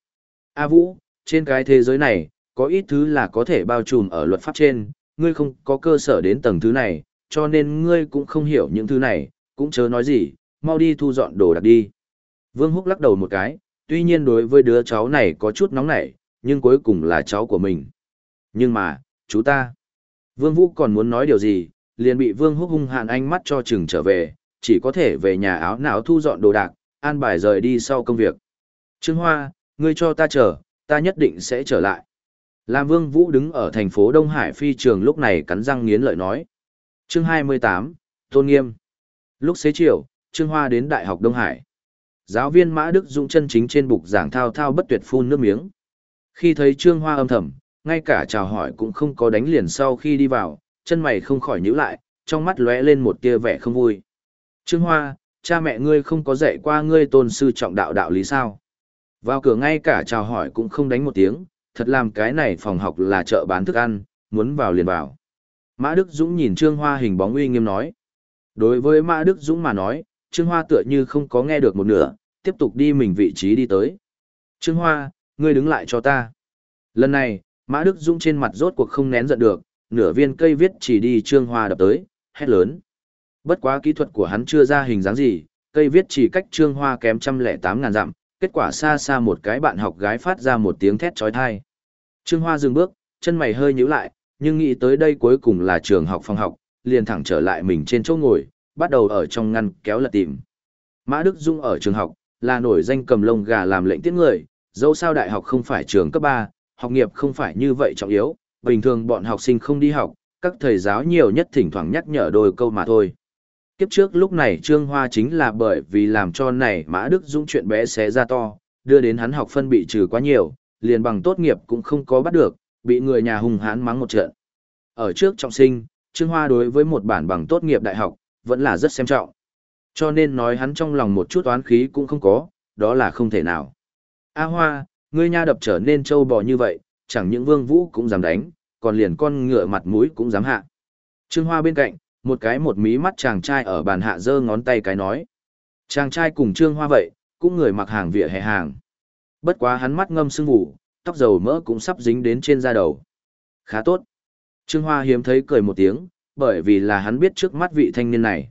A Vũ, trên cái thế giới này, có ít thứ là có thể bao trùm ở luật pháp trên, ngươi không có cơ sở đến tầng thứ này, cho nên ngươi cũng không hiểu những thứ này, cũng chớ nói gì, mau đi thu dọn đồ đạc đi. Vương Húc lắc đầu một cái, tuy nhiên đối với đứa cháu này có chút nóng nảy, nhưng cuối cùng là cháu của mình. Nhưng mà, chú ta. Vương Vũ còn muốn nói điều gì, liền bị Vương Húc hung hạn ánh mắt cho chừng trở về, chỉ có thể về nhà áo não thu dọn đồ đạc, an bài rời đi sau công việc. Trương Hoa, ngươi cho ta chờ, ta nhất định sẽ trở lại. Lam Vương Vũ đứng ở thành phố Đông Hải phi trường lúc này cắn răng nghiến lợi nói. Chương 28, Tôn Nghiêm. Lúc xế chiều, Trương Hoa đến Đại học Đông Hải. Giáo viên Mã Đức Dũng chân chính trên bục giảng thao thao bất tuyệt phun nước miếng. Khi thấy Trương Hoa âm thầm, ngay cả chào hỏi cũng không có đánh liền sau khi đi vào, chân mày không khỏi nhíu lại, trong mắt lóe lên một tia vẻ không vui. Trương Hoa, cha mẹ ngươi không có dạy qua ngươi tôn sư trọng đạo đạo lý sao? Vào cửa ngay cả chào hỏi cũng không đánh một tiếng, thật làm cái này phòng học là chợ bán thức ăn, muốn vào liền vào. Mã Đức Dũng nhìn Trương Hoa hình bóng uy nghiêm nói. Đối với Mã Đức Dũng mà nói, Trương Hoa tựa như không có nghe được một nửa, tiếp tục đi mình vị trí đi tới. Trương Hoa, ngươi đứng lại cho ta. Lần này, Mã Đức Dũng trên mặt rốt cuộc không nén giận được, nửa viên cây viết chỉ đi Trương Hoa đập tới, hét lớn. Bất quá kỹ thuật của hắn chưa ra hình dáng gì, cây viết chỉ cách Trương Hoa kém trăm lẻ tám ngàn dặm, kết quả xa xa một cái bạn học gái phát ra một tiếng thét trói thai. Trương Hoa dừng bước, chân mày hơi nhíu lại, nhưng nghĩ tới đây cuối cùng là trường học phòng học, liền thẳng trở lại mình trên chỗ ngồi, bắt đầu ở trong ngăn kéo lật tìm. Mã Đức Dung ở trường học, là nổi danh cầm lông gà làm lệnh tiết người, dẫu sao đại học không phải trường cấp 3, học nghiệp không phải như vậy trọng yếu, bình thường bọn học sinh không đi học, các thầy giáo nhiều nhất thỉnh thoảng nhắc nhở đôi câu mà thôi. Kiếp trước lúc này Trương Hoa chính là bởi vì làm cho này Mã Đức Dũng chuyện bé xé ra to, đưa đến hắn học phân bị trừ quá nhiều, liền bằng tốt nghiệp cũng không có bắt được, bị người nhà hùng hán mắng một trận. Ở trước trọng sinh, Trương Hoa đối với một bản bằng tốt nghiệp đại học, vẫn là rất xem trọng. Cho nên nói hắn trong lòng một chút oán khí cũng không có, đó là không thể nào. A Hoa, ngươi nha đập trở nên trâu bò như vậy, chẳng những vương vũ cũng dám đánh, còn liền con ngựa mặt mũi cũng dám hạ. Trương Hoa bên cạnh, một cái một mí mắt chàng trai ở bàn hạ giơ ngón tay cái nói. Chàng trai cùng Trương Hoa vậy, cũng người mặc hàng vỉa hè hàng. Bất quá hắn mắt ngâm sưng vụ, tóc dầu mỡ cũng sắp dính đến trên da đầu. Khá tốt. Trương Hoa hiếm thấy cười một tiếng, bởi vì là hắn biết trước mắt vị thanh niên này.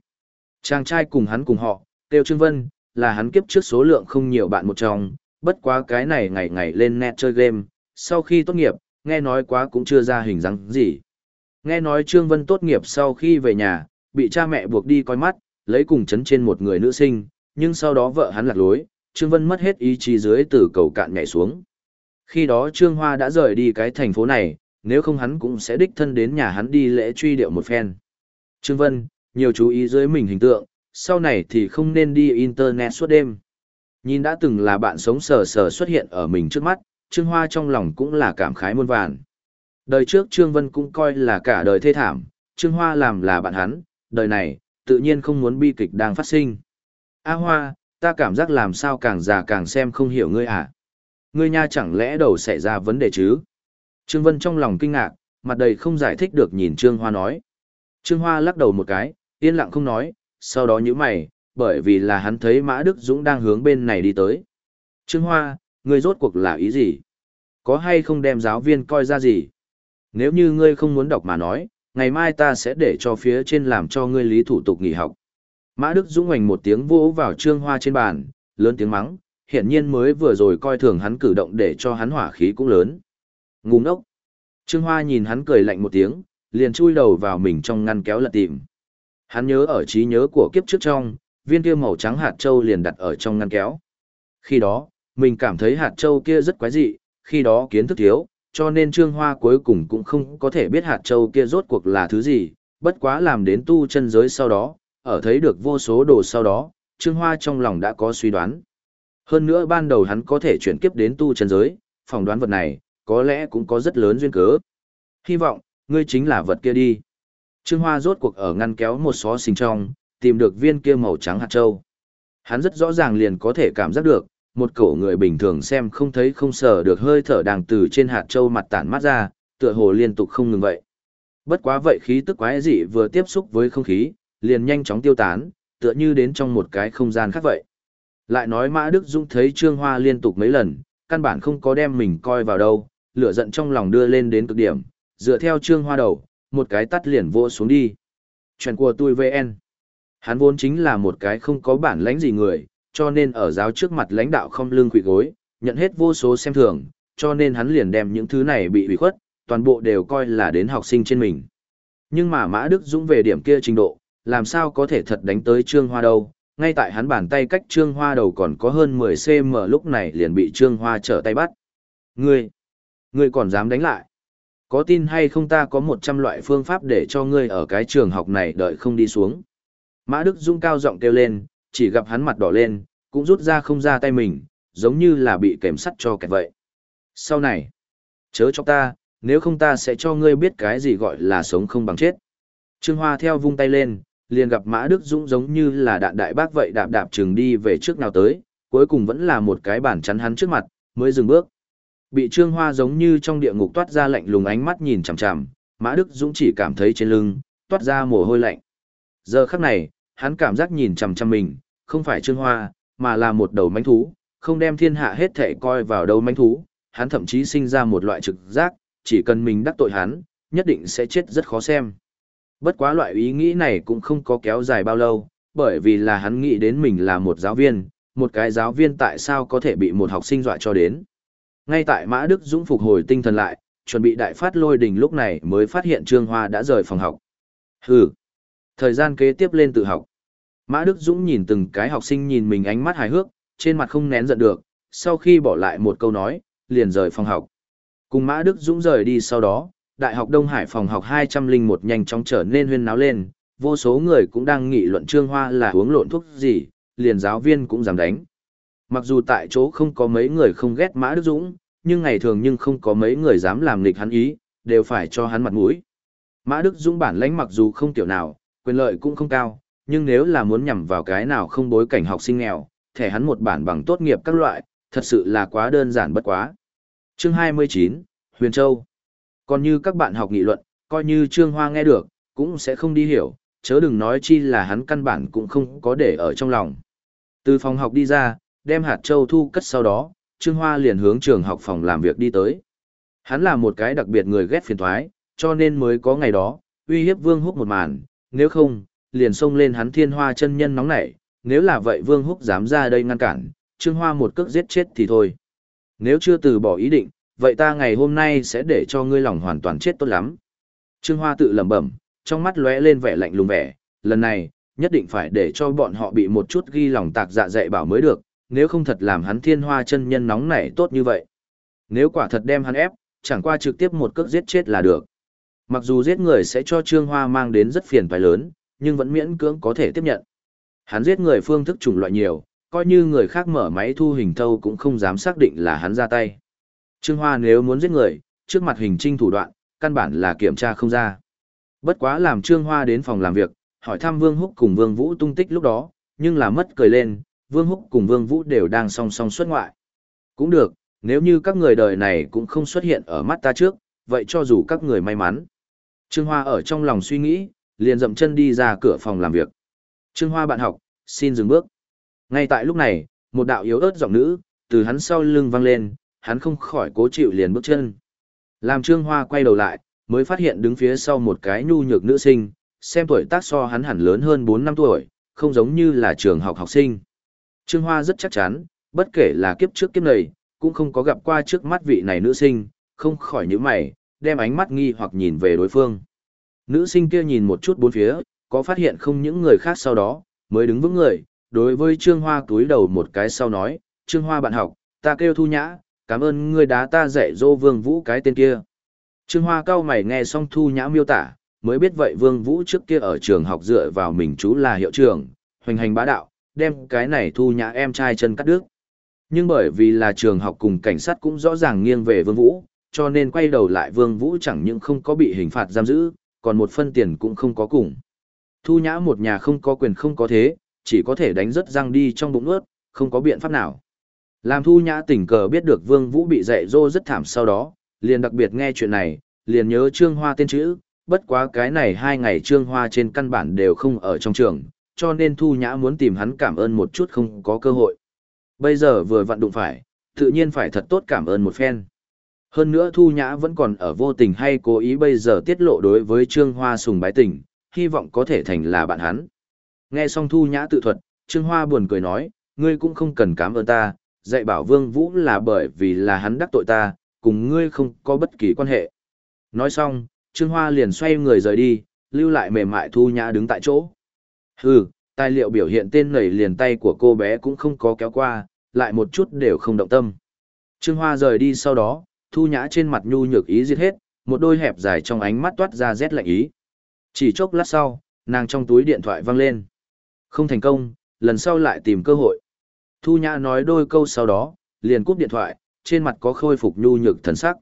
Chàng trai cùng hắn cùng họ, Tiêu Trương Vân, là hắn kiếp trước số lượng không nhiều bạn một trong, bất quá cái này ngày ngày lên net chơi game, sau khi tốt nghiệp, nghe nói quá cũng chưa ra hình dáng gì. Nghe nói Trương Vân tốt nghiệp sau khi về nhà, bị cha mẹ buộc đi coi mắt, lấy cùng chấn trên một người nữ sinh, nhưng sau đó vợ hắn lạc lối, Trương Vân mất hết ý chí dưới từ cầu cạn nhảy xuống. Khi đó Trương Hoa đã rời đi cái thành phố này, nếu không hắn cũng sẽ đích thân đến nhà hắn đi lễ truy điệu một phen. Trương Vân, nhiều chú ý dưới mình hình tượng, sau này thì không nên đi internet suốt đêm. Nhìn đã từng là bạn sống sờ sờ xuất hiện ở mình trước mắt, Trương Hoa trong lòng cũng là cảm khái muôn vàn. Đời trước Trương Vân cũng coi là cả đời thê thảm, Trương Hoa làm là bạn hắn, đời này, tự nhiên không muốn bi kịch đang phát sinh. A Hoa, ta cảm giác làm sao càng già càng xem không hiểu ngươi à? Ngươi nha chẳng lẽ đầu xảy ra vấn đề chứ? Trương Vân trong lòng kinh ngạc, mặt đầy không giải thích được nhìn Trương Hoa nói. Trương Hoa lắc đầu một cái, yên lặng không nói, sau đó nhíu mày, bởi vì là hắn thấy Mã Đức Dũng đang hướng bên này đi tới. Trương Hoa, ngươi rốt cuộc là ý gì? Có hay không đem giáo viên coi ra gì? Nếu như ngươi không muốn đọc mà nói, ngày mai ta sẽ để cho phía trên làm cho ngươi lý thủ tục nghỉ học. Mã Đức Dũng hoành một tiếng vỗ vào trương hoa trên bàn, lớn tiếng mắng, hiện nhiên mới vừa rồi coi thường hắn cử động để cho hắn hỏa khí cũng lớn. Ngu ngốc. Trương Hoa nhìn hắn cười lạnh một tiếng, liền chui đầu vào mình trong ngăn kéo lật tìm. Hắn nhớ ở trí nhớ của kiếp trước trong, viên kia màu trắng hạt châu liền đặt ở trong ngăn kéo. Khi đó, mình cảm thấy hạt châu kia rất quái dị, khi đó kiến thức thiếu, cho nên Trương Hoa cuối cùng cũng không có thể biết hạt châu kia rốt cuộc là thứ gì, bất quá làm đến tu chân giới sau đó, ở thấy được vô số đồ sau đó, Trương Hoa trong lòng đã có suy đoán. Hơn nữa ban đầu hắn có thể chuyển kiếp đến tu chân giới, phỏng đoán vật này, có lẽ cũng có rất lớn duyên cớ. Hy vọng, ngươi chính là vật kia đi. Trương Hoa rốt cuộc ở ngăn kéo một xó xình trong, tìm được viên kia màu trắng hạt châu. Hắn rất rõ ràng liền có thể cảm giác được, một cổ người bình thường xem không thấy không sờ được hơi thở đàng từ trên hạt châu mặt tản mát ra, tựa hồ liên tục không ngừng vậy. Bất quá vậy khí tức quái dị vừa tiếp xúc với không khí, liền nhanh chóng tiêu tán, tựa như đến trong một cái không gian khác vậy. Lại nói Mã Đức Dũng thấy Trương Hoa liên tục mấy lần, căn bản không có đem mình coi vào đâu, lửa giận trong lòng đưa lên đến cực điểm, dựa theo Trương Hoa đầu, một cái tắt liền vô xuống đi. Chuyện của tôi VN. Hắn vốn chính là một cái không có bản lãnh gì người, cho nên ở giáo trước mặt lãnh đạo không lương quỷ gối, nhận hết vô số xem thường, cho nên hắn liền đem những thứ này bị ủy khuất, toàn bộ đều coi là đến học sinh trên mình. Nhưng mà Mã Đức Dũng về điểm kia trình độ, làm sao có thể thật đánh tới Trương Hoa đâu, ngay tại hắn bàn tay cách Trương Hoa đầu còn có hơn 10cm lúc này liền bị Trương Hoa trở tay bắt. Ngươi, ngươi còn dám đánh lại? Có tin hay không ta có 100 loại phương pháp để cho ngươi ở cái trường học này đợi không đi xuống. Mã Đức Dung cao giọng kêu lên, chỉ gặp hắn mặt đỏ lên, cũng rút ra không ra tay mình, giống như là bị kèm sắt cho kẹt vậy. Sau này, chớ cho ta, nếu không ta sẽ cho ngươi biết cái gì gọi là sống không bằng chết. Trương Hoa theo vung tay lên, liền gặp Mã Đức Dũng giống như là đạn đại bác vậy đạp đạp trường đi về trước nào tới, cuối cùng vẫn là một cái bản chắn hắn trước mặt, mới dừng bước. Bị Trương Hoa giống như trong địa ngục toát ra lạnh lùng ánh mắt nhìn chằm chằm, Mã Đức Dũng chỉ cảm thấy trên lưng toát ra mồ hôi lạnh. Giờ khắc này, hắn cảm giác nhìn chằm chằm mình, không phải Trương Hoa, mà là một đầu manh thú, không đem thiên hạ hết thể coi vào đầu manh thú, hắn thậm chí sinh ra một loại trực giác, chỉ cần mình đắc tội hắn, nhất định sẽ chết rất khó xem. Bất quá loại ý nghĩ này cũng không có kéo dài bao lâu, bởi vì là hắn nghĩ đến mình là một giáo viên, một cái giáo viên tại sao có thể bị một học sinh dọa cho đến. Ngay tại Mã Đức Dũng phục hồi tinh thần lại, chuẩn bị đại phát lôi đình lúc này mới phát hiện Trương Hoa đã rời phòng học. Hừ. Thời gian kế tiếp lên tự học. Mã Đức Dũng nhìn từng cái học sinh nhìn mình ánh mắt hài hước, trên mặt không nén giận được, sau khi bỏ lại một câu nói, liền rời phòng học. Cùng Mã Đức Dũng rời đi sau đó, Đại học Đông Hải phòng học 201 nhanh chóng trở nên huyên náo lên, vô số người cũng đang nghị luận Trương Hoa là uống lộn thuốc gì, liền giáo viên cũng dám đánh. Mặc dù tại chỗ không có mấy người không ghét Mã Đức Dũng, nhưng ngày thường nhưng không có mấy người dám làm nghịch hắn ý, đều phải cho hắn mặt mũi. Mã Đức Dũng bản lãnh mặc dù không tiểu nào, quyền lợi cũng không cao, nhưng nếu là muốn nhằm vào cái nào không bối cảnh học sinh nghèo, thẻ hắn một bản bằng tốt nghiệp các loại, thật sự là quá đơn giản bất quá. Chương 29, Huyền Châu Còn như các bạn học nghị luận, coi như Trương Hoa nghe được, cũng sẽ không đi hiểu, chớ đừng nói chi là hắn căn bản cũng không có để ở trong lòng. Từ phòng học đi ra, đem hạt châu thu cất sau đó, Trương Hoa liền hướng trường học phòng làm việc đi tới. Hắn là một cái đặc biệt người ghét phiền toái, cho nên mới có ngày đó, uy hiếp Vương Húc một màn, nếu không, liền xông lên hắn thiên hoa chân nhân nóng nảy, nếu là vậy Vương Húc dám ra đây ngăn cản, Trương Hoa một cước giết chết thì thôi. Nếu chưa từ bỏ ý định, vậy ta ngày hôm nay sẽ để cho ngươi lòng hoàn toàn chết tốt lắm. Trương Hoa tự lẩm bẩm, trong mắt lóe lên vẻ lạnh lùng vẻ, lần này, nhất định phải để cho bọn họ bị một chút ghi lòng tạc dạ dạy bảo mới được, nếu không thật làm hắn thiên hoa chân nhân nóng nảy tốt như vậy. Nếu quả thật đem hắn ép, chẳng qua trực tiếp một cước giết chết là được. Mặc dù giết người sẽ cho Trương Hoa mang đến rất phiền toái lớn, nhưng vẫn miễn cưỡng có thể tiếp nhận. Hắn giết người phương thức chủng loại nhiều, coi như người khác mở máy thu hình thâu cũng không dám xác định là hắn ra tay. Trương Hoa nếu muốn giết người, trước mặt hình trinh thủ đoạn, căn bản là kiểm tra không ra. Bất quá làm Trương Hoa đến phòng làm việc, hỏi thăm Vương Húc cùng Vương Vũ tung tích lúc đó, nhưng là mất cười lên, Vương Húc cùng Vương Vũ đều đang song song xuất ngoại. Cũng được, nếu như các người đời này cũng không xuất hiện ở mắt ta trước, vậy cho dù các người may mắn. Trương Hoa ở trong lòng suy nghĩ, liền dậm chân đi ra cửa phòng làm việc. Trương Hoa bạn học, xin dừng bước. Ngay tại lúc này, một đạo yếu ớt giọng nữ, từ hắn sau lưng vang lên, hắn không khỏi cố chịu liền bước chân. Làm Trương Hoa quay đầu lại, mới phát hiện đứng phía sau một cái nhu nhược nữ sinh, xem tuổi tác so hắn hẳn lớn hơn 4 năm tuổi, không giống như là trường học học sinh. Trương Hoa rất chắc chắn, bất kể là kiếp trước kiếp này, cũng không có gặp qua trước mắt vị này nữ sinh, không khỏi những mày, đem ánh mắt nghi hoặc nhìn về đối phương. Nữ sinh kia nhìn một chút bốn phía, có phát hiện không những người khác sau đó, mới đứng vững người, đối với Trương Hoa túi đầu một cái sau nói, Trương Hoa bạn học, ta kêu thu nhã, cảm ơn ngươi đá ta dạy dỗ vương vũ cái tên kia. Trương Hoa cao mày nghe xong thu nhã miêu tả, mới biết vậy vương vũ trước kia ở trường học dựa vào mình chú là hiệu trưởng, hoành hành bá đạo, đem cái này thu nhã em trai chân cắt đứt. Nhưng bởi vì là trường học cùng cảnh sát cũng rõ ràng nghiêng về vương vũ, cho nên quay đầu lại vương vũ chẳng những không có bị hình phạt giam giữ, còn một phân tiền cũng không có cùng. Thu nhã một nhà không có quyền không có thế, chỉ có thể đánh rất răng đi trong bụng ướt, không có biện pháp nào. Làm thu nhã tình cờ biết được vương vũ bị dạy dỗ rất thảm sau đó, liền đặc biệt nghe chuyện này, liền nhớ trương hoa tên chữ, bất quá cái này hai ngày trương hoa trên căn bản đều không ở trong trường, cho nên thu nhã muốn tìm hắn cảm ơn một chút không có cơ hội. Bây giờ vừa vặn đụng phải, tự nhiên phải thật tốt cảm ơn một phen. Hơn nữa Thu Nhã vẫn còn ở vô tình hay cố ý bây giờ tiết lộ đối với Trương Hoa sùng bái tình, hy vọng có thể thành là bạn hắn. Nghe xong Thu Nhã tự thuật, Trương Hoa buồn cười nói, ngươi cũng không cần cảm ơn ta, dạy bảo Vương Vũ là bởi vì là hắn đắc tội ta, cùng ngươi không có bất kỳ quan hệ. Nói xong, Trương Hoa liền xoay người rời đi, lưu lại mềm mại Thu Nhã đứng tại chỗ. Hừ, tài liệu biểu hiện tên nảy liền tay của cô bé cũng không có kéo qua, lại một chút đều không động tâm. Trương Hoa rời đi sau đó, thu nhã trên mặt nhu nhược ý giết hết, một đôi hẹp dài trong ánh mắt toát ra rét lạnh ý. Chỉ chốc lát sau, nàng trong túi điện thoại vang lên. Không thành công, lần sau lại tìm cơ hội. Thu nhã nói đôi câu sau đó, liền cúp điện thoại, trên mặt có khôi phục nhu nhược thần sắc.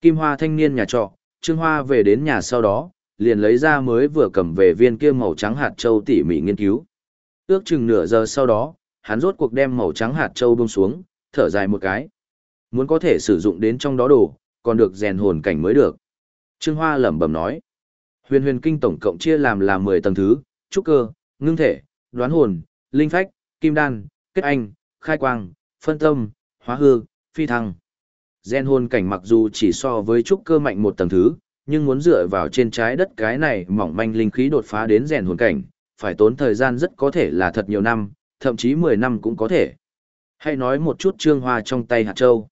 Kim Hoa thanh niên nhà trọ, Trương Hoa về đến nhà sau đó, liền lấy ra mới vừa cầm về viên kia màu trắng hạt châu tỉ mỉ nghiên cứu. Ước chừng nửa giờ sau đó, hắn rốt cuộc đem màu trắng hạt châu buông xuống, thở dài một cái. Muốn có thể sử dụng đến trong đó đồ, còn được rèn hồn cảnh mới được. Trương Hoa lẩm bẩm nói. Huyền huyền kinh tổng cộng chia làm là 10 tầng thứ, trúc cơ, ngưng thể, đoán hồn, linh phách, kim đan, kết anh, khai quang, phân tâm, hóa hư, phi thăng. Gen hồn cảnh mặc dù chỉ so với trúc cơ mạnh một tầng thứ, nhưng muốn dựa vào trên trái đất cái này mỏng manh linh khí đột phá đến rèn hồn cảnh, phải tốn thời gian rất có thể là thật nhiều năm, thậm chí 10 năm cũng có thể. Hãy nói một chút trương hoa trong tay hạt châu.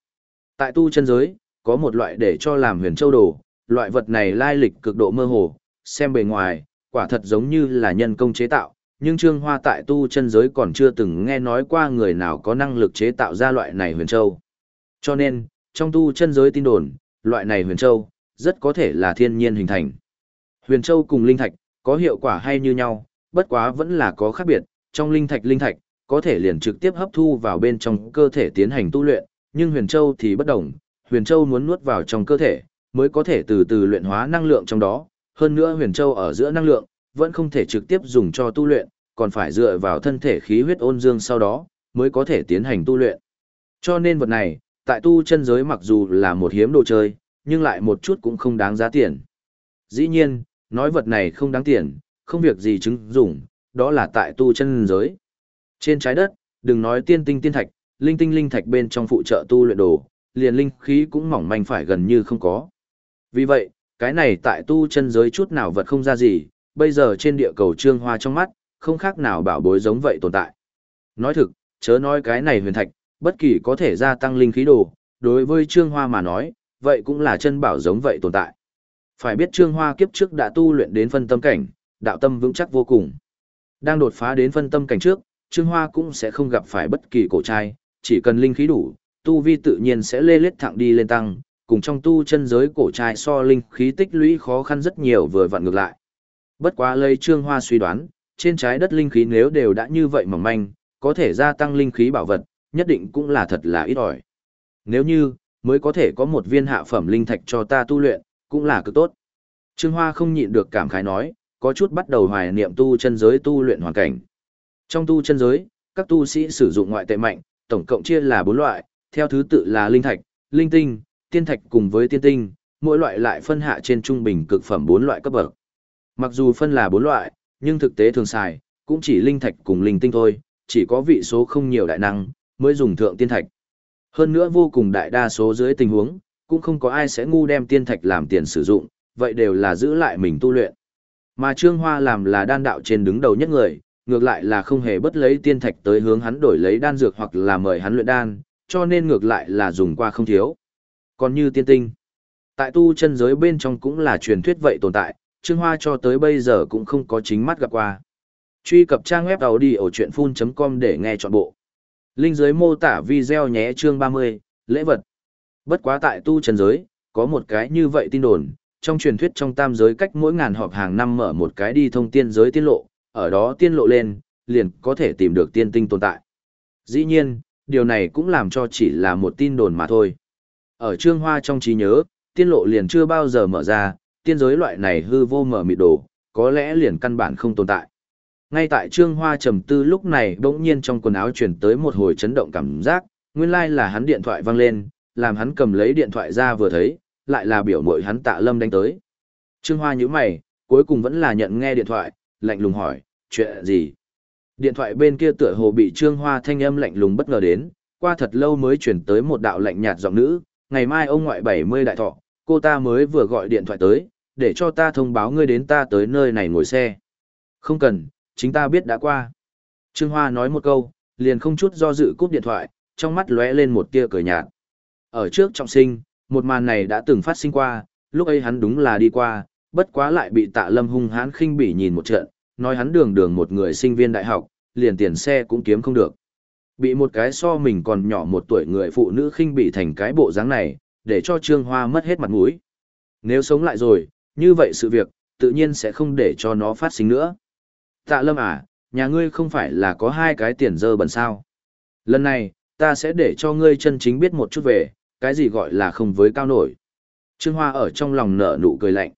Tại tu chân giới, có một loại để cho làm huyền châu đồ, loại vật này lai lịch cực độ mơ hồ, xem bề ngoài, quả thật giống như là nhân công chế tạo, nhưng trương hoa tại tu chân giới còn chưa từng nghe nói qua người nào có năng lực chế tạo ra loại này huyền châu. Cho nên, trong tu chân giới tin đồn, loại này huyền châu, rất có thể là thiên nhiên hình thành. Huyền châu cùng linh thạch, có hiệu quả hay như nhau, bất quá vẫn là có khác biệt, trong linh thạch linh thạch, có thể liền trực tiếp hấp thu vào bên trong cơ thể tiến hành tu luyện, nhưng huyền châu thì bất đồng, huyền châu muốn nuốt vào trong cơ thể, mới có thể từ từ luyện hóa năng lượng trong đó, hơn nữa huyền châu ở giữa năng lượng, vẫn không thể trực tiếp dùng cho tu luyện, còn phải dựa vào thân thể khí huyết ôn dương sau đó, mới có thể tiến hành tu luyện. Cho nên vật này, tại tu chân giới mặc dù là một hiếm đồ chơi, nhưng lại một chút cũng không đáng giá tiền. Dĩ nhiên, nói vật này không đáng tiền, không việc gì chứng dụng, đó là tại tu chân giới. Trên trái đất, đừng nói tiên tinh tiên thạch, linh tinh linh thạch bên trong phụ trợ tu luyện đồ, liền linh khí cũng mỏng manh phải gần như không có. Vì vậy, cái này tại tu chân giới chút nào vật không ra gì, bây giờ trên địa cầu trương hoa trong mắt, không khác nào bảo bối giống vậy tồn tại. Nói thực, chớ nói cái này huyền thạch, bất kỳ có thể gia tăng linh khí đồ, đối với trương hoa mà nói, vậy cũng là chân bảo giống vậy tồn tại. Phải biết trương hoa kiếp trước đã tu luyện đến phân tâm cảnh, đạo tâm vững chắc vô cùng. Đang đột phá đến phân tâm cảnh trước, trương hoa cũng sẽ không gặp phải bất kỳ cổ trai, chỉ cần linh khí đủ, tu vi tự nhiên sẽ lê lết thẳng đi lên tăng, cùng trong tu chân giới cổ trai so linh khí tích lũy khó khăn rất nhiều vừa vặn ngược lại. Bất quá lây Trương Hoa suy đoán, trên trái đất linh khí nếu đều đã như vậy mỏng manh, có thể gia tăng linh khí bảo vật, nhất định cũng là thật là ít ỏi. Nếu như, mới có thể có một viên hạ phẩm linh thạch cho ta tu luyện, cũng là cực tốt. Trương Hoa không nhịn được cảm khái nói, có chút bắt đầu hoài niệm tu chân giới tu luyện hoàn cảnh. Trong tu chân giới, các tu sĩ sử dụng ngoại tệ mạnh, tổng cộng chia là bốn loại, theo thứ tự là linh thạch, linh tinh, tiên thạch cùng với tiên tinh, mỗi loại lại phân hạ trên trung bình cực phẩm bốn loại cấp bậc. Mặc dù phân là bốn loại, nhưng thực tế thường xài, cũng chỉ linh thạch cùng linh tinh thôi, chỉ có vị số không nhiều đại năng, mới dùng thượng tiên thạch. Hơn nữa vô cùng đại đa số dưới tình huống, cũng không có ai sẽ ngu đem tiên thạch làm tiền sử dụng, vậy đều là giữ lại mình tu luyện. Mà Trương Hoa làm là đan đạo trên đứng đầu nhất người, ngược lại là không hề bất lấy tiên thạch tới hướng hắn đổi lấy đan dược hoặc là mời hắn luyện đan, cho nên ngược lại là dùng qua không thiếu. Còn như tiên tinh, tại tu chân giới bên trong cũng là truyền thuyết vậy tồn tại, Trương Hoa cho tới bây giờ cũng không có chính mắt gặp qua. Truy cập trang web đầu đi ở chuyện full.com để nghe trọn bộ. Linh dưới mô tả video nhé chương 30, lễ vật. Bất quá tại tu chân giới, có một cái như vậy tin đồn, trong truyền thuyết trong tam giới cách mỗi ngàn họp hàng năm mở một cái đi thông tiên giới tiên lộ, ở đó tiên lộ lên, liền có thể tìm được tiên tinh tồn tại. Dĩ nhiên, điều này cũng làm cho chỉ là một tin đồn mà thôi. Ở trương hoa trong trí nhớ, tiên lộ liền chưa bao giờ mở ra, tiên giới loại này hư vô mở mịt đồ, có lẽ liền căn bản không tồn tại. Ngay tại trương hoa trầm tư lúc này bỗng nhiên trong quần áo chuyển tới một hồi chấn động cảm giác, nguyên lai like là hắn điện thoại vang lên, làm hắn cầm lấy điện thoại ra vừa thấy, lại là biểu mội hắn tạ lâm đánh tới. Trương hoa nhíu mày, cuối cùng vẫn là nhận nghe điện thoại, lạnh lùng hỏi, chuyện gì? Điện thoại bên kia tựa hồ bị Trương Hoa thanh âm lạnh lùng bất ngờ đến, qua thật lâu mới chuyển tới một đạo lạnh nhạt giọng nữ, ngày mai ông ngoại 70 đại thọ, cô ta mới vừa gọi điện thoại tới, để cho ta thông báo ngươi đến ta tới nơi này ngồi xe. Không cần, chính ta biết đã qua. Trương Hoa nói một câu, liền không chút do dự cúp điện thoại, trong mắt lóe lên một tia cười nhạt. Ở trước trọng sinh, một màn này đã từng phát sinh qua, lúc ấy hắn đúng là đi qua, bất quá lại bị tạ lâm hung hãn khinh bỉ nhìn một trận, nói hắn đường đường một người sinh viên đại học, liền tiền xe cũng kiếm không được. Bị một cái so mình còn nhỏ một tuổi người phụ nữ khinh bỉ thành cái bộ dáng này, để cho Trương Hoa mất hết mặt mũi. Nếu sống lại rồi, như vậy sự việc, tự nhiên sẽ không để cho nó phát sinh nữa. Tạ lâm à, nhà ngươi không phải là có hai cái tiền dơ bẩn sao. Lần này, ta sẽ để cho ngươi chân chính biết một chút về, cái gì gọi là không với cao nổi. Trương Hoa ở trong lòng nở nụ cười lạnh.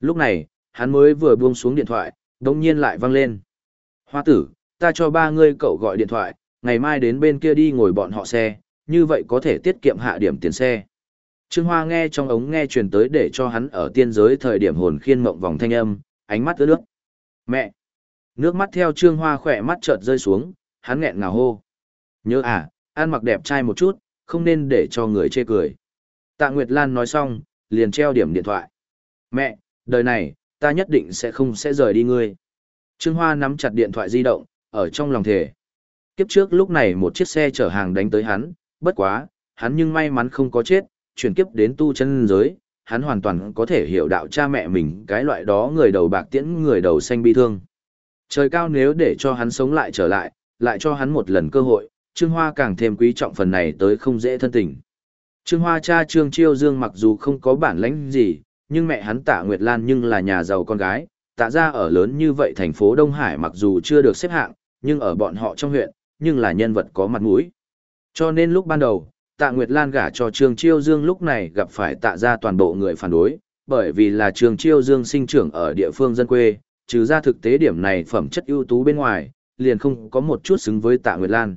Lúc này, hắn mới vừa buông xuống điện thoại, đồng nhiên lại vang lên. Hoa tử, ta cho ba ngươi cậu gọi điện thoại, ngày mai đến bên kia đi ngồi bọn họ xe, như vậy có thể tiết kiệm hạ điểm tiền xe. Trương Hoa nghe trong ống nghe truyền tới để cho hắn ở tiên giới thời điểm hồn khiên mộng vòng thanh âm, ánh mắt ướt nước. Mẹ! Nước mắt theo Trương Hoa khỏe mắt chợt rơi xuống, hắn nghẹn ngào hô. Nhớ à, ăn mặc đẹp trai một chút, không nên để cho người chê cười. Tạ Nguyệt Lan nói xong, liền treo điểm điện thoại. Mẹ, đời này, ta nhất định sẽ không sẽ rời đi ngươi. Trương Hoa nắm chặt điện thoại di động, ở trong lòng thề. Kiếp trước lúc này một chiếc xe chở hàng đánh tới hắn, bất quá, hắn nhưng may mắn không có chết, chuyển kiếp đến tu chân giới, hắn hoàn toàn có thể hiểu đạo cha mẹ mình cái loại đó người đầu bạc tiễn người đầu xanh bi thương. Trời cao nếu để cho hắn sống lại trở lại, lại cho hắn một lần cơ hội, Trương Hoa càng thêm quý trọng phần này tới không dễ thân tình. Trương Hoa cha Trương Chiêu Dương mặc dù không có bản lãnh gì, nhưng mẹ hắn tạ Nguyệt Lan nhưng là nhà giàu con gái, tạ ra ở lớn như vậy thành phố Đông Hải mặc dù chưa được xếp hạng, nhưng ở bọn họ trong huyện, nhưng là nhân vật có mặt mũi. Cho nên lúc ban đầu, tạ Nguyệt Lan gả cho Trương Chiêu Dương lúc này gặp phải tạ ra toàn bộ người phản đối, bởi vì là Trương Chiêu Dương sinh trưởng ở địa phương dân quê, trừ ra thực tế điểm này phẩm chất ưu tú bên ngoài, liền không có một chút xứng với tạ Nguyệt Lan.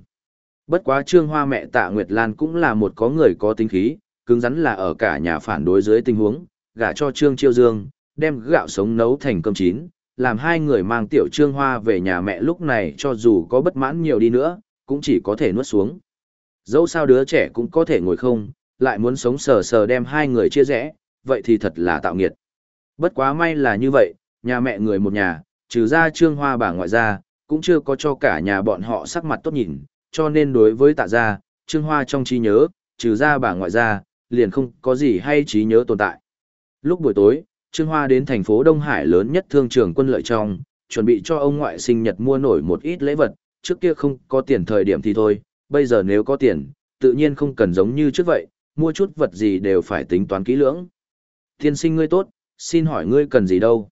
Bất quá Trương Hoa mẹ tạ Nguyệt Lan cũng là một có người có tính khí, cứng rắn là ở cả nhà phản đối dưới tình huống, gả cho Trương Chiêu Dương, đem gạo sống nấu thành cơm chín, làm hai người mang tiểu Trương Hoa về nhà mẹ lúc này cho dù có bất mãn nhiều đi nữa, cũng chỉ có thể nuốt xuống. Dẫu sao đứa trẻ cũng có thể ngồi không, lại muốn sống sờ sờ đem hai người chia rẽ, vậy thì thật là tạo nghiệt. Bất quá may là như vậy, nhà mẹ người một nhà, trừ ra Trương Hoa bà ngoại ra, cũng chưa có cho cả nhà bọn họ sắc mặt tốt nhìn, cho nên đối với tạ gia, Trương Hoa trong trí nhớ, trừ ra bà ngoại ra, liền không có gì hay trí nhớ tồn tại. Lúc buổi tối, Trương Hoa đến thành phố Đông Hải lớn nhất thương trường quân lợi trong, chuẩn bị cho ông ngoại sinh nhật mua nổi một ít lễ vật, trước kia không có tiền thời điểm thì thôi, bây giờ nếu có tiền, tự nhiên không cần giống như trước vậy, mua chút vật gì đều phải tính toán kỹ lưỡng. Tiên sinh ngươi tốt, xin hỏi ngươi cần gì đâu?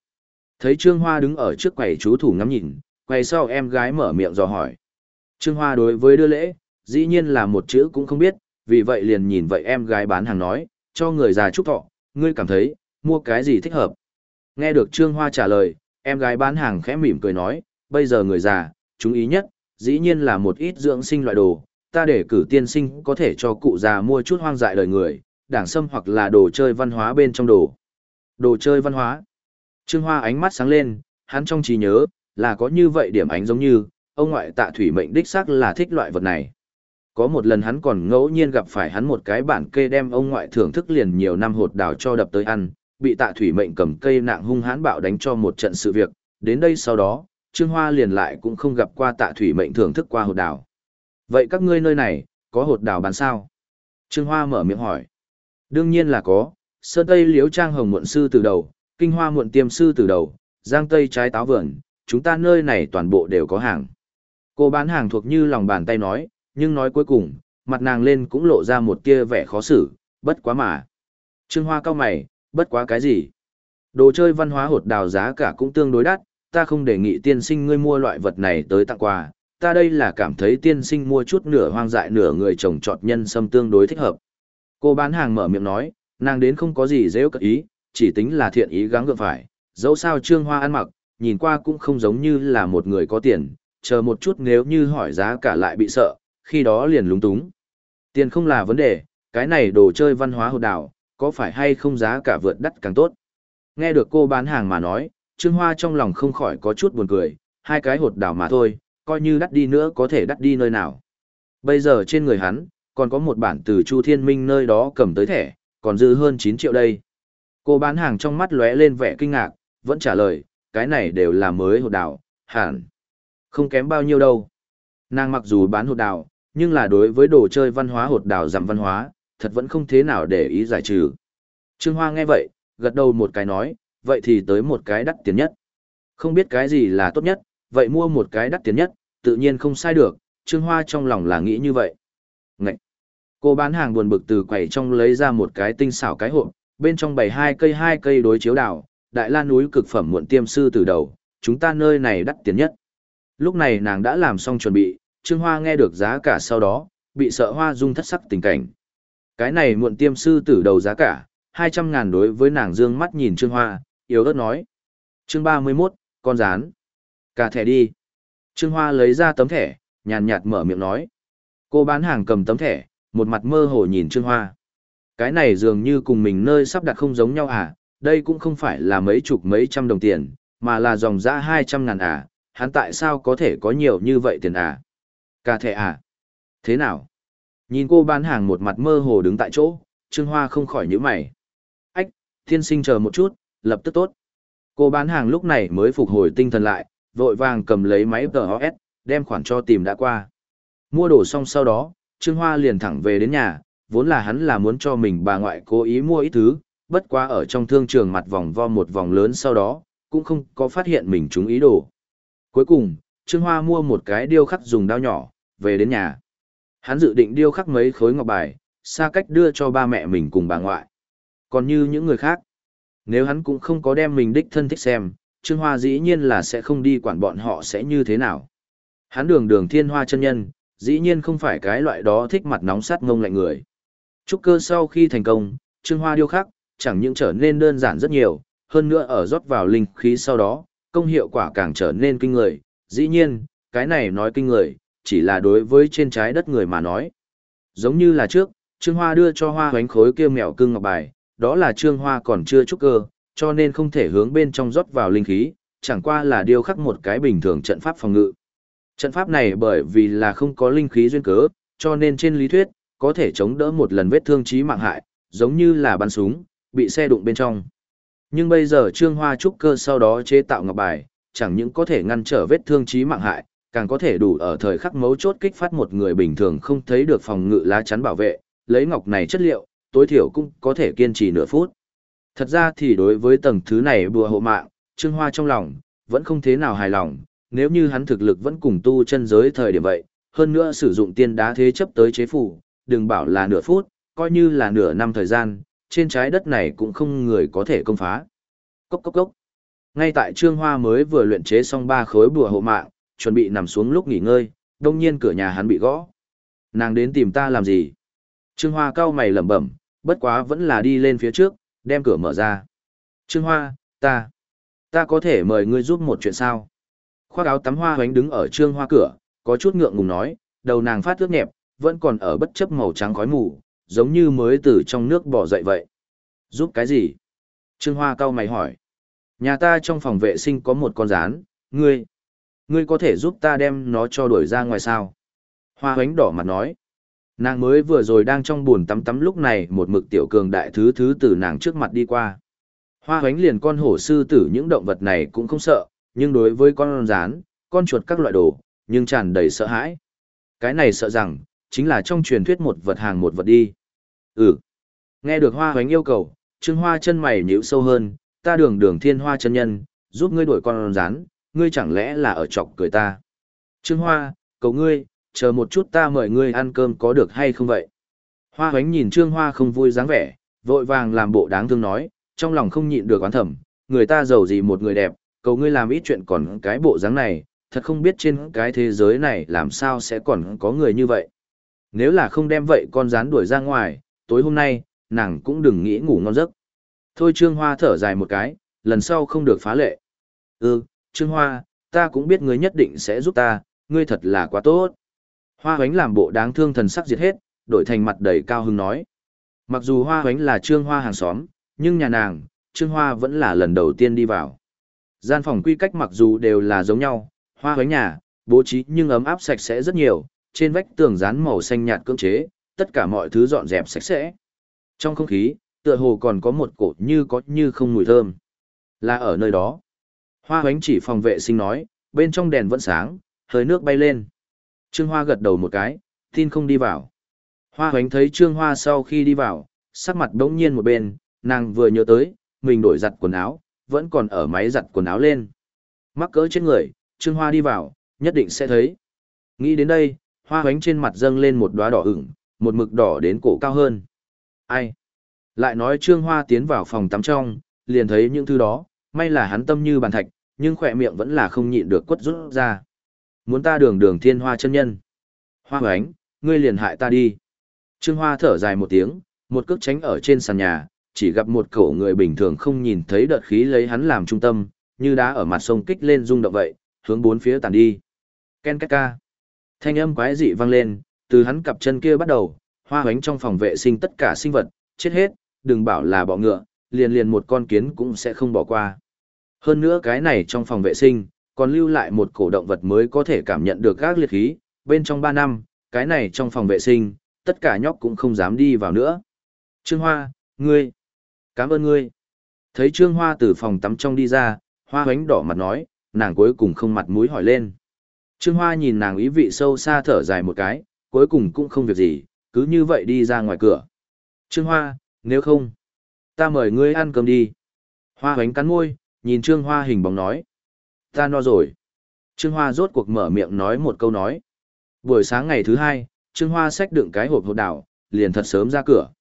Thấy Trương Hoa đứng ở trước quầy chú thủ ngắm nhìn, quầy sau em gái mở miệng dò hỏi. Trương Hoa đối với đưa lễ, dĩ nhiên là một chữ cũng không biết, vì vậy liền nhìn vậy em gái bán hàng nói, cho người già chúc thọ, ngươi cảm thấy, mua cái gì thích hợp. Nghe được Trương Hoa trả lời, em gái bán hàng khẽ mỉm cười nói, bây giờ người già, chúng ý nhất, dĩ nhiên là một ít dưỡng sinh loại đồ, ta để cử tiên sinh có thể cho cụ già mua chút hoang dại đời người, đảng sâm hoặc là đồ chơi văn hóa bên trong đồ. Đồ chơi văn hóa. Trương Hoa ánh mắt sáng lên, hắn trong trí nhớ, là có như vậy điểm ánh giống như, ông ngoại tạ thủy mệnh đích xác là thích loại vật này. Có một lần hắn còn ngẫu nhiên gặp phải hắn một cái bản kê đem ông ngoại thưởng thức liền nhiều năm hột đào cho đập tới ăn, bị tạ thủy mệnh cầm cây nạng hung hãn bạo đánh cho một trận sự việc, đến đây sau đó, Trương Hoa liền lại cũng không gặp qua tạ thủy mệnh thưởng thức qua hột đào. Vậy các ngươi nơi này, có hột đào bán sao? Trương Hoa mở miệng hỏi. Đương nhiên là có, Sơn Tây Liễu Trang Hồng muộn sư từ đầu, Kinh Hoa muộn tiêm sư từ đầu, Giang Tây trái táo vườn, chúng ta nơi này toàn bộ đều có hàng. Cô bán hàng thuộc như lòng bàn tay nói, nhưng nói cuối cùng, mặt nàng lên cũng lộ ra một tia vẻ khó xử, bất quá mà. Trương Hoa cao mày, bất quá cái gì? Đồ chơi văn hóa hột đào giá cả cũng tương đối đắt, ta không đề nghị tiên sinh ngươi mua loại vật này tới tặng quà, ta đây là cảm thấy tiên sinh mua chút nửa hoang dại nửa người trồng trọt nhân sâm tương đối thích hợp. Cô bán hàng mở miệng nói, nàng đến không có gì dễ cất ý, chỉ tính là thiện ý gắng gượng phải, dẫu sao trương hoa ăn mặc, nhìn qua cũng không giống như là một người có tiền, chờ một chút nếu như hỏi giá cả lại bị sợ, khi đó liền lúng túng. Tiền không là vấn đề, cái này đồ chơi văn hóa hột đảo, có phải hay không giá cả vượt đắt càng tốt. Nghe được cô bán hàng mà nói, Trương Hoa trong lòng không khỏi có chút buồn cười, hai cái hột đảo mà thôi, coi như đắt đi nữa có thể đắt đi nơi nào. Bây giờ trên người hắn, còn có một bản từ Chu Thiên Minh nơi đó cầm tới thẻ, còn dư hơn 9 triệu đây. Cô bán hàng trong mắt lóe lên vẻ kinh ngạc, vẫn trả lời, cái này đều là mới hột đảo, hẳn. Không kém bao nhiêu đâu. Nàng mặc dù bán hột đảo, nhưng là đối với đồ chơi văn hóa hột đảo giảm văn hóa, thật vẫn không thế nào để ý giải trừ. Trương Hoa nghe vậy, gật đầu một cái nói, vậy thì tới một cái đắt tiền nhất. Không biết cái gì là tốt nhất, vậy mua một cái đắt tiền nhất, tự nhiên không sai được, Trương Hoa trong lòng là nghĩ như vậy. Ngậy! Cô bán hàng buồn bực từ quầy trong lấy ra một cái tinh xảo cái hộp, bên trong bày hai cây hai cây đối chiếu đảo, đại la núi cực phẩm muộn tiêm sư từ đầu, chúng ta nơi này đắt tiền nhất. Lúc này nàng đã làm xong chuẩn bị, Trương Hoa nghe được giá cả sau đó, bị sợ hoa dung thất sắc tình cảnh. Cái này muộn tiêm sư tử đầu giá cả, 200 ngàn đối với nàng dương mắt nhìn Trương Hoa, yếu ớt nói. Chương 31, con rán. Cả thẻ đi. Trương Hoa lấy ra tấm thẻ, nhàn nhạt mở miệng nói. Cô bán hàng cầm tấm thẻ, một mặt mơ hồ nhìn Trương Hoa. Cái này dường như cùng mình nơi sắp đặt không giống nhau à, đây cũng không phải là mấy chục mấy trăm đồng tiền, mà là dòng giá hai trăm ngàn à, hắn tại sao có thể có nhiều như vậy tiền à? Cả thẻ à? Thế nào? Nhìn cô bán hàng một mặt mơ hồ đứng tại chỗ, Trương Hoa không khỏi nhíu mày. Ách, thiên sinh chờ một chút, lập tức tốt. Cô bán hàng lúc này mới phục hồi tinh thần lại, vội vàng cầm lấy máy TOS, đem khoản cho tìm đã qua. Mua đồ xong sau đó, Trương Hoa liền thẳng về đến nhà, vốn là hắn là muốn cho mình bà ngoại cố ý mua ít thứ, bất quá ở trong thương trường mặt vòng vo một vòng lớn sau đó, cũng không có phát hiện mình chúng ý đồ. Cuối cùng, Trương Hoa mua một cái điêu khắc dùng dao nhỏ, về đến nhà. Hắn dự định điêu khắc mấy khối ngọc bài, xa cách đưa cho ba mẹ mình cùng bà ngoại. Còn như những người khác, nếu hắn cũng không có đem mình đích thân thích xem, Trương Hoa dĩ nhiên là sẽ không đi quản bọn họ sẽ như thế nào. Hắn đường đường thiên hoa chân nhân, dĩ nhiên không phải cái loại đó thích mặt nóng sát ngông lạnh người. Trúc cơ sau khi thành công, Trương Hoa điêu khắc, chẳng những trở nên đơn giản rất nhiều, hơn nữa ở rót vào linh khí sau đó, công hiệu quả càng trở nên kinh người. Dĩ nhiên, cái này nói kinh người, chỉ là đối với trên trái đất người mà nói. Giống như là trước, Trương Hoa đưa cho Hoa hoánh khối kia mèo cưng ngọc bài, đó là Trương Hoa còn chưa trúc cơ, cho nên không thể hướng bên trong rót vào linh khí, chẳng qua là điêu khắc một cái bình thường trận pháp phòng ngự. Trận pháp này bởi vì là không có linh khí duyên cớ, cho nên trên lý thuyết, có thể chống đỡ một lần vết thương chí mạng hại, giống như là bắn súng, bị xe đụng bên trong. Nhưng bây giờ Trương Hoa trúc cơ sau đó chế tạo ngọc bài, chẳng những có thể ngăn trở vết thương chí mạng hại, càng có thể đủ ở thời khắc mấu chốt kích phát một người bình thường không thấy được phòng ngự lá chắn bảo vệ, lấy ngọc này chất liệu, tối thiểu cũng có thể kiên trì nửa phút. Thật ra thì đối với tầng thứ này bùa hộ mạng, Trương Hoa trong lòng, vẫn không thế nào hài lòng, nếu như hắn thực lực vẫn cùng tu chân giới thời điểm vậy, hơn nữa sử dụng tiên đá thế chấp tới chế phủ, đừng bảo là nửa phút, coi như là nửa năm thời gian, trên trái đất này cũng không người có thể công phá. Cốc cốc cốc. Ngay tại Trương Hoa mới vừa luyện chế xong ba khối bùa hộ mạng, chuẩn bị nằm xuống lúc nghỉ ngơi, đông nhiên cửa nhà hắn bị gõ. Nàng đến tìm ta làm gì? Trương Hoa cau mày lẩm bẩm, bất quá vẫn là đi lên phía trước, đem cửa mở ra. Trương Hoa, ta, ta có thể mời ngươi giúp một chuyện sao? Khoác áo tắm hoa hoánh đứng ở Trương Hoa cửa, có chút ngượng ngùng nói, đầu nàng phát ướt nhẹp, vẫn còn ở bất chấp màu trắng khói mù, giống như mới từ trong nước bỏ dậy vậy. Giúp cái gì? Trương Hoa cau mày hỏi. Nhà ta trong phòng vệ sinh có một con rán, ngươi. Ngươi có thể giúp ta đem nó cho đuổi ra ngoài sao? Hoa hoánh đỏ mặt nói. Nàng mới vừa rồi đang trong buồn tắm tắm lúc này một mực tiểu cường đại thứ thứ từ nàng trước mặt đi qua. Hoa hoánh liền con hổ sư tử những động vật này cũng không sợ, nhưng đối với con rán, con chuột các loại đồ, nhưng tràn đầy sợ hãi. Cái này sợ rằng, chính là trong truyền thuyết một vật hàng một vật đi. Ừ. Nghe được hoa hoánh yêu cầu, trương hoa chân mày nhíu sâu hơn, ta đường đường thiên hoa chân nhân, giúp ngươi đuổi con rán, ngươi chẳng lẽ là ở chọc cười ta. Trương hoa, cầu ngươi, chờ một chút ta mời ngươi ăn cơm có được hay không vậy? Hoa hoánh nhìn trương hoa không vui dáng vẻ, vội vàng làm bộ đáng thương nói, trong lòng không nhịn được oán thầm, người ta giàu gì một người đẹp, cầu ngươi làm ít chuyện còn cái bộ dáng này, thật không biết trên cái thế giới này làm sao sẽ còn có người như vậy. Nếu là không đem vậy con rán đuổi ra ngoài, tối hôm nay, nàng cũng đừng nghĩ ngủ ngon giấc. Thôi Trương Hoa thở dài một cái, lần sau không được phá lệ. Ừ, Trương Hoa, ta cũng biết ngươi nhất định sẽ giúp ta, ngươi thật là quá tốt. Hoa hoánh làm bộ đáng thương thần sắc diệt hết, đổi thành mặt đầy cao hứng nói. Mặc dù Hoa hoánh là Trương Hoa hàng xóm, nhưng nhà nàng, Trương Hoa vẫn là lần đầu tiên đi vào. Gian phòng quy cách mặc dù đều là giống nhau, hoa hoánh nhà, bố trí nhưng ấm áp sạch sẽ rất nhiều, trên vách tường dán màu xanh nhạt cưỡng chế, tất cả mọi thứ dọn dẹp sạch sẽ. Trong không khí, tựa hồ còn có một cột như có như không mùi thơm. Là ở nơi đó. Hoa hoánh chỉ phòng vệ sinh nói, bên trong đèn vẫn sáng, hơi nước bay lên. Trương Hoa gật đầu một cái, tin không đi vào. Hoa hoánh thấy Trương Hoa sau khi đi vào, sắc mặt đống nhiên một bên, nàng vừa nhớ tới, mình đổi giặt quần áo, vẫn còn ở máy giặt quần áo lên. Mắc cỡ trên người, Trương Hoa đi vào, nhất định sẽ thấy. Nghĩ đến đây, hoa hoánh trên mặt dâng lên một đóa đỏ ửng, một mực đỏ đến cổ cao hơn. Ai? Lại nói Trương Hoa tiến vào phòng tắm trong, liền thấy những thứ đó, may là hắn tâm như bàn thạch, nhưng khỏe miệng vẫn là không nhịn được quất rút ra. Muốn ta đường đường thiên hoa chân nhân. Hoa hoánh, ngươi liền hại ta đi. Trương Hoa thở dài một tiếng, một cước tránh ở trên sàn nhà, chỉ gặp một cậu người bình thường không nhìn thấy đợt khí lấy hắn làm trung tâm, như đá ở mặt sông kích lên rung động vậy, hướng bốn phía tàn đi. Ken két ca. Thanh âm quái dị vang lên, từ hắn cặp chân kia bắt đầu, hoa hoánh trong phòng vệ sinh tất cả sinh vật, chết hết, đừng bảo là bọ ngựa, liền liền một con kiến cũng sẽ không bỏ qua. Hơn nữa cái này trong phòng vệ sinh, còn lưu lại một cổ động vật mới có thể cảm nhận được các liệt khí, bên trong 3 năm, cái này trong phòng vệ sinh, tất cả nhóc cũng không dám đi vào nữa. Trương Hoa, ngươi, cảm ơn ngươi. Thấy Trương Hoa từ phòng tắm trong đi ra, Hoa hoánh đỏ mặt nói, nàng cuối cùng không mặt mũi hỏi lên. Trương Hoa nhìn nàng ý vị sâu xa thở dài một cái, cuối cùng cũng không việc gì, cứ như vậy đi ra ngoài cửa. Trương Hoa, nếu không, ta mời ngươi ăn cơm đi. Hoa hoánh cắn môi, nhìn Trương Hoa hình bóng nói. Ta no rồi. Trương Hoa rốt cuộc mở miệng nói một câu nói. Buổi sáng ngày thứ hai, Trương Hoa xách đựng cái hộp hộp đảo, liền thật sớm ra cửa.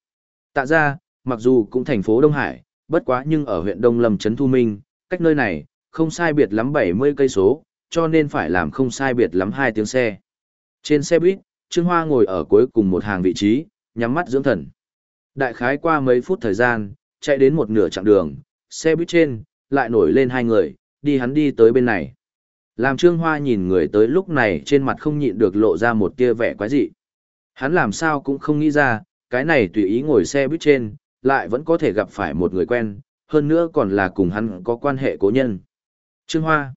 Tạ ra, mặc dù cũng thành phố Đông Hải, bất quá nhưng ở huyện Đông Lâm Trấn Thu Minh, cách nơi này, không sai biệt lắm 70 cây số, cho nên phải làm không sai biệt lắm hai tiếng xe. Trên xe buýt, Trương Hoa ngồi ở cuối cùng một hàng vị trí, nhắm mắt dưỡng thần. Đại khái qua mấy phút thời gian, chạy đến một nửa chặng đường, xe buýt trên, lại nổi lên hai người, đi hắn đi tới bên này. Làm Trương Hoa nhìn người tới lúc này trên mặt không nhịn được lộ ra một tia vẻ quái dị. Hắn làm sao cũng không nghĩ ra, cái này tùy ý ngồi xe buýt trên, lại vẫn có thể gặp phải một người quen, hơn nữa còn là cùng hắn có quan hệ cố nhân. Trương Hoa.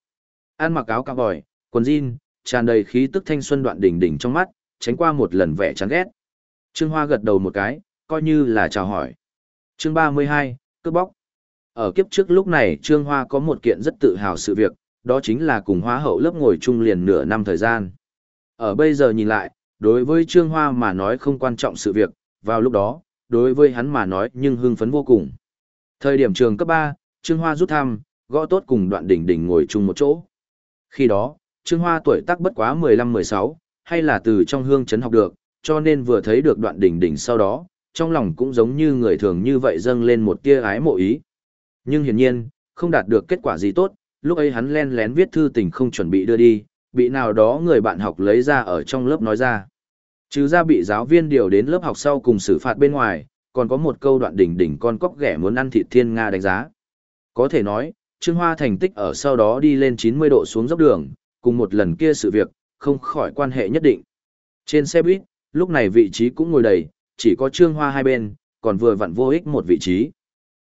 Ăn mặc áo cao bòi, quần jean, tràn đầy khí tức thanh xuân đoạn đỉnh đỉnh trong mắt, tránh qua một lần vẻ chán ghét. Trương Hoa gật đầu một cái, coi như là chào hỏi. Chương 32, cướp bóc. Ở kiếp trước lúc này Trương Hoa có một kiện rất tự hào sự việc, đó chính là cùng Hoa hậu lớp ngồi chung liền nửa năm thời gian. Ở bây giờ nhìn lại, đối với Trương Hoa mà nói không quan trọng sự việc, vào lúc đó, đối với hắn mà nói nhưng hưng phấn vô cùng. Thời điểm trường cấp 3, Trương Hoa rút thăm, gõ tốt cùng đoạn đỉnh đỉnh ngồi chung một chỗ. Khi đó, Trương Hoa tuổi tác bất quá 15-16, hay là từ trong hương chấn học được, cho nên vừa thấy được đoạn đỉnh đỉnh sau đó, trong lòng cũng giống như người thường như vậy dâng lên một tia ái mộ ý. Nhưng hiển nhiên, không đạt được kết quả gì tốt, lúc ấy hắn len lén viết thư tình không chuẩn bị đưa đi, bị nào đó người bạn học lấy ra ở trong lớp nói ra. chứ ra bị giáo viên điều đến lớp học sau cùng xử phạt bên ngoài, còn có một câu đoạn đỉnh đỉnh con cóc ghẻ muốn ăn thịt thiên Nga đánh giá. Có thể nói, Trương Hoa thành tích ở sau đó đi lên 90 độ xuống dốc đường, cùng một lần kia sự việc, không khỏi quan hệ nhất định. Trên xe buýt, lúc này vị trí cũng ngồi đầy, chỉ có Trương Hoa hai bên, còn vừa vặn vô ích một vị trí.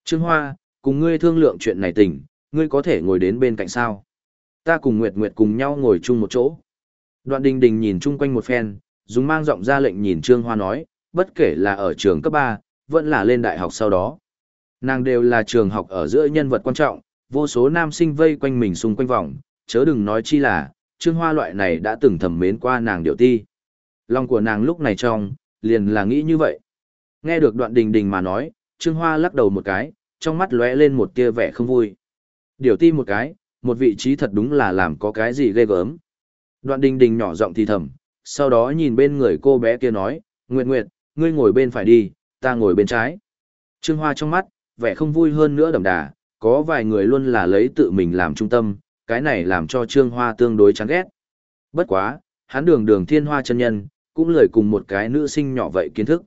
Trương Hoa, cùng ngươi thương lượng chuyện này tỉnh, ngươi có thể ngồi đến bên cạnh sao? Ta cùng Nguyệt Nguyệt cùng nhau ngồi chung một chỗ. Đoạn Đình Đình nhìn chung quanh một phen, dùng mang giọng ra lệnh nhìn Trương Hoa nói, bất kể là ở trường cấp 3, vẫn là lên đại học sau đó. Nàng đều là trường học ở giữa nhân vật quan trọng, vô số nam sinh vây quanh mình xung quanh vòng, chớ đừng nói chi là, Trương Hoa loại này đã từng thầm mến qua nàng điệu ti. Lòng của nàng lúc này trong, liền là nghĩ như vậy. Nghe được đoạn đình đình mà nói, Trương Hoa lắc đầu một cái, trong mắt lóe lên một tia vẻ không vui. Điều ti một cái, một vị trí thật đúng là làm có cái gì ghê gớm. Đoạn đình đình nhỏ giọng thì thầm, sau đó nhìn bên người cô bé kia nói, Nguyệt Nguyệt, ngươi ngồi bên phải đi, ta ngồi bên trái. Trương Hoa trong mắt, vẻ không vui hơn nữa đậm đà, có vài người luôn là lấy tự mình làm trung tâm, cái này làm cho Trương Hoa tương đối chán ghét. Bất quá, hắn đường đường thiên hoa chân nhân, cũng lời cùng một cái nữ sinh nhỏ vậy kiến thức.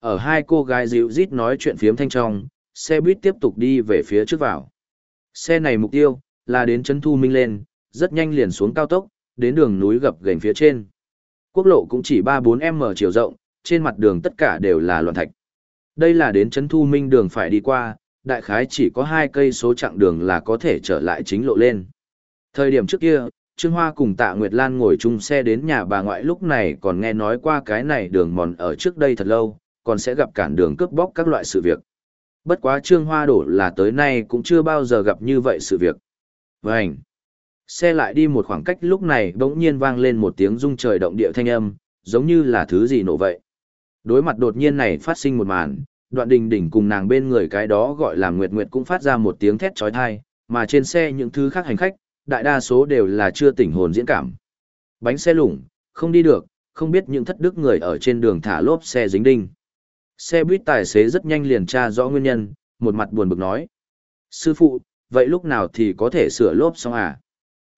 Ở hai cô gái dịu rít nói chuyện phiếm thanh trong, xe buýt tiếp tục đi về phía trước vào. Xe này mục tiêu, là đến chân thu minh lên, rất nhanh liền xuống cao tốc, đến đường núi gập gành phía trên. Quốc lộ cũng chỉ 3-4m chiều rộng, trên mặt đường tất cả đều là loạn thạch. Đây là đến chân thu minh đường phải đi qua, đại khái chỉ có hai cây số chặng đường là có thể trở lại chính lộ lên. Thời điểm trước kia, Trương Hoa cùng Tạ Nguyệt Lan ngồi chung xe đến nhà bà ngoại lúc này còn nghe nói qua cái này đường mòn ở trước đây thật lâu, còn sẽ gặp cản đường cướp bóc các loại sự việc. Bất quá Trương Hoa đổ là tới nay cũng chưa bao giờ gặp như vậy sự việc. Vânh! Xe lại đi một khoảng cách lúc này bỗng nhiên vang lên một tiếng rung trời động địa thanh âm, giống như là thứ gì nổ vậy. Đối mặt đột nhiên này phát sinh một màn, đoạn đình đỉnh cùng nàng bên người cái đó gọi là Nguyệt Nguyệt cũng phát ra một tiếng thét trói thai, mà trên xe những thứ khác hành khách, đại đa số đều là chưa tỉnh hồn diễn cảm. Bánh xe lủng, không đi được, không biết những thất đức người ở trên đường thả lốp xe dính đinh. Xe buýt tài xế rất nhanh liền tra rõ nguyên nhân, một mặt buồn bực nói. Sư phụ, vậy lúc nào thì có thể sửa lốp xong à?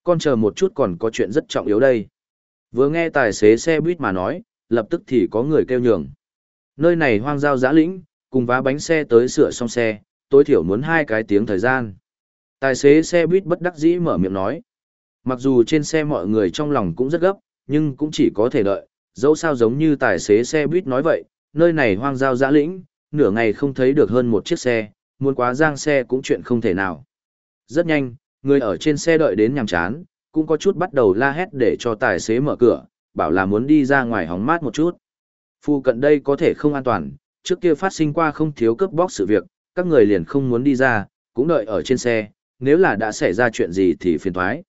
Con chờ một chút còn có chuyện rất trọng yếu đây. Vừa nghe tài xế xe buýt mà nói, lập tức thì có người kêu nhường. Nơi này hoang giao giã lĩnh, cùng vá bánh xe tới sửa xong xe, tối thiểu muốn hai cái tiếng thời gian. Tài xế xe buýt bất đắc dĩ mở miệng nói. Mặc dù trên xe mọi người trong lòng cũng rất gấp, nhưng cũng chỉ có thể đợi, dẫu sao giống như tài xế xe buýt nói vậy, nơi này hoang giao dã lĩnh, nửa ngày không thấy được hơn một chiếc xe, muốn quá giang xe cũng chuyện không thể nào. Rất nhanh, người ở trên xe đợi đến nhàm chán, cũng có chút bắt đầu la hét để cho tài xế mở cửa, bảo là muốn đi ra ngoài hóng mát một chút. Phu cận đây có thể không an toàn, trước kia phát sinh qua không thiếu cướp bóc sự việc, các người liền không muốn đi ra, cũng đợi ở trên xe, nếu là đã xảy ra chuyện gì thì phiền thoái.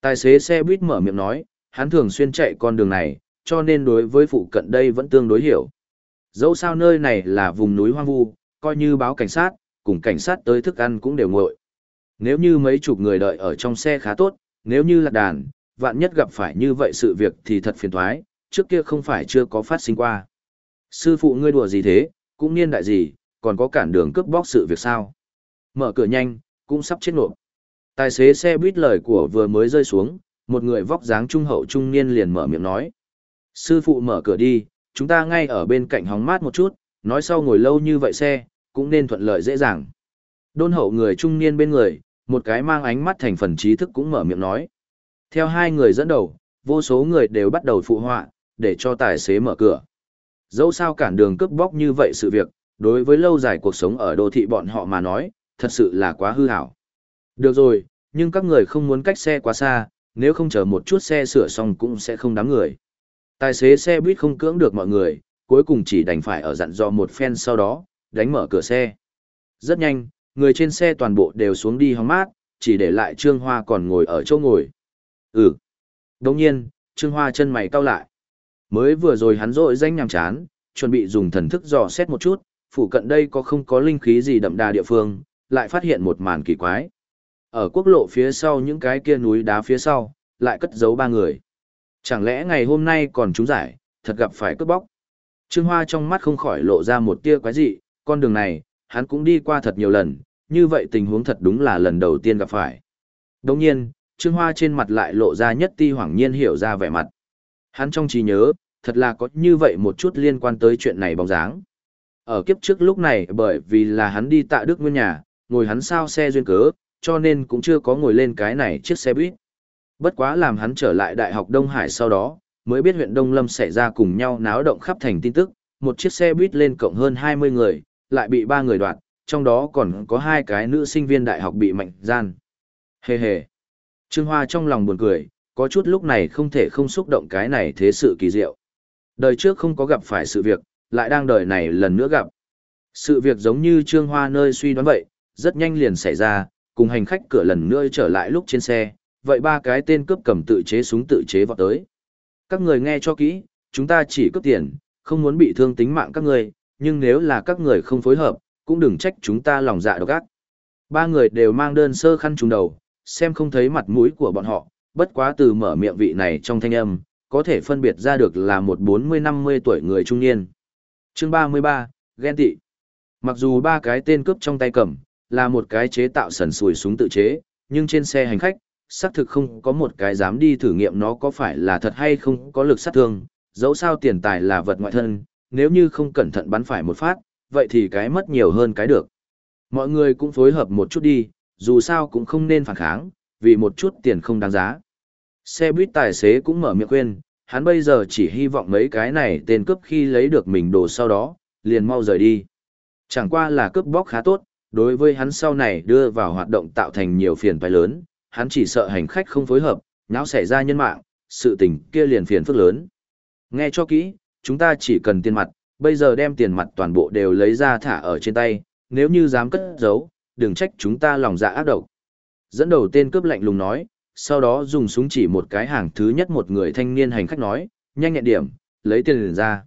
Tài xế xe buýt mở miệng nói, hắn thường xuyên chạy con đường này, cho nên đối với phụ cận đây vẫn tương đối hiểu. Dẫu sao nơi này là vùng núi hoang vu, coi như báo cảnh sát, cùng cảnh sát tới thức ăn cũng đều ngội. Nếu như mấy chục người đợi ở trong xe khá tốt, nếu như là đàn, vạn nhất gặp phải như vậy sự việc thì thật phiền thoái, trước kia không phải chưa có phát sinh qua. Sư phụ ngươi đùa gì thế, cũng niên đại gì, còn có cản đường cướp bóc sự việc sao. Mở cửa nhanh, cũng sắp chết nộp. Tài xế xe buýt lời của vừa mới rơi xuống, một người vóc dáng trung hậu trung niên liền mở miệng nói. Sư phụ mở cửa đi, chúng ta ngay ở bên cạnh hóng mát một chút, nói sau ngồi lâu như vậy xe, cũng nên thuận lợi dễ dàng. Đôn hậu người trung niên bên người, một cái mang ánh mắt thành phần trí thức cũng mở miệng nói. Theo hai người dẫn đầu, vô số người đều bắt đầu phụ họa, để cho tài xế mở cửa. Dẫu sao cản đường cướp bóc như vậy sự việc, đối với lâu dài cuộc sống ở đô thị bọn họ mà nói, thật sự là quá hư hảo. Được rồi, nhưng các người không muốn cách xe quá xa, nếu không chờ một chút xe sửa xong cũng sẽ không đám người. Tài xế xe buýt không cưỡng được mọi người, cuối cùng chỉ đành phải ở dặn dò một phen sau đó, đánh mở cửa xe. Rất nhanh, người trên xe toàn bộ đều xuống đi hóng mát, chỉ để lại Trương Hoa còn ngồi ở chỗ ngồi. Ừ. Đồng nhiên, Trương Hoa chân mày cau lại. Mới vừa rồi hắn rội danh nhằm chán, chuẩn bị dùng thần thức dò xét một chút, phụ cận đây có không có linh khí gì đậm đà địa phương, lại phát hiện một màn kỳ quái. Ở quốc lộ phía sau những cái kia núi đá phía sau, lại cất giấu ba người. Chẳng lẽ ngày hôm nay còn trúng giải, thật gặp phải cướp bóc. Trương Hoa trong mắt không khỏi lộ ra một tia quái dị, con đường này, hắn cũng đi qua thật nhiều lần, như vậy tình huống thật đúng là lần đầu tiên gặp phải. Đồng nhiên, Trương Hoa trên mặt lại lộ ra nhất ti hoảng nhiên hiểu ra vẻ mặt. Hắn trong trí nhớ, thật là có như vậy một chút liên quan tới chuyện này bóng dáng. Ở kiếp trước lúc này bởi vì là hắn đi tạ đức nguyên nhà, ngồi hắn sao xe duyên cớ, cho nên cũng chưa có ngồi lên cái này chiếc xe buýt. Bất quá làm hắn trở lại Đại học Đông Hải sau đó, mới biết huyện Đông Lâm xảy ra cùng nhau náo động khắp thành tin tức, một chiếc xe buýt lên cộng hơn 20 người, lại bị ba người đoạt, trong đó còn có hai cái nữ sinh viên đại học bị mạnh gian. Hề hề. Trương Hoa trong lòng buồn cười, có chút lúc này không thể không xúc động cái này thế sự kỳ diệu. Đời trước không có gặp phải sự việc, lại đang đời này lần nữa gặp. Sự việc giống như Trương Hoa nơi suy đoán vậy, rất nhanh liền xảy ra, cùng hành khách cửa lần nữa trở lại lúc trên xe, vậy ba cái tên cướp cầm tự chế súng tự chế vọt tới. Các người nghe cho kỹ, chúng ta chỉ cướp tiền, không muốn bị thương tính mạng các người, nhưng nếu là các người không phối hợp, cũng đừng trách chúng ta lòng dạ độc ác. Ba người đều mang đơn sơ khăn trùng đầu, xem không thấy mặt mũi của bọn họ, bất quá từ mở miệng vị này trong thanh âm, có thể phân biệt ra được là một 40-50 tuổi người trung niên. Chương 33, ghen tị. Mặc dù ba cái tên cướp trong tay cầm, là một cái chế tạo sần sùi súng tự chế, nhưng trên xe hành khách, xác thực không có một cái dám đi thử nghiệm nó có phải là thật hay không có lực sát thương, dẫu sao tiền tài là vật ngoại thân, nếu như không cẩn thận bắn phải một phát, vậy thì cái mất nhiều hơn cái được. Mọi người cũng phối hợp một chút đi, dù sao cũng không nên phản kháng, vì một chút tiền không đáng giá. Xe buýt tài xế cũng mở miệng khuyên, hắn bây giờ chỉ hy vọng mấy cái này tên cướp khi lấy được mình đồ sau đó, liền mau rời đi. Chẳng qua là cướp bóc khá tốt, đối với hắn sau này đưa vào hoạt động tạo thành nhiều phiền phải lớn, hắn chỉ sợ hành khách không phối hợp, nháo xảy ra nhân mạng, sự tình kia liền phiền phức lớn. Nghe cho kỹ, chúng ta chỉ cần tiền mặt, bây giờ đem tiền mặt toàn bộ đều lấy ra thả ở trên tay, nếu như dám cất giấu, đừng trách chúng ta lòng dạ ác độc. Dẫn đầu tên cướp lạnh lùng nói, sau đó dùng súng chỉ một cái hàng thứ nhất một người thanh niên hành khách nói, nhanh nhẹn điểm, lấy tiền liền ra.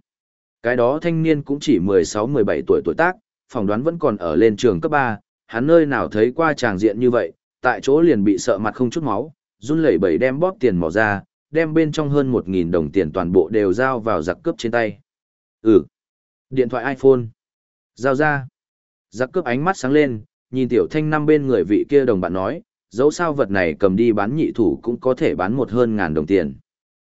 Cái đó thanh niên cũng chỉ 16-17 tuổi tuổi tác, phỏng đoán vẫn còn ở lên trường cấp 3, hắn nơi nào thấy qua tràng diện như vậy, tại chỗ liền bị sợ mặt không chút máu, run lẩy bẩy đem bóp tiền mỏ ra, đem bên trong hơn 1.000 đồng tiền toàn bộ đều giao vào giặc cướp trên tay. Ừ. Điện thoại iPhone. Giao ra. Giặc cướp ánh mắt sáng lên, nhìn tiểu thanh năm bên người vị kia đồng bạn nói, dẫu sao vật này cầm đi bán nhị thủ cũng có thể bán một hơn ngàn đồng tiền.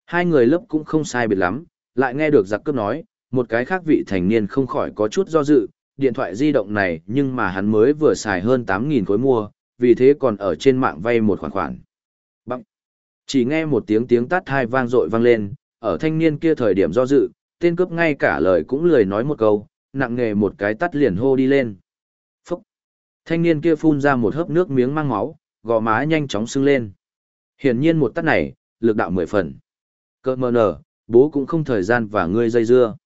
Hai người lớp cũng không sai biệt lắm, lại nghe được giặc cướp nói, một cái khác vị thành niên không khỏi có chút do dự, điện thoại di động này nhưng mà hắn mới vừa xài hơn 8.000 khối mua, vì thế còn ở trên mạng vay một khoản khoản. Bằng. Chỉ nghe một tiếng tiếng tắt hai vang dội vang lên, ở thanh niên kia thời điểm do dự, tên cướp ngay cả lời cũng lười nói một câu, nặng nghề một cái tắt liền hô đi lên. Phúc! Thanh niên kia phun ra một hớp nước miếng mang máu, gò má nhanh chóng sưng lên. Hiển nhiên một tát này, lực đạo mười phần. Cơ mờ nở, bố cũng không thời gian và ngươi dây dưa.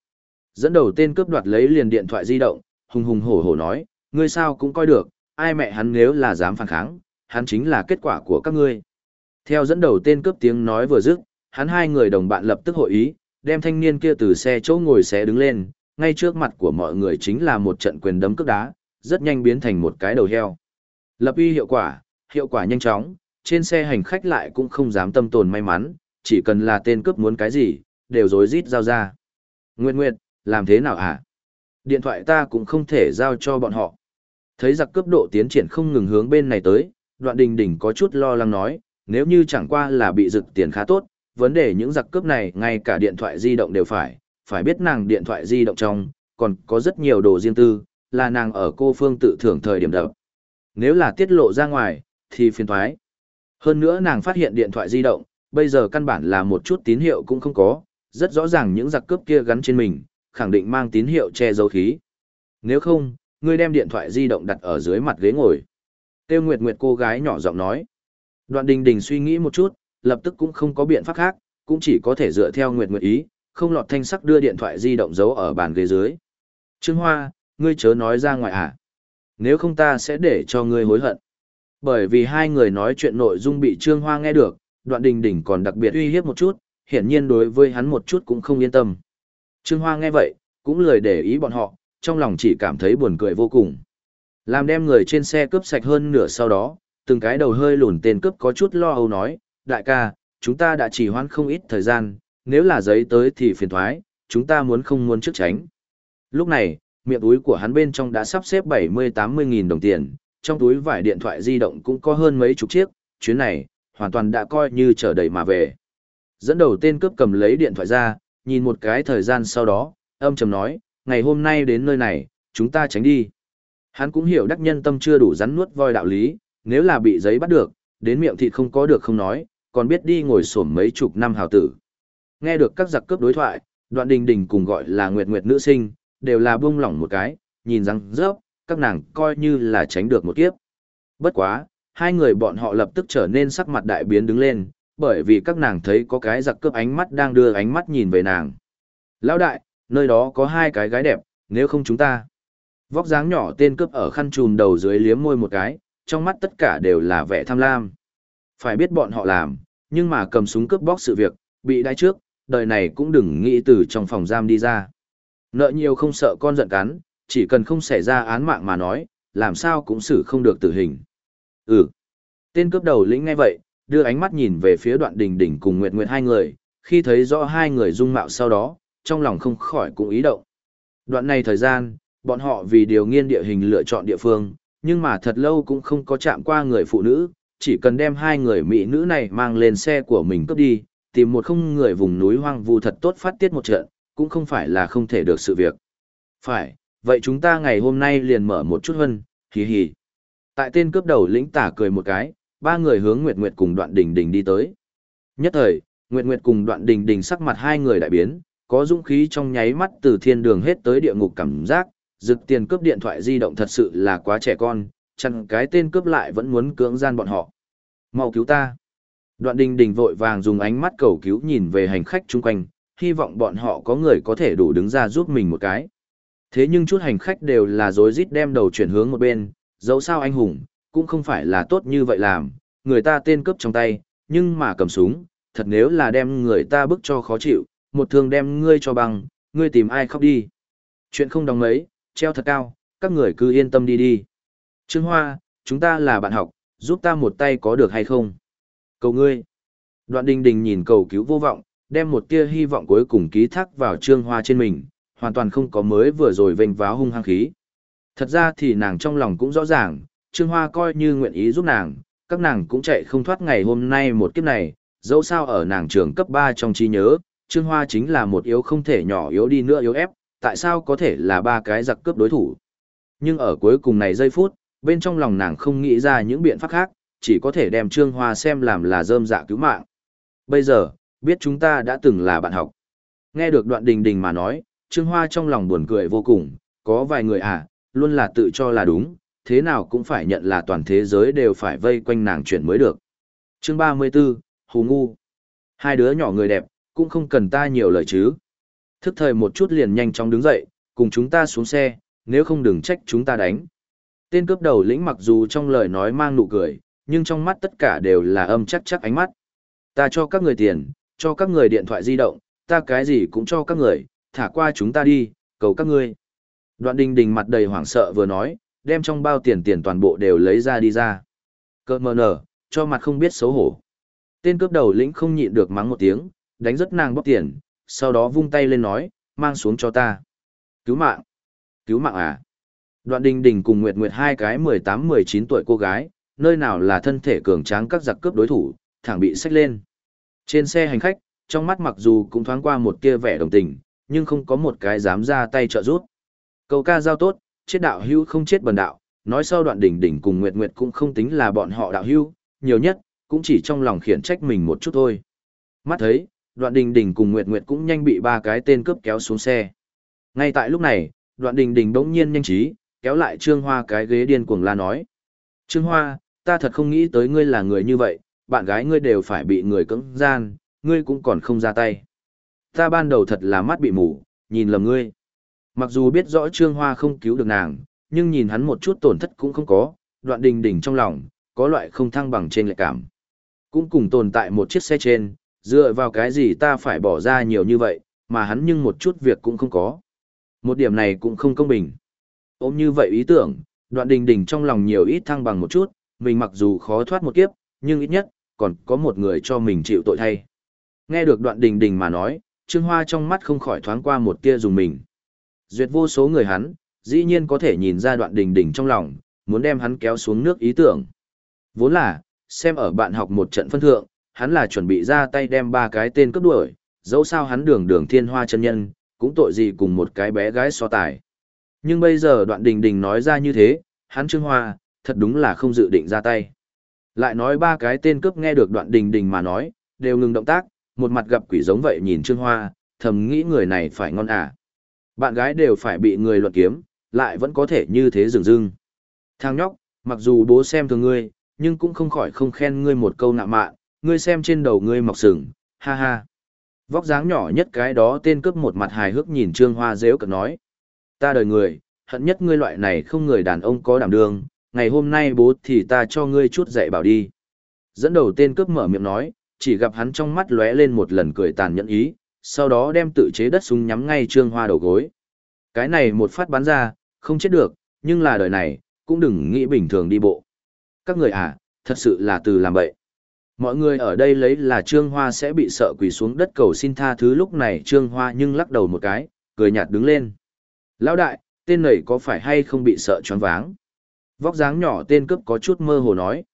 Dẫn đầu tên cướp đoạt lấy liền điện thoại di động, hùng hùng hổ hổ nói, ngươi sao cũng coi được, ai mẹ hắn nếu là dám phản kháng, hắn chính là kết quả của các ngươi. Theo dẫn đầu tên cướp tiếng nói vừa dứt, hắn hai người đồng bạn lập tức hội ý, đem thanh niên kia từ xe chỗ ngồi xe đứng lên, ngay trước mặt của mọi người chính là một trận quyền đấm cướp đá, rất nhanh biến thành một cái đầu heo. Lập uy hiệu quả, hiệu quả nhanh chóng, trên xe hành khách lại cũng không dám tâm tồn may mắn, chỉ cần là tên cướp muốn cái gì, đều rối rít giao ra. Nguyệt Nguyệt, làm thế nào hả? Điện thoại ta cũng không thể giao cho bọn họ. Thấy giặc cướp độ tiến triển không ngừng hướng bên này tới, đoạn đình đình có chút lo lắng nói, nếu như chẳng qua là bị rực tiền khá tốt, vấn đề những giặc cướp này ngay cả điện thoại di động đều phải, phải biết nàng điện thoại di động trong, còn có rất nhiều đồ riêng tư, là nàng ở cô phương tự thưởng thời điểm đập. Nếu là tiết lộ ra ngoài, thì phiền thoái. Hơn nữa nàng phát hiện điện thoại di động, bây giờ căn bản là một chút tín hiệu cũng không có, rất rõ ràng những giặc cướp kia gắn trên mình, khẳng định mang tín hiệu che giấu khí. Nếu không, ngươi đem điện thoại di động đặt ở dưới mặt ghế ngồi. Tiêu Nguyệt Nguyệt cô gái nhỏ giọng nói. Đoạn đình đình suy nghĩ một chút, lập tức cũng không có biện pháp khác, cũng chỉ có thể dựa theo Nguyệt Nguyệt ý, không lọt thanh sắc đưa điện thoại di động giấu ở bàn ghế dưới. Trương Hoa, ngươi chớ nói ra ngoài à? Nếu không ta sẽ để cho ngươi hối hận. Bởi vì hai người nói chuyện nội dung bị Trương Hoa nghe được, đoạn đình đình còn đặc biệt uy hiếp một chút, hiển nhiên đối với hắn một chút cũng không yên tâm. Trương Hoa nghe vậy, cũng lười để ý bọn họ, trong lòng chỉ cảm thấy buồn cười vô cùng. Làm đem người trên xe cướp sạch hơn nửa sau đó, từng cái đầu hơi lùn tên cướp có chút lo âu nói, đại ca, chúng ta đã chỉ hoãn không ít thời gian, nếu là giấy tới thì phiền thoái, chúng ta muốn không muốn trước tránh. Lúc này, miệng túi của hắn bên trong đã sắp xếp 70-80 nghìn đồng tiền, trong túi vải điện thoại di động cũng có hơn mấy chục chiếc, chuyến này, hoàn toàn đã coi như chờ đầy mà về. Dẫn đầu tên cướp cầm lấy điện thoại ra, nhìn một cái thời gian sau đó, âm trầm nói, ngày hôm nay đến nơi này, chúng ta tránh đi. Hắn cũng hiểu đắc nhân tâm chưa đủ rắn nuốt voi đạo lý, nếu là bị giấy bắt được, đến miệng thịt không có được không nói, còn biết đi ngồi xổm mấy chục năm hào tử. Nghe được các giặc cướp đối thoại, đoạn đình đình cùng gọi là nguyệt nguyệt nữ sinh, đều là buông lỏng một cái, nhìn răng rớp, các nàng coi như là tránh được một kiếp. Bất quá, hai người bọn họ lập tức trở nên sắc mặt đại biến đứng lên, bởi vì các nàng thấy có cái giặc cướp ánh mắt đang đưa ánh mắt nhìn về nàng. Lão đại, nơi đó có hai cái gái đẹp, nếu không chúng ta. Vóc dáng nhỏ tên cướp ở khăn trùm đầu dưới liếm môi một cái, trong mắt tất cả đều là vẻ tham lam. Phải biết bọn họ làm, nhưng mà cầm súng cướp bóc sự việc, bị đai trước, đời này cũng đừng nghĩ từ trong phòng giam đi ra. Nợ nhiều không sợ con giận cắn, chỉ cần không xảy ra án mạng mà nói, làm sao cũng xử không được tử hình. Ừ. Tên cướp đầu lĩnh ngay vậy, đưa ánh mắt nhìn về phía đoạn đình đỉnh cùng Nguyệt Nguyệt hai người, khi thấy rõ hai người dung mạo sau đó, trong lòng không khỏi cũng ý động. Đoạn này thời gian, bọn họ vì điều nghiên địa hình lựa chọn địa phương, nhưng mà thật lâu cũng không có chạm qua người phụ nữ, chỉ cần đem hai người mỹ nữ này mang lên xe của mình cướp đi, tìm một không người vùng núi hoang vu thật tốt phát tiết một trận, cũng không phải là không thể được sự việc. Phải, vậy chúng ta ngày hôm nay liền mở một chút hơn, hì hì. Tại tên cướp đầu lĩnh tả cười một cái, ba người hướng Nguyệt Nguyệt cùng đoạn đình đình đi tới. Nhất thời, Nguyệt Nguyệt cùng đoạn đình đình sắc mặt hai người đại biến, có dũng khí trong nháy mắt từ thiên đường hết tới địa ngục cảm giác, rực tiền cướp điện thoại di động thật sự là quá trẻ con, chặn cái tên cướp lại vẫn muốn cưỡng gian bọn họ. Mau cứu ta. Đoạn đình đình vội vàng dùng ánh mắt cầu cứu nhìn về hành khách chung quanh, hy vọng bọn họ có người có thể đủ đứng ra giúp mình một cái. Thế nhưng chút hành khách đều là dối rít đem đầu chuyển hướng một bên, dẫu sao anh hùng, cũng không phải là tốt như vậy làm, người ta tên cướp trong tay, nhưng mà cầm súng, thật nếu là đem người ta bức cho khó chịu, một thương đem ngươi cho bằng, ngươi tìm ai khóc đi. Chuyện không đồng mấy, treo thật cao, các người cứ yên tâm đi đi. Trương Hoa, chúng ta là bạn học, giúp ta một tay có được hay không? Cầu ngươi. Đoạn đình đình nhìn cầu cứu vô vọng, đem một tia hy vọng cuối cùng ký thác vào Trương Hoa trên mình, hoàn toàn không có mới vừa rồi vênh váo hung hăng khí. Thật ra thì nàng trong lòng cũng rõ ràng, Trương Hoa coi như nguyện ý giúp nàng, các nàng cũng chạy không thoát ngày hôm nay một kiếp này, dẫu sao ở nàng trường cấp 3 trong trí nhớ, Trương Hoa chính là một yếu không thể nhỏ yếu đi nữa yếu ép, tại sao có thể là ba cái giặc cướp đối thủ. Nhưng ở cuối cùng này giây phút, bên trong lòng nàng không nghĩ ra những biện pháp khác, chỉ có thể đem Trương Hoa xem làm là rơm dạ cứu mạng. Bây giờ, biết chúng ta đã từng là bạn học. Nghe được đoạn đình đình mà nói, Trương Hoa trong lòng buồn cười vô cùng, có vài người à, luôn là tự cho là đúng, thế nào cũng phải nhận là toàn thế giới đều phải vây quanh nàng chuyển mới được. Chương 34, Hù Ngu. Hai đứa nhỏ người đẹp, cũng không cần ta nhiều lời chứ. Thức thời một chút liền nhanh chóng đứng dậy, cùng chúng ta xuống xe, nếu không đừng trách chúng ta đánh. Tên cướp đầu lĩnh mặc dù trong lời nói mang nụ cười, nhưng trong mắt tất cả đều là âm chắc chắc ánh mắt. Ta cho các người tiền, cho các người điện thoại di động, ta cái gì cũng cho các người, thả qua chúng ta đi, cầu các ngươi. Đoạn đình đình mặt đầy hoảng sợ vừa nói, đem trong bao tiền tiền toàn bộ đều lấy ra đi ra. Cơ mờ nở, cho mặt không biết xấu hổ. Tên cướp đầu lĩnh không nhịn được mắng một tiếng, đánh rất nàng bóp tiền, sau đó vung tay lên nói, mang xuống cho ta. Cứu mạng. Cứu mạng à? Đoạn đình đình cùng Nguyệt Nguyệt hai cái 18-19 tuổi cô gái, nơi nào là thân thể cường tráng các giặc cướp đối thủ, thẳng bị xách lên. Trên xe hành khách, trong mắt mặc dù cũng thoáng qua một kia vẻ đồng tình, nhưng không có một cái dám ra tay trợ giúp. Câu ca giao tốt, chết đạo hưu không chết bần đạo, nói sau đoạn đỉnh đỉnh cùng Nguyệt Nguyệt cũng không tính là bọn họ đạo hưu, nhiều nhất, cũng chỉ trong lòng khiển trách mình một chút thôi. Mắt thấy, đoạn đình đình cùng Nguyệt Nguyệt cũng nhanh bị ba cái tên cướp kéo xuống xe. Ngay tại lúc này, đoạn đình đình đống nhiên nhanh trí, kéo lại Trương Hoa cái ghế điên cuồng la nói. Trương Hoa, ta thật không nghĩ tới ngươi là người như vậy, bạn gái ngươi đều phải bị người cưỡng gian, ngươi cũng còn không ra tay. Ta ban đầu thật là mắt bị mù, nhìn lầm ngươi. Mặc dù biết rõ Trương Hoa không cứu được nàng, nhưng nhìn hắn một chút tổn thất cũng không có, đoạn đình đình trong lòng, có loại không thăng bằng trên lệ cảm. Cũng cùng tồn tại một chiếc xe trên, dựa vào cái gì ta phải bỏ ra nhiều như vậy, mà hắn nhưng một chút việc cũng không có. Một điểm này cũng không công bình. Ôm như vậy ý tưởng, đoạn đình đình trong lòng nhiều ít thăng bằng một chút, mình mặc dù khó thoát một kiếp, nhưng ít nhất, còn có một người cho mình chịu tội thay. Nghe được đoạn đình đình mà nói, Trương Hoa trong mắt không khỏi thoáng qua một tia dùng mình. Duyệt vô số người hắn, dĩ nhiên có thể nhìn ra đoạn đình đình trong lòng, muốn đem hắn kéo xuống nước ý tưởng. Vốn là, xem ở bạn học một trận phân thượng, hắn là chuẩn bị ra tay đem ba cái tên cướp đuổi, dẫu sao hắn đường đường thiên hoa chân nhân, cũng tội gì cùng một cái bé gái so tài. Nhưng bây giờ đoạn đình đình nói ra như thế, hắn Trương Hoa, thật đúng là không dự định ra tay. Lại nói ba cái tên cướp nghe được đoạn đình đình mà nói, đều ngừng động tác, một mặt gặp quỷ giống vậy nhìn Trương Hoa, thầm nghĩ người này phải ngon à. Bạn gái đều phải bị người luận kiếm, lại vẫn có thể như thế rừng rưng. Thằng nhóc, mặc dù bố xem thường ngươi, nhưng cũng không khỏi không khen ngươi một câu nạ mạn, ngươi xem trên đầu ngươi mọc sừng, ha ha. Vóc dáng nhỏ nhất cái đó tên cướp một mặt hài hước nhìn Trương Hoa dễu cợt nói. Ta đời người, hận nhất ngươi loại này không người đàn ông có đảm đương, ngày hôm nay bố thì ta cho ngươi chút dạy bảo đi. Dẫn đầu tên cướp mở miệng nói, chỉ gặp hắn trong mắt lóe lên một lần cười tàn nhẫn ý, sau đó đem tự chế đất súng nhắm ngay Trương Hoa đầu gối. Cái này một phát bắn ra, không chết được, nhưng là đời này, cũng đừng nghĩ bình thường đi bộ. Các người à, thật sự là từ làm bậy. Mọi người ở đây lấy là Trương Hoa sẽ bị sợ quỳ xuống đất cầu xin tha thứ lúc này Trương Hoa nhưng lắc đầu một cái, cười nhạt đứng lên. Lão đại, tên này có phải hay không bị sợ choáng váng? Vóc dáng nhỏ tên cướp có chút mơ hồ nói.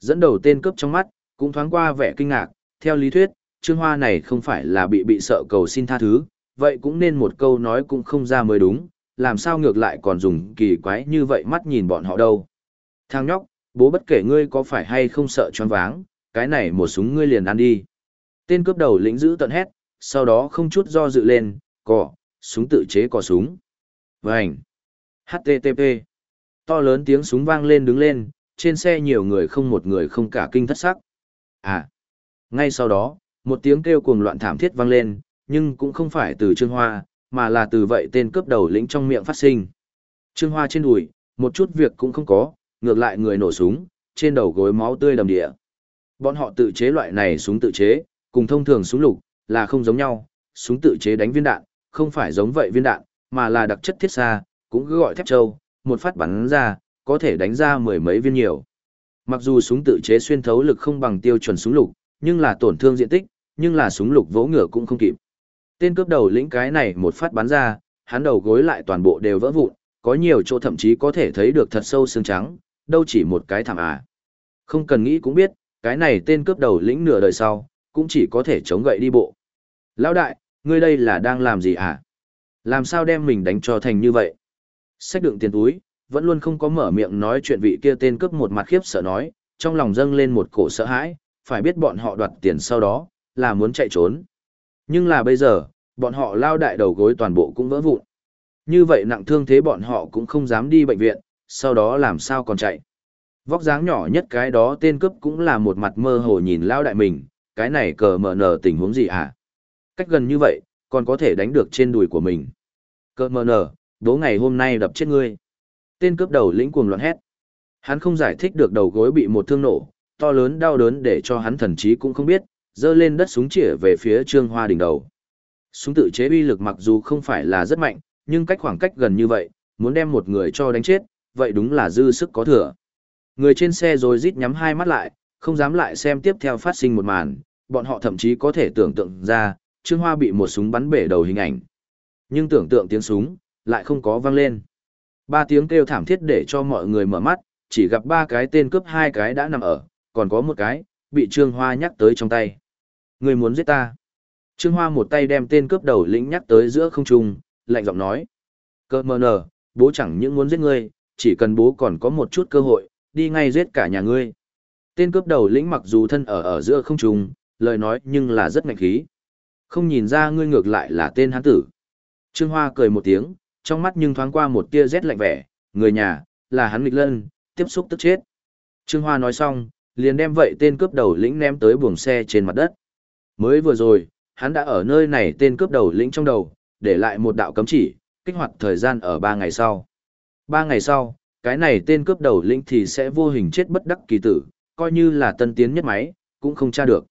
Dẫn đầu tên cướp trong mắt, cũng thoáng qua vẻ kinh ngạc, theo lý thuyết, Trương Hoa này không phải là bị bị sợ cầu xin tha thứ, vậy cũng nên một câu nói cũng không ra mới đúng, làm sao ngược lại còn dùng kỳ quái như vậy mắt nhìn bọn họ đâu. Thằng nhóc, bố bất kể ngươi có phải hay không sợ choáng váng, cái này một súng ngươi liền ăn đi. Tên cướp đầu lĩnh giữ tận hét, sau đó không chút do dự lên, cỏ, súng tự chế cò súng. Vành. HTTP. To lớn tiếng súng vang lên đứng lên, trên xe nhiều người không một người không cả kinh thất sắc. À. Ngay sau đó, một tiếng kêu cuồng loạn thảm thiết vang lên, nhưng cũng không phải từ Trương Hoa, mà là từ vậy tên cướp đầu lĩnh trong miệng phát sinh. Trương Hoa trên đùi, một chút việc cũng không có, ngược lại người nổ súng, trên đầu gối máu tươi đầm địa. Bọn họ tự chế loại này súng tự chế, cùng thông thường súng lục, là không giống nhau, súng tự chế đánh viên đạn, không phải giống vậy viên đạn, mà là đặc chất thiết xa, cũng cứ gọi thép châu, một phát bắn ra, có thể đánh ra mười mấy viên nhiều. Mặc dù súng tự chế xuyên thấu lực không bằng tiêu chuẩn súng lục, nhưng là tổn thương diện tích, nhưng là súng lục vỗ ngựa cũng không kịp. Tên cướp đầu lĩnh cái này một phát bắn ra, hắn đầu gối lại toàn bộ đều vỡ vụn, có nhiều chỗ thậm chí có thể thấy được thật sâu xương trắng, đâu chỉ một cái thảm à. Không cần nghĩ cũng biết, cái này tên cướp đầu lĩnh nửa đời sau, cũng chỉ có thể chống gậy đi bộ. Lão đại, ngươi đây là đang làm gì à? Làm sao đem mình đánh cho thành như vậy? Sách đựng tiền túi, vẫn luôn không có mở miệng nói chuyện vị kia tên cướp một mặt khiếp sợ nói, trong lòng dâng lên một cổ sợ hãi, phải biết bọn họ đoạt tiền sau đó, là muốn chạy trốn. Nhưng là bây giờ, bọn họ lao đại đầu gối toàn bộ cũng vỡ vụn. Như vậy nặng thương thế bọn họ cũng không dám đi bệnh viện, sau đó làm sao còn chạy. Vóc dáng nhỏ nhất cái đó tên cướp cũng là một mặt mơ hồ nhìn lao đại mình, cái này cờ mở nở tình huống gì à? Cách gần như vậy, còn có thể đánh được trên đùi của mình. Cờ mở nở, đố ngày hôm nay đập chết ngươi. Tên cướp đầu lĩnh cuồng loạn hét. Hắn không giải thích được đầu gối bị một thương nổ, to lớn đau đớn để cho hắn thần chí cũng không biết, dơ lên đất súng chĩa về phía Trương Hoa đỉnh đầu. Súng tự chế uy lực mặc dù không phải là rất mạnh, nhưng cách khoảng cách gần như vậy, muốn đem một người cho đánh chết, vậy đúng là dư sức có thừa. Người trên xe rồi rít nhắm hai mắt lại, không dám lại xem tiếp theo phát sinh một màn, bọn họ thậm chí có thể tưởng tượng ra, Trương Hoa bị một súng bắn bể đầu hình ảnh. Nhưng tưởng tượng tiếng súng, lại không có vang lên. Ba tiếng kêu thảm thiết để cho mọi người mở mắt, chỉ gặp ba cái tên cướp hai cái đã nằm ở, còn có một cái, bị Trương Hoa nhắc tới trong tay. Người muốn giết ta. Trương Hoa một tay đem tên cướp đầu lĩnh nhắc tới giữa không trung, lạnh giọng nói. Cơ mờ nở, bố chẳng những muốn giết ngươi, chỉ cần bố còn có một chút cơ hội, đi ngay giết cả nhà ngươi. Tên cướp đầu lĩnh mặc dù thân ở ở giữa không trung, lời nói nhưng là rất ngạnh khí. Không nhìn ra ngươi ngược lại là tên hán tử. Trương Hoa cười một tiếng, trong mắt nhưng thoáng qua một tia rét lạnh vẻ, người nhà, là hắn nghịch lân, tiếp xúc tức chết. Trương Hoa nói xong, liền đem vậy tên cướp đầu lĩnh ném tới buồng xe trên mặt đất. Mới vừa rồi, hắn đã ở nơi này tên cướp đầu lĩnh trong đầu, để lại một đạo cấm chỉ, kích hoạt thời gian ở ba ngày sau. Ba ngày sau, cái này tên cướp đầu lĩnh thì sẽ vô hình chết bất đắc kỳ tử, coi như là tân tiến nhất máy, cũng không tra được.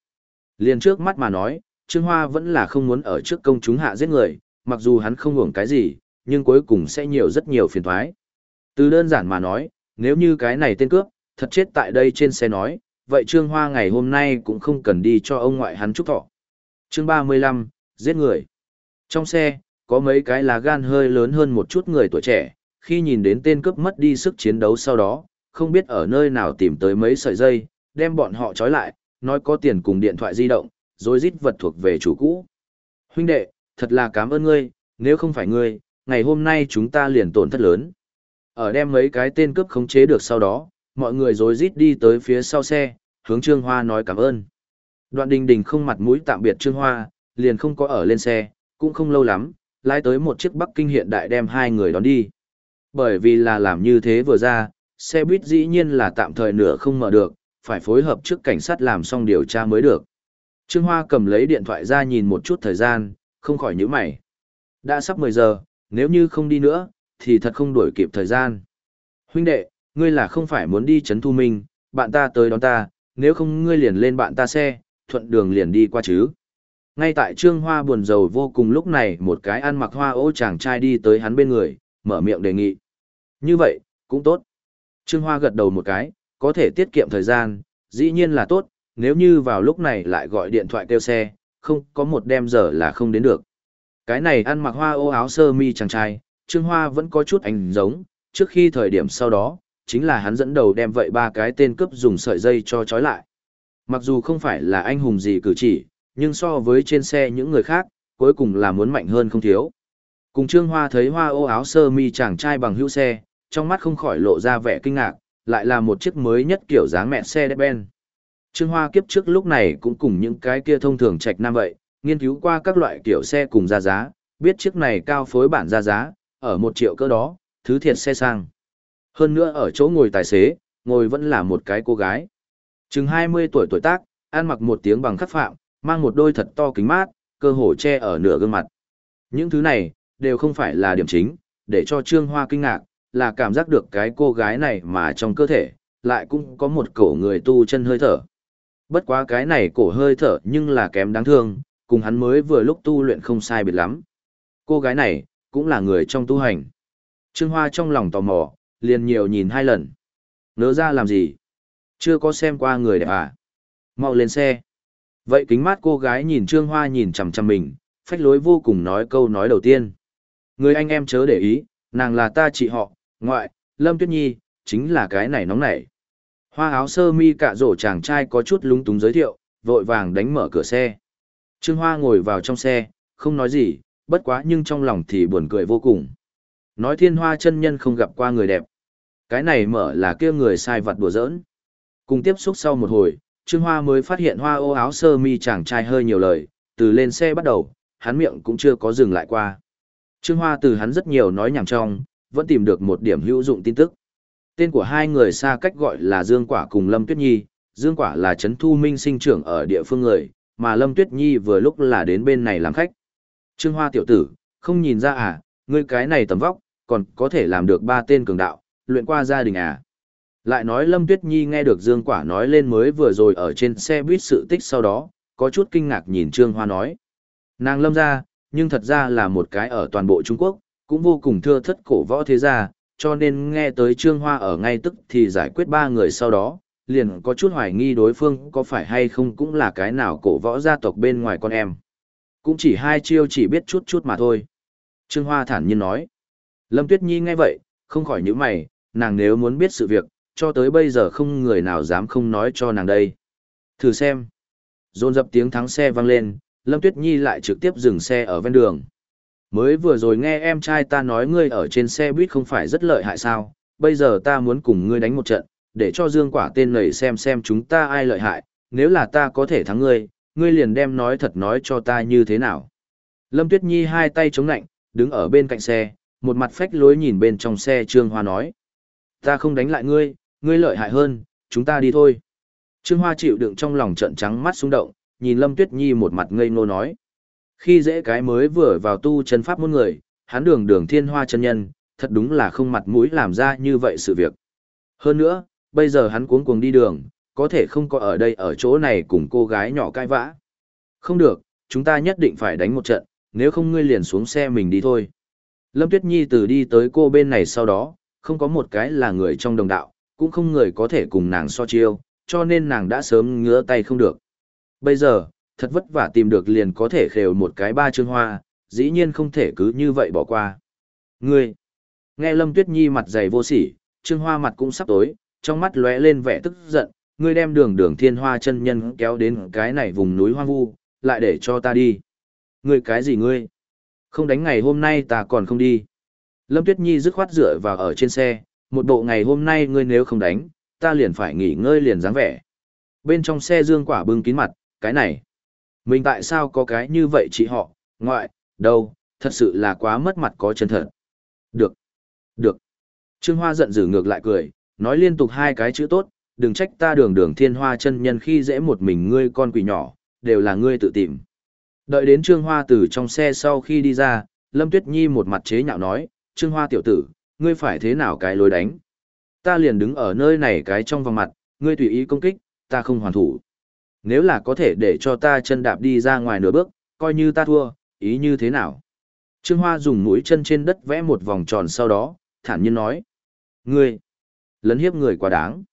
Liền trước mắt mà nói, Trương Hoa vẫn là không muốn ở trước công chúng hạ giết người, mặc dù hắn không hưởng cái gì, nhưng cuối cùng sẽ nhiều rất nhiều phiền thoái. Từ đơn giản mà nói, nếu như cái này tên cướp, thật chết tại đây trên xe nói, vậy Trương Hoa ngày hôm nay cũng không cần đi cho ông ngoại hắn chúc thọ. Chương 35, giết người. Trong xe, có mấy cái lá gan hơi lớn hơn một chút người tuổi trẻ, khi nhìn đến tên cướp mất đi sức chiến đấu sau đó, không biết ở nơi nào tìm tới mấy sợi dây, đem bọn họ trói lại, nói có tiền cùng điện thoại di động, rồi rít vật thuộc về chủ cũ. Huynh đệ, thật là cảm ơn ngươi, nếu không phải ngươi, ngày hôm nay chúng ta liền tổn thất lớn. Ở đem mấy cái tên cướp khống chế được sau đó, mọi người rối rít đi tới phía sau xe, hướng Trương Hoa nói cảm ơn. Đoạn đình đình không mặt mũi tạm biệt Trương Hoa, liền không có ở lên xe, cũng không lâu lắm, lái tới một chiếc Bắc Kinh hiện đại đem hai người đón đi. Bởi vì là làm như thế vừa ra, xe buýt dĩ nhiên là tạm thời nửa không mở được, phải phối hợp trước cảnh sát làm xong điều tra mới được. Trương Hoa cầm lấy điện thoại ra nhìn một chút thời gian, không khỏi nhíu mày. Đã sắp 10 giờ, nếu như không đi nữa, thì thật không đuổi kịp thời gian. Huynh đệ, ngươi là không phải muốn đi chấn Thu Minh, bạn ta tới đón ta, nếu không ngươi liền lên bạn ta xe, thuận đường liền đi qua chứ. Ngay tại Trương Hoa buồn rầu vô cùng lúc này một cái ăn mặc hoa ô chàng trai đi tới hắn bên người, mở miệng đề nghị. Như vậy, cũng tốt. Trương Hoa gật đầu một cái, có thể tiết kiệm thời gian, dĩ nhiên là tốt, nếu như vào lúc này lại gọi điện thoại kêu xe, không có một đêm giờ là không đến được. Cái này ăn mặc hoa ô áo sơ mi chàng trai, Trương Hoa vẫn có chút ảnh giống, trước khi thời điểm sau đó, chính là hắn dẫn đầu đem vậy ba cái tên cướp dùng sợi dây cho trói lại. Mặc dù không phải là anh hùng gì cử chỉ, nhưng so với trên xe những người khác, cuối cùng là muốn mạnh hơn không thiếu. Cùng Trương Hoa thấy hoa ô áo sơ mi chàng trai bằng hữu xe, trong mắt không khỏi lộ ra vẻ kinh ngạc, lại là một chiếc mới nhất kiểu dáng mẹ xe đẹp ben. Trương Hoa kiếp trước lúc này cũng cùng những cái kia thông thường trạch nam vậy, nghiên cứu qua các loại kiểu xe cùng ra giá, biết chiếc này cao phối bản ra giá, ở một triệu cơ đó, thứ thiệt xe sang. Hơn nữa ở chỗ ngồi tài xế, ngồi vẫn là một cái cô gái. Chừng 20 tuổi tuổi tác, ăn mặc một tiếng bằng khắc phạm, mang một đôi thật to kính mát, cơ hồ che ở nửa gương mặt. Những thứ này, đều không phải là điểm chính, để cho Trương Hoa kinh ngạc, là cảm giác được cái cô gái này mà trong cơ thể, lại cũng có một cổ người tu chân hơi thở. Bất quá cái này cổ hơi thở nhưng là kém đáng thương, cùng hắn mới vừa lúc tu luyện không sai biệt lắm. Cô gái này, cũng là người trong tu hành. Trương Hoa trong lòng tò mò, liền nhiều nhìn hai lần. Nỡ ra làm gì? Chưa có xem qua người đẹp à? Mau lên xe. Vậy kính mắt cô gái nhìn Trương Hoa nhìn chằm chằm mình, phách lối vô cùng nói câu nói đầu tiên. Người anh em chớ để ý, nàng là ta chị họ, ngoại, Lâm Tuyết Nhi, chính là cái này nóng nảy. Hoa áo sơ mi cạ rổ chàng trai có chút lúng túng giới thiệu, vội vàng đánh mở cửa xe. Trương Hoa ngồi vào trong xe, không nói gì, bất quá nhưng trong lòng thì buồn cười vô cùng. Nói thiên hoa chân nhân không gặp qua người đẹp. Cái này mở là kia người sai vật đùa giỡn. Cùng tiếp xúc sau một hồi, Trương Hoa mới phát hiện hoa ô áo sơ mi chàng trai hơi nhiều lời, từ lên xe bắt đầu, hắn miệng cũng chưa có dừng lại qua. Trương Hoa từ hắn rất nhiều nói nhảm trong, vẫn tìm được một điểm hữu dụng tin tức. Tên của hai người xa cách gọi là Dương Quả cùng Lâm Tuyết Nhi, Dương Quả là Trấn Thu Minh sinh trưởng ở địa phương người, mà Lâm Tuyết Nhi vừa lúc là đến bên này làm khách. Trương Hoa tiểu tử, không nhìn ra à, ngươi cái này tầm vóc, còn có thể làm được ba tên cường đạo, luyện qua gia đình à. Lại nói Lâm Tuyết Nhi nghe được Dương Quả nói lên mới vừa rồi ở trên xe buýt sự tích sau đó, có chút kinh ngạc nhìn Trương Hoa nói. Nàng Lâm ra, nhưng thật ra là một cái ở toàn bộ Trung Quốc, cũng vô cùng thưa thất cổ võ thế gia, cho nên nghe tới Trương Hoa ở ngay tức thì giải quyết ba người sau đó, liền có chút hoài nghi đối phương có phải hay không cũng là cái nào cổ võ gia tộc bên ngoài con em. Cũng chỉ hai chiêu chỉ biết chút chút mà thôi. Trương Hoa thản nhiên nói. Lâm Tuyết Nhi nghe vậy, không khỏi nhíu mày, nàng nếu muốn biết sự việc, cho tới bây giờ không người nào dám không nói cho nàng đây. Thử xem. Dồn dập tiếng thắng xe vang lên, Lâm Tuyết Nhi lại trực tiếp dừng xe ở ven đường. Mới vừa rồi nghe em trai ta nói ngươi ở trên xe buýt không phải rất lợi hại sao, bây giờ ta muốn cùng ngươi đánh một trận, để cho Dương Quả tên này xem xem chúng ta ai lợi hại, nếu là ta có thể thắng ngươi, ngươi liền đem nói thật nói cho ta như thế nào. Lâm Tuyết Nhi hai tay chống lạnh, đứng ở bên cạnh xe, một mặt phách lối nhìn bên trong xe Trương Hoa nói. Ta không đánh lại ngươi, ngươi lợi hại hơn, chúng ta đi thôi. Trương Hoa chịu đựng trong lòng trận trắng mắt xung động, nhìn Lâm Tuyết Nhi một mặt ngây ngô nói. Khi dễ cái mới vừa vào tu chân pháp môn người, hắn đường đường thiên hoa chân nhân, thật đúng là không mặt mũi làm ra như vậy sự việc. Hơn nữa, bây giờ hắn cuống cuồng đi đường, có thể không có ở đây ở chỗ này cùng cô gái nhỏ cãi vã. Không được, chúng ta nhất định phải đánh một trận, nếu không ngươi liền xuống xe mình đi thôi. Lâm Tuyết Nhi từ đi tới cô bên này sau đó, không có một cái là người trong đồng đạo, cũng không người có thể cùng nàng so chiêu, cho nên nàng đã sớm ngứa tay không được. Bây giờ, thật vất vả tìm được liền có thể khều một cái ba chương hoa, dĩ nhiên không thể cứ như vậy bỏ qua. Ngươi! Nghe Lâm Tuyết Nhi mặt dày vô sỉ, trương hoa mặt cũng sắp tối, trong mắt lóe lên vẻ tức giận, ngươi đem đường đường thiên hoa chân nhân kéo đến cái này vùng núi hoang vu, lại để cho ta đi. Ngươi cái gì ngươi? Không đánh ngày hôm nay ta còn không đi. Lâm Tuyết Nhi dứt khoát dựa vào ở trên xe, một bộ ngày hôm nay ngươi nếu không đánh, ta liền phải nghỉ ngơi liền dáng vẻ. Bên trong xe dương quả bưng kín mặt, cái này. Mình tại sao có cái như vậy chị họ, ngoại, đâu, thật sự là quá mất mặt có chân thật. Được, được. Trương Hoa giận dữ ngược lại cười, nói liên tục hai cái chữ tốt, đừng trách ta đường đường thiên hoa chân nhân khi dễ một mình ngươi con quỷ nhỏ, đều là ngươi tự tìm. Đợi đến Trương Hoa từ trong xe sau khi đi ra, Lâm Tuyết Nhi một mặt chế nhạo nói, Trương Hoa tiểu tử, ngươi phải thế nào cái lối đánh? Ta liền đứng ở nơi này cái trong vòng mặt, ngươi tùy ý công kích, ta không hoàn thủ. Nếu là có thể để cho ta chân đạp đi ra ngoài nửa bước, coi như ta thua, ý như thế nào? Trương Hoa dùng mũi chân trên đất vẽ một vòng tròn sau đó, thản nhiên nói. Ngươi, lấn hiếp người quá đáng.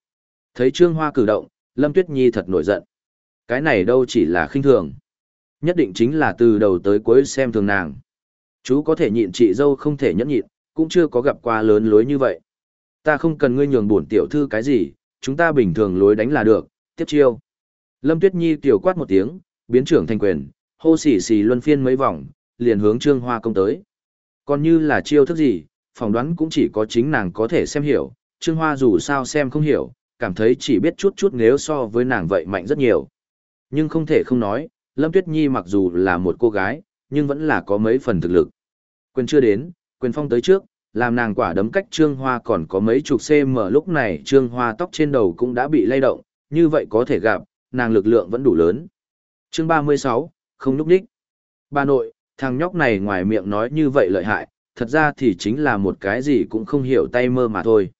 Thấy Trương Hoa cử động, Lâm Tuyết Nhi thật nổi giận. Cái này đâu chỉ là khinh thường. Nhất định chính là từ đầu tới cuối xem thường nàng. Chú có thể nhịn chị dâu không thể nhẫn nhịn, cũng chưa có gặp qua lớn lối như vậy. Ta không cần ngươi nhường bổn tiểu thư cái gì, chúng ta bình thường lối đánh là được, tiếp chiêu. Lâm Tuyết Nhi tiểu quát một tiếng, biến trưởng thành quyền, hô xỉ xỉ luân phiên mấy vòng, liền hướng Trương Hoa công tới. Còn như là chiêu thức gì, phỏng đoán cũng chỉ có chính nàng có thể xem hiểu, Trương Hoa dù sao xem không hiểu, cảm thấy chỉ biết chút chút nếu so với nàng vậy mạnh rất nhiều. Nhưng không thể không nói, Lâm Tuyết Nhi mặc dù là một cô gái, nhưng vẫn là có mấy phần thực lực. Quyền chưa đến, quyền phong tới trước, làm nàng quả đấm cách Trương Hoa còn có mấy chục cm lúc này Trương Hoa tóc trên đầu cũng đã bị lay động, như vậy có thể gặp, nàng lực lượng vẫn đủ lớn. Chương 36, không lúc đích. Bà nội, thằng nhóc này ngoài miệng nói như vậy lợi hại, thật ra thì chính là một cái gì cũng không hiểu tay mơ mà thôi.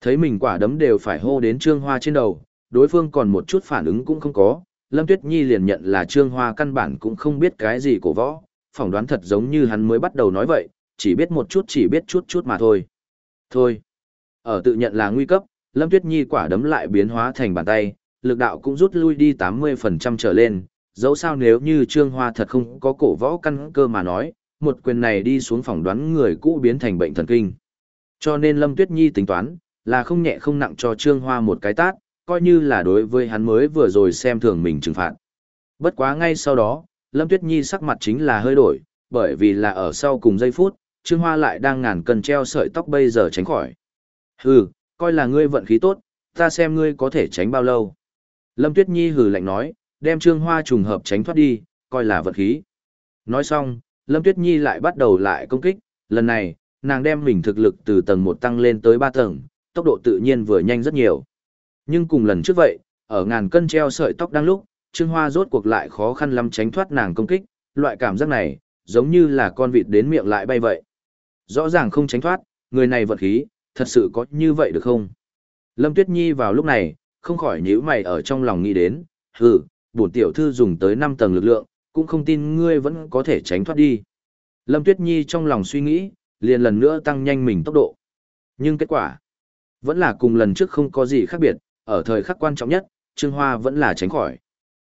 Thấy mình quả đấm đều phải hô đến Trương Hoa trên đầu, đối phương còn một chút phản ứng cũng không có, Lâm Tuyết Nhi liền nhận là Trương Hoa căn bản cũng không biết cái gì cổ võ, phỏng đoán thật giống như hắn mới bắt đầu nói vậy, chỉ biết một chút chỉ biết chút chút mà thôi. Thôi, ở tự nhận là nguy cấp, Lâm Tuyết Nhi quả đấm lại biến hóa thành bàn tay, lực đạo cũng rút lui đi 80% trở lên, dẫu sao nếu như Trương Hoa thật không có cổ võ căn cơ mà nói, một quyền này đi xuống phỏng đoán người cũ biến thành bệnh thần kinh. Cho nên Lâm Tuyết Nhi tính toán, là không nhẹ không nặng cho Trương Hoa một cái tát, coi như là đối với hắn mới vừa rồi xem thường mình trừng phạt. Bất quá ngay sau đó, Lâm Tuyết Nhi sắc mặt chính là hơi đổi, bởi vì là ở sau cùng giây phút, Trương Hoa lại đang ngàn cần treo sợi tóc bây giờ tránh khỏi. Hừ, coi là ngươi vận khí tốt, ta xem ngươi có thể tránh bao lâu. Lâm Tuyết Nhi hừ lạnh nói, đem Trương Hoa trùng hợp tránh thoát đi, coi là vận khí. Nói xong, Lâm Tuyết Nhi lại bắt đầu lại công kích, lần này, nàng đem mình thực lực từ tầng 1 tăng lên tới 3 tầng, tốc độ tự nhiên vừa nhanh rất nhiều. Nhưng cùng lần trước vậy, ở ngàn cân treo sợi tóc đang lúc, Trương Hoa rốt cuộc lại khó khăn lắm tránh thoát nàng công kích, loại cảm giác này, giống như là con vịt đến miệng lại bay vậy. Rõ ràng không tránh thoát, người này vật khí, thật sự có như vậy được không? Lâm Tuyết Nhi vào lúc này, không khỏi nhíu mày ở trong lòng nghĩ đến, hừ, bổn tiểu thư dùng tới 5 tầng lực lượng, cũng không tin ngươi vẫn có thể tránh thoát đi. Lâm Tuyết Nhi trong lòng suy nghĩ, liền lần nữa tăng nhanh mình tốc độ. Nhưng kết quả, vẫn là cùng lần trước không có gì khác biệt, ở thời khắc quan trọng nhất, Trương Hoa vẫn là tránh khỏi.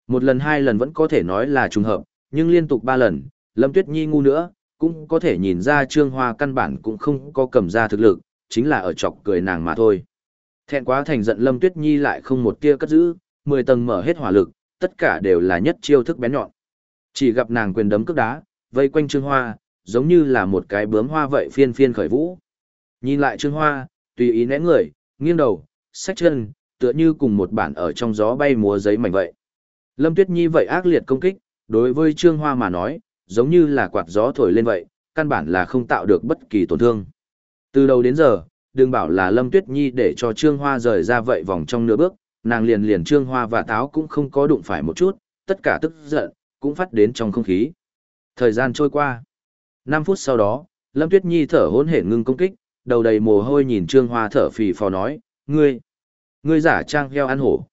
Một lần hai lần vẫn có thể nói là trùng hợp, nhưng liên tục ba lần, Lâm Tuyết Nhi ngu nữa, cũng có thể nhìn ra Trương Hoa căn bản cũng không có cầm ra thực lực, chính là ở chọc cười nàng mà thôi. Thẹn quá thành giận Lâm Tuyết Nhi lại không một tia cất giữ, 10 tầng mở hết hỏa lực, tất cả đều là nhất chiêu thức bén nhọn. Chỉ gặp nàng quyền đấm cước đá, vây quanh Trương Hoa, giống như là một cái bướm hoa vậy phiên phiên khởi vũ. Nhìn lại Trương Hoa, tùy ý né người, nghiêng đầu, xách chân, tựa như cùng một bản ở trong gió bay múa giấy mảnh vậy. Lâm Tuyết Nhi vậy ác liệt công kích, đối với Trương Hoa mà nói, giống như là quạt gió thổi lên vậy, căn bản là không tạo được bất kỳ tổn thương. Từ đầu đến giờ, đừng bảo là Lâm Tuyết Nhi để cho Trương Hoa rời ra vậy vòng trong nửa bước, nàng liền liền Trương Hoa và táo cũng không có đụng phải một chút, tất cả tức giận, cũng phát đến trong không khí. Thời gian trôi qua. 5 phút sau đó, Lâm Tuyết Nhi thở hỗn hển ngưng công kích, đầu đầy mồ hôi nhìn Trương Hoa thở phì phò nói, ngươi, ngươi giả trang heo ăn hổ.